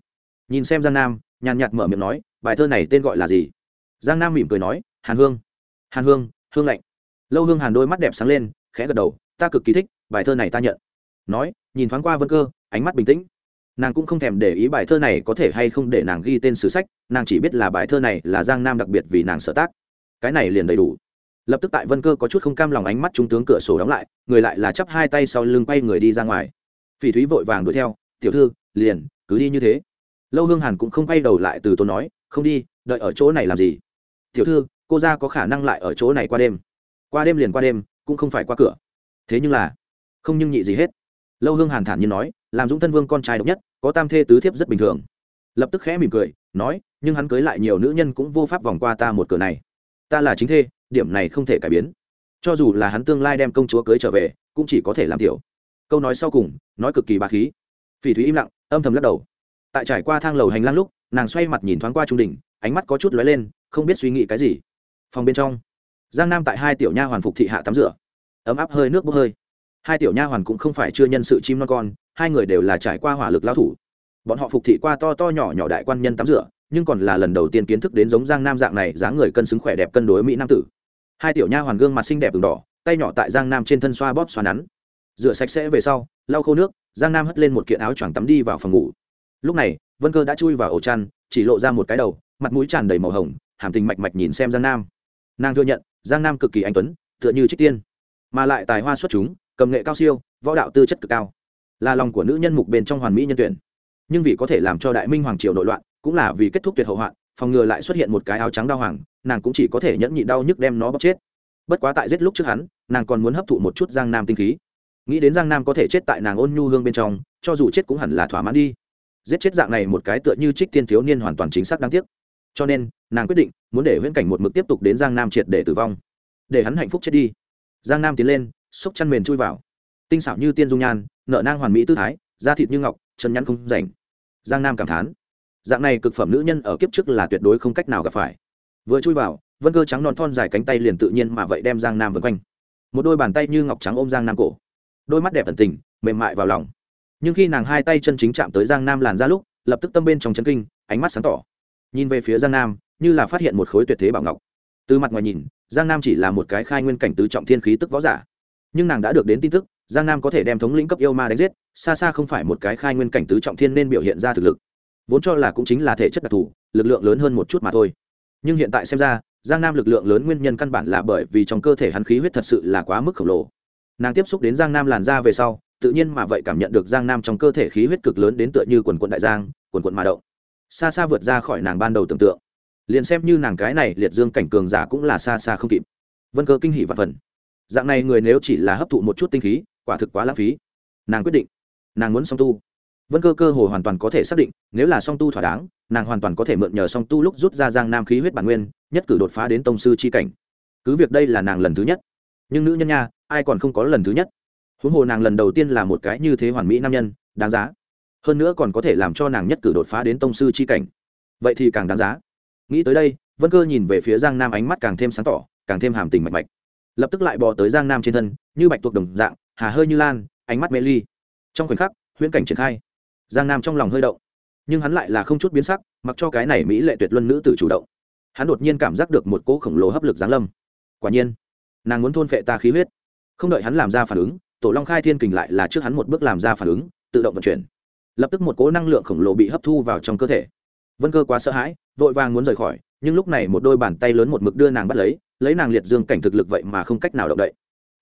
Nhìn xem giang nam nhàn nhạt mở miệng nói bài thơ này tên gọi là gì? Giang nam mỉm cười nói hàn hương. Hàn hương hương lạnh. Lâu hương hàn đôi mắt đẹp sáng lên khẽ gật đầu ta cực kỳ thích bài thơ này ta nhận. Nói nhìn thoáng qua vân cơ ánh mắt bình tĩnh. Nàng cũng không thèm để ý bài thơ này có thể hay không để nàng ghi tên sử sách nàng chỉ biết là bài thơ này là giang nam đặc biệt vì nàng sở tác. Cái này liền đầy đủ lập tức tại vân cơ có chút không cam lòng ánh mắt trung tướng cửa sổ đóng lại, người lại là chắp hai tay sau lưng quay người đi ra ngoài. Phỉ thúy vội vàng đuổi theo, tiểu thư, liền, cứ đi như thế. Lâu hương hàn cũng không quay đầu lại từ tôi nói, không đi, đợi ở chỗ này làm gì? Tiểu thư, cô ra có khả năng lại ở chỗ này qua đêm. Qua đêm liền qua đêm, cũng không phải qua cửa. Thế nhưng là, không nhưng nhị gì hết. Lâu hương hàn thản nhiên nói, làm dũng thân vương con trai độc nhất, có tam thê tứ thiếp rất bình thường. Lập tức khẽ mỉm cười, nói, nhưng hắn cưới lại nhiều nữ nhân cũng vô pháp vòng qua ta một cửa này ta là chính thê, điểm này không thể cải biến. Cho dù là hắn tương lai đem công chúa cưới trở về, cũng chỉ có thể làm tiểu. Câu nói sau cùng, nói cực kỳ bà khí. Phỉ thúy im lặng, âm thầm lắc đầu. Tại trải qua thang lầu hành lang lúc, nàng xoay mặt nhìn thoáng qua trung đình ánh mắt có chút lóe lên, không biết suy nghĩ cái gì. Phòng bên trong, giang nam tại hai tiểu nha hoàn phục thị hạ tắm rửa. Ấm áp hơi nước bốc hơi. Hai tiểu nha hoàn cũng không phải chưa nhân sự chim non con, hai người đều là trải qua hỏa lực lao thủ. Bọn họ phục thị qua to to nhỏ nhỏ đại quan nhân tắm rửa nhưng còn là lần đầu tiên kiến thức đến giống giang nam dạng này, dáng người cân xứng khỏe đẹp cân đối mỹ nam tử. Hai tiểu nha hoàn gương mặt xinh đẹp đường đỏ, tay nhỏ tại giang nam trên thân xoa bóp xoa nắn. Rửa sạch sẽ về sau, lau khô nước, giang nam hất lên một kiện áo choàng tắm đi vào phòng ngủ. Lúc này, vân cơ đã chui vào ổ chăn, chỉ lộ ra một cái đầu, mặt mũi tràn đầy màu hồng, hàm tình mạch mạch nhìn xem giang nam. Nàng thừa nhận, giang nam cực kỳ anh tuấn, tựa như trích tiên. Mà lại tài hoa xuất chúng, cầm nghệ cao siêu, võ đạo tư chất cực cao. Là lòng của nữ nhân mục bên trong hoàn mỹ nhân tuyển. Nhưng vì có thể làm cho đại minh hoàng triều nội loạn cũng là vì kết thúc tuyệt hậu hoạn, phòng ngừa lại xuất hiện một cái áo trắng đau hoàng, nàng cũng chỉ có thể nhẫn nhịn đau nhức đem nó bóc chết. Bất quá tại giết lúc trước hắn, nàng còn muốn hấp thụ một chút giang nam tinh khí. Nghĩ đến giang nam có thể chết tại nàng ôn nhu hương bên trong, cho dù chết cũng hẳn là thỏa mãn đi. Giết chết dạng này một cái tựa như trích tiên thiếu niên hoàn toàn chính xác đáng tiếc. Cho nên, nàng quyết định muốn để huyễn cảnh một mực tiếp tục đến giang nam triệt để tử vong. Để hắn hạnh phúc chết đi. Giang nam tiến lên xúc chăn mền chui vào. Tinh xảo như tiên dung nhan nợ nang hoàn mỹ tư thái, da thịt như ngọc, chân nhăn không rảnh. Giang nam cảm thán dạng này cực phẩm nữ nhân ở kiếp trước là tuyệt đối không cách nào gặp phải. Vừa chui vào, vân cơ trắng non thon dài cánh tay liền tự nhiên mà vậy đem giang nam vân quanh. Một đôi bàn tay như ngọc trắng ôm giang nam cổ. Đôi mắt đẹp ẩn tình, mềm mại vào lòng. Nhưng khi nàng hai tay chân chính chạm tới giang nam làn ra lúc, lập tức tâm bên trong chân kinh, ánh mắt sáng tỏ. Nhìn về phía giang nam, như là phát hiện một khối tuyệt thế bảo ngọc. Từ mặt ngoài nhìn, giang nam chỉ là một cái khai nguyên cảnh tứ trọng thiên khí tức võ giả. Nhưng nàng đã được đến tin tức, giang nam có thể đem thống lĩnh cấp yêu ma đánh giết, xa xa không phải một cái khai nguyên cảnh tứ trọng thiên nên biểu hiện ra thực lực vốn cho là cũng chính là thể chất đặc thù, lực lượng lớn hơn một chút mà thôi. Nhưng hiện tại xem ra, giang nam lực lượng lớn nguyên nhân căn bản là bởi vì trong cơ thể hắn khí huyết thật sự là quá mức khổng lồ. Nàng tiếp xúc đến giang nam làn ra về sau, tự nhiên mà vậy cảm nhận được giang nam trong cơ thể khí huyết cực lớn đến tựa như quần quận đại giang, quần quận mà động. Xa xa vượt ra khỏi nàng ban đầu tưởng tượng. Liền xem như nàng cái này liệt dương cảnh cường giả cũng là xa xa không kịp. Vân cơ kinh hỷ và phần. Dạng này người nếu chỉ là hấp thụ một chút tinh khí, quả thực quá lãng phí. Nàng quyết định. Nàng muốn song tu vân cơ cơ hồ hoàn toàn có thể xác định, nếu là song tu thỏa đáng, nàng hoàn toàn có thể mượn nhờ song tu lúc rút ra giang nam khí huyết bản nguyên, nhất cử đột phá đến tông sư c h i cảnh. Cứ việc đây là nàng lần thứ nhất, nhưng nữ nhân nha, ai còn không có lần thứ nhất? Huống hồ nàng lần đầu tiên là một cái như thế hoàn mỹ nam nhân, đáng giá. Hơn nữa còn có thể làm cho nàng nhất cử đột phá đến tông sư c h i cảnh. Vậy thì càng đáng giá. Nghĩ tới đây, vân cơ nhìn về phía giang nam ánh mắt càng thêm sáng tỏ, càng thêm hàm tình mạch mạch. Lập tức lại bò tới giang nam trên thân, như bạch tuộc đồng dạng, hà hơi như lan, ánh mắt mê ly. Trong khoảnh khắc, huyễn cảnh triển khai giang nam trong lòng hơi động. Nhưng hắn lại là không chút biến sắc, mặc cho cái này mỹ lệ tuyệt luân nữ tử chủ động. Hắn đột nhiên cảm giác được một cỗ khổng lồ hấp lực giáng lâm. Quả nhiên, nàng muốn thôn phệ ta khí huyết. Không đợi hắn làm ra phản ứng, tổ long khai thiên kình lại là trước hắn một bước làm ra phản ứng, tự động vận chuyển. Lập tức một cỗ năng lượng khổng lồ bị hấp thu vào trong cơ thể. Vân cơ quá sợ hãi, vội vàng muốn rời khỏi, nhưng lúc này một đôi bàn tay lớn một mực đưa nàng bắt lấy lấy nàng liệt dương cảnh thực lực vậy mà không cách nào động đậy.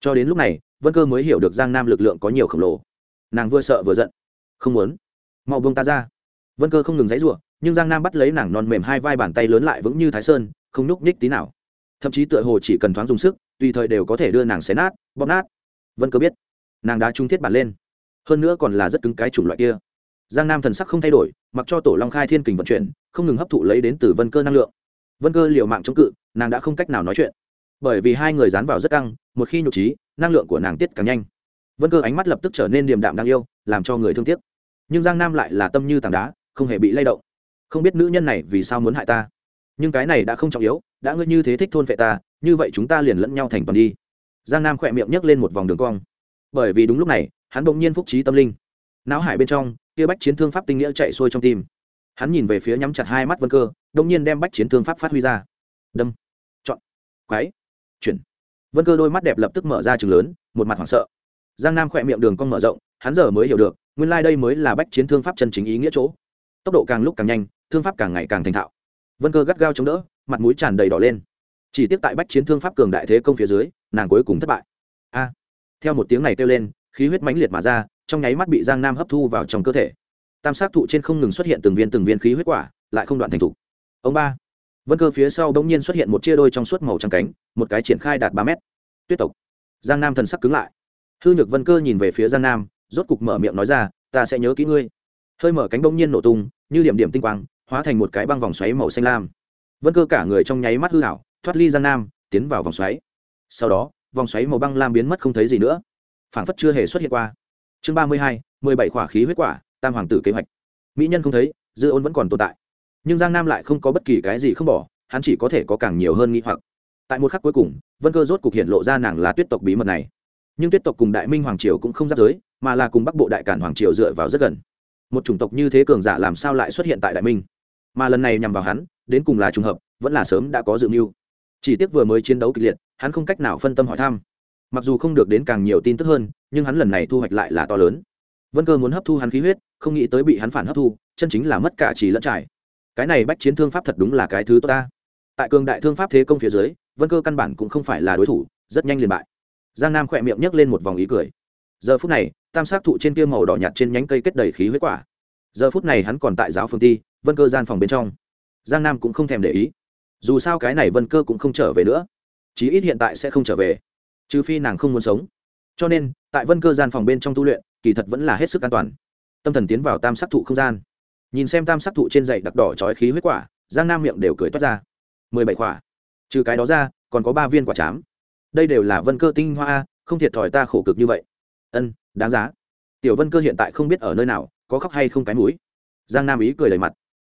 Cho đến lúc này, vân cơ mới hiểu được giang nam lực lượng có nhiều khổng lồ. Nàng vừa sợ vừa giận. Không muốn mau buông ta ra. Vân cơ không ngừng dãy ruộng nhưng giang nam bắt lấy nàng non mềm hai vai bàn tay lớn lại vững như thái sơn, không nhúc nhích tí nào. Thậm chí tựa hồ chỉ cần thoáng dùng sức, tùy thời đều có thể đưa nàng xé nát, bóp nát. Vân cơ biết, nàng đã trung thiết bản lên. Hơn nữa còn là rất cứng cái chủng loại kia. Giang nam thần sắc không thay đổi, mặc cho tổ long khai thiên kình vận chuyển, không ngừng hấp thụ lấy đến từ vân cơ năng lượng. Vân cơ liều mạng chống cự, nàng đã không cách nào nói chuyện. Bởi vì hai người dán vào rất căng, một khi nhục trí năng lượng của nàng tiết càng nhanh. Vân cơ ánh mắt lập tức trở nên điềm đạm đáng yêu, làm cho người thương tiếc nhưng giang nam lại là tâm như tảng đá, không hề bị lay động. Không biết nữ nhân này vì sao muốn hại ta. Nhưng cái này đã không trọng yếu, đã ngươi như thế thích thôn vệ ta, như vậy chúng ta liền lẫn nhau thành toàn đi. Giang nam khỏe miệng nhấc lên một vòng đường cong. Bởi vì đúng lúc này, hắn bỗng nhiên phúc trí tâm linh. Não hải bên trong, kia bách chiến thương pháp tinh nghĩa chạy xuôi trong tim. Hắn nhìn về phía nhắm chặt hai mắt vân cơ đông nhiên đem bách chiến thương pháp phát huy ra. Đâm. Chọn. Quái. Chuyển. Vân cơ đôi mắt đẹp lập tức mở ra chừng lớn, một mặt hoảng sợ. Giang nam khỏe miệng đường cong mở rộng, hắn giờ mới hiểu được nguyên lai、like、đây mới là bách chiến thương pháp chân chính ý nghĩa chỗ. Tốc độ càng lúc càng nhanh, thương pháp càng ngày càng thành thạo. Vân cơ gắt gao chống đỡ, mặt mũi tràn đầy đỏ lên. Chỉ tiếp tại bách chiến thương pháp cường đại thế công phía dưới, nàng cuối cùng thất bại. A! Theo một tiếng này kêu lên, khí huyết mãnh liệt mà ra, trong nháy mắt bị giang nam hấp thu vào trong cơ thể. Tam sát thụ trên không ngừng xuất hiện từng viên từng viên khí huyết quả, lại không đoạn thành thục ông ba! Vân cơ phía sau bỗng nhiên xuất hiện một chia đôi trong suốt màu trắng cánh, một cái triển khai đạt ba mét. Tuyết tộc! Giang nam thần sắc cứng lại. Hư nhược vân cơ nhìn về phía giang nam rốt cục mở miệng nói ra, ta sẽ nhớ kỹ ngươi. Hơi mở cánh bỗng nhiên nổ tung, như điểm điểm tinh quang, hóa thành một cái băng vòng xoáy màu xanh lam. Vân cơ cả người trong nháy mắt hư hảo thoát ly giang nam, tiến vào vòng xoáy. Sau đó, vòng xoáy màu băng lam biến mất không thấy gì nữa. Phảng phất chưa hề xuất hiện qua. Chương ba mươi hai, mười bảy khỏa khí huyết quả, tam hoàng tử kế hoạch. Mỹ nhân không thấy, dư ôn vẫn còn tồn tại. Nhưng giang nam lại không có bất kỳ cái gì không bỏ, hắn chỉ có thể có càng nhiều hơn nghi hoặc. Tại một khắc cuối cùng, vân cơ rốt cục hiện lộ ra nàng là tuyết tộc bí mật này. Nhưng tuyết tộc cùng đại minh hoàng triều cũng không giáp giới mà là cùng bắc bộ đại cản hoàng triều dựa vào rất gần. Một chủng tộc như thế cường giả làm sao lại xuất hiện tại đại minh? Mà lần này nhằm vào hắn, đến cùng là trùng hợp, vẫn là sớm đã có dự mưu. Chỉ tiếc vừa mới chiến đấu kịch liệt, hắn không cách nào phân tâm hỏi thăm. Mặc dù không được đến càng nhiều tin tức hơn, nhưng hắn lần này thu hoạch lại là to lớn. Vân cơ muốn hấp thu hắn khí huyết, không nghĩ tới bị hắn phản hấp thu, chân chính là mất cả chỉ lẫn trải. Cái này bách chiến thương pháp thật đúng là cái thứ tốt ta. Tại cường đại thương pháp thế công phía dưới, vân cơ căn bản cũng không phải là đối thủ, rất nhanh liền bại. Giang nam khỏe miệng nhấc lên một vòng ý cười. Giờ phút này tam sát thụ trên kia màu đỏ nhạt trên nhánh cây kết đầy khí huyết quả. Giờ phút này hắn còn tại giáo phương ti, vân cơ gian phòng bên trong. Giang nam cũng không thèm để ý. Dù sao cái này vân cơ cũng không trở về nữa. Chí ít hiện tại sẽ không trở về. Trừ phi nàng không muốn sống. Cho nên, tại vân cơ gian phòng bên trong tu luyện, kỳ thật vẫn là hết sức an toàn. Tâm thần tiến vào tam sắc thụ không gian. Nhìn xem tam sắc thụ trên dậy đặc đỏ trói khí huyết quả, giang nam miệng đều cười toát ra. Mười bảy quả. Trừ cái đó ra, còn có ba viên quả chám. Đây đều là vân cơ tinh hoa, không thiệt thòi ta khổ cực như vậy ân, đáng giá. Tiểu vân cơ hiện tại không biết ở nơi nào, có khóc hay không cái mũi. Giang nam ý cười đầy mặt.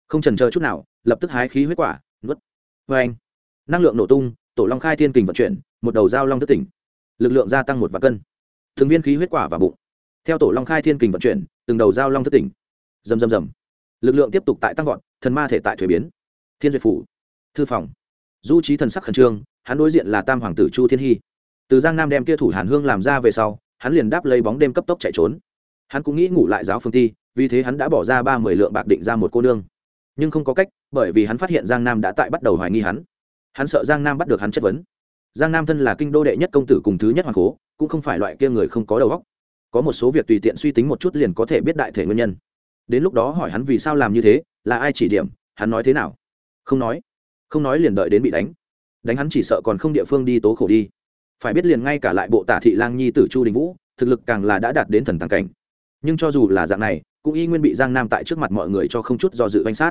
Không trần chờ chút nào, lập tức hái khí huyết quả, nuốt. Vê anh, năng lượng nổ tung, tổ long khai thiên kình vận chuyển, một đầu dao long thất tỉnh. Lực lượng gia tăng một vạn cân. Thường viên khí huyết quả và bụng. Theo tổ long khai thiên kình vận chuyển, từng đầu dao long thất tỉnh. Rầm rầm rầm. Lực lượng tiếp tục tại tăng vọt, thần ma thể tại thuế biến. Thiên duyệt phủ. Thư phòng. Du trí thần sắc khẩn trương, hắn đối diện là tam hoàng tử chu thiên hy. Từ giang nam đem kia thủ hàn hương làm ra về sau hắn liền đáp lấy bóng đêm cấp tốc chạy trốn. Hắn cũng nghĩ ngủ lại giáo phương ti, vì thế hắn đã bỏ ra ba mươi lượng bạc định ra một cô nương. Nhưng không có cách, bởi vì hắn phát hiện giang nam đã tại bắt đầu hoài nghi hắn. Hắn sợ giang nam bắt được hắn chất vấn. Giang nam thân là kinh đô đệ nhất công tử cùng thứ nhất hoàng cố, cũng không phải loại kia người không có đầu óc. Có một số việc tùy tiện suy tính một chút liền có thể biết đại thể nguyên nhân. Đến lúc đó hỏi hắn vì sao làm như thế, là ai chỉ điểm, hắn nói thế nào? Không nói. Không nói liền đợi đến bị đánh. Đánh hắn chỉ sợ còn không địa phương đi tố khổ đi phải biết liền ngay cả lại bộ tả thị lang nhi tử chu đình vũ, thực lực càng là đã đạt đến thần tàng cảnh. Nhưng cho dù là dạng này, cũng y nguyên bị giang nam tại trước mặt mọi người cho không chút do dự danh sát.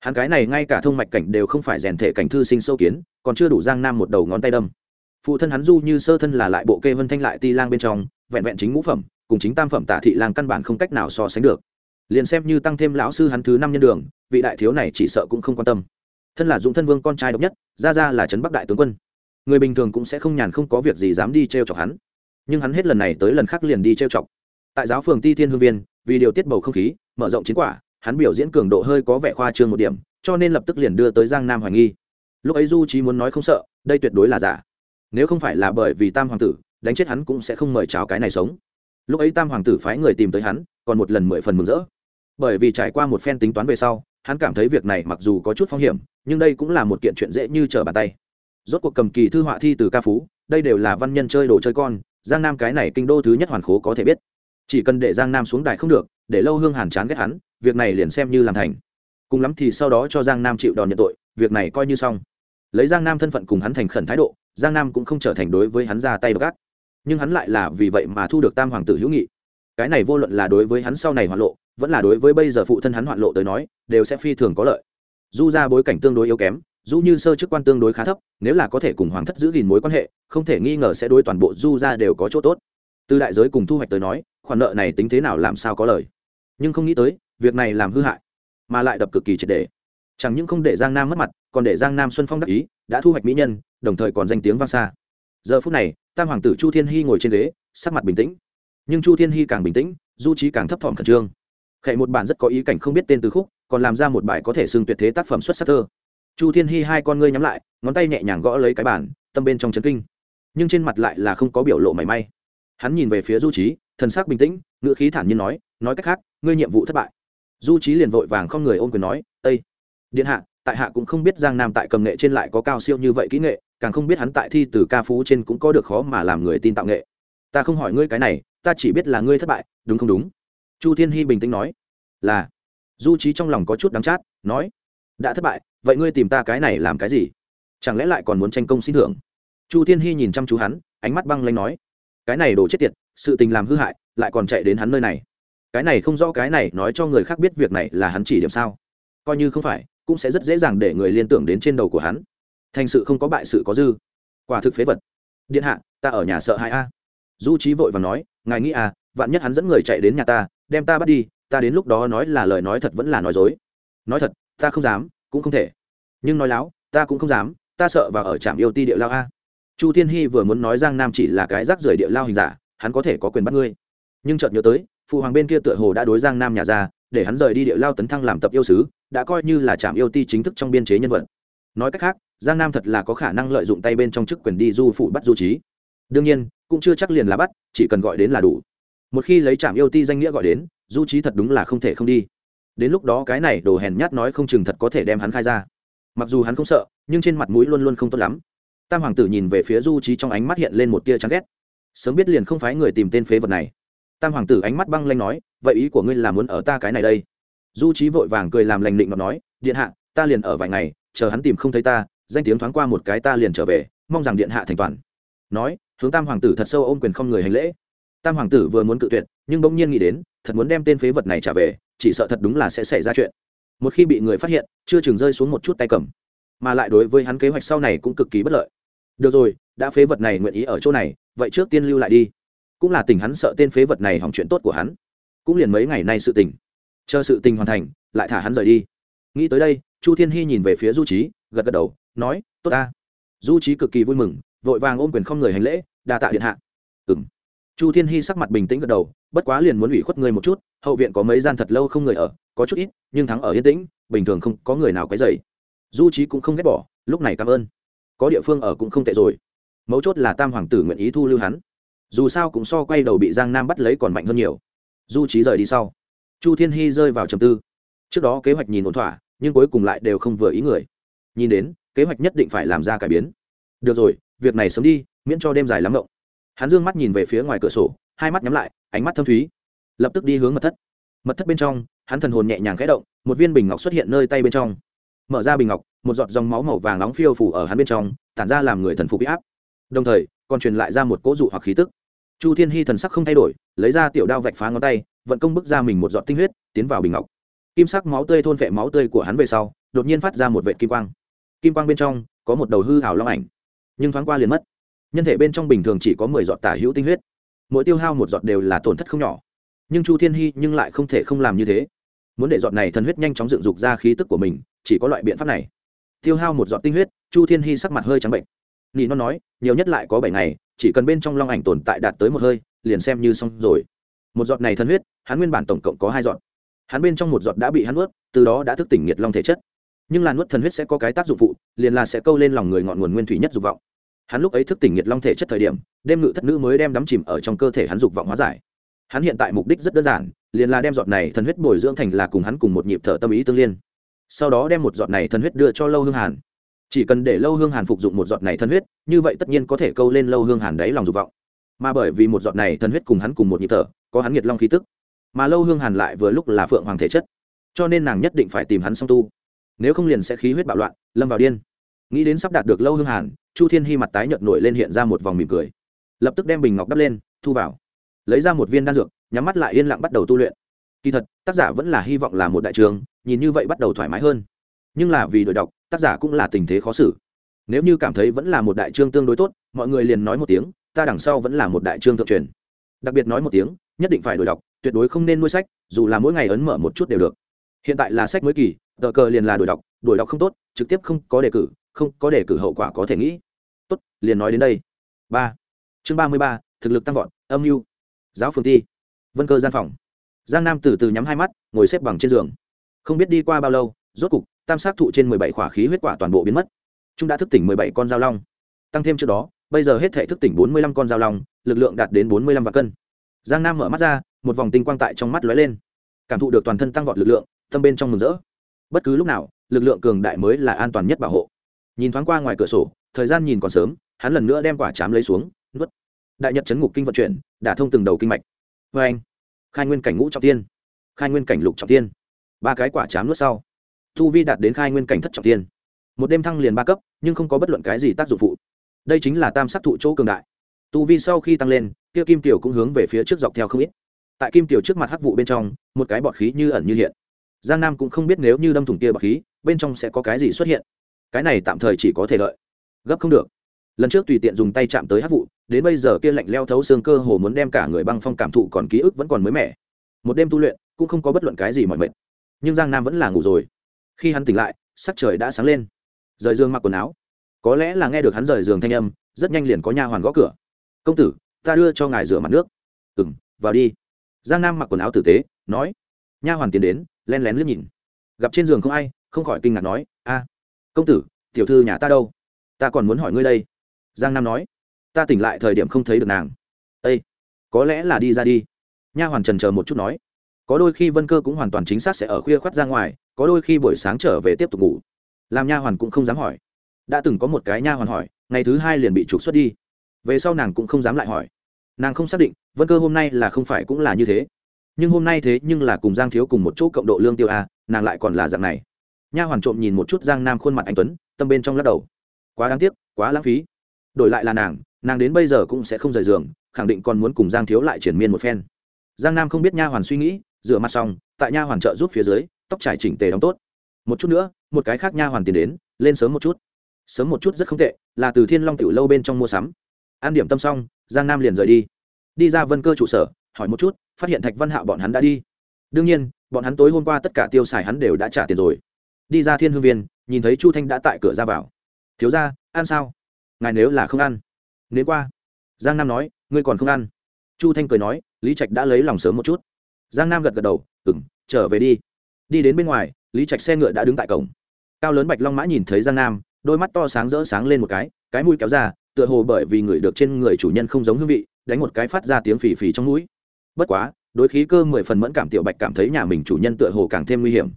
Hắn cái này ngay cả thông mạch cảnh đều không phải rèn thể cảnh thư sinh sâu kiến, còn chưa đủ giang nam một đầu ngón tay đâm. Phụ thân hắn du như sơ thân là lại bộ kê vân thanh lại ti lang bên trong, vẹn vẹn chính ngũ phẩm, cùng chính tam phẩm tả thị lang căn bản không cách nào so sánh được. Liền xem như tăng thêm lão sư hắn thứ năm nhân đường, vị đại thiếu này chỉ sợ cũng không quan tâm. Thân là dũng thân vương con trai độc nhất, ra ra là trấn bắc đại tướng quân người bình thường cũng sẽ không nhàn không có việc gì dám đi t r e o chọc hắn. Nhưng hắn hết lần này tới lần khác liền đi t r e o chọc. Tại giáo phường ti thiên hương viên, vì điều tiết bầu không khí, mở rộng chiến quả, hắn biểu diễn cường độ hơi có vẻ khoa trương một điểm, cho nên lập tức liền đưa tới giang nam hoài nghi. Lúc ấy du trí muốn nói không sợ, đây tuyệt đối là giả. Nếu không phải là bởi vì tam hoàng tử, đánh chết hắn cũng sẽ không mời chào cái này sống. Lúc ấy tam hoàng tử phái người tìm tới hắn, còn một lần mười phần mừng rỡ. Bởi vì trải qua một phen tính toán về sau, hắn cảm thấy việc này mặc dù có chút phong hiểm, nhưng đây cũng là một kiện chuyện dễ như trở bàn tay rốt cuộc cầm kỳ thư họa thi từ ca phú, đây đều là văn nhân chơi đồ chơi con, giang nam cái này kinh đô thứ nhất hoàn khố có thể biết. Chỉ cần để giang nam xuống đài không được, để lâu hương hàn chán ghét hắn, việc này liền xem như làm thành. Cùng lắm thì sau đó cho giang nam chịu đòn nhận tội, việc này coi như xong. Lấy giang nam thân phận cùng hắn thành khẩn thái độ, giang nam cũng không trở thành đối với hắn ra tay gác nhưng hắn lại là vì vậy mà thu được tam hoàng tử hữu nghị. Cái này vô luận là đối với hắn sau này hoạn lộ, vẫn là đối với bây giờ phụ thân hắn hoạn lộ tới nói, đều sẽ phi thường có lợi. Du ra bối cảnh tương đối yếu kém du như sơ chức quan tương đối khá thấp, nếu là có thể cùng hoàng thất giữ gìn mối quan hệ, không thể nghi ngờ sẽ đối toàn bộ du ra đều có chỗ tốt. Từ đại giới cùng thu hoạch tới nói, khoản nợ này tính thế nào làm sao có lời. Nhưng không nghĩ tới, việc này làm hư hại, mà lại đập cực kỳ triệt đề chẳng những không để giang nam mất mặt, còn để giang nam xuân phong đắc ý, đã thu hoạch mỹ nhân, đồng thời còn danh tiếng vang xa. Giờ phút này, tam hoàng tử chu thiên hy ngồi trên ghế, sắc mặt bình tĩnh. Nhưng chu thiên hy càng bình tĩnh, du trí càng thấp thỏm khẩn trương. Khệ một bản rất có ý cảnh không biết tên từ khúc, còn làm ra một bài có thể xưng tuyệt thế tác phẩm xuất sắc thơ chu thiên hy hai con ngươi nhắm lại, ngón tay nhẹ nhàng gõ lấy cái bàn, tâm bên trong chấn kinh. Nhưng trên mặt lại là không có biểu lộ mảy may. Hắn nhìn về phía du trí thần sắc bình tĩnh, ngữ khí thản nhiên nói nói cách khác, ngươi nhiệm vụ thất bại. Du trí liền vội vàng không người ôm quyền nói ây điện hạ, tại hạ cũng không biết giang nam tại cầm nghệ trên lại có cao siêu như vậy kỹ nghệ, càng không biết hắn tại thi từ ca phú trên cũng có được khó mà làm người tin tạo nghệ. Ta không hỏi ngươi cái này, ta chỉ biết là ngươi thất bại, đúng không đúng? Chu thiên hy bình tĩnh nói, là. Du trí trong lòng có chút đắng chát, nói đã thất bại, vậy ngươi tìm ta cái này làm cái gì? Chẳng lẽ lại còn muốn tranh công xin thưởng? Chu thiên hy nhìn chăm chú hắn, ánh mắt băng lanh nói, cái này đổ chết tiệt, sự tình làm hư hại, lại còn chạy đến hắn nơi này. Cái này không rõ, cái này nói cho người khác biết việc này là hắn chỉ điểm sao? Coi như không phải, cũng sẽ rất dễ dàng để người liên tưởng đến trên đầu của hắn. Thành sự không có bại sự có dư. Quả thực phế vật. Điện hạ, ta ở nhà sợ hãi a. Du trí vội và nói, ngài nghĩ à vạn nhất hắn dẫn người chạy đến nhà ta, đem ta bắt đi, ta đến lúc đó nói là lời nói thật vẫn là nói dối. Nói thật ta không dám, cũng không thể. Nhưng nói láo, ta cũng không dám, ta sợ và ở trạm yêu ti địa lao a. Chu thiên hy vừa muốn nói giang nam chỉ là cái rác rưởi địa lao hình giả, hắn có thể có quyền bắt ngươi. Nhưng chợt nhớ tới, phụ hoàng bên kia tựa hồ đã đối giang nam nhà ra, để hắn rời đi địa lao tấn thăng làm tập yêu sứ, đã coi như là trạm yêu ti chính thức trong biên chế nhân vật. Nói cách khác, giang nam thật là có khả năng lợi dụng tay bên trong chức quyền đi du phụ bắt du trí đương nhiên, cũng chưa chắc liền là bắt, chỉ cần gọi đến là đủ. Một khi lấy trạm yêu ti danh nghĩa gọi đến, du trí thật đúng là không thể không đi đến lúc đó cái này đồ hèn nhát nói không chừng thật có thể đem hắn khai ra. Mặc dù hắn không sợ, nhưng trên mặt mũi luôn luôn không tốt lắm. Tam hoàng tử nhìn về phía du trí trong ánh mắt hiện lên một tia chán ghét. Sớm biết liền không phái người tìm tên phế vật này. Tam hoàng tử ánh mắt băng lanh nói, vậy ý của ngươi là muốn ở ta cái này đây? Du trí vội vàng cười làm lành định mà nói, điện hạ, ta liền ở vài ngày, chờ hắn tìm không thấy ta, danh tiếng thoáng qua một cái ta liền trở về, mong rằng điện hạ thành toàn. Nói, hướng tam hoàng tử thật sâu ôm quyền không người hành lễ. Tam hoàng tử vừa muốn cự tuyệt, nhưng bỗng nhiên nghĩ đến, thật muốn đem tên phế vật này trả về chỉ sợ thật đúng là sẽ xảy ra chuyện. Một khi bị người phát hiện, chưa chừng rơi xuống một chút tay cầm. Mà lại đối với hắn kế hoạch sau này cũng cực kỳ bất lợi. Được rồi, đã phế vật này nguyện ý ở chỗ này, vậy trước tiên lưu lại đi. Cũng là tình hắn sợ tên phế vật này hỏng chuyện tốt của hắn. Cũng liền mấy ngày nay sự tình. Chờ sự tình hoàn thành, lại thả hắn rời đi. Nghĩ tới đây, chu thiên hy nhìn về phía du trí gật gật đầu, nói, tốt ta. Du trí cực kỳ vui mừng, vội vàng ôm quyền không người hành lễ, đa tạ điện hạ. Ừng chu thiên hy sắc mặt bình tĩnh gật đầu bất quá liền muốn ủy khuất người một chút, hậu viện có mấy gian thật lâu không người ở, có chút ít, nhưng thắng ở yên tĩnh, bình thường không có người nào quấy dày du trí cũng không ghét bỏ, lúc này cảm ơn. Có địa phương ở cũng không tệ rồi. Mấu chốt là tam hoàng tử nguyện ý thu lưu hắn. Dù sao cũng so quay đầu bị giang nam bắt lấy còn mạnh hơn nhiều. Du trí rời đi sau. Chu thiên hy rơi vào trầm tư. Trước đó kế hoạch nhìn ổn thỏa, nhưng cuối cùng lại đều không vừa ý người. Nhìn đến, kế hoạch nhất định phải làm ra cải biến. Được rồi, việc này sớm đi, miễn cho đêm dài lắm rộng hắn dương mắt nhìn về phía ngoài cửa sổ hai mắt nhắm lại, ánh mắt thâm thúy. Lập tức đi hướng mật thất. Mật thất bên trong, hắn thần hồn nhẹ nhàng khẽ động, một viên bình ngọc xuất hiện nơi tay bên trong. Mở ra bình ngọc, một giọt dòng máu màu vàng nóng phiêu phủ ở hắn bên trong, tản ra làm người thần phục bị áp. Đồng thời, còn truyền lại ra một cỗ dụ hoặc khí tức. Chu thiên hy thần sắc không thay đổi, lấy ra tiểu đao vạch phá ngón tay, vận công bức ra mình một giọt tinh huyết, tiến vào bình ngọc. Kim sắc máu tươi thôn vệ máu tươi của hắn về sau, đột nhiên phát ra một vệ kim quang. Kim quang bên trong, có một đầu hư hảo long ảnh, nhưng thoáng qua liền mất. Nhân thể bên trong bình thường chỉ có mười giọt tả hữu tinh huyết mỗi tiêu hao một giọt đều là tổn thất không nhỏ. Nhưng chu thiên hy nhưng lại không thể không làm như thế. Muốn để giọt này thần huyết nhanh chóng dựng dục ra khí tức của mình, chỉ có loại biện pháp này. Tiêu hao một giọt tinh huyết, chu thiên hy sắc mặt hơi trắng bệnh. Nị nó nói, nhiều nhất lại có bảy ngày, chỉ cần bên trong long ảnh tồn tại đạt tới một hơi, liền xem như xong rồi. Một giọt này thần huyết, hắn nguyên bản tổng cộng có hai giọt. Hắn bên trong một giọt đã bị hắn nuốt, từ đó đã thức tỉnh nhiệt long thể chất. Nhưng là nuốt thần huyết sẽ có cái tác dụng phụ, liền là sẽ câu lên lòng người ngọn nguồn nguyên thủy nhất dục vọng. Hắn lúc ấy thức tỉnh nhiệt long thể chất thời điểm đêm ngự thất nữ mới đem đắm chìm ở trong cơ thể hắn dục vọng hóa giải. Hắn hiện tại mục đích rất đơn giản, liền là đem giọt này thần huyết bồi dưỡng thành là cùng hắn cùng một nhịp thở tâm ý tương liên. Sau đó đem một giọt này thần huyết đưa cho lâu hương hàn. Chỉ cần để lâu hương hàn phục dụng một giọt này thần huyết, như vậy tất nhiên có thể câu lên lâu hương hàn đáy lòng dục vọng. Mà bởi vì một giọt này thần huyết cùng hắn cùng một nhịp thở, có hắn nhiệt long khí tức, mà lâu hương hàn lại vừa lúc là phượng hoàng thể chất, cho nên nàng nhất định phải tìm hắn song tu. Nếu không liền sẽ khí huyết bạo loạn, lâm vào điên. Nghĩ đến sắp đạt được lâu hương hàn, chu thiên hy mặt tái nhợt nổi lên hiện ra một vòng mỉm cười lập tức đem bình ngọc đắp lên, thu vào. Lấy ra một viên đan dược, nhắm mắt lại yên lặng bắt đầu tu luyện. Kỳ thật, tác giả vẫn là hy vọng là một đại trường, nhìn như vậy bắt đầu thoải mái hơn. Nhưng là vì đội đọc, tác giả cũng là tình thế khó xử. Nếu như cảm thấy vẫn là một đại trương tương đối tốt, mọi người liền nói một tiếng, ta đằng sau vẫn là một đại trương thượng truyền. Đặc biệt nói một tiếng, nhất định phải đổi đọc, tuyệt đối không nên nuôi sách, dù là mỗi ngày ấn mở một chút đều được. Hiện tại là sách mới kỳ, tờ cờ liền là đổi đọc đổi đọc không tốt, trực tiếp không có đề cử, không có đề cử hậu quả có thể nghĩ. Tốt, liền nói đến đây. Ba chương ba mươi ba, thực lực tăng vọt, âm mưu. Giáo phường ti, vân cơ gian phòng. Giang nam từ từ nhắm hai mắt, ngồi xếp bằng trên giường. Không biết đi qua bao lâu, rốt cục, tam sát thụ trên mười bảy khỏa khí huyết quả toàn bộ biến mất. Chúng đã thức tỉnh mười bảy con dao long. Tăng thêm trước đó, bây giờ hết thể thức tỉnh bốn mươi lăm con dao long, lực lượng đạt đến bốn mươi lăm vạn cân. Giang nam mở mắt ra, một vòng tinh quang tại trong mắt lóe lên. Cảm thụ được toàn thân tăng vọt lực lượng, tâm bên trong mừng rỡ. Bất cứ lúc nào, lực lượng cường đại mới là an toàn nhất bảo hộ. Nhìn thoáng qua ngoài cửa sổ, thời gian nhìn còn sớm, hắn lần nữa đem quả chám lấy xuống đại nhật chấn ngục kinh vận chuyển, đả thông từng đầu kinh mạch. Vê anh, khai nguyên cảnh ngũ trọng tiên khai nguyên cảnh lục trọng tiên ba cái quả chám nuốt sau thu vi đạt đến khai nguyên cảnh thất trọng tiên một đêm thăng liền ba cấp, nhưng không có bất luận cái gì tác dụng phụ. Đây chính là tam sắc thụ chỗ cường đại. Tu vi sau khi tăng lên, kia kim tiểu cũng hướng về phía trước dọc theo không ít. Tại kim tiểu trước mặt hắc vụ bên trong, một cái bọt khí như ẩn như hiện. Giang nam cũng không biết nếu như đâm thủng kia bọt khí, bên trong sẽ có cái gì xuất hiện. Cái này tạm thời chỉ có thể lợi gấp không được. Lần trước tùy tiện dùng tay chạm tới hắc vụ đến bây giờ kia lạnh leo thấu xương cơ hồ muốn đem cả người băng phong cảm thụ còn ký ức vẫn còn mới mẻ. Một đêm tu luyện, cũng không có bất luận cái gì mọi mệt. Nhưng giang nam vẫn là ngủ rồi. Khi hắn tỉnh lại, sắc trời đã sáng lên. Rời giường mặc quần áo. Có lẽ là nghe được hắn rời giường thanh âm, rất nhanh liền có nha hoàn gõ cửa. Công tử, ta đưa cho ngài rửa mặt nước. Ừ m vào đi. Giang nam mặc quần áo tử tế, nói. Nha hoàn tiến đến, len lén liếc nhìn. Gặp trên giường không ai, không khỏi kinh ngạc nói, a, công tử, tiểu thư nhà ta đâu? Ta còn muốn hỏi ngươi đây. Giang nam nói ta tỉnh lại thời điểm không thấy được nàng. Â có lẽ là đi ra đi. Nha hoàn trần chờ một chút nói. Có đôi khi vân cơ cũng hoàn toàn chính xác sẽ ở khuya khoắt ra ngoài, có đôi khi buổi sáng trở về tiếp tục ngủ. Làm nha hoàn cũng không dám hỏi. Đã từng có một cái nha hoàn hỏi, ngày thứ hai liền bị trục xuất đi. Về sau nàng cũng không dám lại hỏi. Nàng không xác định, vân cơ hôm nay là không phải cũng là như thế. Nhưng hôm nay thế nhưng là cùng giang thiếu cùng một chỗ cộng độ lương tiêu a, nàng lại còn là dạng này. Nha hoàn trộm nhìn một chút giang nam khuôn mặt anh tuấn, tâm bên trong lắc đầu. Quá đáng tiếc, quá lãng phí. Đổi lại là nàng nàng đến bây giờ cũng sẽ không rời giường, khẳng định còn muốn cùng giang thiếu lại triển miên một phen. Giang nam không biết nha hoàn suy nghĩ, rửa mặt xong, tại nha hoàn trợ giúp phía dưới, tóc trải chỉnh tề đóng tốt. Một chút nữa, một cái khác nha hoàn tiền đến, lên sớm một chút. Sớm một chút rất không tệ, là từ thiên long tiểu lâu bên trong mua sắm. An điểm tâm xong, giang nam liền rời đi. Đi ra vân cơ trụ sở, hỏi một chút, phát hiện thạch văn hạo bọn hắn đã đi. Đương nhiên, bọn hắn tối hôm qua tất cả tiêu xài hắn đều đã trả tiền rồi. Đi ra thiên hương viên, nhìn thấy chu thanh đã tại cửa ra vào. Thiếu ra ăn sao? Ngài nếu là không ăn nếu qua. Giang nam nói, ngươi còn không ăn? Chu thanh cười nói, lý trạch đã lấy lòng sớm một chút. Giang nam gật gật đầu ừng trở về đi. Đi đến bên ngoài, lý trạch xe ngựa đã đứng tại cổng. Cao lớn bạch long mã nhìn thấy giang nam, đôi mắt to sáng rỡ sáng lên một cái cái mũi kéo ra, tựa hồ bởi vì người được trên người chủ nhân không giống hương vị, đánh một cái phát ra tiếng phì phì trong mũi. Bất quá, đối khí cơ mười phần mẫn cảm tiểu bạch cảm thấy nhà mình chủ nhân tựa hồ càng thêm nguy hiểm.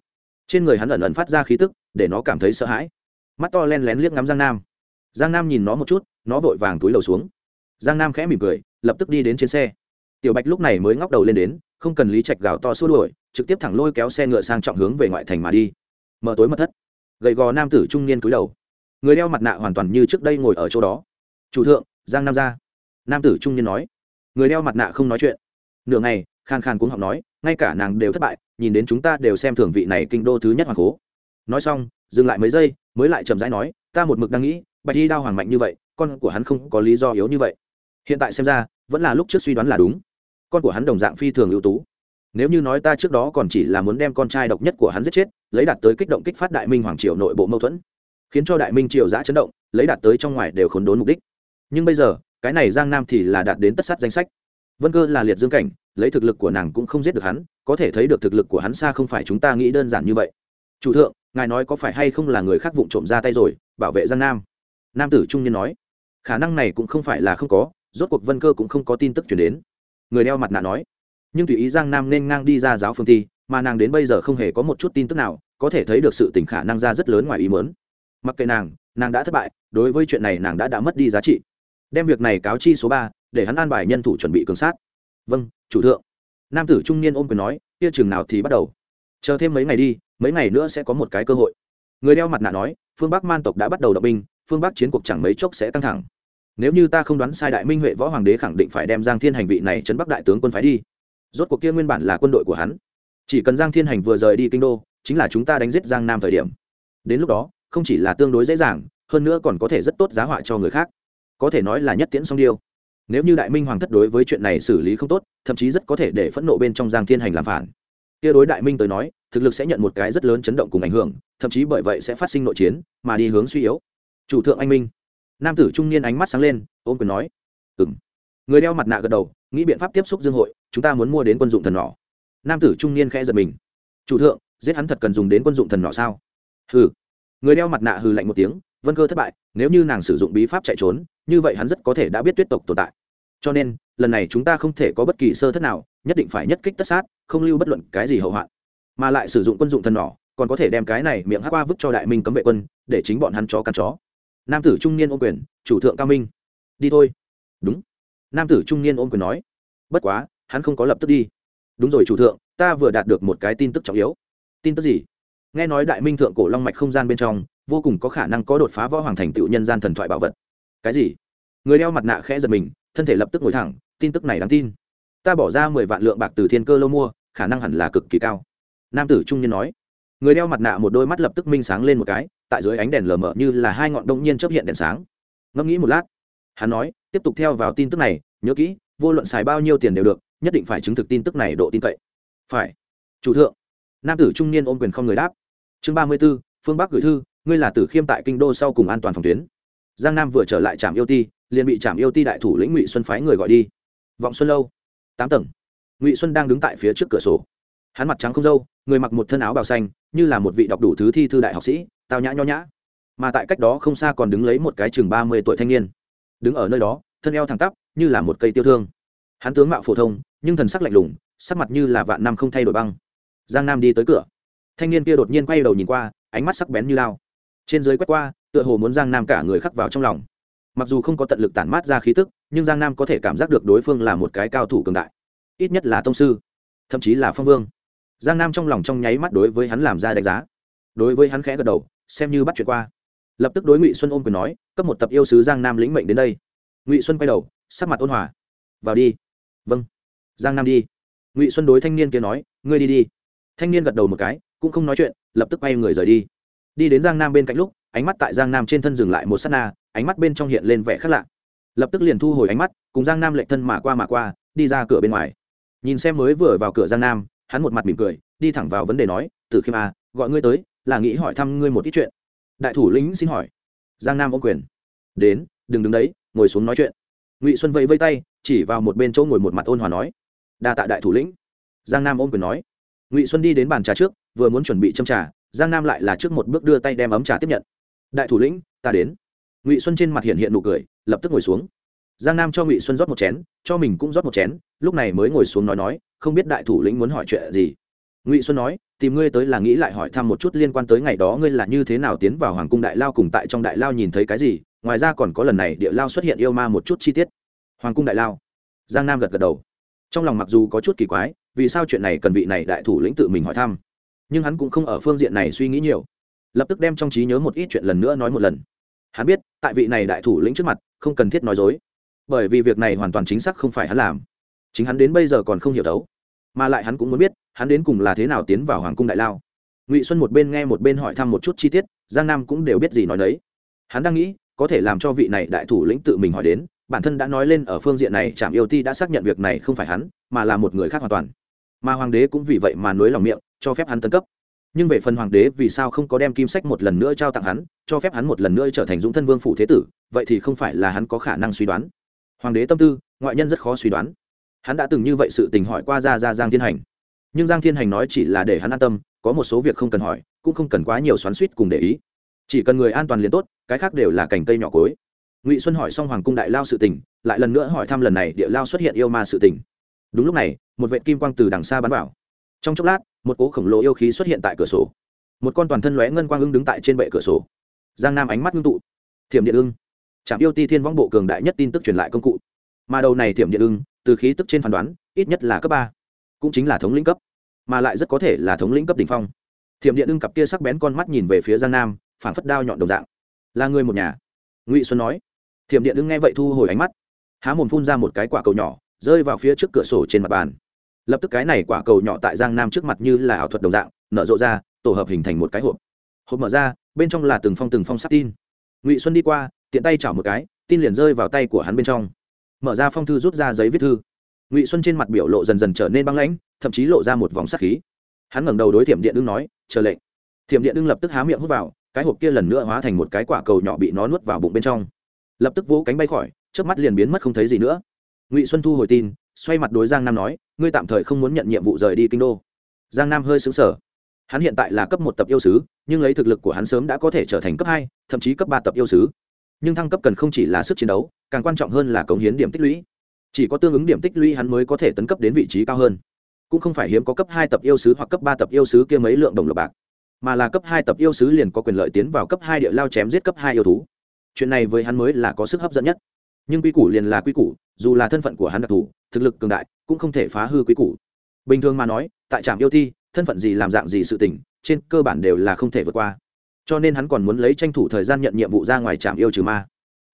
Trên người hắn ẩn ẩn phát ra khí tức, để nó cảm thấy sợ hãi. Mắt to len lén liếc ngắm giang nam giang nam nhìn nó một chút, nó vội vàng túi đầu xuống. Giang nam khẽ mỉm cười, lập tức đi đến trên xe. Tiểu bạch lúc này mới ngóc đầu lên đến, không cần lý trạch gào to xua đuổi, trực tiếp thẳng lôi kéo xe ngựa sang trọng hướng về ngoại thành mà đi. Mở tối mật thất. Gầy gò nam tử trung niên cúi đầu. Người đeo mặt nạ hoàn toàn như trước đây ngồi ở chỗ đó. Chủ thượng, giang nam ra. nam tử trung niên nói. Người đeo mặt nạ không nói chuyện. Nửa ngày, khan khan cũng học nói, ngay cả nàng đều thất bại, nhìn đến chúng ta đều xem thường vị này kinh đô thứ nhất hoàng cố. Nói xong, dừng lại mấy giây, mới lại chậm rãi nói, ta một mực đang nghĩ bạch y đao hoàng mạnh như vậy, con của hắn không có lý do yếu như vậy. Hiện tại xem ra, vẫn là lúc trước suy đoán là đúng. Con của hắn đồng dạng phi thường ưu tú. Nếu như nói ta trước đó còn chỉ là muốn đem con trai độc nhất của hắn giết chết, lấy đạt tới kích động kích phát đại minh hoàng triều nội bộ mâu thuẫn, khiến cho đại minh triều giã chấn động, lấy đạt tới trong ngoài đều khốn đốn mục đích. Nhưng bây giờ, cái này giang nam thì là đạt đến tất sát danh sách. Vân cơ là liệt dương cảnh, lấy thực lực của nàng cũng không giết được hắn, có thể thấy được thực lực của hắn xa không phải chúng ta nghĩ đơn giản như vậy. Chủ thượng, ngài nói có phải hay không là người khác vụng trộm ra tay rồi, bảo vệ giang nam? Nam tử trung niên nói, khả năng này cũng không phải là không có, rốt cuộc vân cơ cũng không có tin tức chuyển đến. Người đeo mặt nạ nói, nhưng tùy ý giang nam nên ngang đi ra giáo phương thi, mà nàng đến bây giờ không hề có một chút tin tức nào, có thể thấy được sự tỉnh khả năng ra rất lớn ngoài ý mớn mặc kệ nàng nàng đã thất bại, đối với chuyện này nàng đã đã mất đi giá trị. Đem việc này cáo chi số ba, để hắn an bài nhân thủ chuẩn bị cường sát. Vâng chủ thượng. Nam tử trung niên ôm quyền nói, kia chừng nào thì bắt đầu? Chờ thêm mấy ngày đi, mấy ngày nữa sẽ có một cái cơ hội. Người đeo mặt nạ nói phương bắc man tộc đã bắt đầu động binh, phương bắc chiến cuộc chẳng mấy chốc sẽ căng thẳng. Nếu như ta không đoán sai đại minh huệ võ hoàng đế khẳng định phải đem giang thiên hành vị này chấn bắc đại tướng quân phái đi. Rốt cuộc kia nguyên bản là quân đội của hắn. Chỉ cần giang thiên hành vừa rời đi kinh đô, chính là chúng ta đánh giết giang nam thời điểm. Đến lúc đó, không chỉ là tương đối dễ dàng, hơn nữa còn có thể rất tốt giá họa cho người khác. Có thể nói là nhất tiễn song điêu. Nếu như đại minh hoàng thất đối với chuyện này xử lý không tốt, thậm chí rất có thể để phẫn nộ bên trong giang thiên hành làm phản. Kia đối đại minh tới nói thực lực sẽ nhận một cái rất lớn chấn động cùng ảnh hưởng, thậm chí bởi vậy sẽ phát sinh nội chiến, mà đi hướng suy yếu. Chủ thượng anh minh. Nam tử trung niên ánh mắt sáng lên, ôm quyền nói ừng người đeo mặt nạ gật đầu, nghĩ biện pháp tiếp xúc dương hội, chúng ta muốn mua đến quân dụng thần nỏ. Nam tử trung niên khẽ giật mình, chủ thượng, giết hắn thật cần dùng đến quân dụng thần nỏ sao? Hừ. Người đeo mặt nạ hừ lạnh một tiếng, vân cơ thất bại, nếu như nàng sử dụng bí pháp chạy trốn, như vậy hắn rất có thể đã biết tuyết tộc tồn tại. Cho nên, lần này chúng ta không thể có bất kỳ sơ thất nào, nhất định phải nhất kích tất sát, không lưu bất luận cái gì hậu hoạn mà lại sử dụng quân dụng thần nỏ, còn có thể đem cái này miệng hát qua vứt cho đại minh cấm vệ quân, để chính bọn hắn chó cắn chó. Nam tử trung niên ôm quyền, chủ thượng cao minh, đi thôi. Đúng. Nam tử trung niên ôm quyền nói, bất quá, hắn không có lập tức đi. Đúng rồi chủ thượng, ta vừa đạt được một cái tin tức trọng yếu. Tin tức gì? Nghe nói đại minh thượng cổ long mạch không gian bên trong, vô cùng có khả năng có đột phá võ hoàng thành tựu nhân gian thần thoại bảo vật. Cái gì? Người đeo mặt nạ khẽ giật mình, thân thể lập tức ngồi thẳng, tin tức này đáng tin. Ta bỏ ra mười vạn lượng bạc từ thiên cơ lâu mua, khả năng hẳn là cực kỳ cao nam tử trung niên nói. Người đeo mặt nạ một đôi mắt lập tức minh sáng lên một cái, tại dưới ánh đèn lờ mờ như là hai ngọn đông nhiên chấp hiện đèn sáng. Ngẫm nghĩ một lát, hắn nói, tiếp tục theo vào tin tức này, nhớ kỹ, vô luận xài bao nhiêu tiền đều được, nhất định phải chứng thực tin tức này độ tin cậy. Phải. Chủ thượng. Nam tử trung niên ôm quyền không người đáp. Chương ba mươi b ố phương bắc gửi thư, ngươi là tử khiêm tại kinh đô sau cùng an toàn phòng tuyến. Giang nam vừa trở lại trạm yêu ti, liền bị trạm yêu ti đại thủ lĩnh ngụy xuân phái người gọi đi. Vọng xuân lâu. Tám tầng. Ngụy xuân đang đứng tại phía trước cửa sổ hắn mặt trắng không râu, người mặc một thân áo bào xanh như là một vị đọc đủ thứ thi thư đại học sĩ tao nhã nho nhã. Mà tại cách đó không xa còn đứng lấy một cái chừng ba mươi tuổi thanh niên. Đứng ở nơi đó thân eo thẳng tắp như là một cây tiêu thương. Hắn tướng mạo phổ thông nhưng thần sắc lạnh lùng sắc mặt như là vạn năm không thay đổi băng. Giang nam đi tới cửa. Thanh niên kia đột nhiên quay đầu nhìn qua ánh mắt sắc bén như lao. Trên dưới quét qua tựa hồ muốn giang nam cả người khắc vào trong lòng. Mặc dù không có tận lực tản mát ra khí tức nhưng giang nam có thể cảm giác được đối phương là một cái cao thủ cường đại. Ít nhất là tông sư thậm chí là phong vương giang nam trong lòng trong nháy mắt đối với hắn làm ra đánh giá. Đối với hắn khẽ gật đầu, xem như bắt chuyện qua. Lập tức đối ngụy xuân ôm quyền nói, cấp một tập yêu sứ giang nam lĩnh mệnh đến đây. Ngụy xuân quay đầu, sắc mặt ôn hòa. Vào đi. Vâng. Giang nam đi. Ngụy xuân đối thanh niên kia nói, ngươi đi đi. Thanh niên gật đầu một cái, cũng không nói chuyện, lập tức quay người rời đi. Đi đến giang nam bên cạnh lúc, ánh mắt tại giang nam trên thân dừng lại một s á t na, ánh mắt bên trong hiện lên vẻ khác lạ. Lập tức liền thu hồi ánh mắt, cùng giang nam lệnh thân mà qua mà qua, đi ra cửa bên ngoài. Nhìn xem mới vừa vào cửa giang nam hắn một mặt mỉm cười, đi thẳng vào vấn đề nói từ khi mà gọi ngươi tới, là nghĩ hỏi thăm ngươi một ít chuyện. Đại thủ lĩnh xin hỏi. Giang nam ô quyền. Đến, đừng đứng đấy, ngồi xuống nói chuyện. Ngụy xuân vẫy vây tay, chỉ vào một bên chỗ ngồi một mặt ôn hòa nói. Đa tạ đại thủ lĩnh. Giang nam ôm quyền nói. Ngụy xuân đi đến bàn trà trước, vừa muốn chuẩn bị châm trà, giang nam lại là trước một bước đưa tay đem ấm trà tiếp nhận. Đại thủ lĩnh, ta đến. Ngụy xuân trên mặt hiện hiện nụ cười, lập tức ngồi xuống. Giang nam cho ngụy xuân rót một chén, cho mình cũng rót một chén, lúc này mới ngồi xuống nói nói không biết đại thủ lĩnh muốn hỏi chuyện gì. Ngụy xuân nói, tìm ngươi tới là nghĩ lại hỏi thăm một chút liên quan tới ngày đó ngươi là như thế nào tiến vào hoàng cung đại lao cùng tại trong đại lao nhìn thấy cái gì, ngoài ra còn có lần này địa lao xuất hiện yêu ma một chút chi tiết. Hoàng cung đại lao. Giang nam gật gật đầu. Trong lòng mặc dù có chút kỳ quái, vì sao chuyện này cần vị này đại thủ lĩnh tự mình hỏi thăm. Nhưng hắn cũng không ở phương diện này suy nghĩ nhiều. Lập tức đem trong trí nhớ một ít chuyện lần nữa nói một lần. Hắn biết, tại vị này đại thủ lĩnh trước mặt, không cần thiết nói dối. Bởi vì việc này hoàn toàn chính xác không phải hắn làm chính hắn đến bây giờ còn không hiểu thấu, mà lại hắn cũng muốn biết, hắn đến cùng là thế nào tiến vào hoàng cung đại lao. Ngụy xuân một bên nghe một bên hỏi thăm một chút chi tiết, giang nam cũng đều biết gì nói đấy hắn đang nghĩ, có thể làm cho vị này đại thủ lĩnh tự mình hỏi đến, bản thân đã nói lên ở phương diện này trạm yêu ti đã xác nhận việc này không phải hắn, mà là một người khác hoàn toàn. Mà hoàng đế cũng vì vậy mà nối lòng miệng, cho phép hắn tấn cấp. Nhưng về phần hoàng đế vì sao không có đem kim sách một lần nữa trao tặng hắn, cho phép hắn một lần nữa trở thành dũng thân vương phủ thế tử, vậy thì không phải là hắn có khả năng suy đoán. Hoàng đế tâm tư, ngoại nhân rất khó suy đoán hắn đã từng như vậy sự tình hỏi qua ra ra giang thiên hành. Nhưng giang thiên hành nói chỉ là để hắn an tâm, có một số việc không cần hỏi, cũng không cần quá nhiều xoắn suýt cùng để ý. Chỉ cần người an toàn liền tốt, cái khác đều là cành cây nhỏ cối. Ngụy xuân hỏi xong hoàng cung đại lao sự tình, lại lần nữa hỏi thăm lần này địa lao xuất hiện yêu ma sự tình. Đúng lúc này, một vệ kim quang từ đằng xa bắn vào. Trong chốc lát, một cố khổng lồ yêu khí xuất hiện tại cửa sổ. Một con toàn thân lóe ngân quang ưng đứng tại trên bệ cửa sổ. Giang nam ánh mắt ngưng tụ. Thiểm điện ưng. Trạm yêu ti thiên võng bộ cường đại nhất tin tức truyền lại công cụ. Mà đầu này thiểm điện ưng từ khí tức trên phán đoán, ít nhất là cấp ba, cũng chính là thống lĩnh cấp, mà lại rất có thể là thống lĩnh cấp đ ỉ n h phong. Thiểm điện ưng cặp kia sắc bén con mắt nhìn về phía giang nam, phảng phất đao nhọn đồng dạng. Là người một nhà? Ngụy xuân nói. Thiểm điện ưng nghe vậy thu hồi ánh mắt, há mồm phun ra một cái quả cầu nhỏ, rơi vào phía trước cửa sổ trên mặt bàn. Lập tức cái này quả cầu nhỏ tại giang nam trước mặt như là ảo thuật đồng dạng, nở rộ ra, tổ hợp hình thành một cái hộp. Hộp mở ra, bên trong là từng phong từng phong sắp tin. Ngụy xuân đi qua, tiện tay chảo một cái, tin liền rơi vào tay của hắn bên trong mở ra phong thư rút ra giấy viết thư. Ngụy xuân trên mặt biểu lộ dần dần trở nên băng lãnh, thậm chí lộ ra một vòng sắc khí. Hắn ngẩng đầu đối thiểm điện Đương nói, chờ lệnh. Thiểm điện Đương lập tức há miệng hút vào, cái hộp kia lần nữa hóa thành một cái quả cầu nhỏ bị nó nuốt vào bụng bên trong. Lập tức vỗ cánh bay khỏi trước mắt liền biến mất không thấy gì nữa. Ngụy xuân thu hồi tin, xoay mặt đối giang nam nói, ngươi tạm thời không muốn nhận nhiệm vụ rời đi kinh đô. Giang nam hơi xứng sở hắn hiện tại là cấp một tập yêu sứ, nhưng lấy thực lực của hắn sớm đã có thể trở thành cấp hai, thậm chí cấp ba tập yêu sứ. Nhưng thăng cấp cần không chỉ là sức chiến đấu càng quan trọng hơn là cống hiến điểm tích lũy. Chỉ có tương ứng điểm tích lũy hắn mới có thể tấn cấp đến vị trí cao hơn. Cũng không phải hiếm có cấp hai tập yêu sứ hoặc cấp ba tập yêu sứ kia mấy lượng đồng lộc bạc, mà là cấp hai tập yêu sứ liền có quyền lợi tiến vào cấp hai địa lao chém giết cấp hai yêu thú. Chuyện này với hắn mới là có sức hấp dẫn nhất. Nhưng quy củ liền là quy củ, dù là thân phận của hắn đặc thù, thực lực cường đại, cũng không thể phá hư quy củ. Bình thường mà nói, tại trạm yêu thi, thân phận gì làm dạng gì sự tình, trên cơ bản đều là không thể vượt qua. Cho nên hắn còn muốn lấy tranh thủ thời gian nhận nhiệm vụ ra ngoài trạm yêu trừ ma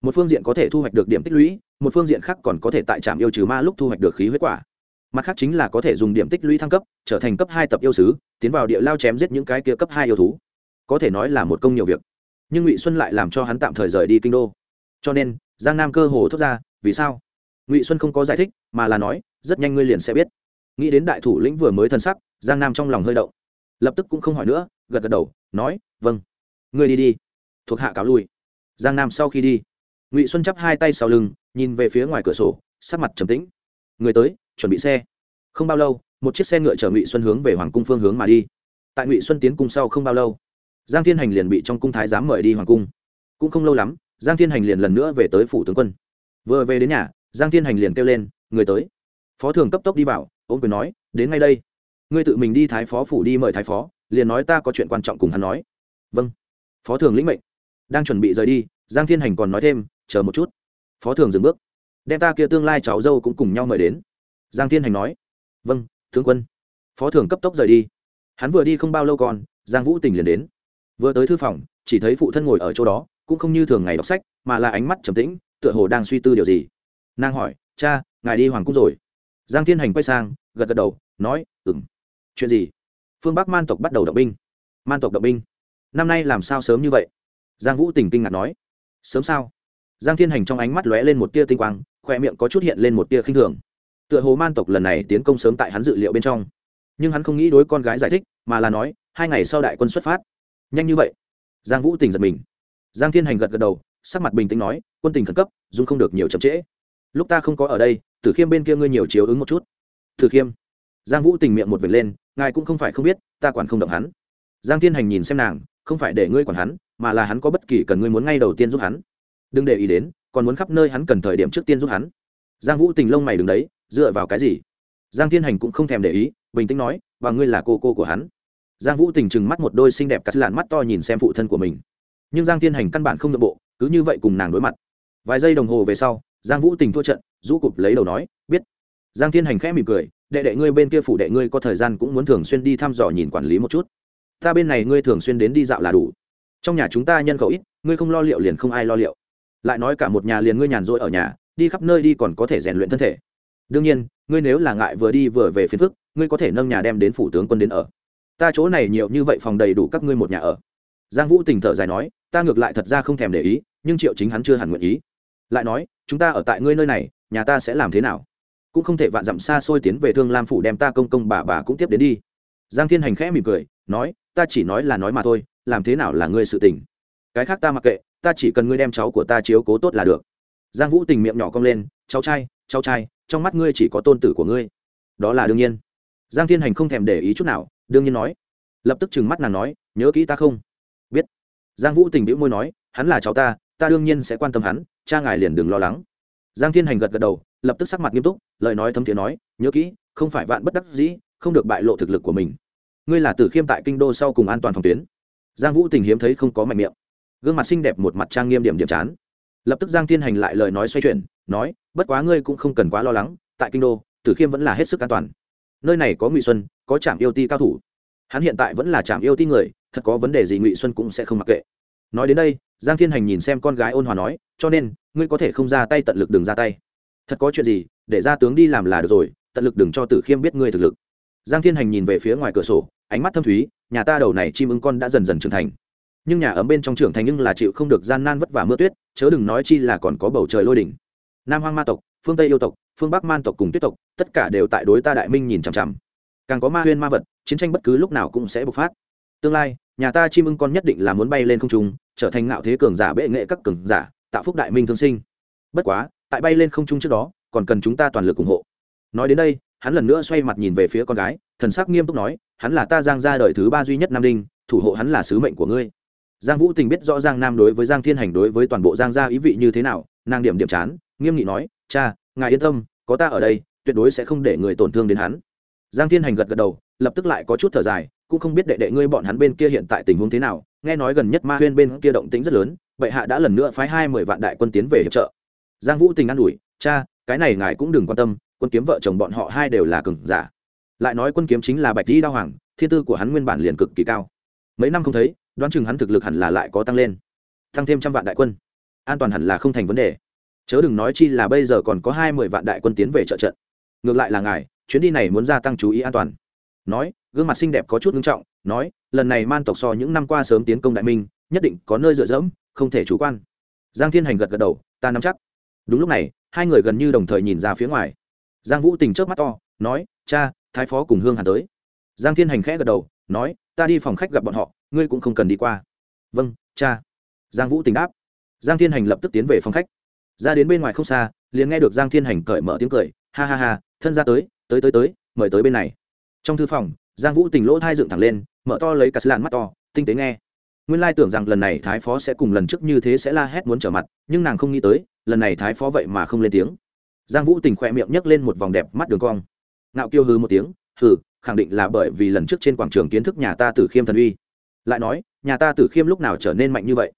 một phương diện có thể thu hoạch được điểm tích lũy, một phương diện khác còn có thể tại trạm yêu trừ ma lúc thu hoạch được khí huyết quả. Mặt khác chính là có thể dùng điểm tích lũy thăng cấp, trở thành cấp hai tập yêu sứ, tiến vào địa lao chém giết những cái kia cấp hai yêu thú. Có thể nói là một công nhiều việc. Nhưng ngụy xuân lại làm cho hắn tạm thời rời đi kinh đô. Cho nên, giang nam cơ hồ thốt ra, vì sao? Ngụy xuân không có giải thích, mà là nói, rất nhanh ngươi liền sẽ biết. Nghĩ đến đại thủ lĩnh vừa mới thân sắc, giang nam trong lòng hơi động. Lập tức cũng không hỏi nữa, gật gật đầu, nói vâng. Ngươi đi đi. Thuộc hạ cáo lui. Giang nam sau khi đi ngụy xuân chắp hai tay sau lưng nhìn về phía ngoài cửa sổ sắc mặt trầm tĩnh người tới chuẩn bị xe không bao lâu một chiếc xe ngựa chở ngụy xuân hướng về hoàng cung phương hướng mà đi tại ngụy xuân tiến cung sau không bao lâu giang thiên hành liền bị trong cung thái giám mời đi hoàng cung cũng không lâu lắm giang thiên hành liền lần nữa về tới phủ tướng quân vừa về đến nhà giang thiên hành liền kêu lên người tới phó thường cấp tốc đi vào ôm quyền nói đến ngay đây ngươi tự mình đi thái phó phủ đi mời thái phó liền nói ta có chuyện quan trọng cùng hắn nói vâng phó thường lĩnh mệnh đang chuẩn bị rời đi giang thiên hành còn nói thêm chờ một chút. Phó thường dừng bước. Đem ta kia tương lai cháu dâu cũng cùng nhau mời đến. Giang thiên hành nói. Vâng tướng quân. Phó thường cấp tốc rời đi. Hắn vừa đi không bao lâu còn, giang vũ tình liền đến. Vừa tới thư phòng, chỉ thấy phụ thân ngồi ở chỗ đó, cũng không như thường ngày đọc sách, mà là ánh mắt trầm tĩnh, tựa hồ đang suy tư điều gì. Nàng hỏi, cha, ngài đi hoàng cung rồi? Giang thiên hành quay sang, gật gật đầu, nói ừng chuyện gì? Phương bắc man tộc bắt đầu động binh. Man tộc động binh? Năm nay làm sao sớm như vậy? Giang vũ tình kinh ngạc nói. Sớm sao? Giang thiên hành trong ánh mắt lóe lên một tia tinh quang, khoe miệng có chút hiện lên một tia khinh thường. Tựa hồ man tộc lần này tiến công sớm tại hắn dự liệu bên trong. Nhưng hắn không nghĩ đối con gái giải thích, mà là nói, hai ngày sau đại quân xuất phát. Nhanh như vậy? Giang vũ tỉnh giật mình. Giang thiên hành gật gật đầu, sắc mặt bình tĩnh nói, quân tình khẩn cấp dung không được nhiều chậm trễ. Lúc ta không có ở đây, tử khiêm bên kia ngươi nhiều chiếu ứng một chút. Tử khiêm? Giang vũ tình miệng một vệt lên, ngài cũng không phải không biết, ta quản không động hắn. Giang thiên hành nhìn xem nàng, không phải để ngươi quản hắn, mà là hắn có bất kỳ cần ngươi muốn ngay đầu tiên giúp hắn đừng để ý đến, còn muốn khắp nơi hắn cần thời điểm trước tiên giúp hắn. Giang vũ tình lông mày đứng đấy, dựa vào cái gì? Giang thiên hành cũng không thèm để ý, bình tĩnh nói, và ngươi là cô cô của hắn. Giang vũ tình trừng mắt một đôi xinh đẹp cắt lạn mắt to nhìn xem phụ thân của mình. Nhưng giang thiên hành căn bản không nội bộ, cứ như vậy cùng nàng đối mặt. Vài giây đồng hồ về sau, giang vũ tình thua trận, rũ cụp lấy đầu nói, biết. Giang thiên hành khẽ mỉm cười, đệ đệ ngươi bên kia phủ đệ ngươi có thời gian cũng muốn thường xuyên đi thăm dò nhìn quản lý một chút. Ta bên này ngươi thường xuyên đến đi dạo là đủ. Trong nhà chúng ta nhân khẩu ít, ngươi không lo liệu liền không ai lo liệu lại nói cả một nhà liền ngươi nhàn rỗi ở nhà, đi khắp nơi đi còn có thể rèn luyện thân thể. Đương nhiên, ngươi nếu là ngại vừa đi vừa về phiền phức, ngươi có thể nâng nhà đem đến phủ tướng quân đến ở. Ta chỗ này nhiều như vậy phòng đầy đủ các ngươi một nhà ở. Giang vũ tình thở dài nói, ta ngược lại thật ra không thèm để ý, nhưng triệu chính hắn chưa hẳn nguyện ý. Lại nói, chúng ta ở tại ngươi nơi này, nhà ta sẽ làm thế nào? Cũng không thể vạn dặm xa xôi tiến về thương lam phủ đem ta công công bà bà cũng tiếp đến đi. Giang thiên hành khẽ mỉm cười, nói, ta chỉ nói là nói mà thôi, làm thế nào là ngươi sự tình. Cái khác ta mặc kệ ta chỉ cần ngươi đem cháu của ta chiếu cố tốt là được. Giang vũ tình miệng nhỏ cong lên, cháu trai cháu trai, trong mắt ngươi chỉ có tôn tử của ngươi. Đó là đương nhiên. Giang thiên hành không thèm để ý chút nào, đương nhiên nói. Lập tức trừng mắt nàng nói, nhớ kỹ ta không? Biết. Giang vũ tình bĩu môi nói, hắn là cháu ta ta đương nhiên sẽ quan tâm hắn, cha ngài liền đừng lo lắng. Giang thiên hành gật gật đầu, lập tức sắc mặt nghiêm túc, lời nói thấm thiế nói, nhớ kỹ, không phải vạn bất đắc dĩ, không được bại lộ thực lực của mình. Ngươi là tử khiêm tại kinh đô sau cùng an toàn phòng tuyến. Giang vũ tình hiếm thấy không có mạnh miệng gương mặt xinh đẹp một mặt trang nghiêm điểm điểm chán. Lập tức giang thiên hành lại lời nói xoay chuyển, nói, bất quá ngươi cũng không cần quá lo lắng, tại kinh đô, tử khiêm vẫn là hết sức an toàn. Nơi này có ngụy xuân, có trạm yêu ti cao thủ. Hắn hiện tại vẫn là trạm yêu ti người, thật có vấn đề gì ngụy xuân cũng sẽ không mặc kệ. Nói đến đây, giang thiên hành nhìn xem con gái ôn hòa nói, cho nên, ngươi có thể không ra tay tận lực đừng ra tay. Thật có chuyện gì, để ra tướng đi làm là được rồi, tận lực đừng cho tử khiêm biết ngươi thực lực. Giang thiên hành nhìn về phía ngoài cửa sổ, ánh mắt thâm thúy, nhà ta đầu này chim ưng con đã dần dần trưởng thành nhưng nhà ấm bên trong trưởng thành nhưng là chịu không được gian nan vất vả mưa tuyết, chớ đừng nói chi là còn có bầu trời lôi đỉnh. Nam hoang ma tộc, phương tây yêu tộc, phương bắc man tộc cùng tuyết tộc, tất cả đều tại đối ta đại minh nhìn chằm chằm. Càng có ma huyên ma vật, chiến tranh bất cứ lúc nào cũng sẽ bộc phát. Tương lai, nhà ta chim ưng con nhất định là muốn bay lên không trung, trở thành ngạo thế cường giả bệ nghệ các cường giả, tạo phúc đại minh thương sinh. Bất quá, tại bay lên không trung trước đó, còn cần chúng ta toàn lực ủng hộ. Nói đến đây, hắn lần nữa xoay mặt nhìn về phía con gái, thần sắc nghiêm túc nói, hắn là ta giang gia đời thứ ba duy nhất nam đinh, thủ hộ hắn là sứ mệnh của ngươi giang vũ tình biết rõ giang nam đối với giang thiên hành đối với toàn bộ giang gia ý vị như thế nào, nàng điểm điểm chán, nghiêm nghị nói, cha, ngài yên tâm, có ta ở đây, tuyệt đối sẽ không để người tổn thương đến hắn. Giang thiên hành gật gật đầu, lập tức lại có chút thở dài, cũng không biết đệ đệ ngươi bọn hắn bên kia hiện tại tình huống thế nào, nghe nói gần nhất ma huyên bên kia động tĩnh rất lớn vậy hạ đã lần nữa phái hai mươi vạn đại quân tiến về hiệp trợ. Giang vũ tình an ủi, cha, cái này ngài cũng đừng quan tâm, quân kiếm vợ chồng bọn họ hai đều là cường giả. Lại nói quân kiếm chính là bạch di đao hoàng, thiên tư của hắn nguyên bản liền cực kỳ cao. Mấy năm không thấy đoán chừng hắn thực lực hẳn là lại có tăng lên. Tăng thêm trăm vạn đại quân. An toàn hẳn là không thành vấn đề. Chớ đừng nói chi là bây giờ còn có hai mươi vạn đại quân tiến về trợ trận. Ngược lại là ngài, chuyến đi này muốn gia tăng chú ý an toàn. Nói, gương mặt xinh đẹp có chút nghiêm trọng, nói, lần này man tộc so những năm qua sớm tiến công đại minh, nhất định có nơi dựa dẫm, không thể chủ quan. Giang thiên hành gật gật đầu, ta nắm chắc. Đúng lúc này, hai người gần như đồng thời nhìn ra phía ngoài. Giang vũ tình trước mắt to, nói, cha, thái phó cùng hương hà tới. Giang thiên hành khẽ gật đầu, nói, ta đi phòng khách gặp bọn họ ngươi cũng không cần đi qua. Vâng cha. Giang vũ tình đáp. Giang thiên hành lập tức tiến về phòng khách. Ra đến bên ngoài không xa, liền nghe được giang thiên hành cởi mở tiếng cười. Ha ha ha, thân ra tới tới tới tới, mời tới bên này. Trong thư phòng, giang vũ tình lỗ thai dựng thẳng lên, mở to lấy cả làn mắt to, tinh tế nghe. Nguyên lai tưởng rằng lần này thái phó sẽ cùng lần trước như thế sẽ la hét muốn trở mặt, nhưng nàng không nghĩ tới, lần này thái phó vậy mà không lên tiếng. Giang vũ tình khỏe miệng nhấc lên một vòng đẹp mắt đường cong. Ngạo kiêu hư một tiếng, hừ, khẳng định là bởi vì lần trước trên quảng trường kiến thức nhà ta tử khiêm thần uy lại nói, nhà ta tử khiêm lúc nào trở nên mạnh như vậy?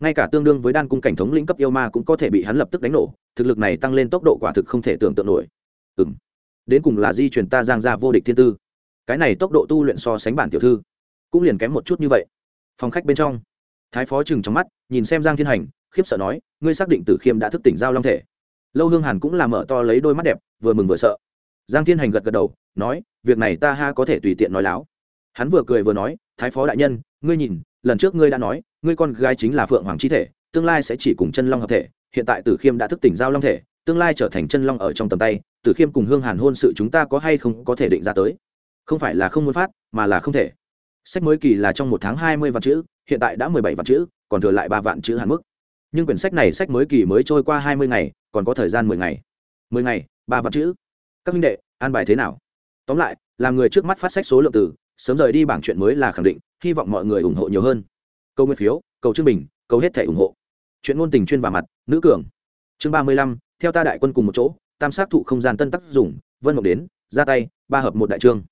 Ngay cả tương đương với đan cung cảnh thống lĩnh cấp yêu ma cũng có thể bị hắn lập tức đánh nổ, thực lực này tăng lên tốc độ quả thực không thể tưởng tượng nổi. Ừ m đến cùng là di truyền ta giang ra vô địch thiên tư. Cái này tốc độ tu luyện so sánh bản tiểu thư, cũng liền kém một chút như vậy. Phòng khách bên trong, thái phó chừng trong mắt, nhìn xem giang thiên hành, khiếp sợ nói, ngươi xác định tử khiêm đã thức tỉnh giao long thể. Lâu hương hàn cũng làm mở to lấy đôi mắt đẹp, vừa mừng vừa sợ. Giang thiên hành gật gật đầu, nói, việc này ta ha có thể tùy tiện nói láo. Hắn vừa cười vừa nói, thái phó đại nhân ngươi nhìn, lần trước ngươi đã nói, ngươi con gái chính là phượng hoàng chi thể, tương lai sẽ chỉ cùng chân long hợp thể, hiện tại tử khiêm đã thức tỉnh giao long thể, tương lai trở thành chân long ở trong tầm tay, tử khiêm cùng hương hàn hôn sự chúng ta có hay không có thể định ra tới? Không phải là không muốn phát, mà là không thể. Sách mới kỳ là trong một tháng hai mươi vạn chữ, hiện tại đã mười bảy vạn chữ, còn thừa lại ba vạn chữ hạn mức. Nhưng quyển sách này sách mới kỳ mới trôi qua hai mươi ngày, còn có thời gian mười ngày. Mười ngày, ba vạn chữ. Các minh đệ, an bài thế nào? Tóm lại, làm người trước mắt phát sách số lượng từ sớm rời đi bảng chuyện mới là khẳng định, hy vọng mọi người ủng hộ nhiều hơn. Câu nguyên phiếu cầu chương bình cầu hết thẻ ủng hộ. Chuyện ngôn tình chuyên và mặt, nữ cường. Chương ba mươi lăm, theo ta đại quân cùng một chỗ, tam sát thụ không gian tân tác dùng, vân mộng đến, ra tay, ba hợp một đại trương.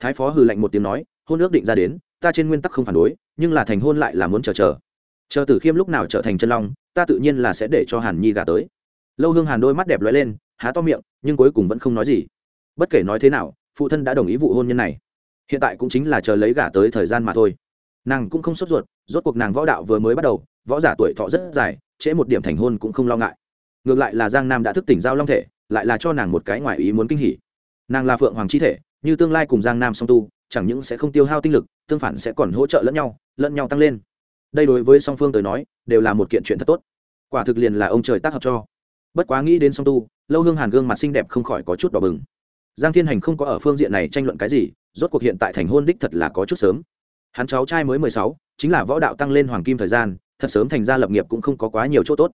Thái phó hừ lạnh một tiếng nói, hôn ước định ra đến, ta trên nguyên tắc không phản đối, nhưng là thành hôn lại là muốn chờ chờ. Chờ tử khiêm lúc nào trở thành chân long, ta tự nhiên là sẽ để cho hàn nhi gả tới. Lâu hương hàn đôi mắt đẹp lóe lên, há to miệng, nhưng cuối cùng vẫn không nói gì. Bất kể nói thế nào, phụ thân đã đồng ý vụ hôn nhân này hiện tại cũng chính là chờ lấy gả tới thời gian mà thôi. Nàng cũng không sốt ruột, rốt cuộc nàng võ đạo vừa mới bắt đầu, võ giả tuổi thọ rất dài, trễ một điểm thành hôn cũng không lo ngại. Ngược lại là giang nam đã thức tỉnh giao long thể, lại là cho nàng một cái ngoài ý muốn kinh hỉ. Nàng là phượng hoàng chi thể, như tương lai cùng giang nam song tu, chẳng những sẽ không tiêu hao tinh lực, tương phản sẽ còn hỗ trợ lẫn nhau lẫn nhau tăng lên. Đây đối với song phương tới nói, đều là một kiện chuyện thật tốt. Quả thực liền là ông trời tác hợp cho. Bất quá nghĩ đến song tu, lâu hương hàn gương mặt xinh đẹp không khỏi có chút đỏ bừng. Giang thiên hành không có ở phương diện này tranh luận cái gì rốt cuộc hiện tại thành hôn đích thật là có chút sớm. Hắn cháu trai mới mười sáu, chính là võ đạo tăng lên hoàng kim thời gian, thật sớm thành ra lập nghiệp cũng không có quá nhiều chỗ tốt.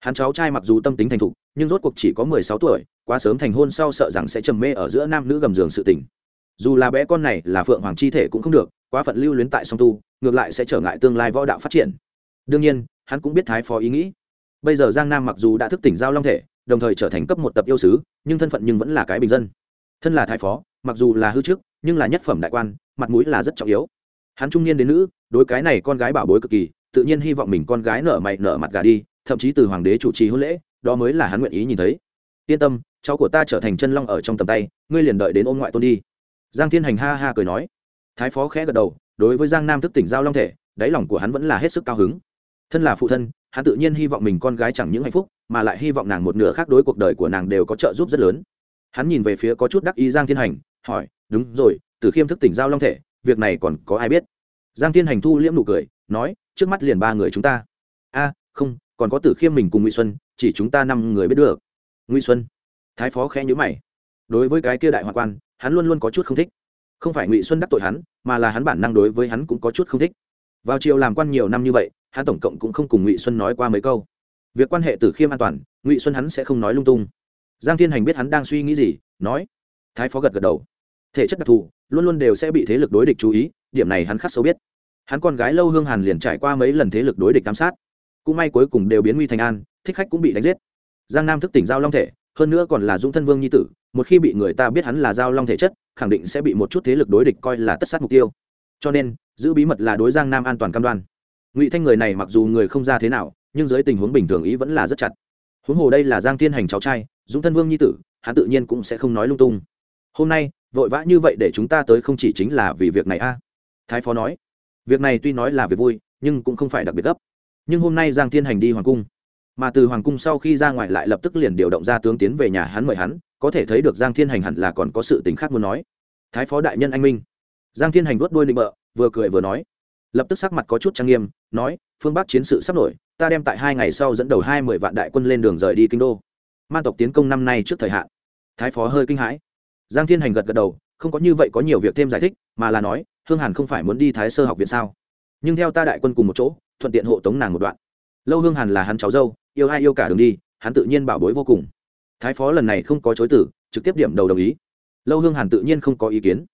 Hắn cháu trai mặc dù tâm tính thành thục, nhưng rốt cuộc chỉ có mười sáu tuổi, quá sớm thành hôn sau sợ rằng sẽ trầm mê ở giữa nam nữ gầm giường sự tình. Dù là bé con này là phượng hoàng chi thể cũng không được, quá phận lưu luyến tại song tu, ngược lại sẽ trở ngại tương lai võ đạo phát triển. Đương nhiên, hắn cũng biết thái phó ý nghĩ. Bây giờ giang nam mặc dù đã thức tỉnh giao long thể, đồng thời trở thành cấp một tập yêu sứ, nhưng thân phận nhưng vẫn là cái bình dân. Thân là thái phó mặc dù là hư trước, nhưng là nhất phẩm đại quan, mặt mũi là rất trọng yếu. Hắn trung niên đến nữ, đối cái này con gái bảo bối cực kỳ, tự nhiên hy vọng mình con gái nở mày nở mặt gà đi, thậm chí từ hoàng đế chủ trì hôn lễ, đó mới là hắn nguyện ý nhìn thấy. Yên tâm, cháu của ta trở thành chân long ở trong tầm tay, ngươi liền đợi đến ôn ngoại tôn đi. Giang thiên hành ha ha cười nói. Thái phó khẽ gật đầu, đối với giang nam thức tỉnh giao long thể, đáy lòng của hắn vẫn là hết sức cao hứng. Thân là phụ thân, hắn tự nhiên hy vọng mình con gái chẳng những hạnh phúc, mà lại hy vọng nàng một nửa khác đối cuộc đời của nàng đều có trợ giúp rất lớn. Hắn nhìn về phía có chút đắc ý giang thiên hành hỏi, đúng rồi, từ khiêm thức tỉnh giao long thể, việc này còn có ai biết? Giang thiên hành thu liễm nụ cười, nói, trước mắt liền ba người chúng ta. A, không, còn có tử khiêm mình cùng ngụy xuân, chỉ chúng ta năm người biết được. Ngụy xuân, thái phó khẽ nhữ mày. Đối với cái kia đại hoa quan, hắn luôn luôn có chút không thích. Không phải ngụy xuân đắc tội hắn, mà là hắn bản năng đối với hắn cũng có chút không thích. Vào chiều làm quan nhiều năm như vậy, hắn tổng cộng cũng không cùng ngụy xuân nói qua mấy câu. Việc quan hệ tử khiêm an toàn, ngụy xuân hắn sẽ không nói lung tung. Giang thiên hành biết hắn đang suy nghĩ gì, nói thái phó gật gật đầu. Thể chất đặc thù, luôn luôn đều sẽ bị thế lực đối địch chú ý, điểm này hắn khắc sâu biết. Hắn con gái lâu hương hàn liền trải qua mấy lần thế lực đối địch giám sát. Cũng may cuối cùng đều biến nguy thành an, thích khách cũng bị đánh giết. Giang nam thức tỉnh giao long thể, hơn nữa còn là dũng thân vương nhi tử, một khi bị người ta biết hắn là giao long thể chất, khẳng định sẽ bị một chút thế lực đối địch coi là tất sát mục tiêu. Cho nên, giữ bí mật là đối giang nam an toàn cam đoan. Ngụy thanh người này mặc dù người không ra thế nào, nhưng dưới tình huống bình thường ý vẫn là rất chặt. Huống hồ đây là giang thiên hành cháu trai, dũng thân vương nhi tử, hắn tự nhiên cũng sẽ không nói lung tung hôm nay, vội vã như vậy để chúng ta tới không chỉ chính là vì việc này a. Thái phó nói, việc này tuy nói là việc vui, nhưng cũng không phải đặc biệt gấp. Nhưng hôm nay giang thiên hành đi hoàng cung, mà từ hoàng cung sau khi ra ngoài lại lập tức liền điều động ra tướng tiến về nhà hắn mời hắn, có thể thấy được giang thiên hành hẳn là còn có sự tình khác muốn nói. Thái phó đại nhân anh minh. Giang thiên hành vuốt đuôi định bợ, vừa cười vừa nói, lập tức sắc mặt có chút trang nghiêm, nói, phương bắc chiến sự sắp nổi, ta đem tại hai ngày sau dẫn đầu hai mươi vạn đại quân lên đường rời đi kinh đô. Man tộc tiến công năm nay trước thời hạn. Thái phó hơi kinh hãi giang thiên hành gật gật đầu, không có như vậy có nhiều việc thêm giải thích, mà là nói, hương hàn không phải muốn đi thái sơ học viện sao? Nhưng theo ta đại quân cùng một chỗ, thuận tiện hộ tống nàng một đoạn. Lâu hương hàn là hắn cháu dâu, yêu ai yêu cả đường đi, hắn tự nhiên bảo bối vô cùng. Thái phó lần này không có chối tử trực tiếp điểm đầu đồng ý. Lâu hương hàn tự nhiên không có ý kiến.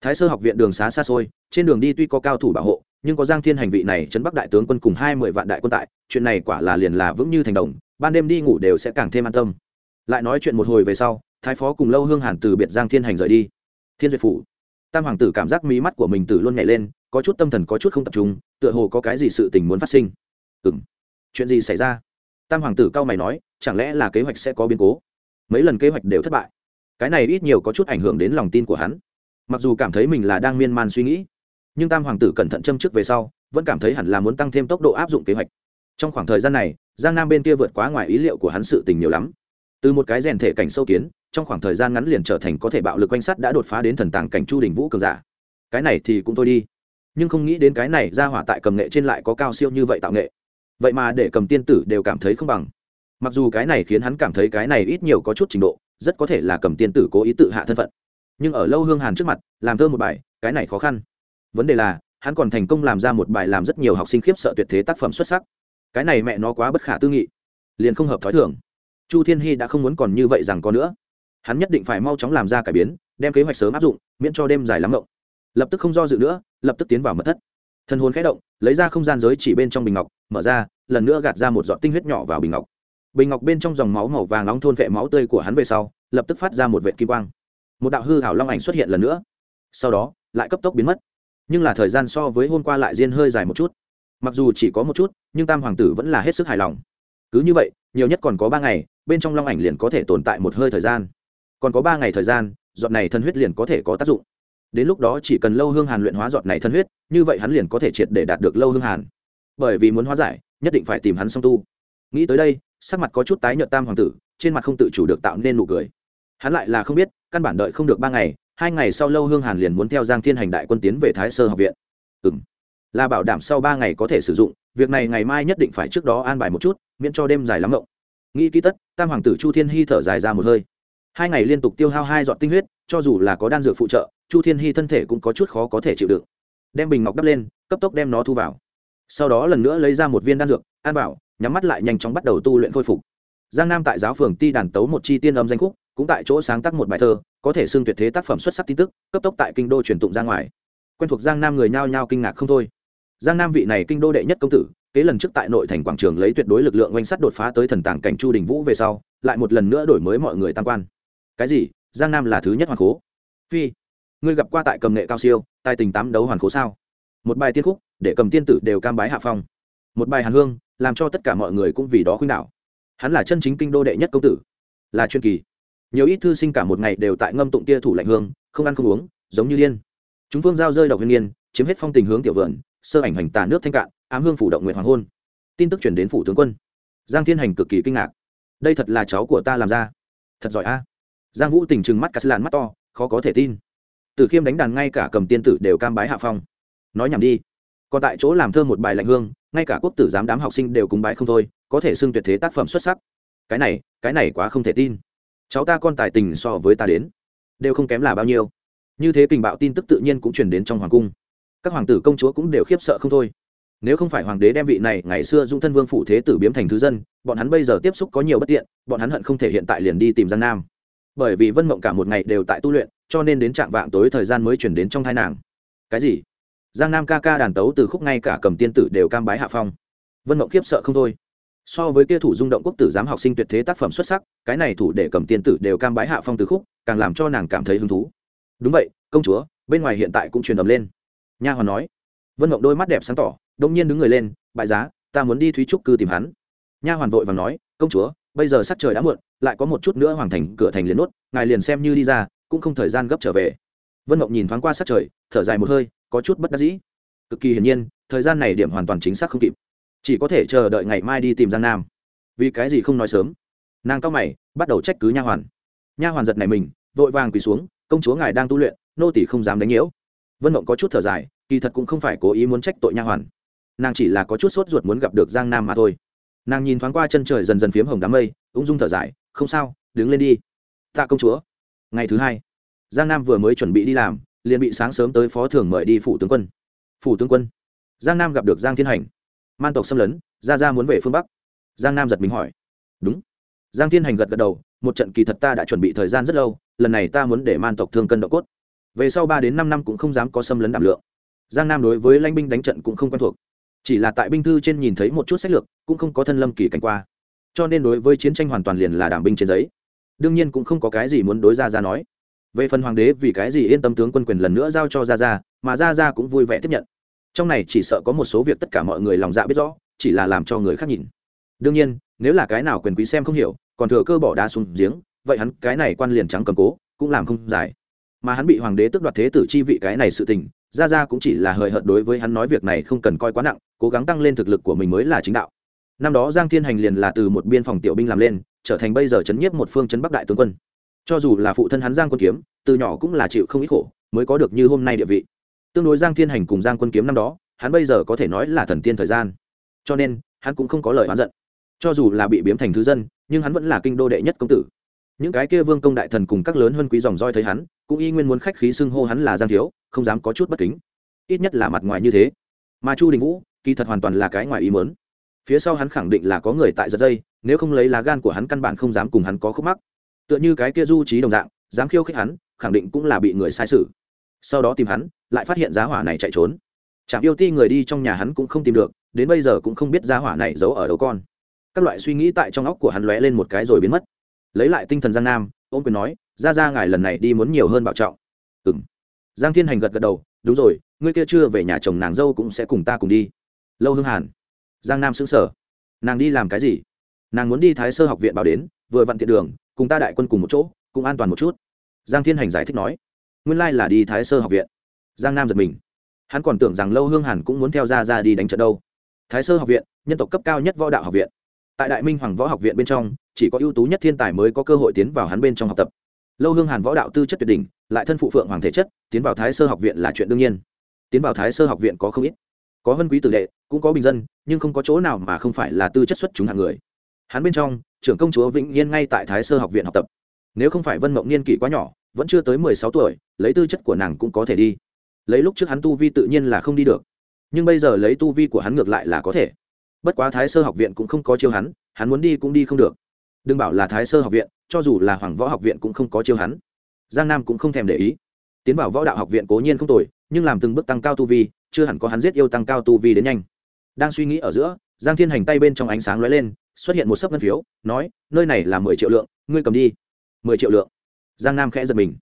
Thái sơ học viện đường xá xa xôi, trên đường đi tuy có cao thủ bảo hộ, nhưng có giang thiên hành vị này chấn bắc đại tướng quân cùng hai mươi vạn đại quân tại, chuyện này quả là liền là vững như thành đồng, ban đêm đi ngủ đều sẽ càng thêm an tâm. Lại nói chuyện một hồi về sau thái phó cùng lâu hương hàn từ biệt giang thiên hành rời đi. Thiên duyệt phủ. Tam hoàng tử cảm giác mí mắt của mình tử luôn nhảy lên, có chút tâm thần có chút không tập trung, tựa hồ có cái gì sự tình muốn phát sinh. Ừ m chuyện gì xảy ra? Tam hoàng tử cao mày nói, chẳng lẽ là kế hoạch sẽ có biến cố? Mấy lần kế hoạch đều thất bại. Cái này ít nhiều có chút ảnh hưởng đến lòng tin của hắn. Mặc dù cảm thấy mình là đang miên man suy nghĩ, nhưng tam hoàng tử cẩn thận châm trước về sau, vẫn cảm thấy hẳn là muốn tăng thêm tốc độ áp dụng kế hoạch. Trong khoảng thời gian này, giang nam bên kia vượt quá ngoài ý liệu của hắn sự tình nhiều lắm từ một cái rèn thể cảnh sâu kiến, trong khoảng thời gian ngắn liền trở thành có thể bạo lực quanh sắt đã đột phá đến thần tàng cảnh chu đình vũ cường giả. Cái này thì cũng thôi đi. Nhưng không nghĩ đến cái này ra hỏa tại cầm nghệ trên lại có cao siêu như vậy tạo nghệ. Vậy mà để cầm tiên tử đều cảm thấy không bằng. Mặc dù cái này khiến hắn cảm thấy cái này ít nhiều có chút trình độ, rất có thể là cầm tiên tử cố ý tự hạ thân phận. Nhưng ở lâu hương hàn trước mặt, làm thơ một bài, cái này khó khăn. Vấn đề là, hắn còn thành công làm ra một bài làm rất nhiều học sinh khiếp sợ tuyệt thế tác phẩm xuất sắc. Cái này mẹ nó quá bất khả tư nghị. Liền không hợp thói thường chu thiên hy đã không muốn còn như vậy rằng có nữa. Hắn nhất định phải mau chóng làm ra cải biến, đem kế hoạch sớm áp dụng, miễn cho đêm dài lắm động lập tức không do dự nữa, lập tức tiến vào mật thất. Thân hồn khẽ động, lấy ra không gian giới chỉ bên trong bình ngọc, mở ra, lần nữa gạt ra một giọt tinh huyết nhỏ vào bình ngọc. Bình ngọc bên trong dòng máu màu vàng nóng thôn vệ máu tươi của hắn về sau, lập tức phát ra một vệ kim quang. Một đạo hư hảo long ảnh xuất hiện lần nữa. Sau đó, lại cấp tốc biến mất. Nhưng là thời gian so với hôm qua lại riêng hơi dài một chút. Mặc dù chỉ có một chút, nhưng tam hoàng tử vẫn là hết sức hài lòng. Cứ như vậy, nhiều nhất còn có ba ngày bên trong long ảnh liền có thể tồn tại một hơi thời gian. Còn có ba ngày thời gian, giọt này thân huyết liền có thể có tác dụng. Đến lúc đó chỉ cần lâu hương hàn luyện hóa giọt này thân huyết, như vậy hắn liền có thể triệt để đạt được lâu hương hàn. Bởi vì muốn hóa giải, nhất định phải tìm hắn song tu. Nghĩ tới đây, sắc mặt có chút tái nhợt tam hoàng tử, trên mặt không tự chủ được tạo nên nụ cười. Hắn lại là không biết, căn bản đợi không được ba ngày, hai ngày sau lâu hương hàn liền muốn theo giang thiên hành đại quân tiến về thái sơ học viện. Ừ m là bảo đảm sau ba ngày có thể sử dụng, việc này ngày mai nhất định phải trước đó an bài một chút, miễn cho đêm dài lắm rộng nghĩ kỹ tất, tam hoàng tử chu thiên hy thở dài ra một hơi. Hai ngày liên tục tiêu hao hai dọn tinh huyết, cho dù là có đan dược phụ trợ, chu thiên hy thân thể cũng có chút khó có thể chịu đựng. Đem bình ngọc đắp lên, cấp tốc đem nó thu vào. Sau đó lần nữa lấy ra một viên đan dược an bảo nhắm mắt lại nhanh chóng bắt đầu tu luyện khôi phục. Giang nam tại giáo phường ti đàn tấu một chi tiên âm danh khúc, cũng tại chỗ sáng tác một bài thơ, có thể xưng tuyệt thế tác phẩm xuất sắc tin tức, cấp tốc tại kinh đô truyền tụng ra ngoài. Quen thuộc giang nam người nhao nhao kinh ngạc không thôi. Giang nam vị này kinh đô đệ nhất công tử kế lần trước tại nội thành quảng trường lấy tuyệt đối lực lượng oanh sắt đột phá tới thần tàng cảnh chu đình vũ về sau, lại một lần nữa đổi mới mọi người tam quan. Cái gì? Giang nam là thứ nhất hoàn cố phi, ngươi gặp qua tại cầm nghệ cao siêu, tài tình tám đấu hoàn cố sao? Một bài tiên khúc, để cầm tiên tử đều cam bái hạ phong. Một bài hàn hương, làm cho tất cả mọi người cũng vì đó khuynh đảo. Hắn là chân chính kinh đô đệ nhất công tử. Là chuyên kỳ. Nhiều ít thư sinh cả một ngày đều tại ngâm tụng tia thủ lạnh hương, không ăn không uống, giống như điên. Chúng phương giao rơi độc hương niên, chiếm hết phong tình hướng tiểu vườn, sơ ảnh hành tà nước thanh cạn ám hương phủ động nguyện hoàng hôn. Tin tức chuyển đến phủ tướng quân. Giang thiên hành cực kỳ kinh ngạc. Đây thật là cháu của ta làm ra. Thật giỏi a. Giang vũ tình trừng mắt cắt làn mắt to, khó có thể tin. Từ khiêm đánh đàn ngay cả cầm tiên tử đều cam bái hạ phong. Nói nhảm đi. Còn tại chỗ làm thơ một bài lạnh hương, ngay cả quốc tử giám đám học sinh đều cúng bái không thôi, có thể xưng tuyệt thế tác phẩm xuất sắc. Cái này cái này quá không thể tin. Cháu ta con tài tình so với ta đến, đều không kém là bao nhiêu. Như thế tình bạo tin tức tự nhiên cũng chuyển đến trong hoàng cung. Các hoàng tử công chúa cũng đều khiếp sợ không thôi nếu không phải hoàng đế đem vị này ngày xưa dung thân vương phủ thế tử biếm thành thứ dân, bọn hắn bây giờ tiếp xúc có nhiều bất tiện, bọn hắn hận không thể hiện tại liền đi tìm giang nam. Bởi vì vân mộng cả một ngày đều tại tu luyện, cho nên đến trạng vạng tối thời gian mới chuyển đến trong thai nàng. Cái gì? Giang nam ca ca đàn tấu từ khúc ngay cả cầm tiên tử đều cam bái hạ phong. Vân mộng khiếp sợ không thôi. So với kia thủ rung động quốc tử giám học sinh tuyệt thế tác phẩm xuất sắc, cái này thủ để cầm tiên tử đều cam bái hạ phong từ khúc, càng làm cho nàng cảm thấy hứng thú. Đúng vậy, công chúa, bên ngoài hiện tại cũng truyền ầm lên. Nha hoàn nói vân mộng đôi mắt đẹp sáng tỏ đông nhiên đứng người lên, bại giá, ta muốn đi thúy trúc cư tìm hắn. Nha hoàn vội và nói, công chúa, bây giờ sắc trời đã muộn, lại có một chút nữa hoàng thành cửa thành liền nốt, ngài liền xem như đi ra, cũng không thời gian gấp trở về. Vân mộng nhìn thoáng qua sắc trời, thở dài một hơi, có chút bất đắc dĩ. Cực kỳ hiển nhiên, thời gian này điểm hoàn toàn chính xác không kịp. Chỉ có thể chờ đợi ngày mai đi tìm giang nam. Vì cái gì không nói sớm? Nàng cao mày, bắt đầu trách cứ nha hoàn. Nha hoàn giật này mình, vội vàng quỳ xuống, công chúa ngài đang tu luyện, nô tỷ không dám đánh nhiễu. Vân mộng có chút thở dài kỳ thật cũng không phải cố ý muốn trách tội nha hoàn. Nàng chỉ là có chút sốt ruột muốn gặp được giang nam mà thôi. Nàng nhìn thoáng qua chân trời dần dần phiếm hồng đám mây, ung dung thở dài, không sao, đứng lên đi. Tạ công chúa. Ngày thứ hai, giang nam vừa mới chuẩn bị đi làm, liền bị sáng sớm tới phó thường mời đi phủ tướng quân. Phủ tướng quân. Giang nam gặp được giang thiên hành. Man tộc xâm lấn, ra ra muốn về phương bắc. Giang nam giật mình hỏi. Đúng. Giang thiên hành gật gật đầu, một trận kỳ thật ta đã chuẩn bị thời gian rất lâu, lần này ta muốn để man tộc thương cân độ cốt. Về sau ba đến năm năm cũng không dám có xâm lấn đảm lượng giang nam đối với lãnh binh đánh trận cũng không quen thuộc. Chỉ là tại binh thư trên nhìn thấy một chút sách lược, cũng không có thân lâm kỳ cảnh qua. Cho nên đối với chiến tranh hoàn toàn liền là đảm binh trên giấy. Đương nhiên cũng không có cái gì muốn đối ra ra nói. Về phần hoàng đế vì cái gì yên tâm tướng quân quyền lần nữa giao cho ra ra mà ra ra cũng vui vẻ tiếp nhận. Trong này chỉ sợ có một số việc tất cả mọi người lòng dạ biết rõ, chỉ là làm cho người khác nhìn. Đương nhiên, nếu là cái nào quyền quý xem không hiểu, còn thừa cơ bỏ đá xuống giếng, vậy hắn cái này quan liền trắng cầm cố, cũng làm không giải. Mà hắn bị hoàng đế tước đoạt thế tử chi vị cái này sự tình ra ra cũng chỉ là hời hợt đối với hắn nói việc này không cần coi quá nặng, cố gắng tăng lên thực lực của mình mới là chính đạo. Năm đó giang thiên hành liền là từ một biên phòng tiểu binh làm lên, trở thành bây giờ chấn nhiếp một phương chấn bắc đại tướng quân. Cho dù là phụ thân hắn giang quân kiếm, từ nhỏ cũng là chịu không ít khổ, mới có được như hôm nay địa vị. Tương đối giang thiên hành cùng giang quân kiếm năm đó, hắn bây giờ có thể nói là thần tiên thời gian. Cho nên, hắn cũng không có lời oán giận. Cho dù là bị biếm thành thứ dân, nhưng hắn vẫn là kinh đô đệ nhất công tử. Những cái kia vương công đại thần cùng các lớn hơn quý dòng roi thấy hắn cũng y nguyên muốn khách khí xưng hô hắn là giang thiếu, không dám có chút bất kính. Ít nhất là mặt ngoài như thế. Mà chu đình vũ, kỳ thật hoàn toàn là cái ngoài ý mớn phía sau hắn khẳng định là có người tại giật dây, nếu không lấy lá gan của hắn căn bản không dám cùng hắn có khúc mắc. Tựa như cái kia du trí đồng dạng, dám khiêu khích hắn, khẳng định cũng là bị người sai sự. Sau đó tìm hắn, lại phát hiện giá hỏa này chạy trốn. Chạm yêu ti người đi trong nhà hắn cũng không tìm được, đến bây giờ cũng không biết giá hỏa này giấu ở đâu con. Các loại suy nghĩ tại trong óc của hắn lóe lên một cái rồi biến mất. Lấy lại tinh thần giang nam, ôm quyền nói ra ra ngài lần này đi muốn nhiều hơn bảo trọng. Ừ m giang thiên hành gật gật đầu, đúng rồi, ngươi kia chưa về nhà chồng nàng dâu cũng sẽ cùng ta cùng đi. Lâu hương hàn. Giang nam xứng sở nàng đi làm cái gì? Nàng muốn đi thái sơ học viện bảo đến, vừa vặn tiện đường, cùng ta đại quân cùng một chỗ, cũng an toàn một chút. Giang thiên hành giải thích nói. Nguyên lai là đi thái sơ học viện. Giang nam giật mình. Hắn còn tưởng rằng lâu hương hàn cũng muốn theo ra ra đi đánh trận đâu. Thái sơ học viện, nhân tộc cấp cao nhất võ đạo học viện. Tại đại minh hoàng võ học viện bên trong, chỉ có ưu tú nhất thiên tài mới có cơ hội tiến vào hắn bên trong học tập lâu hương hàn võ đạo tư chất tuyệt đỉnh, lại thân phụ phượng hoàng thể chất, tiến vào thái sơ học viện là chuyện đương nhiên. Tiến vào thái sơ học viện có không ít. Có vân quý tử đệ, cũng có bình dân, nhưng không có chỗ nào mà không phải là tư chất xuất chúng hàng người. Hắn bên trong, trưởng công chúa vĩnh yên ngay tại thái sơ học viện học tập. Nếu không phải vân mộng niên kỷ quá nhỏ, vẫn chưa tới mười sáu tuổi, lấy tư chất của nàng cũng có thể đi. Lấy lúc trước hắn tu vi tự nhiên là không đi được. Nhưng bây giờ lấy tu vi của hắn ngược lại là có thể. Bất quá thái sơ học viện cũng không có chiêu hắn hắn muốn đi cũng đi không được đừng bảo là thái sơ học viện, cho dù là hoàng võ học viện cũng không có chiêu hắn. Giang nam cũng không thèm để ý. Tiến vào võ đạo học viện cố nhiên không tồi, nhưng làm từng bước tăng cao tu vi, chưa hẳn có hắn giết yêu tăng cao tu vi đến nhanh. Đang suy nghĩ ở giữa, giang thiên hành tay bên trong ánh sáng lóe lên, xuất hiện một sấp ngân phiếu, nói, nơi này là mười triệu lượng, ngươi cầm đi. Mười triệu lượng. Giang nam khẽ giật mình.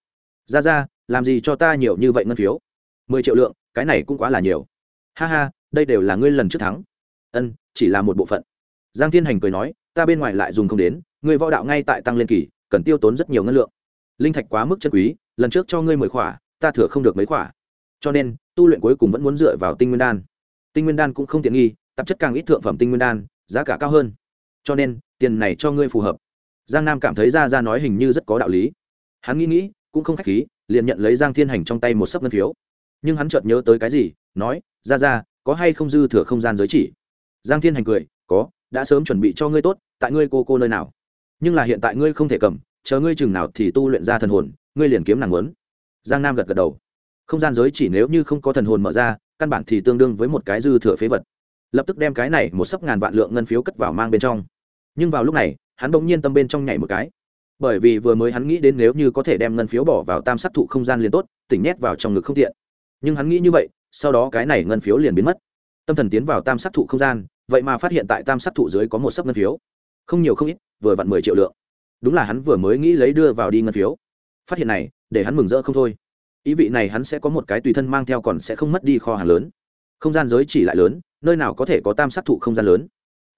Ra ra, làm gì cho ta nhiều như vậy ngân phiếu? Mười triệu lượng, cái này cũng quá là nhiều. Ha ha, đây đều là ngươi lần trước thắng. Ân, chỉ là một bộ phận. Giang thiên hành cười nói, ta bên ngoài lại dùng không đến Người võ đạo ngay tại tăng lên kỳ, cần tiêu tốn rất nhiều ngân lượng. Linh thạch quá mức chân quý, lần trước cho ngươi mười khỏa, ta thừa không được mấy khỏa. Cho nên, tu luyện cuối cùng vẫn muốn dựa vào tinh nguyên đan. Tinh nguyên đan cũng không tiện nghi, tạp chất càng ít thượng phẩm tinh nguyên đan, giá cả cao hơn. Cho nên, tiền này cho ngươi phù hợp. Giang nam cảm thấy ra ra nói hình như rất có đạo lý. Hắn nghĩ nghĩ, cũng không k h á c h khí, liền nhận lấy giang thiên hành trong tay một sấp ngân phiếu. Nhưng hắn chợt nhớ tới cái gì, nói ra ra có hay không dư thừa không gian giới chỉ? Giang thiên hành cười, có, đã sớm chuẩn bị cho ngươi tốt, tại ngươi cô cô nơi nào? Nhưng là hiện tại ngươi không thể cầm, chờ ngươi chừng nào thì tu luyện ra thần hồn, ngươi liền kiếm nàng lớn giang nam gật gật đầu. Không gian giới chỉ nếu như không có thần hồn mở ra, căn bản thì tương đương với một cái dư thừa phế vật. Lập tức đem cái này một sấp ngàn vạn lượng ngân phiếu cất vào mang bên trong. Nhưng vào lúc này, hắn bỗng nhiên tâm bên trong nhảy một cái. Bởi vì vừa mới hắn nghĩ đến nếu như có thể đem ngân phiếu bỏ vào tam sắc thụ không gian liền tốt, tỉnh nhét vào trong ngực không tiện. Nhưng hắn nghĩ như vậy, sau đó cái này ngân phiếu liền biến mất. Tâm thần tiến vào tam sắc thụ không gian, vậy mà phát hiện tại tam sắc thụ dưới có một sấp ngân phiếu. Không nhiều không ít vừa vặn mười triệu lượng. Đúng là hắn vừa mới nghĩ lấy đưa vào đi ngân phiếu. Phát hiện này, để hắn mừng rỡ không thôi. Ý vị này hắn sẽ có một cái tùy thân mang theo còn sẽ không mất đi kho hàng lớn. Không gian giới chỉ lại lớn, nơi nào có thể có tam sát thụ không gian lớn.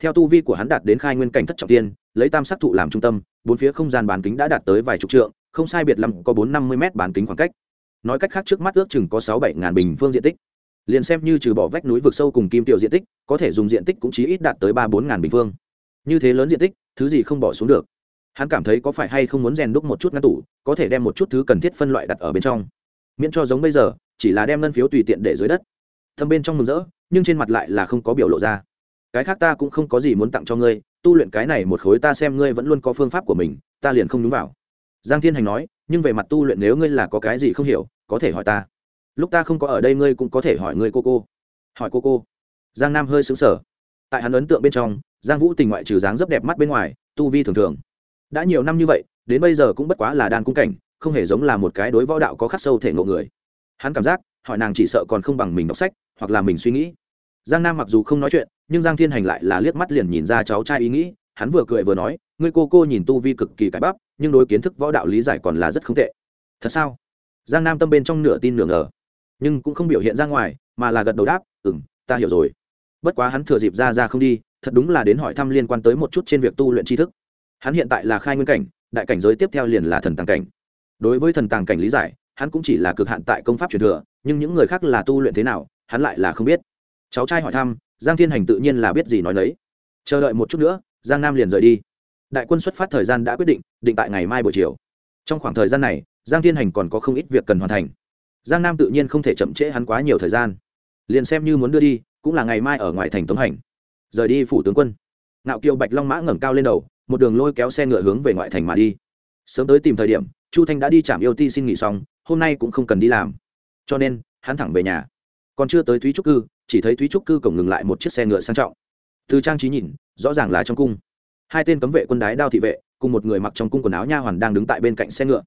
Theo tu vi của hắn đạt đến khai nguyên cảnh thất trọng tiên, lấy tam sát thụ làm trung tâm, bốn phía không gian bán kính đã đạt tới vài chục trượng, không sai biệt lắm có bốn năm mươi m bán kính khoảng cách. Nói cách khác trước mắt ước chừng có sáu bảy ngàn bình phương diện tích. Liền xem như trừ bỏ vách núi vực sâu cùng kim tiểu diện tích, có thể dùng diện tích cũng chí ít đạt tới ba bốn ngàn bình phương. Như thế lớn diện tích thứ gì không bỏ xuống được. Hắn cảm thấy có phải hay không muốn rèn đúc một chút ngăn tủ, có thể đem một chút thứ cần thiết phân loại đặt ở bên trong. Miễn cho giống bây giờ, chỉ là đem ngân phiếu tùy tiện để dưới đất. Thâm bên trong mừng rỡ, nhưng trên mặt lại là không có biểu lộ ra. Cái khác ta cũng không có gì muốn tặng cho ngươi, tu luyện cái này một khối ta xem ngươi vẫn luôn có phương pháp của mình, ta liền không đúng vào. Giang thiên hành nói, nhưng về mặt tu luyện nếu ngươi là có cái gì không hiểu, có thể hỏi ta. Lúc ta không có ở đây ngươi cũng có thể hỏi ngươi cô cô. Hỏi cô cô. Giang nam hơi xứng sở tại hắn ấn tượng bên trong giang vũ tình ngoại trừ dáng rất đẹp mắt bên ngoài, tu vi thường thường. Đã nhiều năm như vậy, đến bây giờ cũng bất quá là đan cung cảnh, không hề giống là một cái đối võ đạo có khắc sâu thể ngộ người. Hắn cảm giác, hỏi nàng chỉ sợ còn không bằng mình đọc sách, hoặc là mình suy nghĩ. Giang nam mặc dù không nói chuyện, nhưng giang thiên hành lại là liếc mắt liền nhìn ra cháu trai ý nghĩ, hắn vừa cười vừa nói, ngươi cô cô nhìn tu vi cực kỳ cải bắp, nhưng đối kiến thức võ đạo lý giải còn là rất không tệ. Thật sao? Giang nam tâm bên trong nửa tin nửa ngờ, nhưng cũng không biểu hiện ra ngoài, mà là gật đầu đáp ừ m ta hiểu rồi. Bất quá hắn thừa dịp ra ra không đi thật đúng là đến hỏi thăm liên quan tới một chút trên việc tu luyện tri thức. Hắn hiện tại là khai nguyên cảnh, đại cảnh giới tiếp theo liền là thần tàng cảnh. Đối với thần tàng cảnh lý giải, hắn cũng chỉ là cực hạn tại công pháp truyền thừa, nhưng những người khác là tu luyện thế nào, hắn lại là không biết. Cháu trai hỏi thăm, giang thiên hành tự nhiên là biết gì nói lấy chờ đợi một chút nữa, giang nam liền rời đi. Đại quân xuất phát thời gian đã quyết định định tại ngày mai buổi chiều. Trong khoảng thời gian này, giang thiên hành còn có không ít việc cần hoàn thành. Giang nam tự nhiên không thể chậm trễ hắn quá nhiều thời gian. Liền xem như muốn đưa đi, cũng là ngày mai ở ngoài thành tống hành rời đi phủ tướng quân. Ngạo kiều bạch long mã ngẩng cao lên đầu, một đường lôi kéo xe ngựa hướng về ngoại thành mà đi. Sớm tới tìm thời điểm, chu thanh đã đi trạm yêu ti xin nghỉ xong, hôm nay cũng không cần đi làm. Cho nên, hắn thẳng về nhà. Còn chưa tới thúy trúc cư, chỉ thấy thúy trúc cư cổng ngừng lại một chiếc xe ngựa sang trọng. Từ trang trí nhìn, rõ ràng là trong cung. Hai tên cấm vệ quân đái đao thị vệ, cùng một người mặc trong cung quần áo nha hoàn đang đứng tại bên cạnh xe ngựa.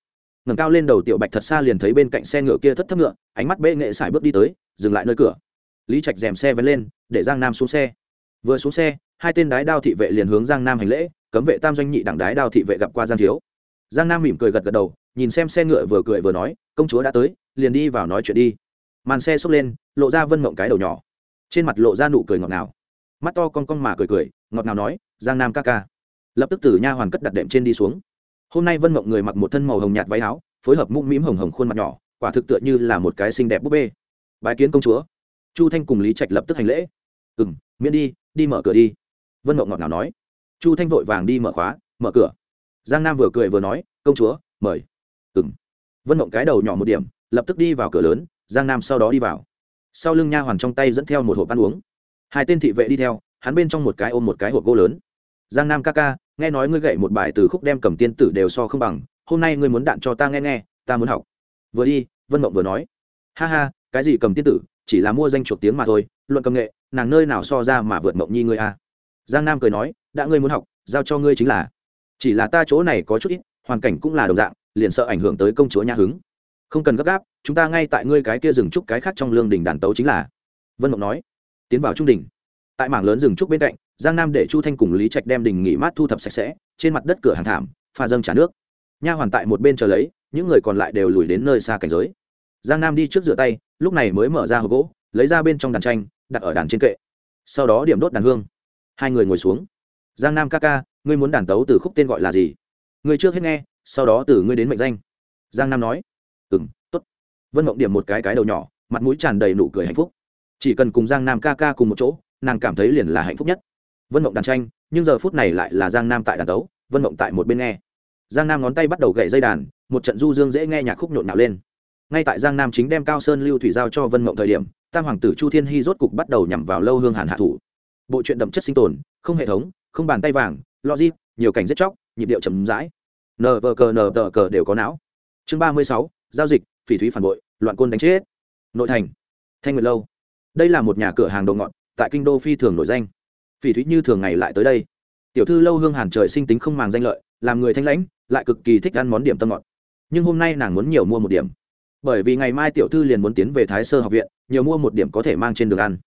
Ngẩng cao lên đầu tiểu bạch thật xa liền thấy bên cạnh xe ngựa kia thất thấp ngựa, ánh mắt bệ nghệ sải bước đi tới, dừng lại nơi cửa. Lý trạch dèm xe vén lên, để giang nam xuống xe vừa xuống xe, hai tên đái đao thị vệ liền hướng giang nam hành lễ, cấm vệ tam doanh nhị đảng đái đao thị vệ gặp qua giang thiếu. Giang nam mỉm cười gật gật đầu, nhìn xem xe ngựa vừa cười vừa nói, công chúa đã tới, liền đi vào nói chuyện đi. Màn xe xốc lên, lộ ra vân mộng cái đầu nhỏ. Trên mặt lộ ra nụ cười ngọt ngào. Mắt to con con mà cười cười, ngọt ngào nói, giang nam ca ca. Lập tức từ nha hoàn cất đặt đệm trên đi xuống. Hôm nay vân mộng người mặc một thân màu hồng nhạt váy áo, phối hợp mũm mĩm hồng hồng khuôn mặt nhỏ, quả thực tựa như là một cái xinh đẹp búp bê. Bái kiến công chúa. Chu thanh cùng lý trạch lập tức hành lễ. Ừ m miễn đi đi mở cửa đi. Vân mộng ngọt ngào nói. Chu thanh vội vàng đi mở khóa, mở cửa. Giang nam vừa cười vừa nói, công chúa, mời. Ừng vân mộng cái đầu nhỏ một điểm, lập tức đi vào cửa lớn, giang nam sau đó đi vào. Sau lưng nha hoàn trong tay dẫn theo một hộp ăn uống. Hai tên thị vệ đi theo, hắn bên trong một cái ôm một cái hộp gỗ lớn. Giang nam ca ca, nghe nói ngươi gậy một bài từ khúc đem cầm tiên tử đều so không bằng, hôm nay ngươi muốn đạn cho ta nghe nghe, ta muốn học. Vừa đi, vân mộng vừa nói. Ha ha, cái gì cầm tiên tử, chỉ là mua danh chuột tiếng mà thôi, luận cầm nghệ nàng nơi nào so ra mà vượt mộng nhi ngươi a? À. giang nam cười nói, đã ngươi muốn học, giao cho ngươi chính là. Chỉ là ta chỗ này có chút ít, hoàn cảnh cũng là đồng dạng, liền sợ ảnh hưởng tới công chúa nhà hứng. Không cần gấp gáp, chúng ta ngay tại ngươi cái kia dừng trúc cái khác trong lương đình đàn tấu chính là. Vân mộng nói, tiến vào trung đình. Tại mảng lớn rừng trúc bên cạnh, giang nam để chu thanh cùng lý trạch đem đình nghỉ mát thu thập sạch sẽ, trên mặt đất cửa hàng thảm, pha dâng trả nước. Nha hoàn tại một bên chờ lấy, những người còn lại đều lùi đến nơi xa cảnh giới. Giang nam đi trước rửa tay, lúc này mới mở ra hộp gỗ, lấy ra bên trong đàn tranh đặt ở đàn trên kệ. Sau đó điểm đốt đàn hương. Hai người ngồi xuống. Giang nam ca ca, ngươi muốn đàn tấu từ khúc tên gọi là gì? Ngươi trước hết nghe, sau đó từ ngươi đến mệnh danh. Giang nam nói. Ừ m t ố t vân mộng điểm một cái cái đầu nhỏ, mặt mũi tràn đầy nụ cười hạnh phúc. Chỉ cần cùng giang nam ca ca cùng một chỗ, nàng cảm thấy liền là hạnh phúc nhất. Vân mộng đàn tranh, nhưng giờ phút này lại là giang nam tại đàn tấu, vân mộng tại một bên nghe. Giang nam ngón tay bắt đầu gậy dây đàn, một trận du dương dễ nghe nhạc khúc nhộn nhạo lên. Ngay tại giang nam chính đem cao sơn lưu thủy giao cho vân mộng thời điểm tam hoàng tử chu thiên hy rốt cục bắt đầu nhằm vào lâu hương hàn hạ thủ. Bộ truyện đậm chất sinh tồn, không hệ thống, không bàn tay vàng, logic, nhiều cảnh giết chóc, nhịp điệu chậm rãi. Nờ vờ cờ nờ tờ cờ đều có não. Chương ba mươi sáu, giao dịch, phỉ thúy phản bội, loạn côn đánh chết. Nội thành, thanh nguyệt lâu. Đây là một nhà cửa hàng đồ ngọn tại kinh đô phi thường nổi danh. Phỉ thúy như thường ngày lại tới đây. Tiểu thư lâu hương hàn trời sinh tính không màng danh lợi, làm người thanh lãnh, lại cực kỳ thích ăn món điểm tâm ngọt. Nhưng hôm nay nàng muốn nhiều mua một điểm bởi vì ngày mai tiểu thư liền muốn tiến về thái sơ học viện, nhiều mua một điểm có thể mang trên đường ăn.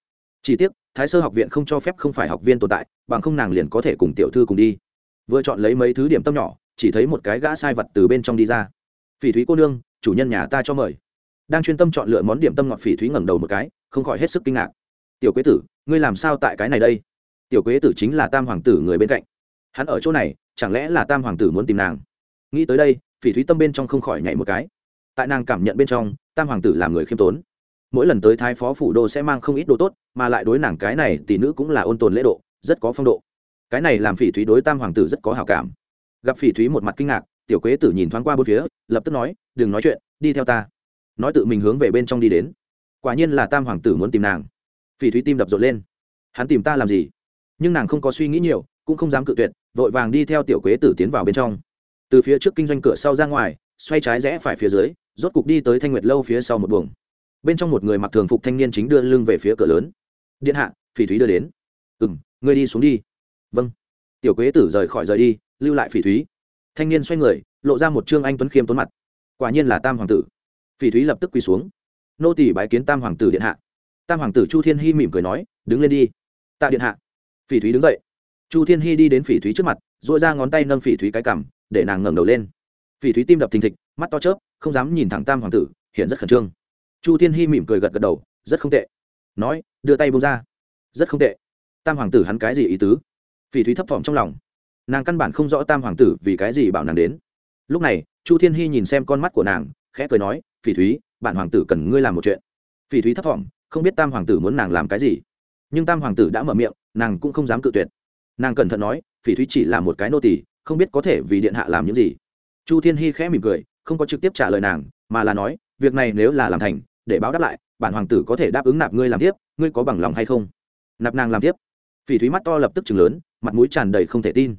Chỉ tiếc, thái sơ học viện không cho phép không phải học viên tồn tại, bằng không nàng liền có thể cùng tiểu thư cùng đi. Vừa chọn lấy mấy thứ điểm tâm nhỏ, chỉ thấy một cái gã sai vật từ bên trong đi ra. Phỉ thúy cô nương, chủ nhân nhà ta cho mời. Đang chuyên tâm chọn lựa món điểm tâm ngọt phỉ thúy ngẩng đầu một cái, không khỏi hết sức kinh ngạc. Tiểu quế tử, ngươi làm sao tại cái này đây? Tiểu quế tử chính là tam hoàng tử người bên cạnh. Hắn ở chỗ này, chẳng lẽ là tam hoàng tử muốn tìm nàng? Nghĩ tới đây, phỉ thúy tâm bên trong không khỏi nhảy một cái tại nàng cảm nhận bên trong, tam hoàng tử làm người khiêm tốn. Mỗi lần tới thái phó phủ đô sẽ mang không ít đồ tốt, mà lại đối nàng cái này tỷ nữ cũng là ôn tồn lễ độ, rất có phong độ. Cái này làm phỉ thúy đối tam hoàng tử rất có hào cảm. Gặp phỉ thúy một mặt kinh ngạc, tiểu quế tử nhìn thoáng qua bốn phía, lập tức nói, đừng nói chuyện, đi theo ta. Nói tự mình hướng về bên trong đi đến. Quả nhiên là tam hoàng tử muốn tìm nàng. Phỉ thúy tim đập rộn lên. Hắn tìm ta làm gì? Nhưng nàng không có suy nghĩ nhiều, cũng không dám cự tuyệt, vội vàng đi theo tiểu quế tử tiến vào bên trong. Từ phía trước kinh doanh cửa sau ra ngoài xoay trái rẽ phải phía dưới, rốt cục đi tới thanh nguyệt lâu phía sau một buồng. Bên trong một người mặc thường phục thanh niên chính đưa lưng về phía cửa lớn. Điện hạ, phỉ thúy đưa đến. Ừ m ngươi đi xuống đi. Vâng. Tiểu quế tử rời khỏi rời đi, lưu lại phỉ thúy. Thanh niên xoay người, lộ ra một trương anh tuấn khiêm tốn mặt. Quả nhiên là tam hoàng tử. Phỉ thúy lập tức quỳ xuống. Nô tỷ bái kiến tam hoàng tử điện hạ. Tam hoàng tử chu thiên hy mỉm cười nói, đứng lên đi. Tạ điện hạ. Phỉ thúy đứng dậy. Chu thiên hy đi đến phỉ thúy trước mặt dội ra ngón tay nâng phỉ thúy cái cằm, để nàng ngẩng đầu lên phỉ thúy tim đập thình thịch, mắt to chớp, không dám nhìn thẳng tam hoàng tử, hiện rất khẩn trương. Chu thiên hy mỉm cười gật gật đầu, rất không tệ. Nói, đưa tay bông ra. Rất không tệ. Tam hoàng tử hắn cái gì ý tứ? Phỉ thúy thấp thỏm trong lòng. Nàng căn bản không rõ tam hoàng tử vì cái gì bảo nàng đến. Lúc này, chu thiên hy nhìn xem con mắt của nàng, khẽ cười nói, phỉ thúy, bản hoàng tử cần ngươi làm một chuyện. Phỉ thúy thấp thỏm, không biết tam hoàng tử muốn nàng làm cái gì. Nhưng tam hoàng tử đã mở miệng, nàng cũng không dám cự tuyệt. Nàng cẩn thận nói, phỉ thúy chỉ là một cái nô tỳ, không biết có thể vì điện hạ làm những gì chu thiên hy khẽ mỉm cười, không có trực tiếp trả lời nàng, mà là nói, việc này nếu là làm thành, để báo đáp lại, bản hoàng tử có thể đáp ứng nạp ngươi làm tiếp ngươi có bằng lòng hay không? Nạp nàng làm tiếp phỉ thúy mắt to lập tức chừng lớn, mặt mũi tràn đầy không thể tin.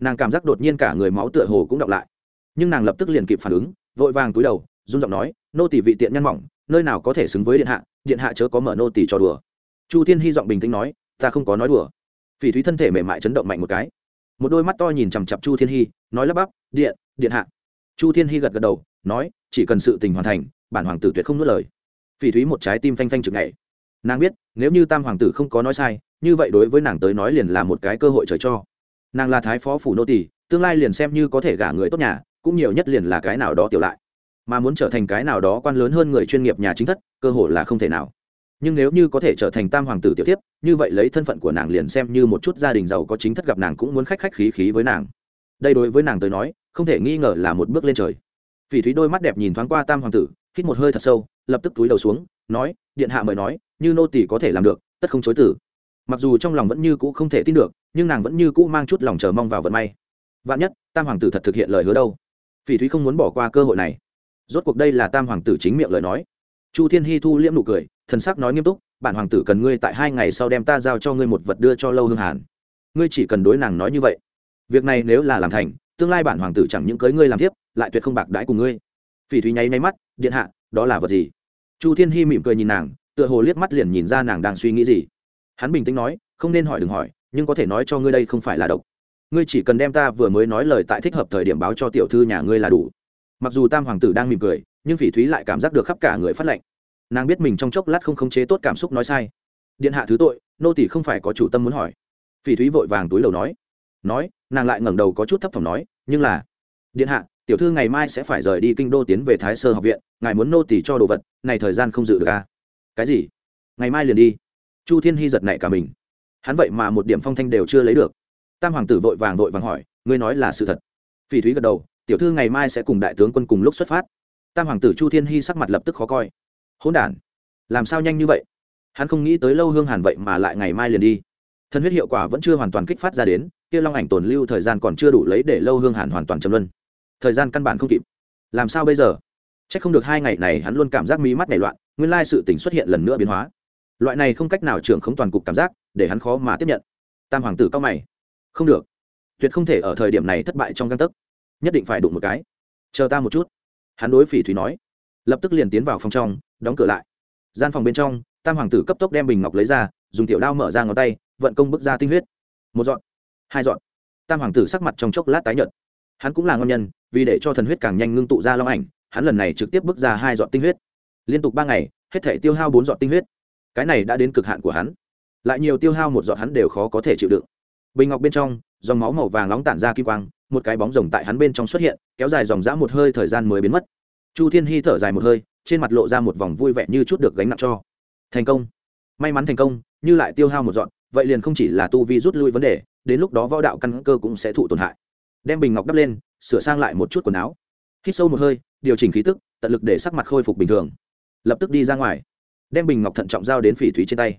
Nàng cảm giác đột nhiên cả người máu tựa hồ cũng đọng lại. Nhưng nàng lập tức liền kịp phản ứng, vội vàng túi đầu, run giọng nói, nô tỷ vị tiện nhân mỏng, nơi nào có thể xứng với điện hạ điện hạ chớ có mở nô tỷ cho đùa. Chu thiên hy giọng bình tĩnh nói, ta không có nói đùa. Phỉ thúy thân thể mềm mại chấn động mạnh một cái một đôi mắt to nhìn chằm chặp chu thiên hy, nói lắp bắp, điện điện hạ. Chu thiên hy gật gật đầu, nói, chỉ cần sự tình hoàn thành, bản hoàng tử tuyệt không nuốt lời. Phỉ thúy một trái tim phanh phanh chực ngày nàng biết, nếu như tam hoàng tử không có nói sai, như vậy đối với nàng tới nói liền là một cái cơ hội trời cho. Nàng là thái phó phủ nô tỷ tương lai liền xem như có thể gả người tốt nhà, cũng nhiều nhất liền là cái nào đó tiểu lại. Mà muốn trở thành cái nào đó quan lớn hơn người chuyên nghiệp nhà chính thất, cơ hội là không thể nào nhưng nếu như có thể trở thành tam hoàng tử tiểu tiếp như vậy lấy thân phận của nàng liền xem như một chút gia đình giàu có chính thất gặp nàng cũng muốn khách khách khí khí với nàng. Đây đối với nàng tới nói, không thể nghi ngờ là một bước lên trời. Phỉ thúy đôi mắt đẹp nhìn thoáng qua tam hoàng tử, hít một hơi thật sâu, lập tức túi đầu xuống, nói, điện hạ mời nói, như nô tỷ có thể làm được, tất không chối tử mặc dù trong lòng vẫn như cũ không thể tin được, nhưng nàng vẫn như cũ mang chút lòng chờ mong vào vận may. Vạn nhất, tam hoàng tử thật thực hiện lời hứa đâu? Phỉ thúy không muốn bỏ qua cơ hội này. Rốt cuộc đây là tam hoàng tử chính miệng lời nói. Chu thiên hy thu liễm nụ cười thần sắc nói nghiêm túc, bản hoàng tử cần ngươi tại hai ngày sau đem ta giao cho ngươi một vật đưa cho lâu hương hàn. Ngươi chỉ cần đối nàng nói như vậy, việc này nếu là làm thành, tương lai bản hoàng tử chẳng những cưới ngươi làm tiếp lại tuyệt không bạc đãi cùng ngươi. Phỉ thúy nháy nháy mắt, điện hạ, đó là vật gì? Chu thiên hy mỉm cười nhìn nàng, tựa hồ liếc mắt liền nhìn ra nàng đang suy nghĩ gì. Hắn bình tĩnh nói, không nên hỏi đừng hỏi, nhưng có thể nói cho ngươi đây không phải là độc. Ngươi chỉ cần đem ta vừa mới nói lời tại thích hợp thời điểm báo cho tiểu thư nhà ngươi là đủ. Mặc dù tam hoàng tử đang mỉm cười, nhưng phỉ thúy lại cảm giác được khắp cả người phát lệnh nàng biết mình trong chốc lát không khống chế tốt cảm xúc nói sai. Điện hạ thứ tội, nô tỷ không phải có chủ tâm muốn hỏi. Phỉ thúy vội vàng túi đầu nói. Nói, nàng lại ngẩng đầu có chút thấp thỏm nói, nhưng là, điện hạ, tiểu thư ngày mai sẽ phải rời đi kinh đô tiến về thái sơ học viện, ngài muốn nô tỷ cho đồ vật, này thời gian không dự được à? cái gì? Ngày mai liền đi. Chu thiên hy giật nảy cả mình. Hắn vậy mà một điểm phong thanh đều chưa lấy được. Tam hoàng tử vội vàng vội vàng hỏi, ngươi nói là sự thật. Phỉ thúy gật đầu, tiểu thư ngày mai sẽ cùng đại tướng quân cùng lúc xuất phát. Tam hoàng tử chu thiên hy sắc mặt lập tức khó coi hỗn đản. Làm sao nhanh như vậy? Hắn không nghĩ tới lâu hương hàn vậy mà lại ngày mai liền đi. Thân huyết hiệu quả vẫn chưa hoàn toàn kích phát ra đến, kia long ảnh tồn lưu thời gian còn chưa đủ lấy để lâu hương hàn hoàn toàn châm luân. Thời gian căn bản không kịp. Làm sao bây giờ? C h ắ c không được hai ngày này hắn luôn cảm giác mí mắt nảy loạn, nguyên lai sự tỉnh xuất hiện lần nữa biến hóa. Loại này không cách nào trưởng không toàn cục cảm giác, để hắn khó mà tiếp nhận. Tam hoàng tử cao mày. Không được. Tuyệt không thể ở thời điểm này thất bại trong găng tấc. Nhất định phải đụng một cái. Chờ ta một chút. Hắn đối phỉ thúy nói. Lập tức liền tiến vào phòng trong đóng cửa lại. Gian phòng bên trong, tam hoàng tử cấp tốc đem bình ngọc lấy ra, dùng tiểu đao mở ra ngón tay, vận công bức ra tinh huyết. Một dọn hai dọn tam hoàng tử sắc mặt trong chốc lát tái nhợt. Hắn cũng là ngon nhân, vì để cho thần huyết càng nhanh ngưng tụ ra long ảnh, hắn lần này trực tiếp bước ra hai dọn tinh huyết. Liên tục ba ngày, hết thể tiêu hao bốn dọn tinh huyết. Cái này đã đến cực hạn của hắn. Lại nhiều tiêu hao một dọn hắn đều khó có thể chịu đựng. Bình ngọc bên trong, dòng máu màu vàng nóng tản ra kim quang, một cái bóng rồng tại hắn bên trong xuất hiện, kéo dài dòng dã một hơi thời gian mới biến mất. Chu thiên hy thở dài một hơi trên mặt lộ ra một vòng vui vẻ như chút được gánh nặng cho. Thành công. May mắn thành công, như lại tiêu hao một dọn, vậy liền không chỉ là tu vi rút lui vấn đề, đến lúc đó võ đạo căn cơ cũng sẽ thụ tổn hại. Đem bình ngọc đắp lên, sửa sang lại một chút quần áo. Hít sâu một hơi, điều chỉnh khí tức, tận lực để sắc mặt khôi phục bình thường. Lập tức đi ra ngoài. Đem bình ngọc thận trọng giao đến phỉ thúy trên tay.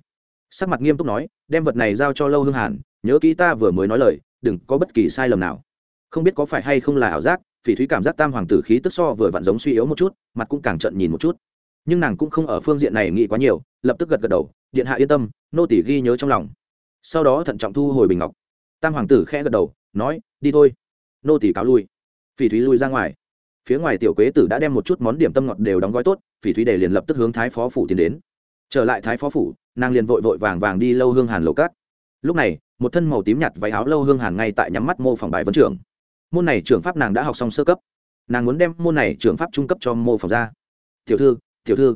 Sắc mặt nghiêm túc nói, đem vật này giao cho lâu hương hàn, nhớ kỹ ta vừa mới nói lời, đừng có bất kỳ sai lầm nào. Không biết có phải hay không là ảo giác phỉ thúy cảm giác tam hoàng tử khí tức so vừa vặn giống suy yếu một chút, mặt cũng càng trận nhìn một chút. Nhưng nàng cũng không ở phương diện này nghĩ quá nhiều, lập tức gật gật đầu, điện hạ yên tâm, nô tỷ ghi nhớ trong lòng. Sau đó thận trọng thu hồi bình ngọc. Tam hoàng tử khẽ gật đầu, nói, đi thôi. Nô tỷ cáo lui. Phỉ thúy lui ra ngoài. Phía ngoài tiểu quế tử đã đem một chút món điểm tâm ngọt đều đóng gói tốt, phỉ thúy để liền lập tức hướng thái phó phủ tiến đến. Trở lại thái phó phủ, nàng liền vội vội vàng vàng đi lâu hương hàn lầu cát lúc này, một thân màu tím nhạt váy áo lâu hương hàn ngay tại nhắm mắt mô phỏng bài vấn trưởng môn này trưởng pháp nàng đã học xong sơ cấp. Nàng muốn đem môn này trường pháp trung cấp cho mô phỏng ra. Tiểu thư tiểu thư.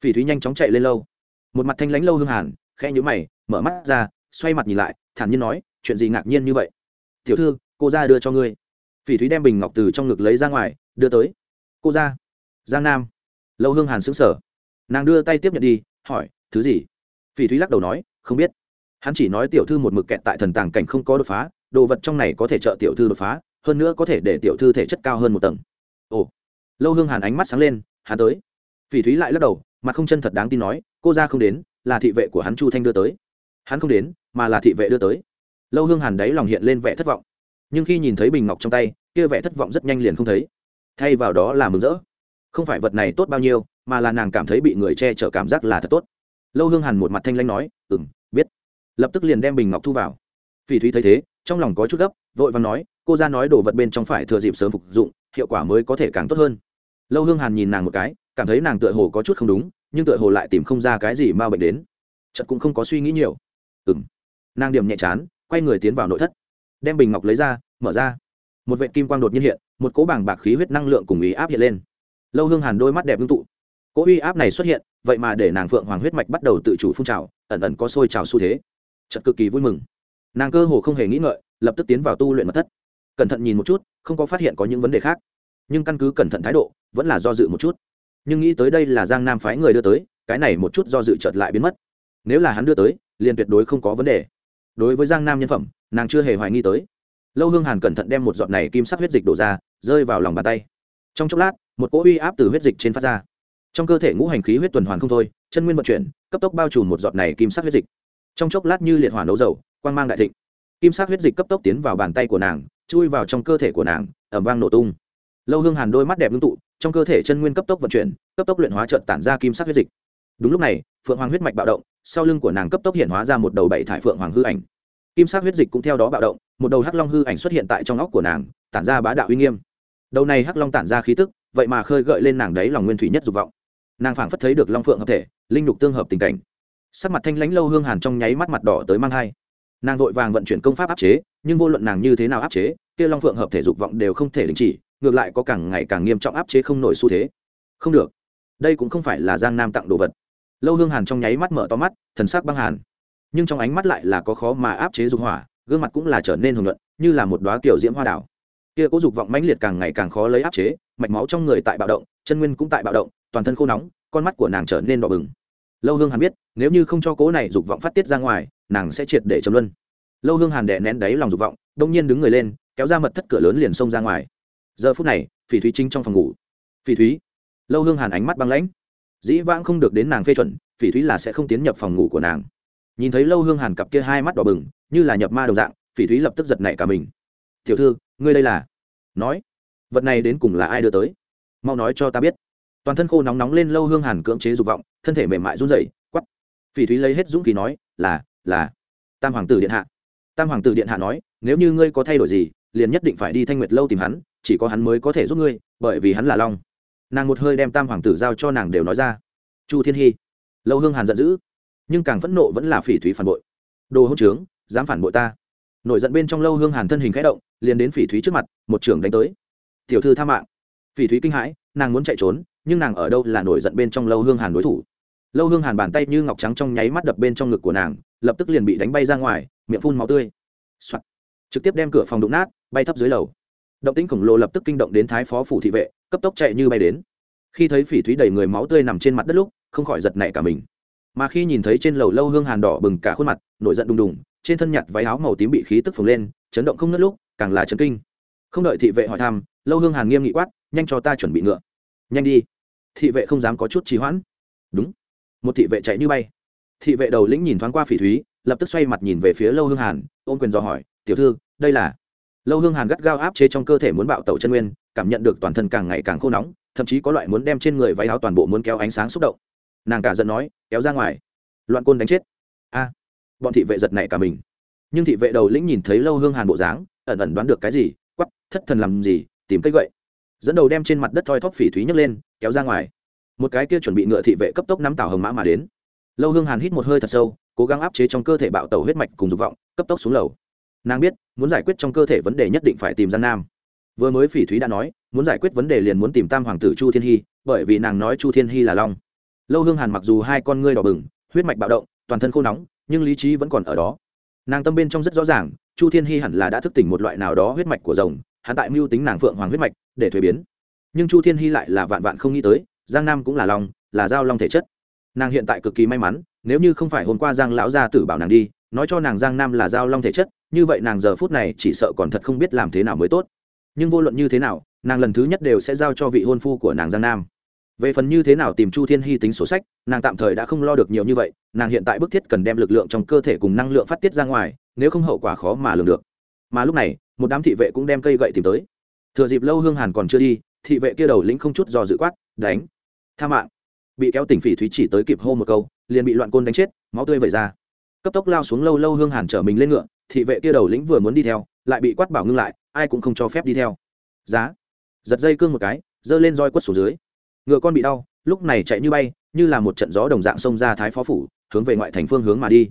Phỉ thúy nhanh chóng chạy lên lâu. Một mặt thanh lãnh lâu hương hàn, khẽ nhữ mày, mở mắt ra, xoay mặt nhìn lại, thản nhiên nói, chuyện gì ngạc nhiên như vậy? Tiểu thư, cô ra đưa cho ngươi. Phỉ thúy đem bình ngọc từ trong ngực lấy ra ngoài, đưa tới. Cô ra. Giang nam. Lâu hương hàn xứng sở nàng đưa tay tiếp nhận đi, hỏi, thứ gì? Phỉ thúy lắc đầu nói, không biết. Hắn chỉ nói tiểu thư một mực kẹt tại thần tàng cảnh không có đột phá, đồ vật trong này có thể trợ tiểu thư đột phá hơn nữa có thể để tiểu thư thể chất cao hơn một tầng. Ồ. Lâu hương hàn ánh mắt sáng lên hắn tới. Phỉ thúy lại lắc đầu mặt không chân thật đáng tin nói, cô ra không đến, là thị vệ của hắn chu thanh đưa tới. Hắn không đến, mà là thị vệ đưa tới. Lâu hương hàn đấy lòng hiện lên vẻ thất vọng. Nhưng khi nhìn thấy bình ngọc trong tay, kia vẻ thất vọng rất nhanh liền không thấy. Thay vào đó là mừng rỡ. Không phải vật này tốt bao nhiêu, mà là nàng cảm thấy bị người che chở cảm giác là thật tốt. Lâu hương hàn một mặt thanh lanh nói ừ m biết. Lập tức liền đem bình ngọc thu vào. Phỉ thúy thấy thế trong lòng có chút gấp, vội và nói, cô ra nói đồ vật bên trong phải thừa dịp sớm phục dụng, hiệu quả mới có thể càng tốt hơn. Lâu hương hàn nhìn nàng một cái, cảm thấy nàng tựa hồ có chút không đúng, nhưng tựa hồ lại tìm không ra cái gì mà bệnh đến. Chật cũng không có suy nghĩ nhiều. Ừ m nàng điểm nhẹ chán, quay người tiến vào nội thất. Đem bình ngọc lấy ra, mở ra. Một vệ kim quang đột nhiên hiện, một cỗ bảng bạc khí huyết năng lượng cùng ý áp hiện lên. Lâu hương hàn đôi mắt đẹp ngưng tụ. Cỗ uy áp này xuất hiện, vậy mà để nàng phượng hoàng huyết mạch bắt đầu tự chủ phun trào, ẩn ẩn có sôi trào xu thế. Chật cực kỳ vui mừng nàng cơ hồ không hề nghĩ ngợi, lập tức tiến vào tu luyện mật thất. Cẩn thận nhìn một chút, không có phát hiện có những vấn đề khác. Nhưng căn cứ cẩn thận thái độ, vẫn là do dự một chút. Nhưng nghĩ tới đây là giang nam phái người đưa tới, cái này một chút do dự chợt lại biến mất. Nếu là hắn đưa tới, liền tuyệt đối không có vấn đề. Đối với giang nam nhân phẩm, nàng chưa hề hoài nghi tới. Lâu hương hàn cẩn thận đem một giọt này kim sắc huyết dịch đổ ra, rơi vào lòng bàn tay. Trong chốc lát, một cỗ uy áp từ huyết dịch trên phát ra. Trong cơ thể ngũ hành khí huyết tuần hoàn không thôi, chân nguyên vận chuyển, cấp tốc bao trùm một giọt này kim sắc huyết dịch. Trong chốc lát như liệt hỏa nấu dầu quang mang đại thịnh. Kim sắc huyết dịch cấp tốc tiến vào bàn tay của nàng, chui vào trong cơ thể của nàng ẩm vang nổ tung. Lâu hương hàn đôi mắt đẹp ngưng tụ, trong cơ thể chân nguyên cấp tốc vận chuyển, cấp tốc luyện hóa trợt tản ra kim sắc huyết dịch. Đúng lúc này, phượng hoàng huyết mạch bạo động, sau lưng của nàng cấp tốc hiện hóa ra một đầu bảy thải phượng hoàng hư ảnh. Kim sắc huyết dịch cũng theo đó bạo động, một đầu hắc long hư ảnh xuất hiện tại trong óc của nàng, tản ra bá đạo uy nghiêm. Đầu này hắc long tản ra khí tức, vậy mà khơi gợi lên nàng đấy lòng nguyên thủy nhất dục vọng. Nàng phảng phất thấy được long phượng hợp thể, linh lục tương hợp tình cảnh. Sắc mặt thanh lãnh lâu hương hàn trong nháy mắt mặt đỏ tới mang hai nàng vội vàng vận chuyển công pháp áp chế, nhưng vô luận nàng như thế nào áp chế, kia long phượng hợp thể dục vọng đều không thể đình chỉ, ngược lại có càng ngày càng nghiêm trọng áp chế không nổi xu thế. Không được. Đây cũng không phải là giang nam tặng đồ vật. Lâu hương hàn trong nháy mắt mở to mắt, thần sắc băng hàn. Nhưng trong ánh mắt lại là có khó mà áp chế dục hỏa, gương mặt cũng là trở nên hồng luận như là một đoá kiểu diễm hoa đảo kia có dục vọng mãnh liệt càng ngày càng khó lấy áp chế, mạch máu trong người tại bạo động, chân nguyên cũng tại bạo động, toàn thân khô nóng, con mắt của nàng trở nên đỏ bừng. Lâu hương hàn biết, nếu như không cho cố này dục vọng phát tiết ra ngoài nàng sẽ triệt để chấm luân. Lâu hương hàn đệ nén đáy lòng dục vọng, đông nhiên đứng người lên, kéo ra mật thất cửa lớn liền xông ra ngoài. Giờ phút này, phỉ thúy chính trong phòng ngủ. Phỉ thúy. Lâu hương hàn ánh mắt băng lãnh. Dĩ vãng không được đến nàng phê chuẩn, phỉ thúy là sẽ không tiến nhập phòng ngủ của nàng. Nhìn thấy lâu hương hàn cặp kia hai mắt đỏ bừng, như là nhập ma đồng dạng, phỉ thúy lập tức giật nảy cả mình. Tiểu thư, ngươi đây là? Nói. Vật này đến cùng là ai đưa tới? Mau nói cho ta biết. Toàn thân khô nóng nóng lên, lâu hương hàn cưỡng chế dục vọng, thân thể mềm mại run rẩy quắp phỉ thúy lấy hết dũng khí nói, là là tam hoàng tử điện hạ. Tam hoàng tử điện hạ nói, nếu như ngươi có thay đổi gì, liền nhất định phải đi thanh nguyệt lâu tìm hắn, chỉ có hắn mới có thể giúp ngươi, bởi vì hắn là long. Nàng một hơi đem tam hoàng tử giao cho nàng đều nói ra. Chu thiên hy lâu hương hàn giận dữ, nhưng càng phẫn nộ vẫn là phỉ thúy phản bội. Đồ hỗn trướng, dám phản bội ta. Nổi giận bên trong lâu hương hàn thân hình khẽ động, liền đến phỉ thúy trước mặt, một trưởng đánh tới. Tiểu thư tha mạng. Phỉ thúy kinh hãi, nàng muốn chạy trốn, nhưng nàng ở đâu là nổi giận bên trong lâu hương hàn đối thủ. Lâu hương hàn bàn tay như ngọc trắng trong nháy mắt đập bên trong ngực của nàng lập tức liền bị đánh bay ra ngoài, miệng phun máu tươi、Soạn. trực tiếp đem cửa phòng đụng nát, bay thấp dưới lầu. Động tĩnh khổng lồ lập tức kinh động đến thái phó phủ thị vệ, cấp tốc chạy như bay đến. Khi thấy phỉ thúy đầy người máu tươi nằm trên mặt đất lúc, không khỏi giật nảy cả mình. Mà khi nhìn thấy trên lầu lâu hương hàn đỏ bừng cả khuôn mặt, nổi giận đùng đùng, trên thân nhặt váy áo màu tím bị khí tức phồng lên, chấn động không ngất lúc, càng là chấn kinh. Không đợi thị vệ hỏi thăm, lâu hương hàn nghiêm nghị quát, nhanh cho ta chuẩn bị ngựa. Nhanh đi. Thị vệ không dám có chút trì hoãn. Đúng. Một thị vệ chạy như bay thị vệ đầu lĩnh nhìn thoáng qua phỉ thúy, lập tức xoay mặt nhìn về phía lâu hương hàn, ôm quyền dò hỏi, tiểu thư, đây là lâu hương hàn gắt gao áp chế trong cơ thể muốn bạo tẩu chân nguyên, cảm nhận được toàn thân càng ngày càng khô nóng, thậm chí có loại muốn đem trên người váy áo toàn bộ muốn kéo ánh sáng xúc động. Nàng cả giận nói, kéo ra ngoài, loạn côn đánh chết. A, bọn thị vệ giật này cả mình. Nhưng thị vệ đầu lĩnh nhìn thấy lâu hương hàn bộ dáng, ẩn ẩn đoán được cái gì quắp thất thần làm gì, tìm cây gậy. Dẫn đầu đem trên mặt đất thoi thóp phỉ thúy nhấc lên, kéo ra ngoài. Một cái kia chuẩn bị ngựa thị vệ cấp tốc nắm tảo hồng mã mà đến lâu hương hàn hít một hơi thật sâu cố gắng áp chế trong cơ thể bạo tẩu huyết mạch cùng dục vọng cấp tốc xuống lầu nàng biết muốn giải quyết trong cơ thể vấn đề nhất định phải tìm gian nam vừa mới phỉ thúy đã nói muốn giải quyết vấn đề liền muốn tìm tam hoàng tử chu thiên hy bởi vì nàng nói chu thiên hy là long lâu hương hàn mặc dù hai con ngươi đỏ bừng huyết mạch bạo động toàn thân khô nóng nhưng lý trí vẫn còn ở đó nàng tâm bên trong rất rõ ràng chu thiên hy hẳn là đã thức tỉnh một loại nào đó huyết mạch của rồng hắn tại mưu tính nàng phượng hoàng huyết mạch để thuế biến nhưng chu thiên hy lại là vạn vạn không nghĩ tới giang nam cũng là long là giao long thể chất nàng hiện tại cực kỳ may mắn, nếu như không phải hôm qua giang lão gia tử bảo nàng đi, nói cho nàng giang nam là giao long thể chất, như vậy nàng giờ phút này chỉ sợ còn thật không biết làm thế nào mới tốt. Nhưng vô luận như thế nào, nàng lần thứ nhất đều sẽ giao cho vị hôn phu của nàng giang nam. Về phần như thế nào tìm chu thiên hy tính sổ sách, nàng tạm thời đã không lo được nhiều như vậy, nàng hiện tại bức thiết cần đem lực lượng trong cơ thể cùng năng lượng phát tiết ra ngoài, nếu không hậu quả khó mà lường được. Mà lúc này, một đám thị vệ cũng đem cây gậy tìm tới. Thừa dịp lâu hương hàn còn chưa đi, thị vệ kia đầu lĩnh không chút do dự quát, đánh! Tha mạng! Bị kéo tỉnh phỉ thúy chỉ tới kịp hô một câu, liền bị loạn côn đánh chết, máu tươi vẩy ra. Cấp tốc lao xuống lâu lâu hương hàn chở mình lên ngựa, thị vệ kia đầu lĩnh vừa muốn đi theo, lại bị quát bảo ngưng lại, ai cũng không cho phép đi theo. Giá. Giật dây cương một cái, giơ lên roi quất xuống dưới. Ngựa con bị đau, lúc này chạy như bay, như là một trận gió đồng dạng xông ra thái phó phủ, hướng về ngoại thành phương hướng mà đi.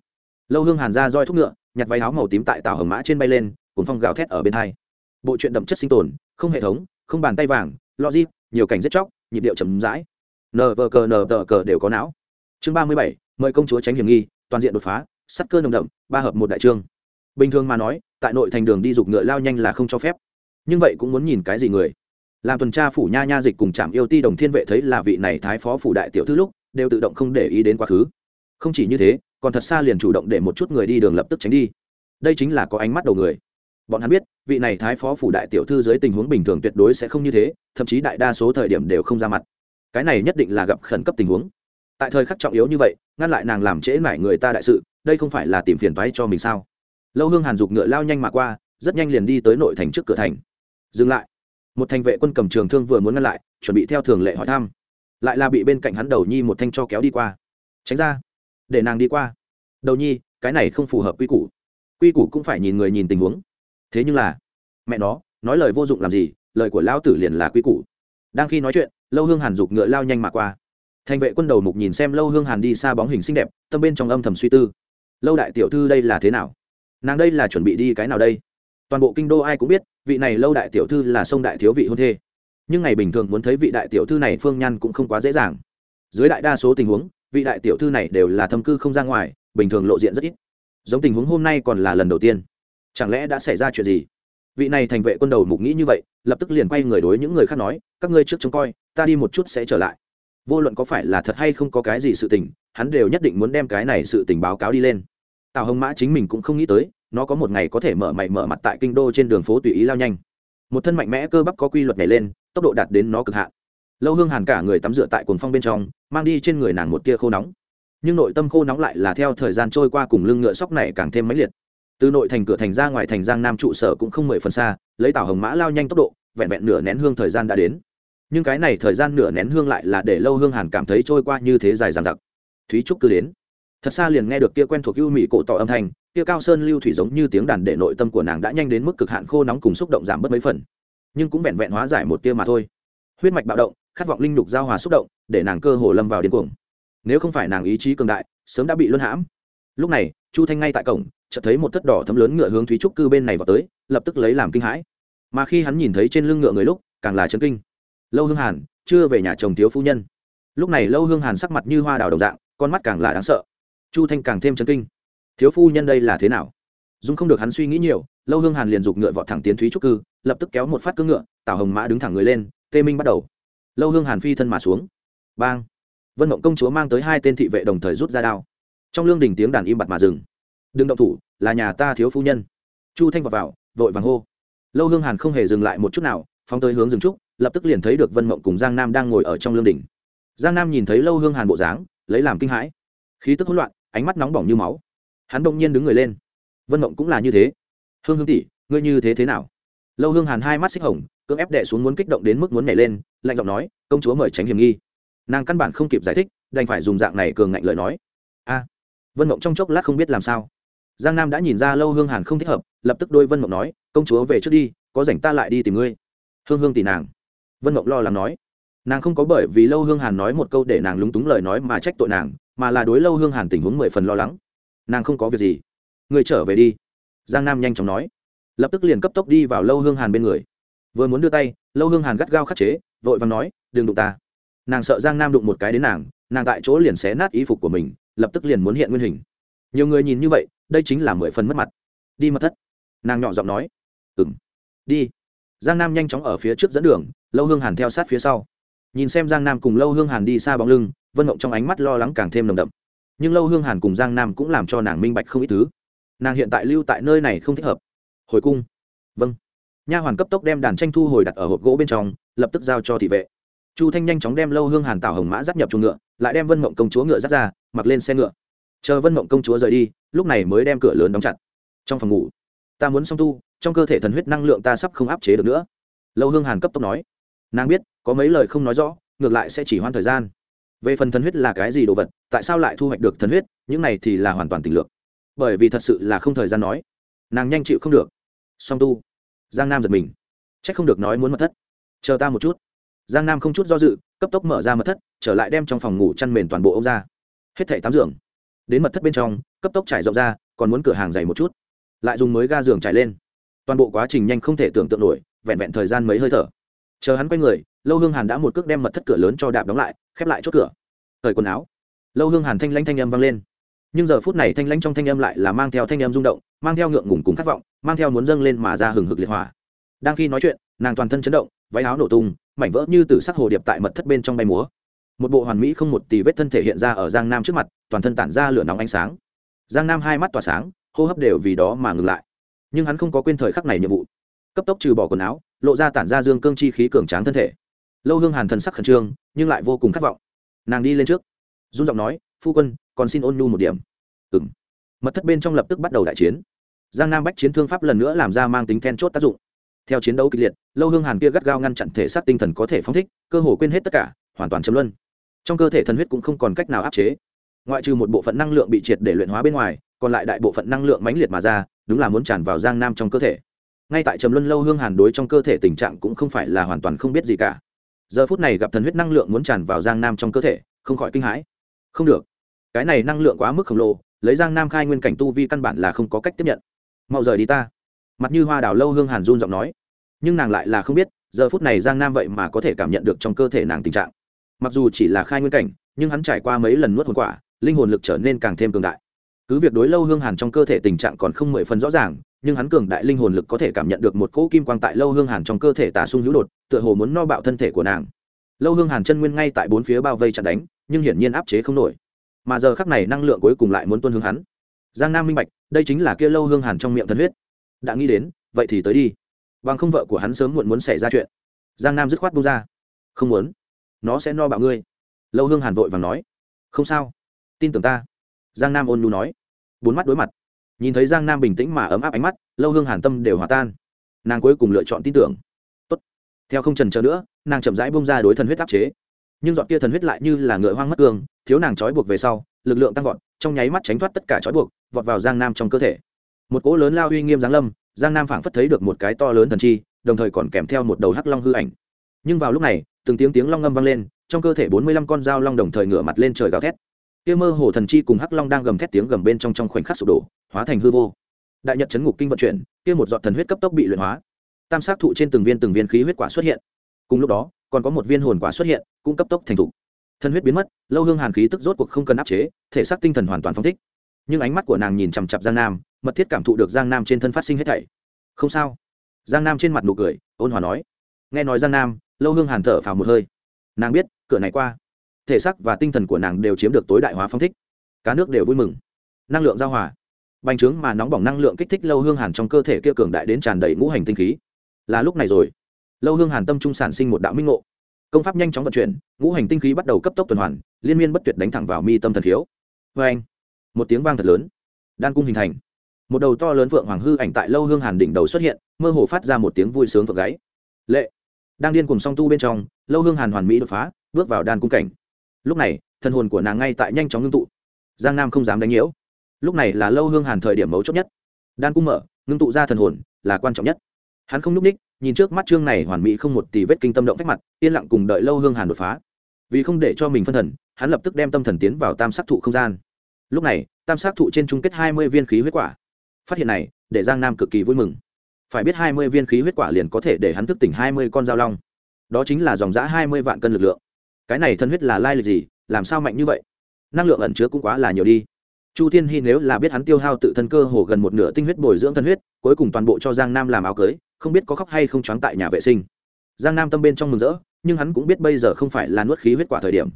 Lâu hương hàn ra roi thúc ngựa, nhặt váy áo màu tím tại tàu hầm mã trên bay lên, cuốn phong gào thét ở bên hai. Bộ chuyện đậm chất sinh tồn, không hệ thống, không bàn tay vàng, logic, nhiều cảnh rất chóc, nhịp điệu chậm rãi nờ vờ cờ nờ vờ cờ đều có não. Chương ba mươi bảy, mời công chúa tránh hiểm nghi, toàn diện đột phá sắt cơ nồng đậm, ba hợp một đại trương. Bình thường mà nói, tại nội thành đường đi dục ngựa lao nhanh là không cho phép. Nhưng vậy cũng muốn nhìn cái gì người? Làm tuần tra phủ nha nha dịch cùng trạm yêu ti đồng thiên vệ thấy là vị này thái phó phủ đại tiểu thư lúc, đều tự động không để ý đến quá khứ. Không chỉ như thế, còn thật xa liền chủ động để một chút người đi đường lập tức tránh đi. Đây chính là có ánh mắt đầu người. Bọn hắn biết, vị này thái phó phủ đại tiểu thư dưới tình huống bình thường tuyệt đối sẽ không như thế, thậm chí đại đa số thời điểm đều không ra mặt cái này nhất định là gặp khẩn cấp tình huống. Tại thời khắc trọng yếu như vậy, ngăn lại nàng làm trễ mải người ta đại sự, đây không phải là tìm phiền toái cho mình sao? Lâu hương hàn dục ngựa lao nhanh mà qua, rất nhanh liền đi tới nội thành trước cửa thành. Dừng lại. Một thành vệ quân cầm trường thương vừa muốn ngăn lại, chuẩn bị theo thường lệ hỏi thăm. Lại là bị bên cạnh hắn đầu nhi một thanh cho kéo đi qua. Tránh ra. Để nàng đi qua. Đầu nhi, cái này không phù hợp quy củ. Quy củ cũng phải nhìn người nhìn tình huống. Thế nhưng là, mẹ nó, nói lời vô dụng làm gì, lời của lão tử liền là quy củ. Đang khi nói chuyện lâu hương hàn giục ngựa lao nhanh mà qua. Thành vệ quân đầu mục nhìn xem lâu hương hàn đi xa bóng hình xinh đẹp, tâm bên trong âm thầm suy tư. Lâu đại tiểu thư đây là thế nào? Nàng đây là chuẩn bị đi cái nào đây? Toàn bộ kinh đô ai cũng biết, vị này lâu đại tiểu thư là sông đại thiếu vị hôn thê. Nhưng ngày bình thường muốn thấy vị đại tiểu thư này phương nhan cũng không quá dễ dàng. Dưới đại đa số tình huống, vị đại tiểu thư này đều là thâm cư không ra ngoài, bình thường lộ diện rất ít. Giống tình huống hôm nay còn là lần đầu tiên. Chẳng lẽ đã xảy ra chuyện gì? Vị này thành vệ quân đầu mục nghĩ như vậy, lập tức liền quay người đối những người khác nói, các ngươi trước trông coi, ta đi một chút sẽ trở lại. Vô luận có phải là thật hay không có cái gì sự tình, hắn đều nhất định muốn đem cái này sự tình báo cáo đi lên. Tào hồng mã chính mình cũng không nghĩ tới, nó có một ngày có thể mở mày mở mặt tại kinh đô trên đường phố tùy ý lao nhanh. Một thân mạnh mẽ cơ bắp có quy luật nhảy lên, tốc độ đạt đến nó cực hạn. Lâu hương hàn cả người tắm rửa tại cuồng phong bên trong, mang đi trên người nàng một tia khô nóng. Nhưng nội tâm khô nóng lại là theo thời gian trôi qua cùng lưng ngựa sóc này càng thêm mãnh liệt từ nội thành cửa thành ra ngoài thành giang nam trụ sở cũng không mười phần xa, lấy tảo hồng mã lao nhanh tốc độ, vẹn vẹn nửa nén hương thời gian đã đến. Nhưng cái này thời gian nửa nén hương lại là để lâu hương hàn cảm thấy trôi qua như thế dài dằng dặc. Thúy trúc cứ đến. Thật xa liền nghe được kia quen thuộc ưu mỹ cổ tỏ âm thanh, kia cao sơn lưu thủy giống như tiếng đàn để nội tâm của nàng đã nhanh đến mức cực hạn khô nóng cùng xúc động giảm bớt mấy phần. Nhưng cũng vẹn vẹn hóa giải một tia mà thôi. Huyết mạch bạo động, khát vọng linh lục giao hòa xúc động, để nàng cơ hồ lâm vào điên cuồng. Nếu không phải nàng ý chí cường đại, sớm đã bị luân hãm lúc này, chu thanh ngay tại cổng, chợt thấy một thất đỏ thấm lớn ngựa hướng thúy trúc cư bên này vào tới, lập tức lấy làm kinh hãi. Mà khi hắn nhìn thấy trên lưng ngựa người lúc, càng là chấn kinh. Lâu hương hàn, chưa về nhà chồng thiếu phu nhân. Lúc này lâu hương hàn sắc mặt như hoa đào đồng dạng, con mắt càng là đáng sợ. Chu thanh càng thêm chấn kinh. Thiếu phu nhân đây là thế nào? Dung không được hắn suy nghĩ nhiều, lâu hương hàn liền giục ngựa vọt thẳng tiến thúy trúc cư, lập tức kéo một phát cưỡng ngựa, tào hồng mã đứng thẳng người lên, tê minh bắt đầu. Lâu hương hàn phi thân mà xuống. Bang! Vân mộng công chúa mang tới hai tên thị vệ đồng thời rút ra đao trong lương đình tiếng đàn im bặt mà dừng. Đừng động thủ là nhà ta thiếu phu nhân. Chu thanh vào, vào vội vàng hô. Lâu hương hàn không hề dừng lại một chút nào phóng tới hướng dừng trúc lập tức liền thấy được vân mộng cùng giang nam đang ngồi ở trong lương đình. Giang nam nhìn thấy lâu hương hàn bộ dáng lấy làm kinh hãi. Khí tức hỗn loạn ánh mắt nóng bỏng như máu. Hắn đông nhiên đứng người lên. Vân mộng cũng là như thế. Hương hương tỷ ngươi như thế thế nào? Lâu hương hàn hai mắt xích hồng cưỡng ép đệ xuống muốn kích động đến mức muốn nhảy lên lạnh giọng nói công chúa mời tránh hiểm nghi. Nàng căn bản không kịp giải thích đành phải dùng dạng này cường ngạnh lời nói. A vân mộng trong chốc lát không biết làm sao. Giang nam đã nhìn ra lâu hương hàn không thích hợp, lập tức đôi vân mộng nói, công chúa về trước đi, có rảnh ta lại đi tìm ngươi. Hương hương tỷ nàng. Vân mộng lo lắng nói. Nàng không có bởi vì lâu hương hàn nói một câu để nàng lúng túng lời nói mà trách tội nàng, mà là đối lâu hương hàn tình huống mười phần lo lắng. Nàng không có việc gì. Người trở về đi. Giang nam nhanh chóng nói. Lập tức liền cấp tốc đi vào lâu hương hàn bên người. Vừa muốn đưa tay, lâu hương hàn gắt gao khắc chế, vội vàng nói, đừng đụng ta. Nàng sợ giang nam đụng một cái đến nàng nàng tại chỗ liền xé nát y phục của mình lập tức liền muốn hiện nguyên hình. Nhiều người nhìn như vậy, đây chính là mười phần mất mặt. Đi mật thất. Nàng nhỏ giọng nói. Ừng đi. Giang nam nhanh chóng ở phía trước dẫn đường, lâu hương hàn theo sát phía sau. Nhìn xem giang nam cùng lâu hương hàn đi xa bóng lưng, vân mộng trong ánh mắt lo lắng càng thêm nồng đậm. Nhưng lâu hương hàn cùng giang nam cũng làm cho nàng minh bạch không ít thứ. Nàng hiện tại lưu tại nơi này không thích hợp. Hồi cung. Vâng. Nha hoàn cấp tốc đem đàn tranh thu hồi đặt ở hộp gỗ bên trong, lập tức giao cho thị vệ chu thanh nhanh chóng đem lâu hương hàn tảo hồng mã dắt nhập chuồng ngựa, lại đem vân mộng công chúa ngựa dắt ra, mặc lên xe ngựa. Chờ vân mộng công chúa rời đi, lúc này mới đem cửa lớn đóng chặt. Trong phòng ngủ, ta muốn song tu, trong cơ thể thần huyết năng lượng ta sắp không áp chế được nữa. Lâu hương hàn cấp tốc nói. Nàng biết, có mấy lời không nói rõ, ngược lại sẽ chỉ hoãn thời gian. Về phần thần huyết là cái gì đồ vật, tại sao lại thu hoạch được thần huyết, những này thì là hoàn toàn tình lược. Bởi vì thật sự là không thời gian nói. Nàng nhanh chịu không được. Song tu. Giang nam giật mình. C h ắ c không được nói muốn mật thất. Chờ ta một chút giang nam không chút do dự, cấp tốc mở ra mật thất, trở lại đem trong phòng ngủ chăn mền toàn bộ ông ra. Hết thẻ tắm giường. Đến mật thất bên trong, cấp tốc trải rộng ra, còn muốn cửa hàng dày một chút. Lại dùng mới ga giường trải lên. Toàn bộ quá trình nhanh không thể tưởng tượng nổi, vẹn vẹn thời gian mấy hơi thở. Chờ hắn quay người, lâu hương hàn đã một cước đem mật thất cửa lớn cho đạp đóng lại, khép lại chốt cửa. Thời quần áo. Lâu hương hàn thanh lãnh thanh âm vang lên. Nhưng giờ phút này thanh lãnh trong thanh âm lại là mang theo thanh âm rung động, mang theo ngượng ngùng cùng khát vọng, mang theo muốn dâng lên mà ra hừng hực liệt hỏa. Đang khi nói chuyện, nàng toàn thân chấn động, váy áo nổ tung mảnh vỡ như từ sắc hồ điệp tại mật thất bên trong bay múa. Một bộ hoàn mỹ không một tì vết thân thể hiện ra ở giang nam trước mặt, toàn thân tản ra lửa nóng ánh sáng. Giang nam hai mắt tỏa sáng, hô hấp đều vì đó mà ngừng lại. Nhưng hắn không có quên thời khắc này nhiệm vụ. Cấp tốc trừ bỏ quần áo, lộ ra tản ra dương cương chi khí cường tráng thân thể. Lâu hương hàn thần sắc khẩn trương, nhưng lại vô cùng khát vọng. Nàng đi lên trước, run giọng nói, phu quân, còn xin ôn nhu một điểm. Ừ m mật thất bên trong lập tức bắt đầu đại chiến. Giang nam bách chiến thương pháp lần nữa làm ra mang tính then chốt tác dụng theo chiến đấu kịch liệt, lâu hương hàn kia gắt gao ngăn chặn thể xác tinh thần có thể phóng thích, cơ hồ quên hết tất cả, hoàn toàn chấm luân. Trong cơ thể thần huyết cũng không còn cách nào áp chế. Ngoại trừ một bộ phận năng lượng bị triệt để luyện hóa bên ngoài, còn lại đại bộ phận năng lượng mãnh liệt mà ra, đúng là muốn tràn vào giang nam trong cơ thể. Ngay tại trầm luân lâu hương hàn đối trong cơ thể tình trạng cũng không phải là hoàn toàn không biết gì cả. Giờ phút này gặp thần huyết năng lượng muốn tràn vào giang nam trong cơ thể, không khỏi kinh hãi. Không được. Cái này năng lượng quá mức khổng lồ, lấy giang nam khai nguyên cảnh tu vi căn bản là không có cách tiếp nhận. Mau rời đi ta mặt như hoa đào lâu hương hàn run giọng nói. Nhưng nàng lại là không biết, giờ phút này giang nam vậy mà có thể cảm nhận được trong cơ thể nàng tình trạng. Mặc dù chỉ là khai nguyên cảnh, nhưng hắn trải qua mấy lần nuốt hồn quả, linh hồn lực trở nên càng thêm cường đại. Cứ việc đối lâu hương hàn trong cơ thể tình trạng còn không mười phần rõ ràng, nhưng hắn cường đại linh hồn lực có thể cảm nhận được một cỗ kim quang tại lâu hương hàn trong cơ thể tả sung hữu đột, tựa hồ muốn no bạo thân thể của nàng. Lâu hương hàn chân nguyên ngay tại bốn phía bao vây chặn đánh, nhưng hiển nhiên áp chế không nổi. Mà giờ khắc này năng lượng cuối cùng lại muốn tuân hướng hắn. Giang nam minh bạch, đây chính là kia lâu hương hàn trong miệng thần huyết đã nghĩ đến, vậy thì tới đi. Bằng không vợ của hắn sớm muộn muốn xảy ra chuyện. Giang nam dứt khoát buông ra. Không muốn. Nó sẽ no bạo ngươi. Lâu hương hàn vội vàng nói. Không sao. Tin tưởng ta. Giang nam ôn nhu nói. Bốn mắt đối mặt. Nhìn thấy giang nam bình tĩnh mà ấm áp ánh mắt, lâu hương hàn tâm đều hòa tan. Nàng cuối cùng lựa chọn tin tưởng. Tốt. theo không trần chờ nữa, nàng chậm rãi bông ra đối thần huyết áp chế. Nhưng dọn kia thần huyết lại như là ngựa hoang mất cường, thiếu nàng trói buộc về sau, lực lượng tăng vọt, trong nháy mắt tránh thoát tất cả trói buộc, vọt vào giang nam trong cơ thể một cỗ lớn lao uy nghiêm giáng lâm, giang nam phảng phất thấy được một cái to lớn thần chi, đồng thời còn kèm theo một đầu hắc long hư ảnh. Nhưng vào lúc này, từng tiếng tiếng long ngâm vang lên, trong cơ thể bốn mươi lăm con dao long đồng thời ngửa mặt lên trời gào thét. Kia mơ hồ thần chi cùng hắc long đang gầm thét tiếng gầm bên trong trong khoảnh khắc sụp đổ, hóa thành hư vô. Đại nhật chấn ngục kinh vận chuyển, kia một giọt thần huyết cấp tốc bị luyện hóa. Tam sát thụ trên từng viên từng viên khí huyết quả xuất hiện. Cùng lúc đó, còn có một viên hồn quả xuất hiện, cũng cấp tốc thành thục. Thần huyết biến mất, lâu hương hàn khí tức rốt cuộc không cần áp chế, thể xác tinh thần hoàn toàn phong thích. Nhưng ánh mắt của nàng nhìn chằm chặp giang nam mật thiết cảm thụ được giang nam trên thân phát sinh hết thảy không sao giang nam trên mặt nụ cười ôn hòa nói nghe nói giang nam lâu hương hàn thở phào một hơi nàng biết cửa này qua thể xác và tinh thần của nàng đều chiếm được tối đại hóa phong thích cá nước đều vui mừng năng lượng giao hòa bành trướng mà nóng bỏng năng lượng kích thích lâu hương hàn trong cơ thể kia cường đại đến tràn đầy ngũ hành tinh khí là lúc này rồi lâu hương hàn tâm trung sản sinh một đạo minh ngộ công pháp nhanh chóng vận chuyển ngũ hành tinh khí bắt đầu cấp tốc tuần hoàn liên miên bất tuyệt đánh thẳng vào mi tâm thần khiếu vê anh một tiếng vang thật lớn đan cung hình thành một đầu to lớn vượng hoàng hư ảnh tại lâu hương hàn đỉnh đầu xuất hiện, mơ hồ phát ra một tiếng vui sướng vượng gáy. Lệ, đang điên cùng song tu bên trong, lâu hương hàn hoàn mỹ đột phá, bước vào đan cung cảnh. Lúc này, thần hồn của nàng ngay tại nhanh chóng ngưng tụ. Giang nam không dám đánh nhiễu. Lúc này là lâu hương hàn thời điểm mấu chốt nhất. Đan cung mở, ngưng tụ ra thần hồn, là quan trọng nhất. Hắn không n ú c ních, nhìn trước mắt chương này hoàn mỹ không một tỷ vết kinh tâm động phách mặt, yên lặng cùng đợi lâu hương hàn đột phá. Vì không để cho mình phân thần, hắn lập tức đem tâm thần tiến vào tam sắc thụ không gian. Lúc này, tam sắc thụ trên chung kết hai mươi viên khí huyết quả phát hiện này, để giang nam cực kỳ vui mừng. Phải biết hai mươi viên khí huyết quả liền có thể để hắn thức tỉnh hai mươi con dao long. Đó chính là dòng giã hai mươi vạn cân lực lượng. Cái này thân huyết là lai lịch gì, làm sao mạnh như vậy? Năng lượng ẩn chứa cũng quá là nhiều đi. Chu thiên hy nếu là biết hắn tiêu hao tự thân cơ hồ gần một nửa tinh huyết bồi dưỡng thân huyết, cuối cùng toàn bộ cho giang nam làm áo cưới, không biết có khóc hay không choáng tại nhà vệ sinh. Giang nam tâm bên trong mừng rỡ, nhưng hắn cũng biết bây giờ không phải là nuốt khí huyết quả thời điểm.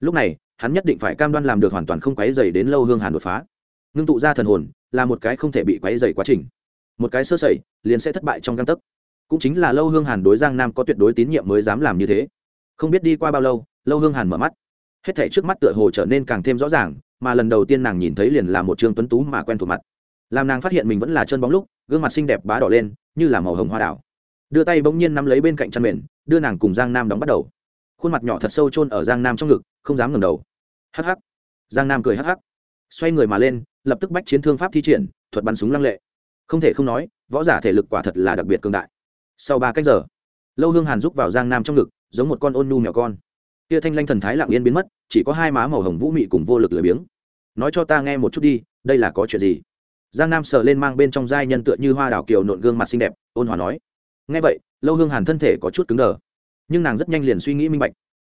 Lúc này, hắn nhất định phải cam đoan làm được hoàn toàn không quấy dày đến lâu hương hàn đột phá. Ngưng tụ ra thần hồn là một cái không thể bị quấy dày quá trình. Một cái sơ sẩy, liền sẽ thất bại trong găng tấc. Cũng chính là lâu hương hàn đối giang nam có tuyệt đối tín nhiệm mới dám làm như thế. Không biết đi qua bao lâu lâu hương hàn mở mắt. Hết thảy trước mắt tựa hồ trở nên càng thêm rõ ràng, mà lần đầu tiên nàng nhìn thấy liền là một trương tuấn tú mà quen thuộc mặt. Làm nàng phát hiện mình vẫn là chân bóng lúc, gương mặt xinh đẹp bá đỏ lên, như là màu hồng hoa đảo. Đưa tay bỗng nhiên nắm lấy bên cạnh chăn mền, đưa nàng cùng giang nam đóng bắt đầu. Khuôn mặt nhỏ thật sâu chôn ở giang nam trong ngực, không dám ngẩng đầu. Hắc hắc. Giang nam cười hắc hắc. Xoay người mà lên lập tức bách chiến thương pháp thi triển, thuật bắn súng lăng lệ. Không thể không nói, võ giả thể lực quả thật là đặc biệt cương đại. Sau ba cách giờ, lâu hương hàn rúc vào giang nam trong ngực, giống một con ôn nu mèo con. Kia thanh lanh thần thái lặng yên biến mất, chỉ có hai má màu hồng vũ mị cùng vô lực lười biếng. Nói cho ta nghe một chút đi, đây là có chuyện gì? Giang nam sờ lên mang bên trong giai nhân tựa như hoa đào kiều nộn gương mặt xinh đẹp, ôn hòa nói. Nghe vậy, lâu hương hàn thân thể có chút cứng đờ. Nhưng nàng rất nhanh liền suy nghĩ minh bạch.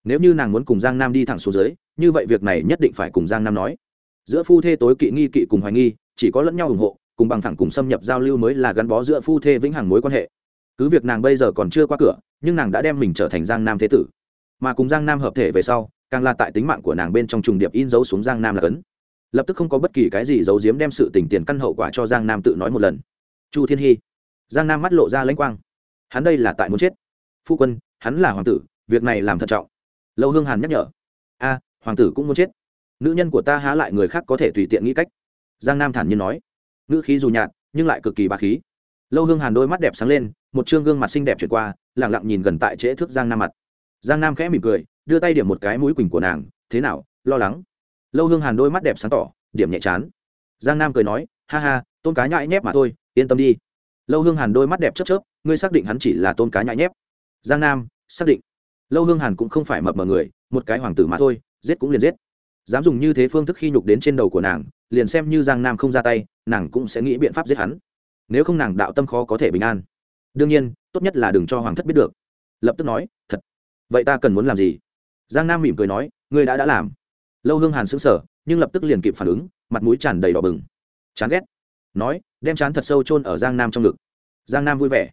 Nếu như nàng muốn cùng giang nam đi thẳng xuống dưới, như vậy việc này nhất định phải cùng giang nam nói giữa phu thê tối kỵ nghi kỵ cùng hoài nghi, chỉ có lẫn nhau ủng hộ, cùng bằng thẳng cùng xâm nhập giao lưu mới là gắn bó giữa phu thê vĩnh hằng mối quan hệ. Cứ việc nàng bây giờ còn chưa qua cửa, nhưng nàng đã đem mình trở thành giang nam thế tử. Mà cùng giang nam hợp thể về sau, càng là tại tính mạng của nàng bên trong trùng điệp in dấu xuống giang nam là cấn. Lập tức không có bất kỳ cái gì giấu giếm đem sự tình tiền căn hậu quả cho giang nam tự nói một lần. Chu thiên hy giang nam mắt lộ ra lãnh quang. Hắn đây là tại muốn chết. Phu quân, hắn là hoàng tử, việc này làm thận trọng. Lâu hương hàn nhắc nhở. A, hoàng tử cũng muốn chết nữ nhân của ta há lại người khác có thể tùy tiện nghĩ cách. Giang nam thản nhiên nói. Ngữ khí dù nhạt, nhưng lại cực kỳ bà khí. Lâu hương hàn đôi mắt đẹp sáng lên, một chương gương mặt xinh đẹp chuyển qua lẳng lặng nhìn gần tại trễ thước giang nam mặt. Giang nam khẽ mỉm cười, đưa tay điểm một cái mũi quỳnh của nàng, thế nào, lo lắng? Lâu hương hàn đôi mắt đẹp sáng tỏ, điểm nhẹ chán. Giang nam cười nói, ha ha, tôn cá nhãi nhép mà thôi, yên tâm đi. Lâu hương hàn đôi mắt đẹp chớp chớp, ngươi xác định hắn chỉ là tôn cá nhãi nhép? Giang nam, xác định. Lâu hương hàn cũng không phải mập mờ người, một cái hoàng tử mà thôi, giết cũng liền giết dám dùng như thế phương thức khi nhục đến trên đầu của nàng, liền xem như giang nam không ra tay, nàng cũng sẽ nghĩ biện pháp giết hắn. Nếu không nàng đạo tâm khó có thể bình an. Đương nhiên, tốt nhất là đừng cho hoàng thất biết được. Lập tức nói, thật. Vậy ta cần muốn làm gì? Giang nam mỉm cười nói, ngươi đã đã làm. Lâu hương hàn xứng sở nhưng lập tức liền kịp phản ứng, mặt mũi tràn đầy đỏ bừng. Chán ghét. Nói, đem chán thật sâu chôn ở giang nam trong ngực. Giang nam vui vẻ.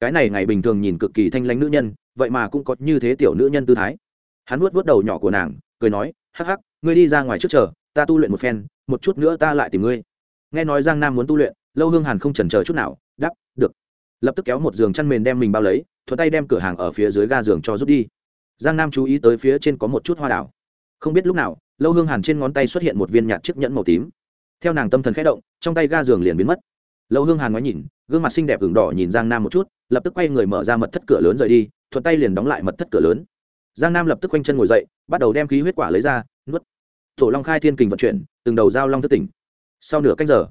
Cái này ngày bình thường nhìn cực kỳ thanh lãnh nữ nhân, vậy mà cũng có như thế tiểu nữ nhân tư thái. Hắn vuốt vuốt đầu nhỏ của nàng, cười nói, hắc hắc ngươi đi ra ngoài trước chờ, ta tu luyện một phen, một chút nữa ta lại tìm ngươi. Nghe nói giang nam muốn tu luyện, lâu hương hàn không chần chờ chút nào đắp được. Lập tức kéo một giường chăn mền đem mình bao lấy, thuận tay đem cửa hàng ở phía dưới ga giường cho rút đi. Giang nam chú ý tới phía trên có một chút hoa đảo không biết lúc nào, lâu hương hàn trên ngón tay xuất hiện một viên nhạt chiếc nhẫn màu tím. Theo nàng tâm thần khẽ động, trong tay ga giường liền biến mất. Lâu hương hàn ngoái nhìn, gương mặt xinh đẹp ửng đỏ nhìn giang nam một chút, lập tức quay người mở ra mật thất cửa lớn rời đi, thuận tay liền đóng lại mật thất cửa lớn. Giang nam lập tức quanh chân ngồi dậy, bắt đầu đem khí huyết quả lấy ra nuốt. Tổ long khai thiên kình vận chuyển, từng đầu giao long thức tỉnh. Sau nửa canh giờ,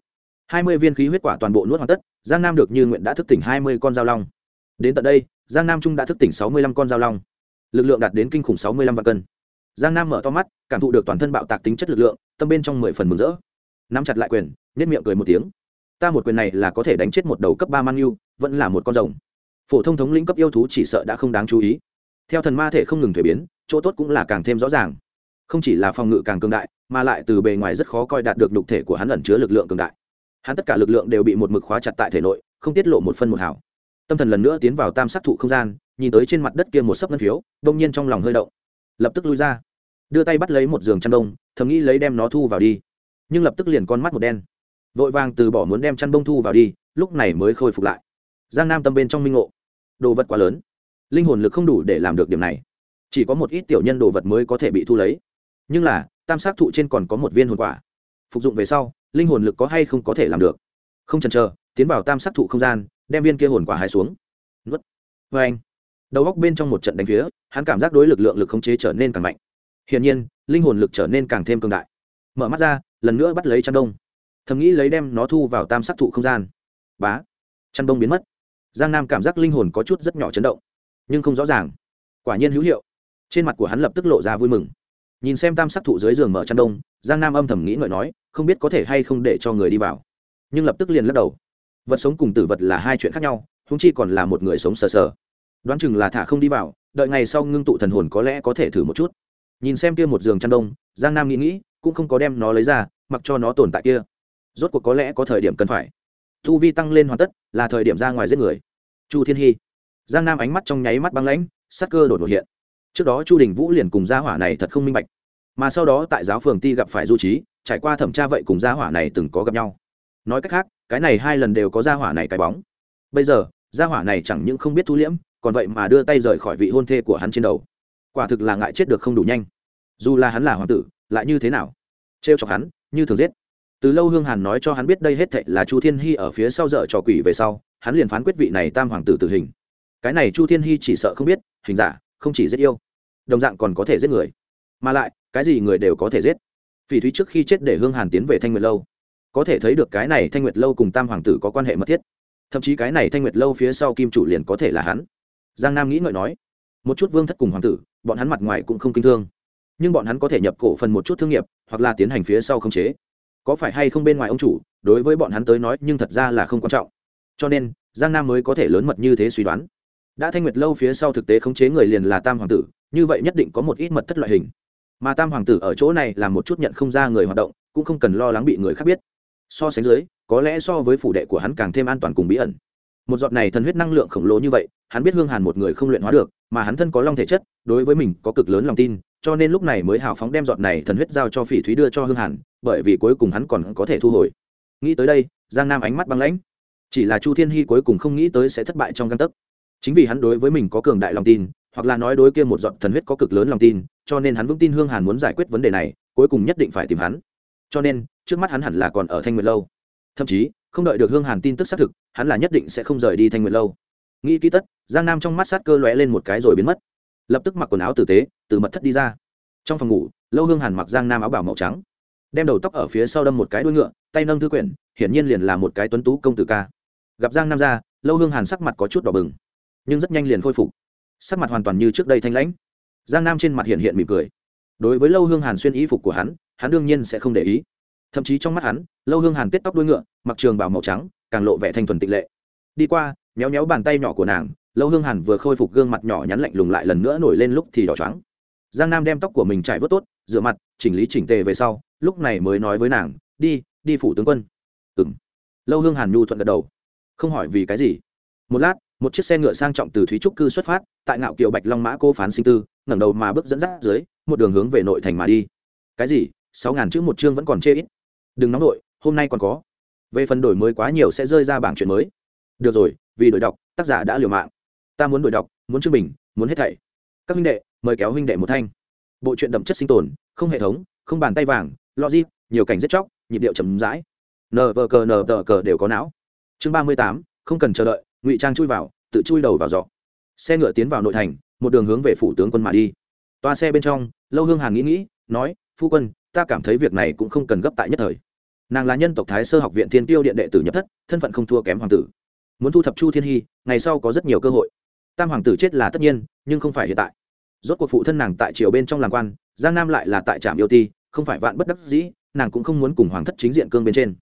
hai mươi viên khí huyết quả toàn bộ nuốt hoàn tất, giang nam được như nguyện đã thức tỉnh hai mươi con giao long. Đến tận đây, giang nam trung đã thức tỉnh sáu mươi lăm con giao long. Lực lượng đạt đến kinh khủng sáu mươi lăm vạn cân. Giang nam mở to mắt, cảm thụ được toàn thân bạo tạc tính chất lực lượng, tâm bên trong mười phần mừng rỡ. Nắm chặt lại quyền nếp miệng cười một tiếng. Ta một quyền này là có thể đánh chết một đầu cấp ba man yêu, vẫn là một con rồng. Phổ thông thống lĩnh cấp yêu thú chỉ sợ đã không đáng chú ý. Theo thần ma thể không ngừng thuế biến, chỗ tốt cũng là càng thêm rõ ràng không chỉ là phòng ngự càng cường đại, mà lại từ bề ngoài rất khó coi đạt được nhục thể của hắn ẩn chứa lực lượng cường đại. Hắn tất cả lực lượng đều bị một mực khóa chặt tại thể nội, không tiết lộ một phân một hảo tâm thần lần nữa tiến vào tam sát thụ không gian, nhìn tới trên mặt đất kia một sấp ngân phiếu, đông nhiên trong lòng hơi động. Lập tức lui ra. Đưa tay bắt lấy một giường chăn đông thầm nghĩ lấy đem nó thu vào đi. Nhưng lập tức liền con mắt một đen. Vội vàng từ bỏ muốn đem chăn đông thu vào đi, lúc này mới khôi phục lại. Giang nam tâm bên trong minh ngộ. Đồ vật quá lớn. Linh hồn lực không đủ để làm được điểm này. Chỉ có một ít tiểu nhân đồ vật mới có thể bị thu lấy nhưng là, tam sát thụ trên còn có một viên hồn quả. Phục dụng về sau, linh hồn lực có hay không có thể làm được? Không chần chờ, tiến vào tam sát thụ không gian, đem viên kia hồn quả hai xuống. Nuốt. Vê anh. Đầu góc bên trong một trận đánh phía, hắn cảm giác đối lực lượng lực khống chế trở nên càng mạnh. Hiển nhiên, linh hồn lực trở nên càng thêm cường đại. Mở mắt ra, lần nữa bắt lấy chăn đông. Thầm nghĩ lấy đem nó thu vào tam sát thụ không gian. Bá. Chăn đông biến mất. Giang nam cảm giác linh hồn có chút rất nhỏ chấn động, nhưng không rõ ràng. Quả nhiên hữu hiệu. Trên mặt của hắn lập tức lộ ra vui mừng nhìn xem tam sắc thụ dưới giường mở chăn đông, giang nam âm thầm nghĩ ngợi nói, không biết có thể hay không để cho người đi vào. Nhưng lập tức liền lắc đầu. Vật sống cùng tử vật là hai chuyện khác nhau húng chi còn là một người sống sờ sờ. Đoán chừng là thả không đi vào, đợi ngày sau ngưng tụ thần hồn có lẽ có thể thử một chút. Nhìn xem kia một giường chăn đông, giang nam nghĩ nghĩ, cũng không có đem nó lấy ra, mặc cho nó tồn tại kia. Rốt cuộc có lẽ có thời điểm cần phải. Thu vi tăng lên hoàn tất, là thời điểm ra ngoài giết người. Chu thiên hy giang nam ánh mắt trong nháy mắt băng lãnh, sắc cơ đột ngột hiện trước đó chu đình vũ liền cùng gia hỏa này thật không minh bạch. Mà sau đó tại giáo phường ti gặp phải du trí trải qua thẩm tra vậy cùng gia hỏa này từng có gặp nhau. Nói cách khác, cái này hai lần đều có gia hỏa này cái bóng. Bây giờ, gia hỏa này chẳng những không biết thu liễm, còn vậy mà đưa tay rời khỏi vị hôn thê của hắn trên đầu. Quả thực là ngại chết được không đủ nhanh. Dù là hắn là hoàng tử, lại như thế nào? Trêu chọc hắn, như thường giết. Từ lâu hương hàn nói cho hắn biết đây hết thệ là chu thiên hy ở phía sau dợ trò quỷ về sau, hắn liền phán quyết vị này tam hoàng tử tử hình. Cái này chu thiên hy chỉ sợ không biết, hình giả không chỉ giết yêu, đồng dạng còn có thể giết người. Mà lại, cái gì người đều có thể giết. Phỉ thúy trước khi chết để hương hàn tiến về thanh nguyệt lâu. Có thể thấy được cái này thanh nguyệt lâu cùng tam hoàng tử có quan hệ mật thiết. Thậm chí cái này thanh nguyệt lâu phía sau kim chủ liền có thể là hắn. Giang nam nghĩ ngợi nói, một chút vương thất cùng hoàng tử, bọn hắn mặt ngoài cũng không kinh thương. Nhưng bọn hắn có thể nhập cổ phần một chút thương nghiệp, hoặc là tiến hành phía sau khống chế. Có phải hay không bên ngoài ông chủ, đối với bọn hắn tới nói nhưng thật ra là không quan trọng. Cho nên, giang nam mới có thể lớn mật như thế suy đoán đã thanh nguyệt lâu phía sau thực tế khống chế người liền là tam hoàng tử, như vậy nhất định có một ít mật thất loại hình. Mà tam hoàng tử ở chỗ này là một chút nhận không ra người hoạt động, cũng không cần lo lắng bị người khác biết. So sánh dưới, có lẽ so với phủ đệ của hắn càng thêm an toàn cùng bí ẩn. Một giọt này thần huyết năng lượng khổng lồ như vậy, hắn biết hương hàn một người không luyện hóa được, mà hắn thân có long thể chất, đối với mình có cực lớn lòng tin, cho nên lúc này mới hào phóng đem giọt này thần huyết giao cho phỉ thúy đưa cho hương hàn, bởi vì cuối cùng hắn còn có thể thu hồi. Nghĩ tới đây, giang nam ánh mắt băng lãnh. Chỉ là chu thiên hy cuối cùng không nghĩ tới sẽ thất bại trong găng tấc chính vì hắn đối với mình có cường đại lòng tin, hoặc là nói đối kia một giọt thần huyết có cực lớn lòng tin, cho nên hắn vững tin hương hàn muốn giải quyết vấn đề này, cuối cùng nhất định phải tìm hắn. Cho nên, trước mắt hắn hẳn là còn ở thanh nguyệt lâu. Thậm chí, không đợi được hương hàn tin tức xác thực, hắn là nhất định sẽ không rời đi thanh nguyệt lâu. Nghĩ kỹ tất, giang nam trong mắt sát cơ lóe lên một cái rồi biến mất. Lập tức mặc quần áo tử tế, từ mật thất đi ra. Trong phòng ngủ, lâu hương hàn mặc giang nam áo bảo màu trắng, đem đầu tóc ở phía sau đâm một cái đuôi ngựa, tay nâng thư quyển, hiển nhiên liền là một cái tuấn tú công tử ca. Gặp giang nam ra, lâu hương hàn sắc mặt có chút đỏ bừng nhưng rất nhanh liền khôi phục. Sắc mặt hoàn toàn như trước đây thanh lãnh. Giang nam trên mặt hiện hiện mỉm cười. Đối với lâu hương hàn xuyên y phục của hắn hắn đương nhiên sẽ không để ý. Thậm chí trong mắt hắn, lâu hương hàn tết tóc đuôi ngựa, mặc trường bảo màu trắng, càng lộ vẻ thanh thuần tịch lệ. Đi qua, méo méo bàn tay nhỏ của nàng, lâu hương hàn vừa khôi phục gương mặt nhỏ nhắn lạnh lùng lại lần nữa nổi lên lúc thì đỏ trắng giang nam đem tóc của mình trải vớt tốt, rửa mặt, chỉnh lý chỉnh tề về sau, lúc này mới nói với nàng, đi đi phủ tướng quân. Ừng lâu hương hàn nhu thuận gật đầu. Không hỏi vì cái gì. Một lát một chiếc xe ngựa sang trọng từ thúy trúc cư xuất phát, tại ngạo kiều bạch long mã cô phán sinh tư, ngẩng đầu mà bước dẫn dắt dưới, một đường hướng về nội thành mà đi. Cái gì? Sáu ngàn chữ một chương vẫn còn chê ít. Đừng nóng nội, hôm nay còn có. Về phần đổi mới quá nhiều sẽ rơi ra bảng chuyện mới. Được rồi, vì đổi đọc, tác giả đã liều mạng. Ta muốn đổi đọc, muốn chương bình, muốn hết thảy. Các huynh đệ, mời kéo huynh đệ một thanh. Bộ truyện đậm chất sinh tồn, không hệ thống, không bàn tay vàng, logic, nhiều cảnh rất chóc, nhịp điệu chậm rãi. Nờ vờ cờ nờ tờ cờ đều có não. Chương ba mươi tám, không cần chờ đợi ngụy trang chui vào, tự chui đầu vào giỏ. Xe ngựa tiến vào nội thành, một đường hướng về phủ tướng quân mà đi. Toa xe bên trong, lâu hương hàn nghĩ nghĩ, nói, phu quân, ta cảm thấy việc này cũng không cần gấp tại nhất thời. Nàng là nhân tộc thái sơ học viện thiên tiêu điện đệ tử nhập thất, thân phận không thua kém hoàng tử. Muốn thu thập chu thiên hy, ngày sau có rất nhiều cơ hội. Tam hoàng tử chết là tất nhiên, nhưng không phải hiện tại. Rốt cuộc phụ thân nàng tại triều bên trong làm quan, giang nam lại là tại trạm yêu ti, không phải vạn bất đắc dĩ, nàng cũng không muốn cùng hoàng thất chính diện cương bên trên.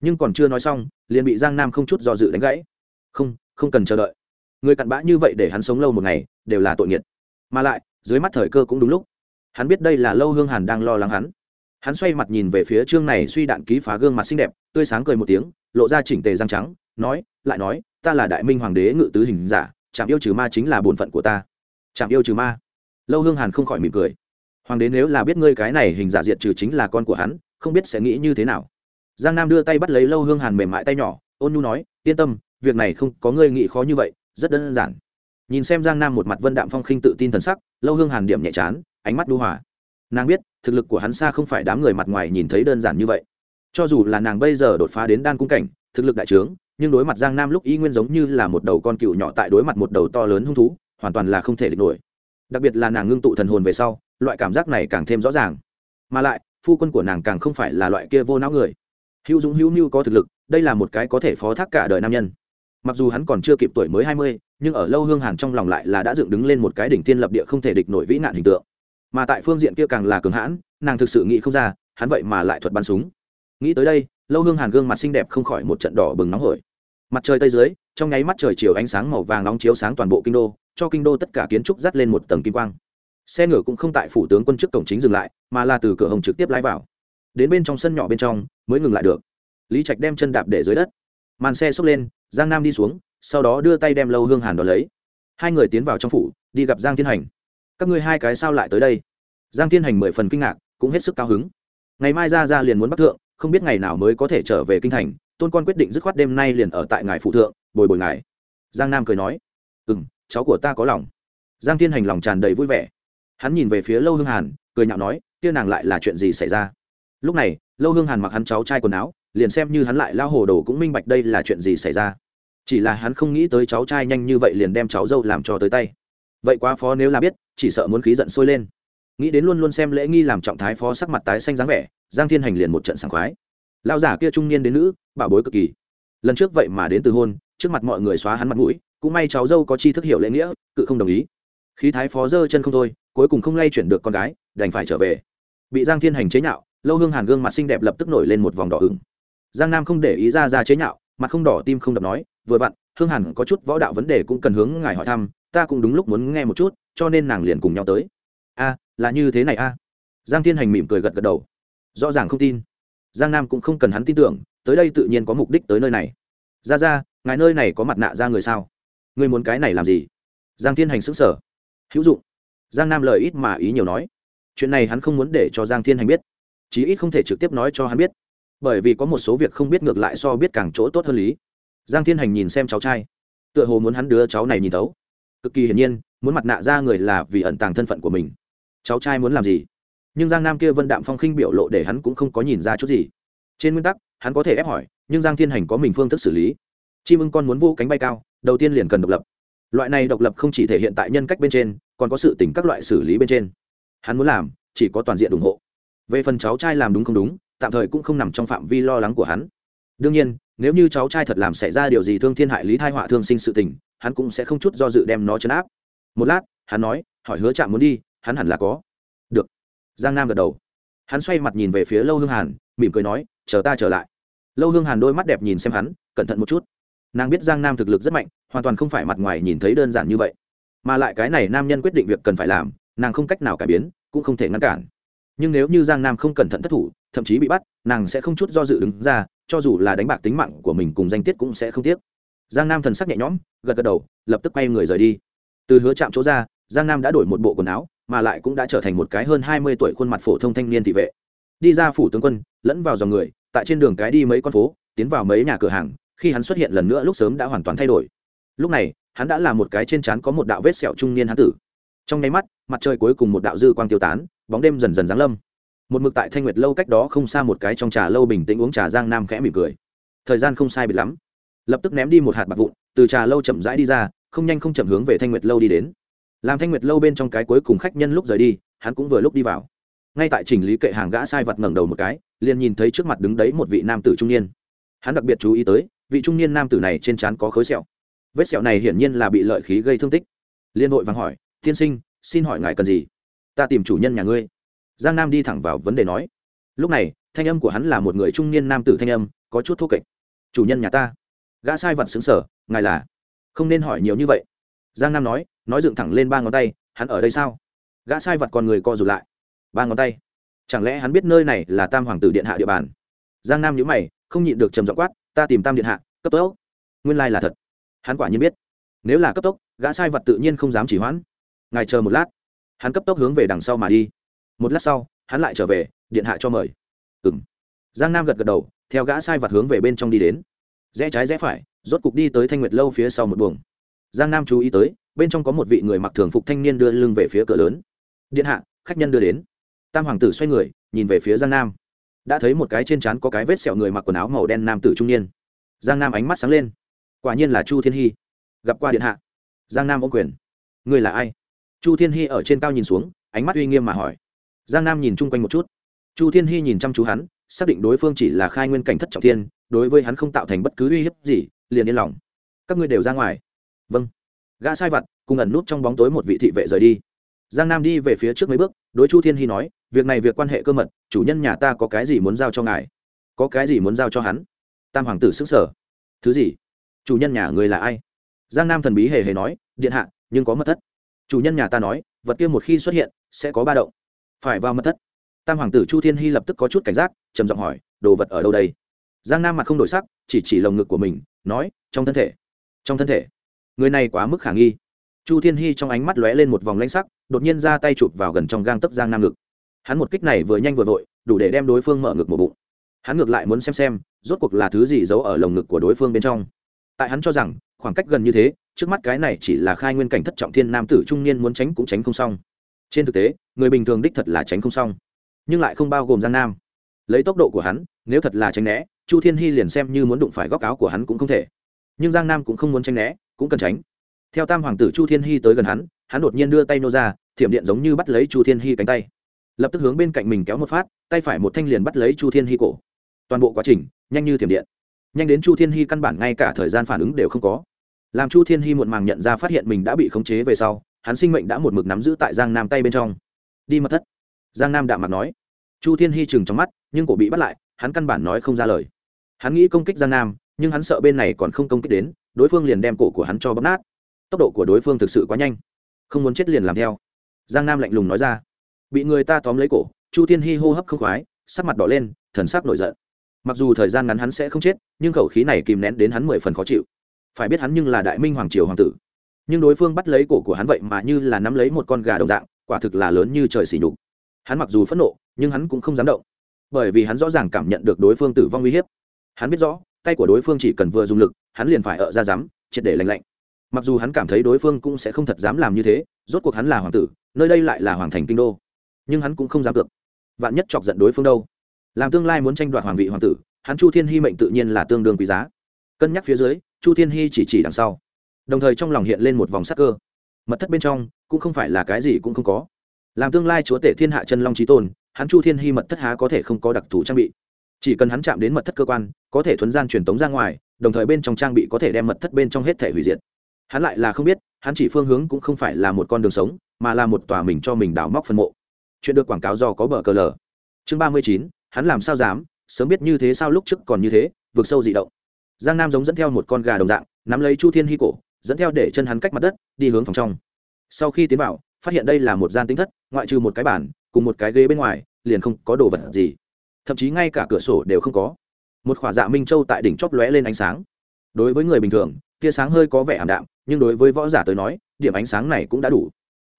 Nhưng còn chưa nói xong, liền bị giang nam không chút do dự đánh gãy. Không không cần chờ đợi. Người cặn bã như vậy để hắn sống lâu một ngày, đều là tội nghiệt. Mà lại, dưới mắt thời cơ cũng đúng lúc. Hắn biết đây là lâu hương hàn đang lo lắng hắn. Hắn xoay mặt nhìn về phía trương này suy đạn ký phá gương mặt xinh đẹp, tươi sáng cười một tiếng, lộ ra chỉnh tề răng trắng, nói, lại nói, ta là đại minh hoàng đế ngự tứ hình giả, chạm yêu trừ ma chính là bổn phận của ta. Chạm yêu trừ ma. Lâu hương hàn không khỏi mỉm cười. Hoàng đế nếu là biết ngươi cái này hình giả diệt trừ chính là con của hắn, không biết sẽ nghĩ như thế nào. Giang nam đưa tay bắt lấy lâu hương hàn mềm mại tay nhỏ, ôn nhu nói, yên tâm việc này không có ngươi nghĩ khó như vậy, rất đơn giản. Nhìn xem giang nam một mặt vân đạm phong khinh tự tin thần sắc, lâu hương hàn điểm nhẹ chán, ánh mắt đu hòa. Nàng biết, thực lực của hắn xa không phải đám người mặt ngoài nhìn thấy đơn giản như vậy. Cho dù là nàng bây giờ đột phá đến đan cung cảnh, thực lực đại trướng, nhưng đối mặt giang nam lúc y nguyên giống như là một đầu con cựu nhỏ tại đối mặt một đầu to lớn hung thú, hoàn toàn là không thể địch nổi. Đặc biệt là nàng ngưng tụ thần hồn về sau, loại cảm giác này càng thêm rõ ràng. Mà lại, phu quân của nàng càng không phải là loại kia vô não người. Hữu dũng hữu mưu có thực lực, đây là một cái có thể phó thác cả đời nam nhân mặc dù hắn còn chưa kịp tuổi mới hai mươi, nhưng ở lâu hương hàn trong lòng lại là đã dựng đứng lên một cái đỉnh tiên lập địa không thể địch nổi vĩ nạn hình tượng. Mà tại phương diện kia càng là cường hãn, nàng thực sự nghĩ không ra, hắn vậy mà lại thuật bắn súng. Nghĩ tới đây, lâu hương hàn gương mặt xinh đẹp không khỏi một trận đỏ bừng nóng hổi. Mặt trời tây dưới, trong nháy mắt trời chiều ánh sáng màu vàng nóng chiếu sáng toàn bộ kinh đô, cho kinh đô tất cả kiến trúc dắt lên một tầng kim quang. Xe ngựa cũng không tại phủ tướng quân chức cổng chính dừng lại, mà là từ cửa hồng trực tiếp lái vào. Đến bên trong sân nhỏ bên trong, mới ngừng lại được. Lý trạch đem chân đạp để dưới đất màn xe xốc lên, giang nam đi xuống, sau đó đưa tay đem lâu hương hàn đón lấy. Hai người tiến vào trong phủ, đi gặp giang thiên hành. Các ngươi hai cái sao lại tới đây? Giang thiên hành mười phần kinh ngạc, cũng hết sức cao hứng. Ngày mai ra ra liền muốn bắc thượng, không biết ngày nào mới có thể trở về kinh thành, tôn con quyết định dứt khoát đêm nay liền ở tại ngài phụ thượng, bồi bồi ngài. Giang nam cười nói ừ m cháu của ta có lòng. Giang thiên hành lòng tràn đầy vui vẻ. Hắn nhìn về phía lâu hương hàn, cười nhạo nói, kia nàng lại là chuyện gì xảy ra? Lúc này, lâu hương hàn mặc hắn cháu trai quần áo liền xem như hắn lại lao hồ đồ cũng minh bạch đây là chuyện gì xảy ra. Chỉ là hắn không nghĩ tới cháu trai nhanh như vậy liền đem cháu dâu làm cho tới tay. Vậy quá phó nếu là biết, chỉ sợ muốn khí giận sôi lên. Nghĩ đến luôn luôn xem lễ nghi làm trọng thái phó sắc mặt tái xanh dáng vẻ, giang thiên hành liền một trận sảng khoái. Lao giả kia trung niên đến nữ, bảo bối cực kỳ. Lần trước vậy mà đến từ hôn, trước mặt mọi người xóa hắn mặt mũi, cũng may cháu dâu có chi thức hiểu lễ nghĩa, cự không đồng ý. Khí thái phó dơ chân không thôi, cuối cùng không lay chuyển được con gái, đành phải trở về. Bị giang thiên hành chế nhạo, lâu hương hàn gương mặt xinh đẹp lập tức nổi lên một vòng đỏ ửng giang nam không để ý ra ra chế nhạo, mặt không đỏ tim không đập nói, vừa vặn, hương hàn có chút võ đạo vấn đề cũng cần hướng ngài hỏi thăm, ta cũng đúng lúc muốn nghe một chút, cho nên nàng liền cùng nhau tới. A, là như thế này a? Giang thiên hành mỉm cười gật gật đầu. Rõ ràng không tin. Giang nam cũng không cần hắn tin tưởng, tới đây tự nhiên có mục đích tới nơi này. Ra ra, ngài nơi này có mặt nạ ra người sao? Người muốn cái này làm gì? Giang thiên hành xứng sở hữu dụng. Giang nam lời ít mà ý nhiều nói. Chuyện này hắn không muốn để cho giang thiên hành biết, chí ít không thể trực tiếp nói cho hắn biết bởi vì có một số việc không biết ngược lại so biết càng chỗ tốt hơn lý. Giang thiên hành nhìn xem cháu trai, tựa hồ muốn hắn đưa cháu này nhìn tấu cực kỳ hiển nhiên, muốn mặt nạ ra người là vì ẩn tàng thân phận của mình. Cháu trai muốn làm gì? Nhưng giang nam kia vân đạm phong khinh biểu lộ để hắn cũng không có nhìn ra chút gì. Trên nguyên tắc, hắn có thể ép hỏi, nhưng giang thiên hành có mình phương thức xử lý. Chim ưng con muốn vô cánh bay cao, đầu tiên liền cần độc lập. Loại này độc lập không chỉ thể hiện tại nhân cách bên trên, còn có sự tỉnh các loại xử lý bên trên. Hắn muốn làm, chỉ có toàn diện ủng hộ. Về phần cháu trai làm đúng không đúng tạm thời cũng không nằm trong phạm vi lo lắng của hắn. Đương nhiên, nếu như cháu trai thật làm xảy ra điều gì thương thiên hại lý thai họa thương sinh sự tình, hắn cũng sẽ không chút do dự đem nó chấn áp. Một lát, hắn nói, hỏi hứa chạm muốn đi, hắn hẳn là có. Được. Giang nam gật đầu. Hắn xoay mặt nhìn về phía lâu hương hàn, mỉm cười nói, chờ ta trở lại. Lâu hương hàn đôi mắt đẹp nhìn xem hắn, cẩn thận một chút. Nàng biết giang nam thực lực rất mạnh, hoàn toàn không phải mặt ngoài nhìn thấy đơn giản như vậy. Mà lại cái này nam nhân quyết định việc cần phải làm, nàng không cách nào cải biến, cũng không thể ngăn cản. Nhưng nếu như giang nam không cẩn thận thất thủ thậm chí bị bắt, nàng sẽ không chút do dự đứng ra, cho dù là đánh bạc tính mạng của mình cùng danh tiết cũng sẽ không tiếc. Giang nam thần sắc nhẹ nhõm, gật gật đầu, lập tức quay người rời đi. Từ hứa chạm chỗ ra, giang nam đã đổi một bộ quần áo, mà lại cũng đã trở thành một cái hơn hai mươi tuổi khuôn mặt phổ thông thanh niên thị vệ. Đi ra phủ tướng quân, lẫn vào dòng người, tại trên đường cái đi mấy con phố, tiến vào mấy nhà cửa hàng, khi hắn xuất hiện lần nữa lúc sớm đã hoàn toàn thay đổi. Lúc này, hắn đã là một cái trên trán có một đạo vết sẹo trung niên hán tử. Trong nháy mắt, mặt trời cuối cùng một đạo dư quang tiêu tán, bóng đêm dần dần giáng lâm một mực tại thanh nguyệt lâu cách đó không xa một cái trong trà lâu bình tĩnh uống trà giang nam khẽ mỉm cười. Thời gian không sai biệt lắm. Lập tức ném đi một hạt bạc vụn, từ trà lâu chậm rãi đi ra, không nhanh không chậm hướng về thanh nguyệt lâu đi đến. Làm thanh nguyệt lâu bên trong cái cuối cùng khách nhân lúc rời đi, hắn cũng vừa lúc đi vào. Ngay tại chỉnh lý kệ hàng gã sai vật ngẩng đầu một cái, liền nhìn thấy trước mặt đứng đấy một vị nam tử trung niên. Hắn đặc biệt chú ý tới, vị trung niên nam tử này trên trán có khối sẹo. Vết sẹo này hiển nhiên là bị lợi khí gây thương tích. Liên hội vàng hỏi, tiên sinh, xin hỏi ngài cần gì? Ta tìm chủ nhân nhà ngươi giang nam đi thẳng vào vấn đề nói. Lúc này, thanh âm của hắn là một người trung niên nam tử thanh âm, có chút thô kệch. Chủ nhân nhà ta. Gã sai vật xứng sở, ngài là. Không nên hỏi nhiều như vậy. Giang nam nói nói dựng thẳng lên ba ngón tay, hắn ở đây sao? Gã sai vật còn người co rụt lại. Ba ngón tay. Chẳng lẽ hắn biết nơi này là tam hoàng tử điện hạ địa bàn? Giang nam nhữ mày, không nhịn được trầm giọng quát, ta tìm tam điện hạ, cấp tốc. Nguyên lai là thật. Hắn quả nhiên biết. Nếu là cấp tốc, gã sai vật tự nhiên không dám chỉ hoãn. Ngài chờ một lát. Hắn cấp tốc hướng về đằng sau mà đi một lát sau, hắn lại trở về, điện hạ cho mời. Ừng giang nam gật gật đầu, theo gã sai vặt hướng về bên trong đi đến. Rẽ trái rẽ phải, rốt cục đi tới thanh nguyệt lâu phía sau một buồng. Giang nam chú ý tới, bên trong có một vị người mặc thường phục thanh niên đưa lưng về phía cửa lớn. Điện hạ, khách nhân đưa đến. Tam hoàng tử xoay người, nhìn về phía giang nam. Đã thấy một cái trên trán có cái vết sẹo người mặc quần áo màu đen nam tử trung niên. Giang nam ánh mắt sáng lên. Quả nhiên là chu thiên hy. Gặp qua điện hạ. Giang nam ô quyền. Người là ai? Chu thiên hy ở trên cao nhìn xuống, ánh mắt uy nghiêm mà hỏi giang nam nhìn chung quanh một chút. Chu thiên hy nhìn chăm chú hắn, xác định đối phương chỉ là khai nguyên cảnh thất trọng thiên, đối với hắn không tạo thành bất cứ uy hiếp gì, liền yên lòng. Các ngươi đều ra ngoài. Vâng. Gã sai vặt, cùng ẩn nút trong bóng tối một vị thị vệ rời đi. Giang nam đi về phía trước mấy bước, đối chu thiên hy nói, việc này việc quan hệ cơ mật, chủ nhân nhà ta có cái gì muốn giao cho ngài? Có cái gì muốn giao cho hắn? Tam hoàng tử xứng sở thứ gì? Chủ nhân nhà người là ai? Giang nam thần bí hề hề nói, điện hạ, nhưng có mật thất. Chủ nhân nhà ta nói, vật kia một khi xuất hiện, sẽ có ba động phải vào mật thất. Tam hoàng tử chu thiên hy lập tức có chút cảnh giác, trầm giọng hỏi, đồ vật ở đâu đây? Giang nam mặt không đổi sắc, chỉ chỉ lồng ngực của mình, nói, trong thân thể. Trong thân thể? Người này quá mức khả nghi. Chu thiên hy trong ánh mắt lóe lên một vòng lãnh sắc, đột nhiên ra tay chụp vào gần trong gang tấc giang nam ngực. Hắn một kích này vừa nhanh vừa vội, đủ để đem đối phương mở ngực một bụng. Hắn ngược lại muốn xem xem, rốt cuộc là thứ gì giấu ở lồng ngực của đối phương bên trong. Tại hắn cho rằng, khoảng cách gần như thế, trước mắt cái này chỉ là khai nguyên cảnh thất trọng thiên nam tử trung niên muốn tránh cũng tránh không xong trên thực tế, người bình thường đích thật là tránh không xong, nhưng lại không bao gồm giang nam. Lấy tốc độ của hắn, nếu thật là tránh né, chu thiên hy liền xem như muốn đụng phải góc áo của hắn cũng không thể. Nhưng giang nam cũng không muốn tránh né, cũng cần tránh. Theo tam hoàng tử chu thiên hy tới gần hắn hắn đột nhiên đưa tay nô ra, thiểm điện giống như bắt lấy chu thiên hy cánh tay. Lập tức hướng bên cạnh mình kéo một phát, tay phải một thanh liền bắt lấy chu thiên hy cổ. Toàn bộ quá trình, nhanh như thiểm điện. Nhanh đến chu thiên hy căn bản ngay cả thời gian phản ứng đều không có. Làm chu thiên hy muộn màng nhận ra phát hiện mình đã bị khống chế về sau hắn sinh mệnh đã một mực nắm giữ tại giang nam tay bên trong. Đi mật thất. Giang nam đạm mặt nói. Chu thiên hy chừng trong mắt, nhưng cổ bị bắt lại, hắn căn bản nói không ra lời. Hắn nghĩ công kích giang nam, nhưng hắn sợ bên này còn không công kích đến, đối phương liền đem cổ của hắn cho bóp nát. Tốc độ của đối phương thực sự quá nhanh. Không muốn chết liền làm theo. Giang nam lạnh lùng nói ra. Bị người ta tóm lấy cổ, chu thiên hy hô hấp không khoái, sắc mặt đỏ lên, thần sắc nổi giận. Mặc dù thời gian ngắn hắn sẽ không chết, nhưng khẩu khí này kìm nén đến hắn mười phần khó chịu. Phải biết hắn nhưng là đại minh hoàng triều hoàng tử nhưng đối phương bắt lấy cổ của hắn vậy mà như là nắm lấy một con gà đồng dạng, quả thực là lớn như trời xỉ nhục. Hắn mặc dù phẫn nộ, nhưng hắn cũng không dám động. Bởi vì hắn rõ ràng cảm nhận được đối phương tử vong uy hiếp. Hắn biết rõ, tay của đối phương chỉ cần vừa dùng lực, hắn liền phải ở ra dám, triệt để lành lạnh. Mặc dù hắn cảm thấy đối phương cũng sẽ không thật dám làm như thế, rốt cuộc hắn là hoàng tử, nơi đây lại là hoàng thành kinh đô. Nhưng hắn cũng không dám cược. Vạn nhất chọc giận đối phương đâu? Làm tương lai muốn tranh đoạt hoàng vị hoàng tử, hắn chu thiên hy mệnh tự nhiên là tương đương quý giá. Cân nhắc phía dưới, chu thiên hy chỉ chỉ đằng sau đồng thời trong lòng hiện lên một vòng sắc cơ. Mật thất bên trong, cũng không phải là cái gì cũng không có. Làm tương lai chúa tể thiên hạ chân long trí tôn, hắn chu thiên hy mật thất há có thể không có đặc thù trang bị. Chỉ cần hắn chạm đến mật thất cơ quan, có thể thuấn gian truyền tống ra ngoài, đồng thời bên trong trang bị có thể đem mật thất bên trong hết thể hủy diệt. Hắn lại là không biết, hắn chỉ phương hướng cũng không phải là một con đường sống, mà là một tòa mình cho mình đào móc phân mộ. Chuyện được quảng cáo do có bờ cờ lờ. Chương ba mươi chín, hắn làm sao dám, sớm biết như thế sao lúc trước còn như thế vượt sâu dị động. Giang nam giống dẫn theo một con gà đồng dạng, nắm lấy chu thiên hy cổ dẫn theo để chân hắn cách mặt đất, đi hướng phòng trong. Sau khi tiến vào, phát hiện đây là một gian tính thất, ngoại trừ một cái bàn, cùng một cái ghế bên ngoài, liền không có đồ vật gì. Thậm chí ngay cả cửa sổ đều không có. Một khỏa dạ minh châu tại đỉnh chóp lóe lên ánh sáng. Đối với người bình thường, tia sáng hơi có vẻ ảm đạm, nhưng đối với võ giả tới nói, điểm ánh sáng này cũng đã đủ.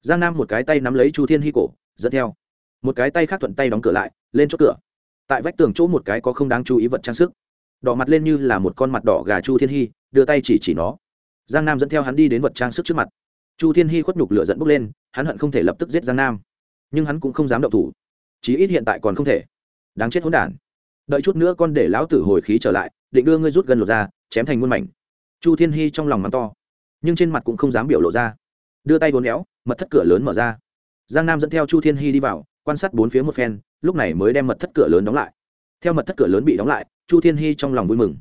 Giang nam một cái tay nắm lấy chu thiên hy cổ, dẫn theo. Một cái tay khác thuận tay đóng cửa lại, lên chốt cửa. Tại vách tường chỗ một cái có không đáng chú ý vật trang sức. Đỏ mặt lên như là một con mặt đỏ gà chu thiên hy đưa tay chỉ chỉ nó giang nam dẫn theo hắn đi đến vật trang sức trước mặt. Chu thiên hy khuất nhục lửa dẫn bốc lên, hắn hận không thể lập tức giết giang nam. Nhưng hắn cũng không dám động thủ. Chí ít hiện tại còn không thể. Đáng chết hỗn đản. Đợi chút nữa con để lão tử hồi khí trở lại, định đưa ngươi rút gần lột ra chém thành muôn mảnh. Chu thiên hy trong lòng mắng to, nhưng trên mặt cũng không dám biểu lộ ra. Đưa tay vốn éo, mật thất cửa lớn mở ra. Giang nam dẫn theo chu thiên hy đi vào, quan sát bốn phía một phen, lúc này mới đem mật thất cửa lớn đóng lại. Theo mật thất cửa lớn bị đóng lại, chu thiên hy trong lòng vui mừng.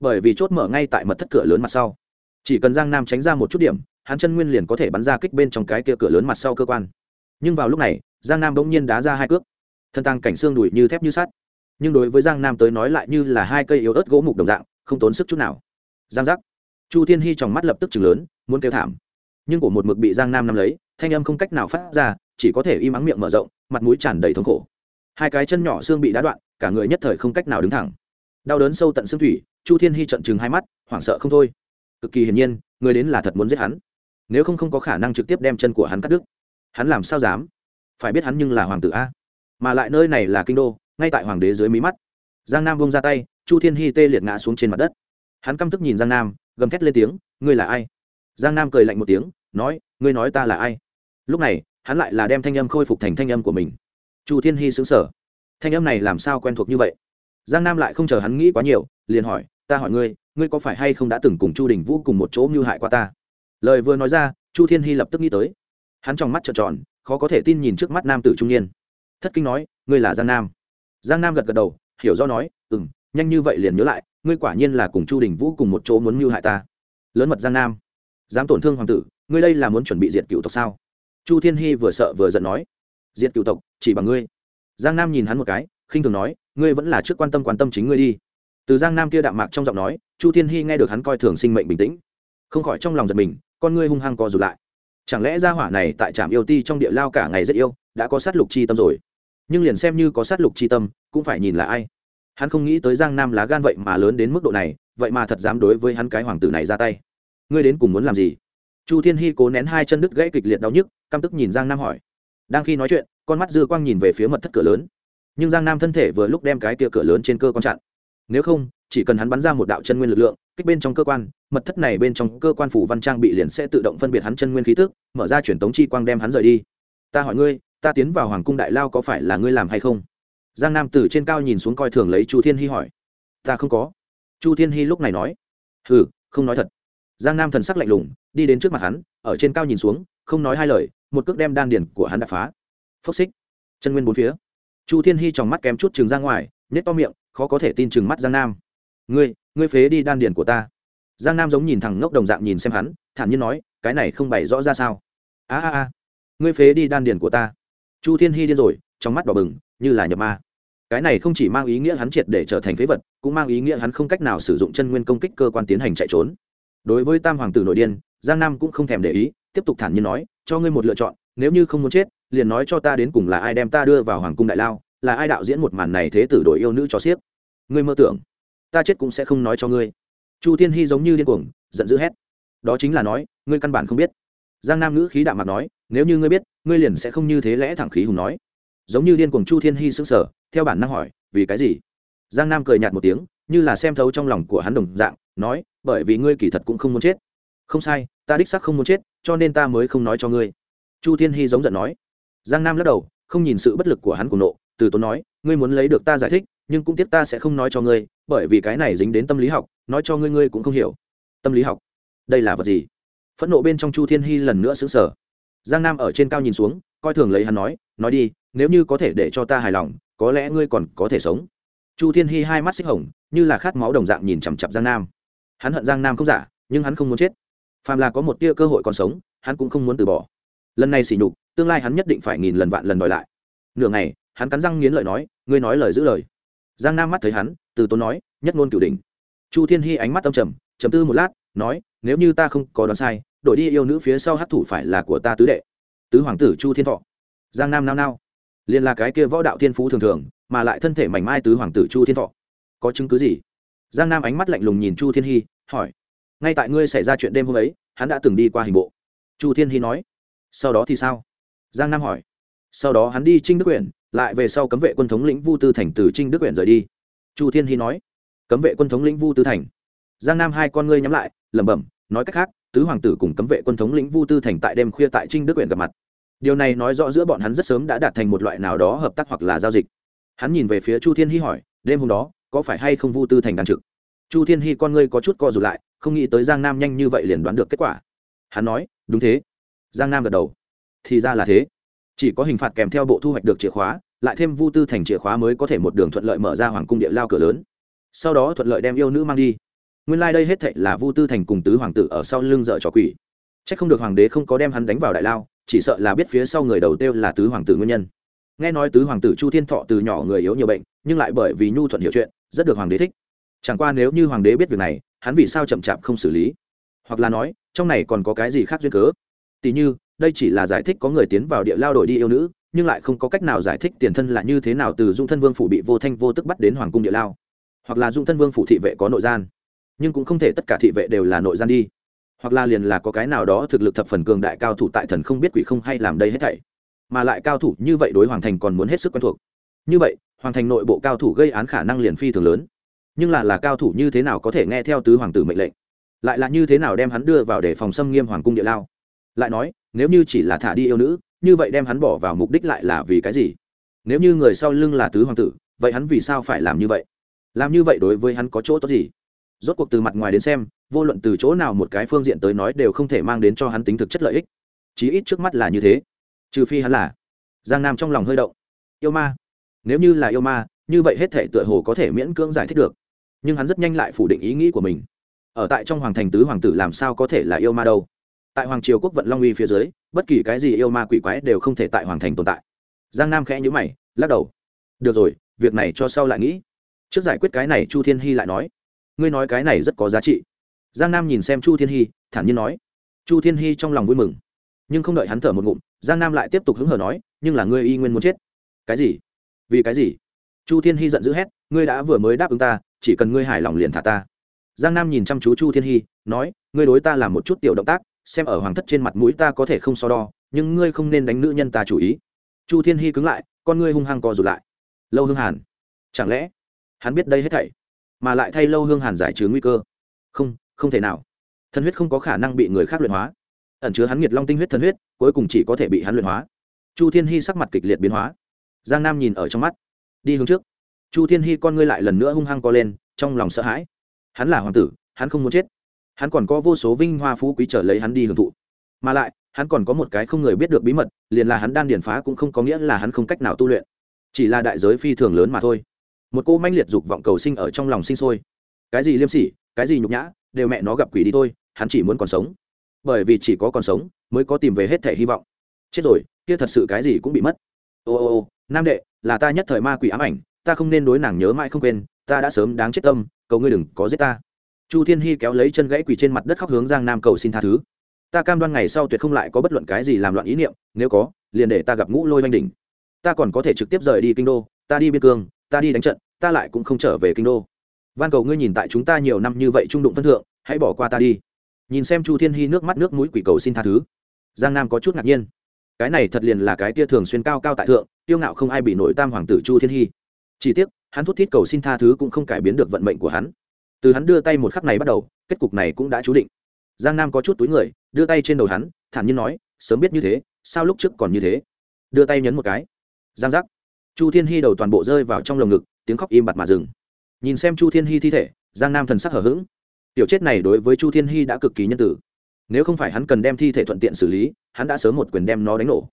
Bởi vì chốt mở ngay tại mật thất cửa lớn mặt sau chỉ cần giang nam tránh ra một chút điểm, hắn chân nguyên liền có thể bắn ra kích bên trong cái kia cửa lớn mặt sau cơ quan. Nhưng vào lúc này, giang nam bỗng nhiên đá ra hai cước. Thân tăng cảnh xương đùi như thép như sắt. Nhưng đối với giang nam tới nói lại như là hai cây yếu ớt gỗ mục đồng dạng, không tốn sức chút nào. Giang giác. Chu thiên hy trong mắt lập tức chừng lớn, muốn kêu thảm. Nhưng của một mực bị giang nam nắm lấy, thanh âm không cách nào phát ra, chỉ có thể im ắng miệng mở rộng, mặt mũi tràn đầy thống khổ. Hai cái chân nhỏ xương bị đá đoạn, cả người nhất thời không cách nào đứng thẳng. Đau đớn sâu tận xương thủy, chu thiên hy trận chừng hai mắt, hoảng sợ không thôi cực kỳ hiển nhiên, người đến là thật muốn giết hắn. Nếu không không có khả năng trực tiếp đem chân của hắn cắt đứt. Hắn làm sao dám? Phải biết hắn nhưng là hoàng tử a. Mà lại nơi này là kinh đô, ngay tại hoàng đế dưới mí mắt. Giang nam bông ra tay, chu thiên hy tê liệt ngã xuống trên mặt đất. Hắn căm tức nhìn giang nam, gầm thét lên tiếng, ngươi là ai? Giang nam cười lạnh một tiếng, nói, ngươi nói ta là ai? Lúc này, hắn lại là đem thanh âm khôi phục thành thanh âm của mình. Chu thiên hy xứng sở thanh âm này làm sao quen thuộc như vậy? Giang nam lại không chờ hắn nghĩ quá nhiều, liền hỏi, ta hỏi ngươi ngươi có phải hay không đã từng cùng chu đình vũ cùng một chỗ mưu hại qua ta? Lời vừa nói ra, chu thiên hy lập tức nghĩ tới. Hắn trong mắt trợn tròn, khó có thể tin nhìn trước mắt nam tử trung niên. Thất kinh nói, ngươi là giang nam. Giang nam gật gật đầu, hiểu do nói ừ m nhanh như vậy liền nhớ lại, ngươi quả nhiên là cùng chu đình vũ cùng một chỗ muốn mưu hại ta. Lớn mật giang nam. Dám tổn thương hoàng tử, ngươi đây là muốn chuẩn bị diệt cựu tộc sao? Chu thiên hy vừa sợ vừa giận nói. Diệt cựu tộc, chỉ bằng ngươi. Giang nam nhìn hắn một cái, khinh thường nói, ngươi vẫn là trước quan tâm quan tâm chính ngươi đi từ giang nam kia đạm mạc trong giọng nói, chu thiên hy nghe được hắn coi thường sinh mệnh bình tĩnh. Không khỏi trong lòng giật mình, con ngươi hung hăng co rụt lại. Chẳng lẽ gia hỏa này tại trạm yêu ti trong địa lao cả ngày rất yêu, đã có sát lục chi tâm rồi? Nhưng liền xem như có sát lục chi tâm, cũng phải nhìn là ai. Hắn không nghĩ tới giang nam lá gan vậy mà lớn đến mức độ này, vậy mà thật dám đối với hắn cái hoàng tử này ra tay. Ngươi đến cùng muốn làm gì? Chu thiên hy cố nén hai chân đứt gãy kịch liệt đau nhức, căm tức nhìn giang nam hỏi. Đang khi nói chuyện, con mắt dư quang nhìn về phía mật thất cửa lớn. Nhưng giang nam thân thể vừa lúc đem cái tia cửa lớn trên cơ con chặn nếu không, chỉ cần hắn bắn ra một đạo chân nguyên lực lượng, kích bên trong cơ quan, mật thất này bên trong cơ quan phủ văn trang bị liền sẽ tự động phân biệt hắn chân nguyên khí tức, mở ra truyền tống chi quang đem hắn rời đi. Ta hỏi ngươi, ta tiến vào hoàng cung đại lao có phải là ngươi làm hay không? Giang nam từ trên cao nhìn xuống coi thường lấy chu thiên hy hỏi. Ta không có. Chu thiên hy lúc này nói. Hừ, không nói thật. Giang nam thần sắc lạnh lùng, đi đến trước mặt hắn, ở trên cao nhìn xuống, không nói hai lời, một cước đem đan điền của hắn đập phá. Phốc xích. Chân nguyên bốn phía. Chu thiên hy tròng mắt kém chút trường ra ngoài nhét to miệng, khó có thể tin chừng mắt giang nam. Ngươi ngươi phế đi đan điền của ta. Giang nam giống nhìn thẳng ngốc đồng dạng nhìn xem hắn, thản nhiên nói, cái này không bày rõ ra sao? A a a, ngươi phế đi đan điền của ta. Chu thiên hy điên rồi, trong mắt đỏ bừng, như là nhập ma. Cái này không chỉ mang ý nghĩa hắn triệt để trở thành phế vật, cũng mang ý nghĩa hắn không cách nào sử dụng chân nguyên công kích cơ quan tiến hành chạy trốn. Đối với tam hoàng tử nội điên, giang nam cũng không thèm để ý, tiếp tục thản nhiên nói, cho ngươi một lựa chọn, nếu như không muốn chết, liền nói cho ta đến cùng là ai đem ta đưa vào hoàng cung đại lao là ai đạo diễn một màn này thế tử đổi yêu nữ cho xiếc? Ngươi mơ tưởng, ta chết cũng sẽ không nói cho ngươi. Chu thiên hy giống như điên cuồng, giận dữ hét. Đó chính là nói, ngươi căn bản không biết. Giang nam ngữ khí đạm mặt nói, nếu như ngươi biết, ngươi liền sẽ không như thế lẽ thẳng khí hùng nói. Giống như điên cuồng chu thiên hy sững sờ, theo bản năng hỏi, vì cái gì? Giang nam cười nhạt một tiếng, như là xem thấu trong lòng của hắn đồng dạng, nói, bởi vì ngươi kỳ thật cũng không muốn chết. Không sai, ta đích sắc không muốn chết, cho nên ta mới không nói cho ngươi. Chu thiên hy giống giận nói. Giang nam lắc đầu, không nhìn sự bất lực của hắn cùng nộ từ tốn nói, ngươi muốn lấy được ta giải thích, nhưng cũng tiếc ta sẽ không nói cho ngươi, bởi vì cái này dính đến tâm lý học, nói cho ngươi ngươi cũng không hiểu. Tâm lý học? Đây là vật gì? Phẫn nộ bên trong chu thiên hy lần nữa xứng sở giang nam ở trên cao nhìn xuống, coi thường lấy hắn nói nói đi, nếu như có thể để cho ta hài lòng, có lẽ ngươi còn có thể sống. Chu thiên hy hai mắt xích hồng, như là khát máu đồng dạng nhìn chằm chặp giang nam. Hắn hận giang nam không giả, nhưng hắn không muốn chết. Phàm là có một tia cơ hội còn sống, hắn cũng không muốn từ bỏ. Lần này xỉ nhục, tương lai hắn nhất định phải nghìn lần vạn lần đòi lại. Nửa ngày hắn cắn răng nghiến lợi nói, ngươi nói lời giữ lời. Giang nam mắt thấy hắn, từ tốn nói, nhất ngôn cửu đình chu thiên hy ánh mắt tâm trầm trầm tư một lát, nói, nếu như ta không có đoán sai, đổi đi yêu nữ phía sau hát thủ phải là của ta tứ đệ. Tứ hoàng tử chu thiên thọ. Giang nam nao nao. Liền là cái kia võ đạo thiên phú thường thường, mà lại thân thể mảnh mai tứ hoàng tử chu thiên thọ. Có chứng cứ gì? Giang nam ánh mắt lạnh lùng nhìn chu thiên hy hỏi, ngay tại ngươi xảy ra chuyện đêm hôm ấy, hắn đã từng đi qua hình bộ. Chu thiên hy nói, sau đó thì sao? Giang nam hỏi, sau đó hắn đi trinh đức quyển lại về sau cấm vệ quân thống lĩnh vu tư thành từ trinh đức huyện rời đi. Chu thiên hy nói, cấm vệ quân thống lĩnh vu tư thành. Giang nam hai con ngươi nhắm lại, lẩm bẩm, nói cách khác, tứ hoàng tử cùng cấm vệ quân thống lĩnh vu tư thành tại đêm khuya tại trinh đức huyện gặp mặt. Điều này nói rõ giữa bọn hắn rất sớm đã đạt thành một loại nào đó hợp tác hoặc là giao dịch. Hắn nhìn về phía chu thiên hy hỏi, đêm hôm đó, có phải hay không vu tư thành đang trực? Chu thiên hy con ngươi có chút co rụt lại, không nghĩ tới giang nam nhanh như vậy liền đoán được kết quả. Hắn nói, đúng thế. Giang nam gật đầu, thì ra là thế chỉ có hình phạt kèm theo bộ thu hoạch được chìa khóa, lại thêm vu tư thành chìa khóa mới có thể một đường thuận lợi mở ra hoàng cung địa lao cửa lớn. Sau đó thuận lợi đem yêu nữ mang đi. Nguyên lai、like、đây hết thệ là vu tư thành cùng tứ hoàng tử ở sau lưng dợ trò quỷ. C h ắ c không được hoàng đế không có đem hắn đánh vào đại lao, chỉ sợ là biết phía sau người đầu tiêu là tứ hoàng tử nguyên nhân. Nghe nói tứ hoàng tử chu thiên thọ từ nhỏ người yếu nhiều bệnh, nhưng lại bởi vì nhu thuận hiểu chuyện, rất được hoàng đế thích. Chẳng qua nếu như hoàng đế biết việc này, hắn vì sao chậm chạp không xử lý? Hoặc là nói, trong này còn có cái gì khác duyên cớ? Tỉ như đây chỉ là giải thích có người tiến vào địa lao đổi đi yêu nữ, nhưng lại không có cách nào giải thích tiền thân là như thế nào từ dung thân vương phủ bị vô thanh vô tức bắt đến hoàng cung địa lao. Hoặc là dung thân vương phủ thị vệ có nội gian. Nhưng cũng không thể tất cả thị vệ đều là nội gian đi. Hoặc là liền là có cái nào đó thực lực thập phần cường đại cao thủ tại thần không biết quỷ không hay làm đây hết thảy. Mà lại cao thủ như vậy đối hoàng thành còn muốn hết sức quen thuộc. Như vậy, hoàng thành nội bộ cao thủ gây án khả năng liền phi thường lớn. Nhưng là là cao thủ như thế nào có thể nghe theo tứ hoàng tử mệnh lệnh? Lại là như thế nào đem hắn đưa vào để phòng xâm nghiêm hoàng cung địa lao? Lại nói nếu như chỉ là thả đi yêu nữ, như vậy đem hắn bỏ vào mục đích lại là vì cái gì? Nếu như người sau lưng là tứ hoàng tử, vậy hắn vì sao phải làm như vậy? Làm như vậy đối với hắn có chỗ tốt gì? Rốt cuộc từ mặt ngoài đến xem, vô luận từ chỗ nào một cái phương diện tới nói đều không thể mang đến cho hắn tính thực chất lợi ích. Chí ít trước mắt là như thế. Trừ phi hắn là giang nam trong lòng hơi động. Yêu ma. Nếu như là yêu ma, như vậy hết thể tựa hồ có thể miễn cưỡng giải thích được. Nhưng hắn rất nhanh lại phủ định ý nghĩ của mình. Ở tại trong hoàng thành tứ hoàng tử làm sao có thể là yêu ma đâu? Tại hoàng triều quốc vận long uy phía dưới, bất kỳ cái gì yêu ma quỷ quái đều không thể tại hoàng thành tồn tại. Giang nam khẽ nhữ mày, lắc đầu. Được rồi, việc này cho sau lại nghĩ. Trước giải quyết cái này chu thiên hy lại nói. Ngươi nói cái này rất có giá trị. Giang nam nhìn xem chu thiên hy, thản nhiên nói. Chu thiên hy trong lòng vui mừng. Nhưng không đợi hắn thở một ngụm, giang nam lại tiếp tục hứng hở nói, nhưng là ngươi y nguyên muốn chết. Cái gì? Vì cái gì? Chu thiên hy giận dữ hét, ngươi đã vừa mới đáp ứng ta, chỉ cần ngươi hài lòng liền thả ta. Giang nam nhìn chăm chú chu thiên hy, nói, ngươi đối ta làm một chút tiểu động tác xem ở hoàng thất trên mặt mũi ta có thể không so đo, nhưng ngươi không nên đánh nữ nhân ta chủ ý. Chu thiên hy cứng lại, con ngươi hung hăng co rụt lại. Lâu hương hàn, chẳng lẽ hắn biết đây hết thảy, mà lại thay lâu hương hàn giải trừ nguy cơ? Không không thể nào. Thân huyết không có khả năng bị người khác luyện hóa. Ẩn chứa hắn nghiệt long tinh huyết thân huyết, cuối cùng chỉ có thể bị hắn luyện hóa. Chu thiên hy sắc mặt kịch liệt biến hóa. Giang nam nhìn ở trong mắt. Đi hướng trước. Chu thiên hy con ngươi lại lần nữa hung hăng co lên, trong lòng sợ hãi. Hắn là hoàng tử, hắn không muốn chết hắn còn có vô số vinh hoa phú quý trở lấy hắn đi hưởng thụ. Mà lại, hắn còn có một cái không người biết được bí mật, liền là hắn đan điển phá cũng không có nghĩa là hắn không cách nào tu luyện. Chỉ là đại giới phi thường lớn mà thôi. Một cô manh liệt dục vọng cầu sinh ở trong lòng sinh sôi. Cái gì liêm sỉ, cái gì nhục nhã, đều mẹ nó gặp quỷ đi thôi, hắn chỉ muốn còn sống. Bởi vì chỉ có còn sống, mới có tìm về hết thể hy vọng. Chết rồi, kia thật sự cái gì cũng bị mất. Ô ô ô, nam đệ, là ta nhất thời ma quỷ ám ảnh, ta không nên đối nàng nhớ mãi không quên, ta đã sớm đáng chết tâm, cầu ngươi đừng có giết ta chu thiên hy kéo lấy chân gãy quỳ trên mặt đất khóc hướng giang nam cầu xin tha thứ. Ta cam đoan ngày sau tuyệt không lại có bất luận cái gì làm loạn ý niệm, nếu có, liền để ta gặp ngũ lôi oanh đỉnh. Ta còn có thể trực tiếp rời đi kinh đô, ta đi biên cương, ta đi đánh trận, ta lại cũng không trở về kinh đô. Van cầu ngươi nhìn tại chúng ta nhiều năm như vậy trung đụng phân thượng, hãy bỏ qua ta đi. Nhìn xem chu thiên hy nước mắt nước mũi quỷ cầu xin tha thứ. Giang nam có chút ngạc nhiên. Cái này thật liền là cái tia thường xuyên cao cao tại thượng, tiêu ngạo không ai bị nổi tam hoàng tử chu thiên hy chỉ tiếc, hắn thút thít cầu xin tha thứ cũng không cải biến được vận mệnh của hắn từ hắn đưa tay một khắc này bắt đầu, kết cục này cũng đã chú định. Giang nam có chút túi người, đưa tay trên đầu hắn, thản nhiên nói, sớm biết như thế, sao lúc trước còn như thế? Đưa tay nhấn một cái. Giang giác. Chu thiên hy đầu toàn bộ rơi vào trong lồng ngực, tiếng khóc im bặt mà dừng. Nhìn xem chu thiên hy thi thể, giang nam thần sắc hở h ữ g tiểu chết này đối với chu thiên hy đã cực kỳ nhân tử. Nếu không phải hắn cần đem thi thể thuận tiện xử lý, hắn đã sớm một quyền đem nó đánh nổ.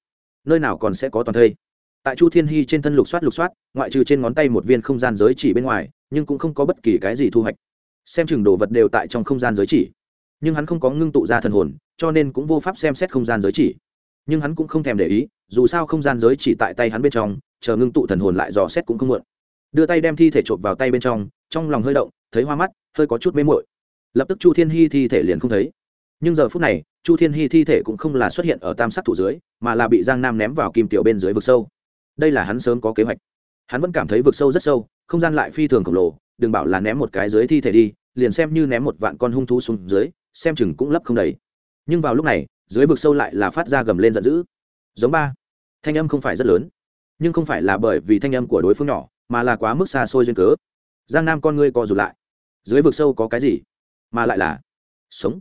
Nơi nào còn sẽ có toàn thây? Tại chu thiên hy trên thân lục soát lục soát, ngoại trừ trên ngón tay một viên không gian giới chỉ bên ngoài, nhưng cũng không có bất kỳ cái gì thu hoạch xem chừng đồ vật đều tại trong không gian giới chỉ. Nhưng hắn không có ngưng tụ ra thần hồn, cho nên cũng vô pháp xem xét không gian giới chỉ. Nhưng hắn cũng không thèm để ý, dù sao không gian giới chỉ tại tay hắn bên trong, chờ ngưng tụ thần hồn lại dò xét cũng không muộn. Đưa tay đem thi thể trộm vào tay bên trong trong lòng hơi động, thấy hoa mắt, hơi có chút mê mội lập tức chu thiên hy thi thể liền không thấy. Nhưng giờ phút này, chu thiên hy thi thể cũng không là xuất hiện ở tam sắc thủ dưới, mà là bị giang nam ném vào kim tiểu bên dưới vực sâu. Đây là hắn sớm có kế hoạch. Hắn vẫn cảm thấy vực sâu rất sâu, không gian lại phi thường khổng lồ đừng bảo là ném một cái dưới thi thể đi, liền xem như ném một vạn con hung thú xuống dưới, xem chừng cũng lấp không đầy. Nhưng vào lúc này, dưới vực sâu lại là phát ra gầm lên giận dữ. Giống ba. Thanh âm không phải rất lớn, nhưng không phải là bởi vì thanh âm của đối phương nhỏ, mà là quá mức xa xôi duyên cớ. Giang nam con ngươi co rụt lại. Dưới vực sâu có cái gì? Mà lại là sống.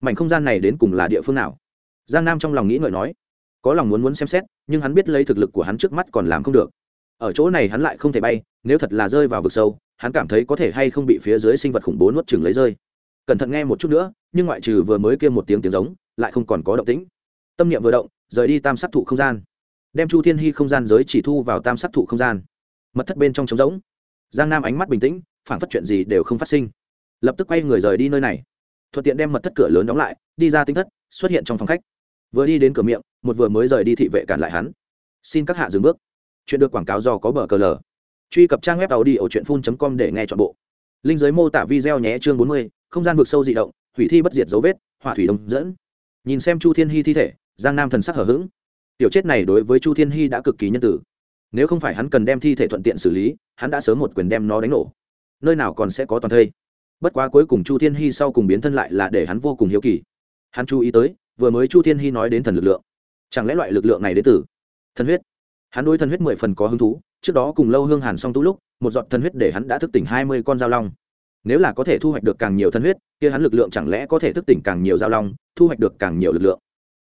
Mảnh không gian này đến cùng là địa phương nào? Giang nam trong lòng nghĩ ngợi nói, có lòng muốn muốn xem xét, nhưng hắn biết lấy thực lực của hắn trước mắt còn làm không được ở chỗ này hắn lại không thể bay, nếu thật là rơi vào vực sâu, hắn cảm thấy có thể hay không bị phía dưới sinh vật khủng bố nuốt chừng lấy rơi. Cẩn thận nghe một chút nữa, nhưng ngoại trừ vừa mới kia một tiếng tiếng giống, lại không còn có động tĩnh. Tâm niệm vừa động, rời đi tam sắc thụ không gian. Đem chu thiên hy không gian giới chỉ thu vào tam sắc thụ không gian. Mật thất bên trong trống rỗng. Giang nam ánh mắt bình tĩnh phản phát chuyện gì đều không phát sinh. Lập tức quay người rời đi nơi này. Thuận tiện đem mật thất cửa lớn đóng lại, đi ra tính thất, xuất hiện trong phòng khách. Vừa đi đến cửa miệng, một vừa mới rời đi thị vệ cản lại hắn. Xin các hạ dừng bước chuyện được quảng cáo do có bờ cờ lờ. Truy cập trang web tàu đi ở truyện phun com để nghe t h ọ n bộ. Linh giới mô tả video nhé, chương bốn mươi, không gian vực sâu dị động, hủy thi bất diệt dấu vết, hỏa thủy đông dẫn. Nhìn xem chu thiên hy thi thể, giang nam thần sắc hở h ữ g tiểu chết này đối với chu thiên hy đã cực kỳ nhân tử nếu không phải hắn cần đem thi thể thuận tiện xử lý, hắn đã sớm một quyền đem nó đánh nổ. Nơi nào còn sẽ có toàn thây. Bất quá cuối cùng chu thiên hy sau cùng biến thân lại là để hắn vô cùng hiếu kỳ. Hắn chú ý tới, vừa mới chu thiên hy nói đến thần lực lượng. Chẳng lẽ loại lực lượng này đến từ? Thần huyết hắn đối thần huyết mười phần có hứng thú, trước đó cùng lâu hương hàn song tú lúc, một giọt thần huyết để hắn đã thức tỉnh hai mươi con dao long. Nếu là có thể thu hoạch được càng nhiều thần huyết, kia hắn lực lượng chẳng lẽ có thể thức tỉnh càng nhiều dao long, thu hoạch được càng nhiều lực lượng?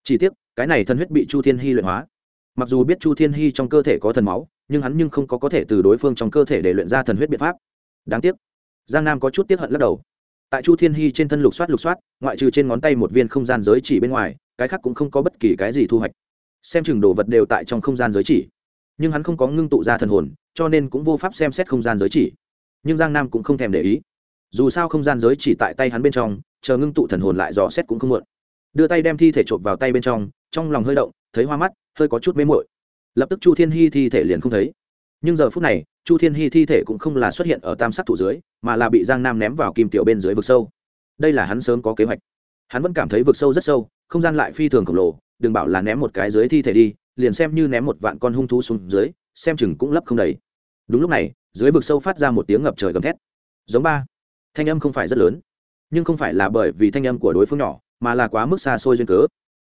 Chỉ tiếc, cái này thần huyết bị chu thiên hy luyện hóa. Mặc dù biết chu thiên hy trong cơ thể có thần máu, nhưng hắn nhưng không có có thể từ đối phương trong cơ thể để luyện ra thần huyết biện pháp. Đáng tiếc, giang nam có chút tiếc hận lắc đầu. Tại chu thiên hy trên thân lục soát lục soát, ngoại trừ trên ngón tay một viên không gian giới chỉ bên ngoài, cái khác cũng không có bất kỳ cái gì thu hoạch. Xem chừng đồ vật đều tại trong không gian giới chỉ nhưng hắn không có ngưng tụ ra thần hồn, cho nên cũng vô pháp xem xét không gian giới chỉ. Nhưng giang nam cũng không thèm để ý. Dù sao không gian giới chỉ tại tay hắn bên trong, chờ ngưng tụ thần hồn lại dò xét cũng không muộn. Đưa tay đem thi thể trộm vào tay bên trong trong lòng hơi động, thấy hoa mắt, hơi có chút mê mội lập tức chu thiên hy thi thể liền không thấy. Nhưng giờ phút này, chu thiên hy thi thể cũng không là xuất hiện ở tam sắc thủ dưới, mà là bị giang nam ném vào kim tiểu bên dưới vực sâu. Đây là hắn sớm có kế hoạch. Hắn vẫn cảm thấy vực sâu rất sâu, không gian lại phi thường khổng lồ, đừng bảo là ném một cái dưới thi thể đi liền xem như ném một vạn con hung thú xuống dưới, xem chừng cũng lấp không đầy. Đúng lúc này, dưới vực sâu phát ra một tiếng ngập trời gầm thét. Giống ba. Thanh âm không phải rất lớn, nhưng không phải là bởi vì thanh âm của đối phương nhỏ, mà là quá mức xa xôi duyên cớ.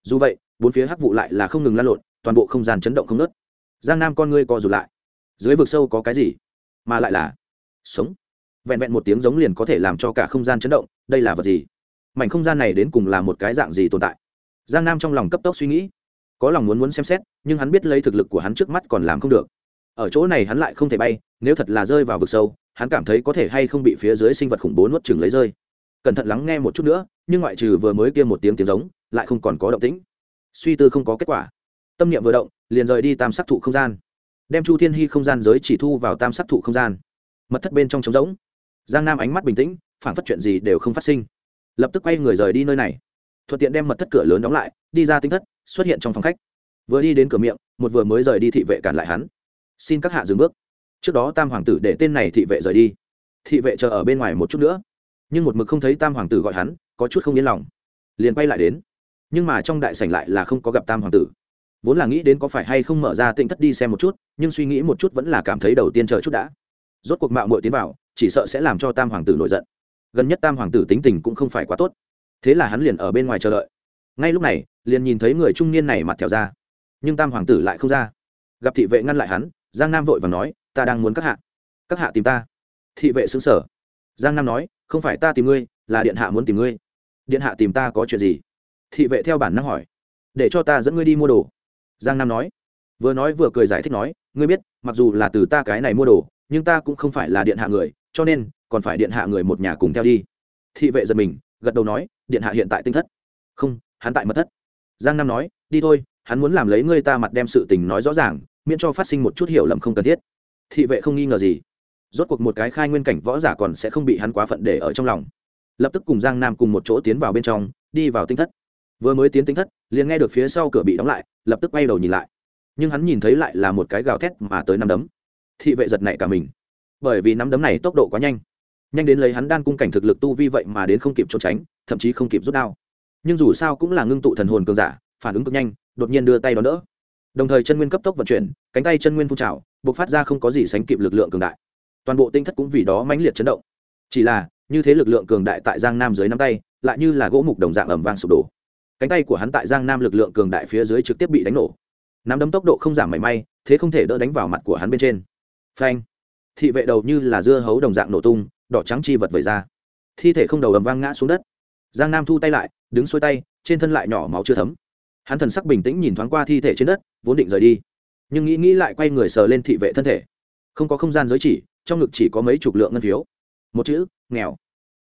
Dù vậy, bốn phía hắc vụ lại là không ngừng lan lộn, toàn bộ không gian chấn động không nớt giang nam con ngươi co rụt lại. Dưới vực sâu có cái gì? Mà lại là sống. Vẹn vẹn một tiếng giống liền có thể làm cho cả không gian chấn động, đây là vật gì? Mảnh không gian này đến cùng là một cái dạng gì tồn tại? Giang nam trong lòng cấp tốc suy nghĩ có lòng muốn muốn xem xét, nhưng hắn biết lấy thực lực của hắn trước mắt còn làm không được. Ở chỗ này hắn lại không thể bay, nếu thật là rơi vào vực sâu, hắn cảm thấy có thể hay không bị phía dưới sinh vật khủng bố nuốt chừng lấy rơi. Cẩn thận lắng nghe một chút nữa, nhưng ngoại trừ vừa mới kia một tiếng tiếng giống, lại không còn có động tĩnh. Suy tư không có kết quả. Tâm niệm vừa động, liền rời đi tam sắc thụ không gian. Đem chu thiên hy không gian giới chỉ thu vào tam sắc thụ không gian. Mật thất bên trong trống rỗng. Giang nam ánh mắt bình tĩnh phản phát chuyện gì đều không phát sinh. Lập tức quay người rời đi nơi này. Thuận tiện đem mật thất cửa lớn đóng lại, đi ra tinh thất xuất hiện trong phòng khách. Vừa đi đến cửa miệng, một vừa mới rời đi thị vệ cản lại hắn. Xin các hạ dừng bước. Trước đó tam hoàng tử để tên này thị vệ rời đi. Thị vệ chờ ở bên ngoài một chút nữa. Nhưng một mực không thấy tam hoàng tử gọi hắn, có chút không yên lòng. Liền quay lại đến. Nhưng mà trong đại sảnh lại là không có gặp tam hoàng tử. Vốn là nghĩ đến có phải hay không mở ra tinh thất đi xem một chút, nhưng suy nghĩ một chút vẫn là cảm thấy đầu tiên chờ chút đã. Rốt cuộc mạo muội tiến vào, chỉ sợ sẽ làm cho tam hoàng tử nổi giận. Gần nhất tam hoàng tử tính tình cũng không phải quá tốt. Thế là hắn liền ở bên ngoài chờ đợi ngay lúc này, liền nhìn thấy người trung niên này mặt thèo ra. Nhưng tam hoàng tử lại không ra. Gặp thị vệ ngăn lại hắn, giang nam vội và nói, ta đang muốn các hạ. Các hạ tìm ta. Thị vệ xứng sở giang nam nói, không phải ta tìm ngươi, là điện hạ muốn tìm ngươi. Điện hạ tìm ta có chuyện gì? Thị vệ theo bản năng hỏi. Để cho ta dẫn ngươi đi mua đồ. Giang nam nói. Vừa nói vừa cười giải thích nói, ngươi biết, mặc dù là từ ta cái này mua đồ, nhưng ta cũng không phải là điện hạ người, cho nên, còn phải điện hạ người một nhà cùng theo đi. Thị vệ giật mình, gật đầu nói, điện hạ hiện tại tinh thất. Không hắn tại mật thất. Giang nam nói, đi thôi, hắn muốn làm lấy ngươi ta mặt đem sự tình nói rõ ràng, miễn cho phát sinh một chút hiểu lầm không cần thiết. Thị vệ không nghi ngờ gì. Rốt cuộc một cái khai nguyên cảnh võ giả còn sẽ không bị hắn quá phận để ở trong lòng. Lập tức cùng giang nam cùng một chỗ tiến vào bên trong, đi vào tinh thất. Vừa mới tiến tinh thất, liền nghe được phía sau cửa bị đóng lại, lập tức quay đầu nhìn lại. Nhưng hắn nhìn thấy lại là một cái gào thét mà tới năm đấm. Thị vệ giật nảy cả mình. Bởi vì năm đấm này tốc độ quá nhanh. Nhanh đến lấy hắn đan cung cảnh thực lực tu vi vậy mà đến không kịp trốn tránh, thậm chí không kịp rút đao nhưng dù sao cũng là ngưng tụ thần hồn cường giả, phản ứng cực nhanh, đột nhiên đưa tay đón đỡ. Đồng thời chân nguyên cấp tốc vận chuyển, cánh tay chân nguyên phun trào buộc phát ra không có gì sánh kịp lực lượng cường đại. Toàn bộ tinh thất cũng vì đó mãnh liệt chấn động. Chỉ là, như thế lực lượng cường đại tại giang nam dưới nắm tay, lại như là gỗ mục đồng dạng ẩm vang sụp đổ. Cánh tay của hắn tại giang nam lực lượng cường đại phía dưới trực tiếp bị đánh nổ. Nắm đấm tốc độ không giảm mảy may, thế không thể đỡ đánh vào mặt của hắn bên trên. Phanh! Thị vệ đầu như là dưa hấu đồng dạng nổ tung, đỏ trắng chi vật vẩy ra. Thi thể không đầu ầm vang ngã xuống đất giang nam thu tay lại, đứng xuôi tay, trên thân lại nhỏ máu chưa thấm. Hắn thần sắc bình tĩnh nhìn thoáng qua thi thể trên đất, vốn định rời đi. Nhưng nghĩ nghĩ lại quay người sờ lên thị vệ thân thể. Không có không gian giới chỉ, trong ngực chỉ có mấy chục lượng ngân phiếu. Một chữ, nghèo.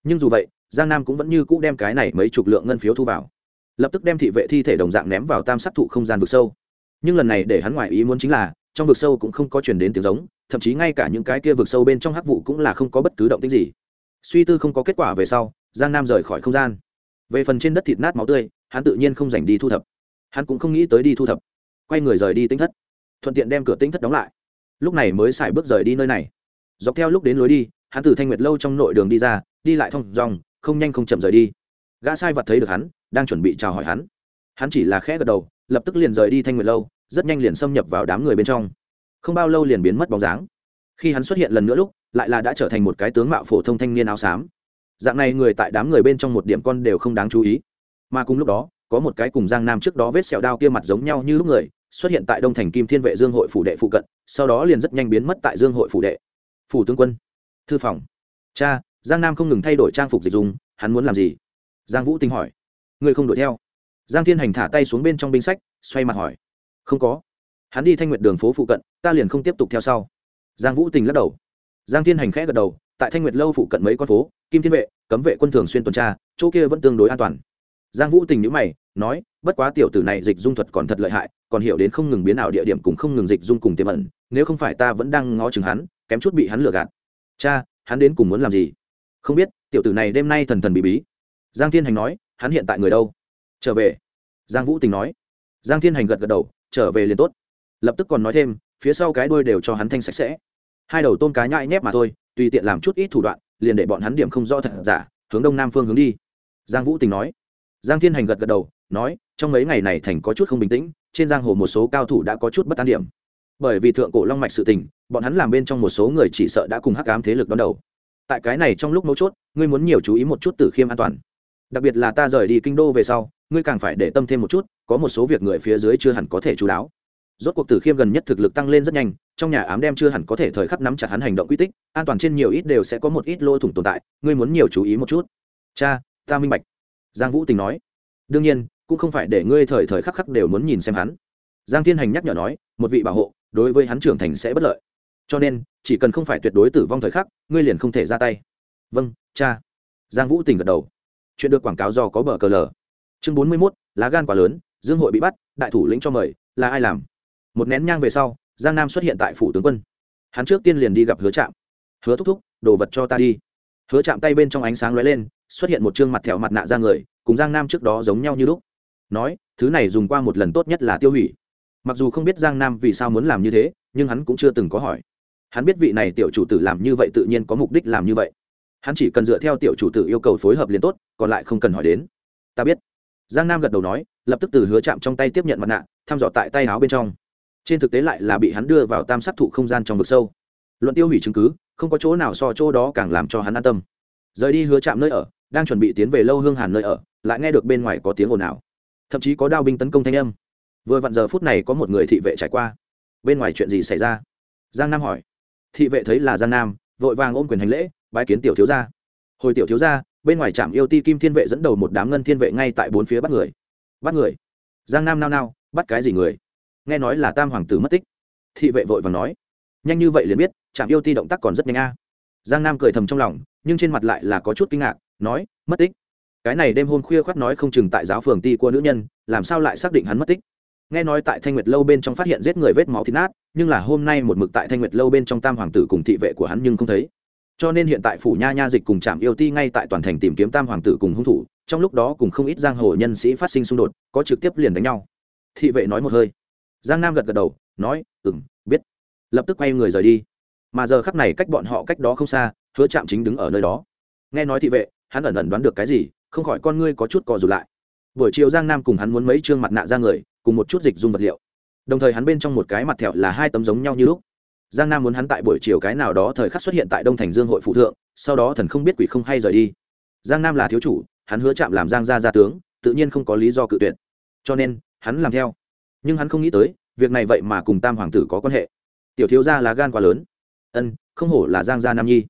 Nhưng dù vậy, giang nam cũng vẫn như cũ đem cái này mấy chục lượng ngân phiếu thu vào. Lập tức đem thị vệ thi thể đồng dạng ném vào tam sắc thụ không gian vực sâu. Nhưng lần này để hắn ngoài ý muốn chính là, trong vực sâu cũng không có chuyển đến tiếng giống, thậm chí ngay cả những cái kia vực sâu bên trong hắc vụ cũng là không có bất cứ động tích gì. Suy tư không có kết quả về sau giang nam rời khỏi không gian. Về phần trên đất thịt nát máu tươi, hắn tự nhiên không dành đi thu thập. Hắn cũng không nghĩ tới đi thu thập. Quay người rời đi tính thất. Thuận tiện đem cửa tính thất đóng lại. Lúc này mới xài bước rời đi nơi này. Dọc theo lúc đến lối đi, hắn từ thanh nguyệt lâu trong nội đường đi ra, đi lại thong dòng, không nhanh không chậm rời đi. Gã sai vật thấy được hắn, đang chuẩn bị chào hỏi hắn. Hắn chỉ là khẽ gật đầu, lập tức liền rời đi thanh nguyệt lâu, rất nhanh liền xâm nhập vào đám người bên trong. Không bao lâu liền biến mất bóng dáng. Khi hắn xuất hiện lần nữa lúc, lại là đã trở thành một cái tướng mạo phổ thông thanh niên áo xám dạng này người tại đám người bên trong một điểm con đều không đáng chú ý. Mà cùng lúc đó, có một cái cùng giang nam trước đó vết sẹo đao kia mặt giống nhau như lúc người, xuất hiện tại đông thành kim thiên vệ dương hội phủ đệ phụ cận, sau đó liền rất nhanh biến mất tại dương hội phủ đệ. Phủ tướng quân, thư phòng. Cha, giang nam không ngừng thay đổi trang phục dịch dùng, hắn muốn làm gì? Giang vũ tinh hỏi. Người không đuổi theo. Giang thiên hành thả tay xuống bên trong binh sách, xoay mặt hỏi. Không có. Hắn đi thanh nguyện đường phố phụ cận, ta liền không tiếp tục theo sau. Giang vũ tình lắc đầu. Giang thiên hành khẽ gật đầu tại thanh nguyệt lâu phụ cận mấy con phố, kim thiên vệ, cấm vệ quân thường xuyên tuần tra, chỗ kia vẫn tương đối an toàn. Giang vũ tình nhữ mày, nói, bất quá tiểu tử này dịch dung thuật còn thật lợi hại, còn hiểu đến không ngừng biến ảo địa điểm cùng không ngừng dịch dung cùng tiềm ẩn, nếu không phải ta vẫn đang ngó chừng hắn, kém chút bị hắn lừa gạt. Cha, hắn đến cùng muốn làm gì? Không biết, tiểu tử này đêm nay thần thần bí bí. Giang thiên hành nói, hắn hiện tại người đâu? Trở về. Giang vũ tình nói. Giang thiên hành gật gật đầu, trở về liền tốt. Lập tức còn nói thêm, phía sau cái đuôi đều cho hắn thanh sạch sẽ. Hai đầu tôm cá nhãi nhép mà thôi tùy tiện làm chút ít thủ đoạn, liền để bọn hắn điểm không rõ thật giả, hướng đông nam phương hướng đi. Giang vũ tình nói. Giang thiên hành gật gật đầu, nói, trong mấy ngày này thành có chút không bình tĩnh, trên giang hồ một số cao thủ đã có chút bất an điểm. Bởi vì thượng cổ long mạch sự tình, bọn hắn làm bên trong một số người chỉ sợ đã cùng hắc ám thế lực đón đầu. Tại cái này trong lúc mấu chốt, ngươi muốn nhiều chú ý một chút tử khiêm an toàn. Đặc biệt là ta rời đi kinh đô về sau, ngươi càng phải để tâm thêm một chút, có một số việc người phía dưới chưa hẳn có thể chú đáo rốt cuộc tử khiêm gần nhất thực lực tăng lên rất nhanh, trong nhà ám đem chưa hẳn có thể thời khắc nắm chặt hắn hành động quy tích, an toàn trên nhiều ít đều sẽ có một ít lỗ thủng tồn tại, ngươi muốn nhiều chú ý một chút. Cha, ta minh bạch. Giang vũ tình nói. Đương nhiên, cũng không phải để ngươi thời thời khắc khắc đều muốn nhìn xem hắn. Giang thiên hành nhắc nhở nói, một vị bảo hộ, đối với hắn trưởng thành sẽ bất lợi. Cho nên, chỉ cần không phải tuyệt đối tử vong thời khắc, ngươi liền không thể ra tay. Vâng cha. Giang vũ tình gật đầu. Chuyện được quảng cáo do có bờ cờ lờ. Chương bốn mươi mốt, lá gan quá lớn, dương hội bị bắt, đại thủ lĩnh cho mời, là ai làm? Một nén nhang về sau, giang nam xuất hiện tại phủ tướng quân. Hắn trước tiên liền đi gặp hứa trạm. Hứa thúc thúc, đồ vật cho ta đi. Hứa chạm tay bên trong ánh sáng lóe lên, xuất hiện một chương mặt thẹo mặt nạ ra người, cùng giang nam trước đó giống nhau như lúc. Nói, thứ này dùng qua một lần tốt nhất là tiêu hủy. Mặc dù không biết giang nam vì sao muốn làm như thế, nhưng hắn cũng chưa từng có hỏi. Hắn biết vị này tiểu chủ tử làm như vậy tự nhiên có mục đích làm như vậy. Hắn chỉ cần dựa theo tiểu chủ tử yêu cầu phối hợp liền tốt, còn lại không cần hỏi đến. Ta biết. Giang nam gật đầu nói, lập tức từ hứa chạm trong tay tiếp nhận mặt nạ, thăm dò tại tay áo bên trong trên thực tế lại là bị hắn đưa vào tam sát thụ không gian trong vực sâu. Luận tiêu hủy chứng cứ, không có chỗ nào so chỗ đó càng làm cho hắn an tâm. Rời đi hứa chạm nơi ở, đang chuẩn bị tiến về lâu hương hàn nơi ở, lại nghe được bên ngoài có tiếng ồn ào. Thậm chí có đao binh tấn công thanh âm. Vừa vặn giờ phút này có một người thị vệ trải qua. Bên ngoài chuyện gì xảy ra? Giang nam hỏi. Thị vệ thấy là giang nam, vội vàng ôm quyền hành lễ, bái kiến tiểu thiếu gia. Hồi tiểu thiếu gia, bên ngoài trạm yêu ti kim thiên vệ dẫn đầu một đám ngân thiên vệ ngay tại bốn phía bắt người. Bắt người. Giang nam nao nao, bắt cái gì người? Nghe nói là tam hoàng tử mất tích. Thị vệ vội vàng nói, nhanh như vậy liền biết trạm yêu ti động tác còn rất nhanh a. Giang nam cười thầm trong lòng, nhưng trên mặt lại là có chút kinh ngạc, nói, mất tích? Cái này đêm hôm khuya khoác nói không chừng tại giáo phường ti của nữ nhân, làm sao lại xác định hắn mất tích? Nghe nói tại thanh nguyệt lâu bên trong phát hiện giết người vết máu thịt nát, nhưng là hôm nay một mực tại thanh nguyệt lâu bên trong tam hoàng tử cùng thị vệ của hắn nhưng không thấy. Cho nên hiện tại phủ nha nha dịch cùng trạm yêu ti ngay tại toàn thành tìm kiếm tam hoàng tử cùng hung thủ, trong lúc đó cùng không ít giang hồ nhân sĩ phát sinh xung đột, có trực tiếp liền đánh nhau. Thị vệ nói một hơi giang nam gật gật đầu, nói ừ m biết. Lập tức quay người rời đi. Mà giờ khắp này cách bọn họ cách đó không xa, hứa trạm chính đứng ở nơi đó. Nghe nói thị vệ, hắn ẩn ẩn đoán được cái gì, không khỏi con ngươi có chút cò dù lại. Buổi chiều giang nam cùng hắn muốn mấy chương mặt nạ ra người, cùng một chút dịch dung vật liệu. Đồng thời hắn bên trong một cái mặt thẹo là hai tấm giống nhau như lúc. Giang nam muốn hắn tại buổi chiều cái nào đó thời khắc xuất hiện tại đông thành dương hội phụ thượng, sau đó thần không biết quỷ không hay rời đi. Giang nam là thiếu chủ, hắn hứa chạm làm giang gia gia tướng, tự nhiên không có lý do cự tuyệt. Cho nên, hắn làm theo nhưng hắn không nghĩ tới, việc này vậy mà cùng tam hoàng tử có quan hệ. Tiểu thiếu gia là gan quá lớn. Ân, không hổ là giang gia nam nhi.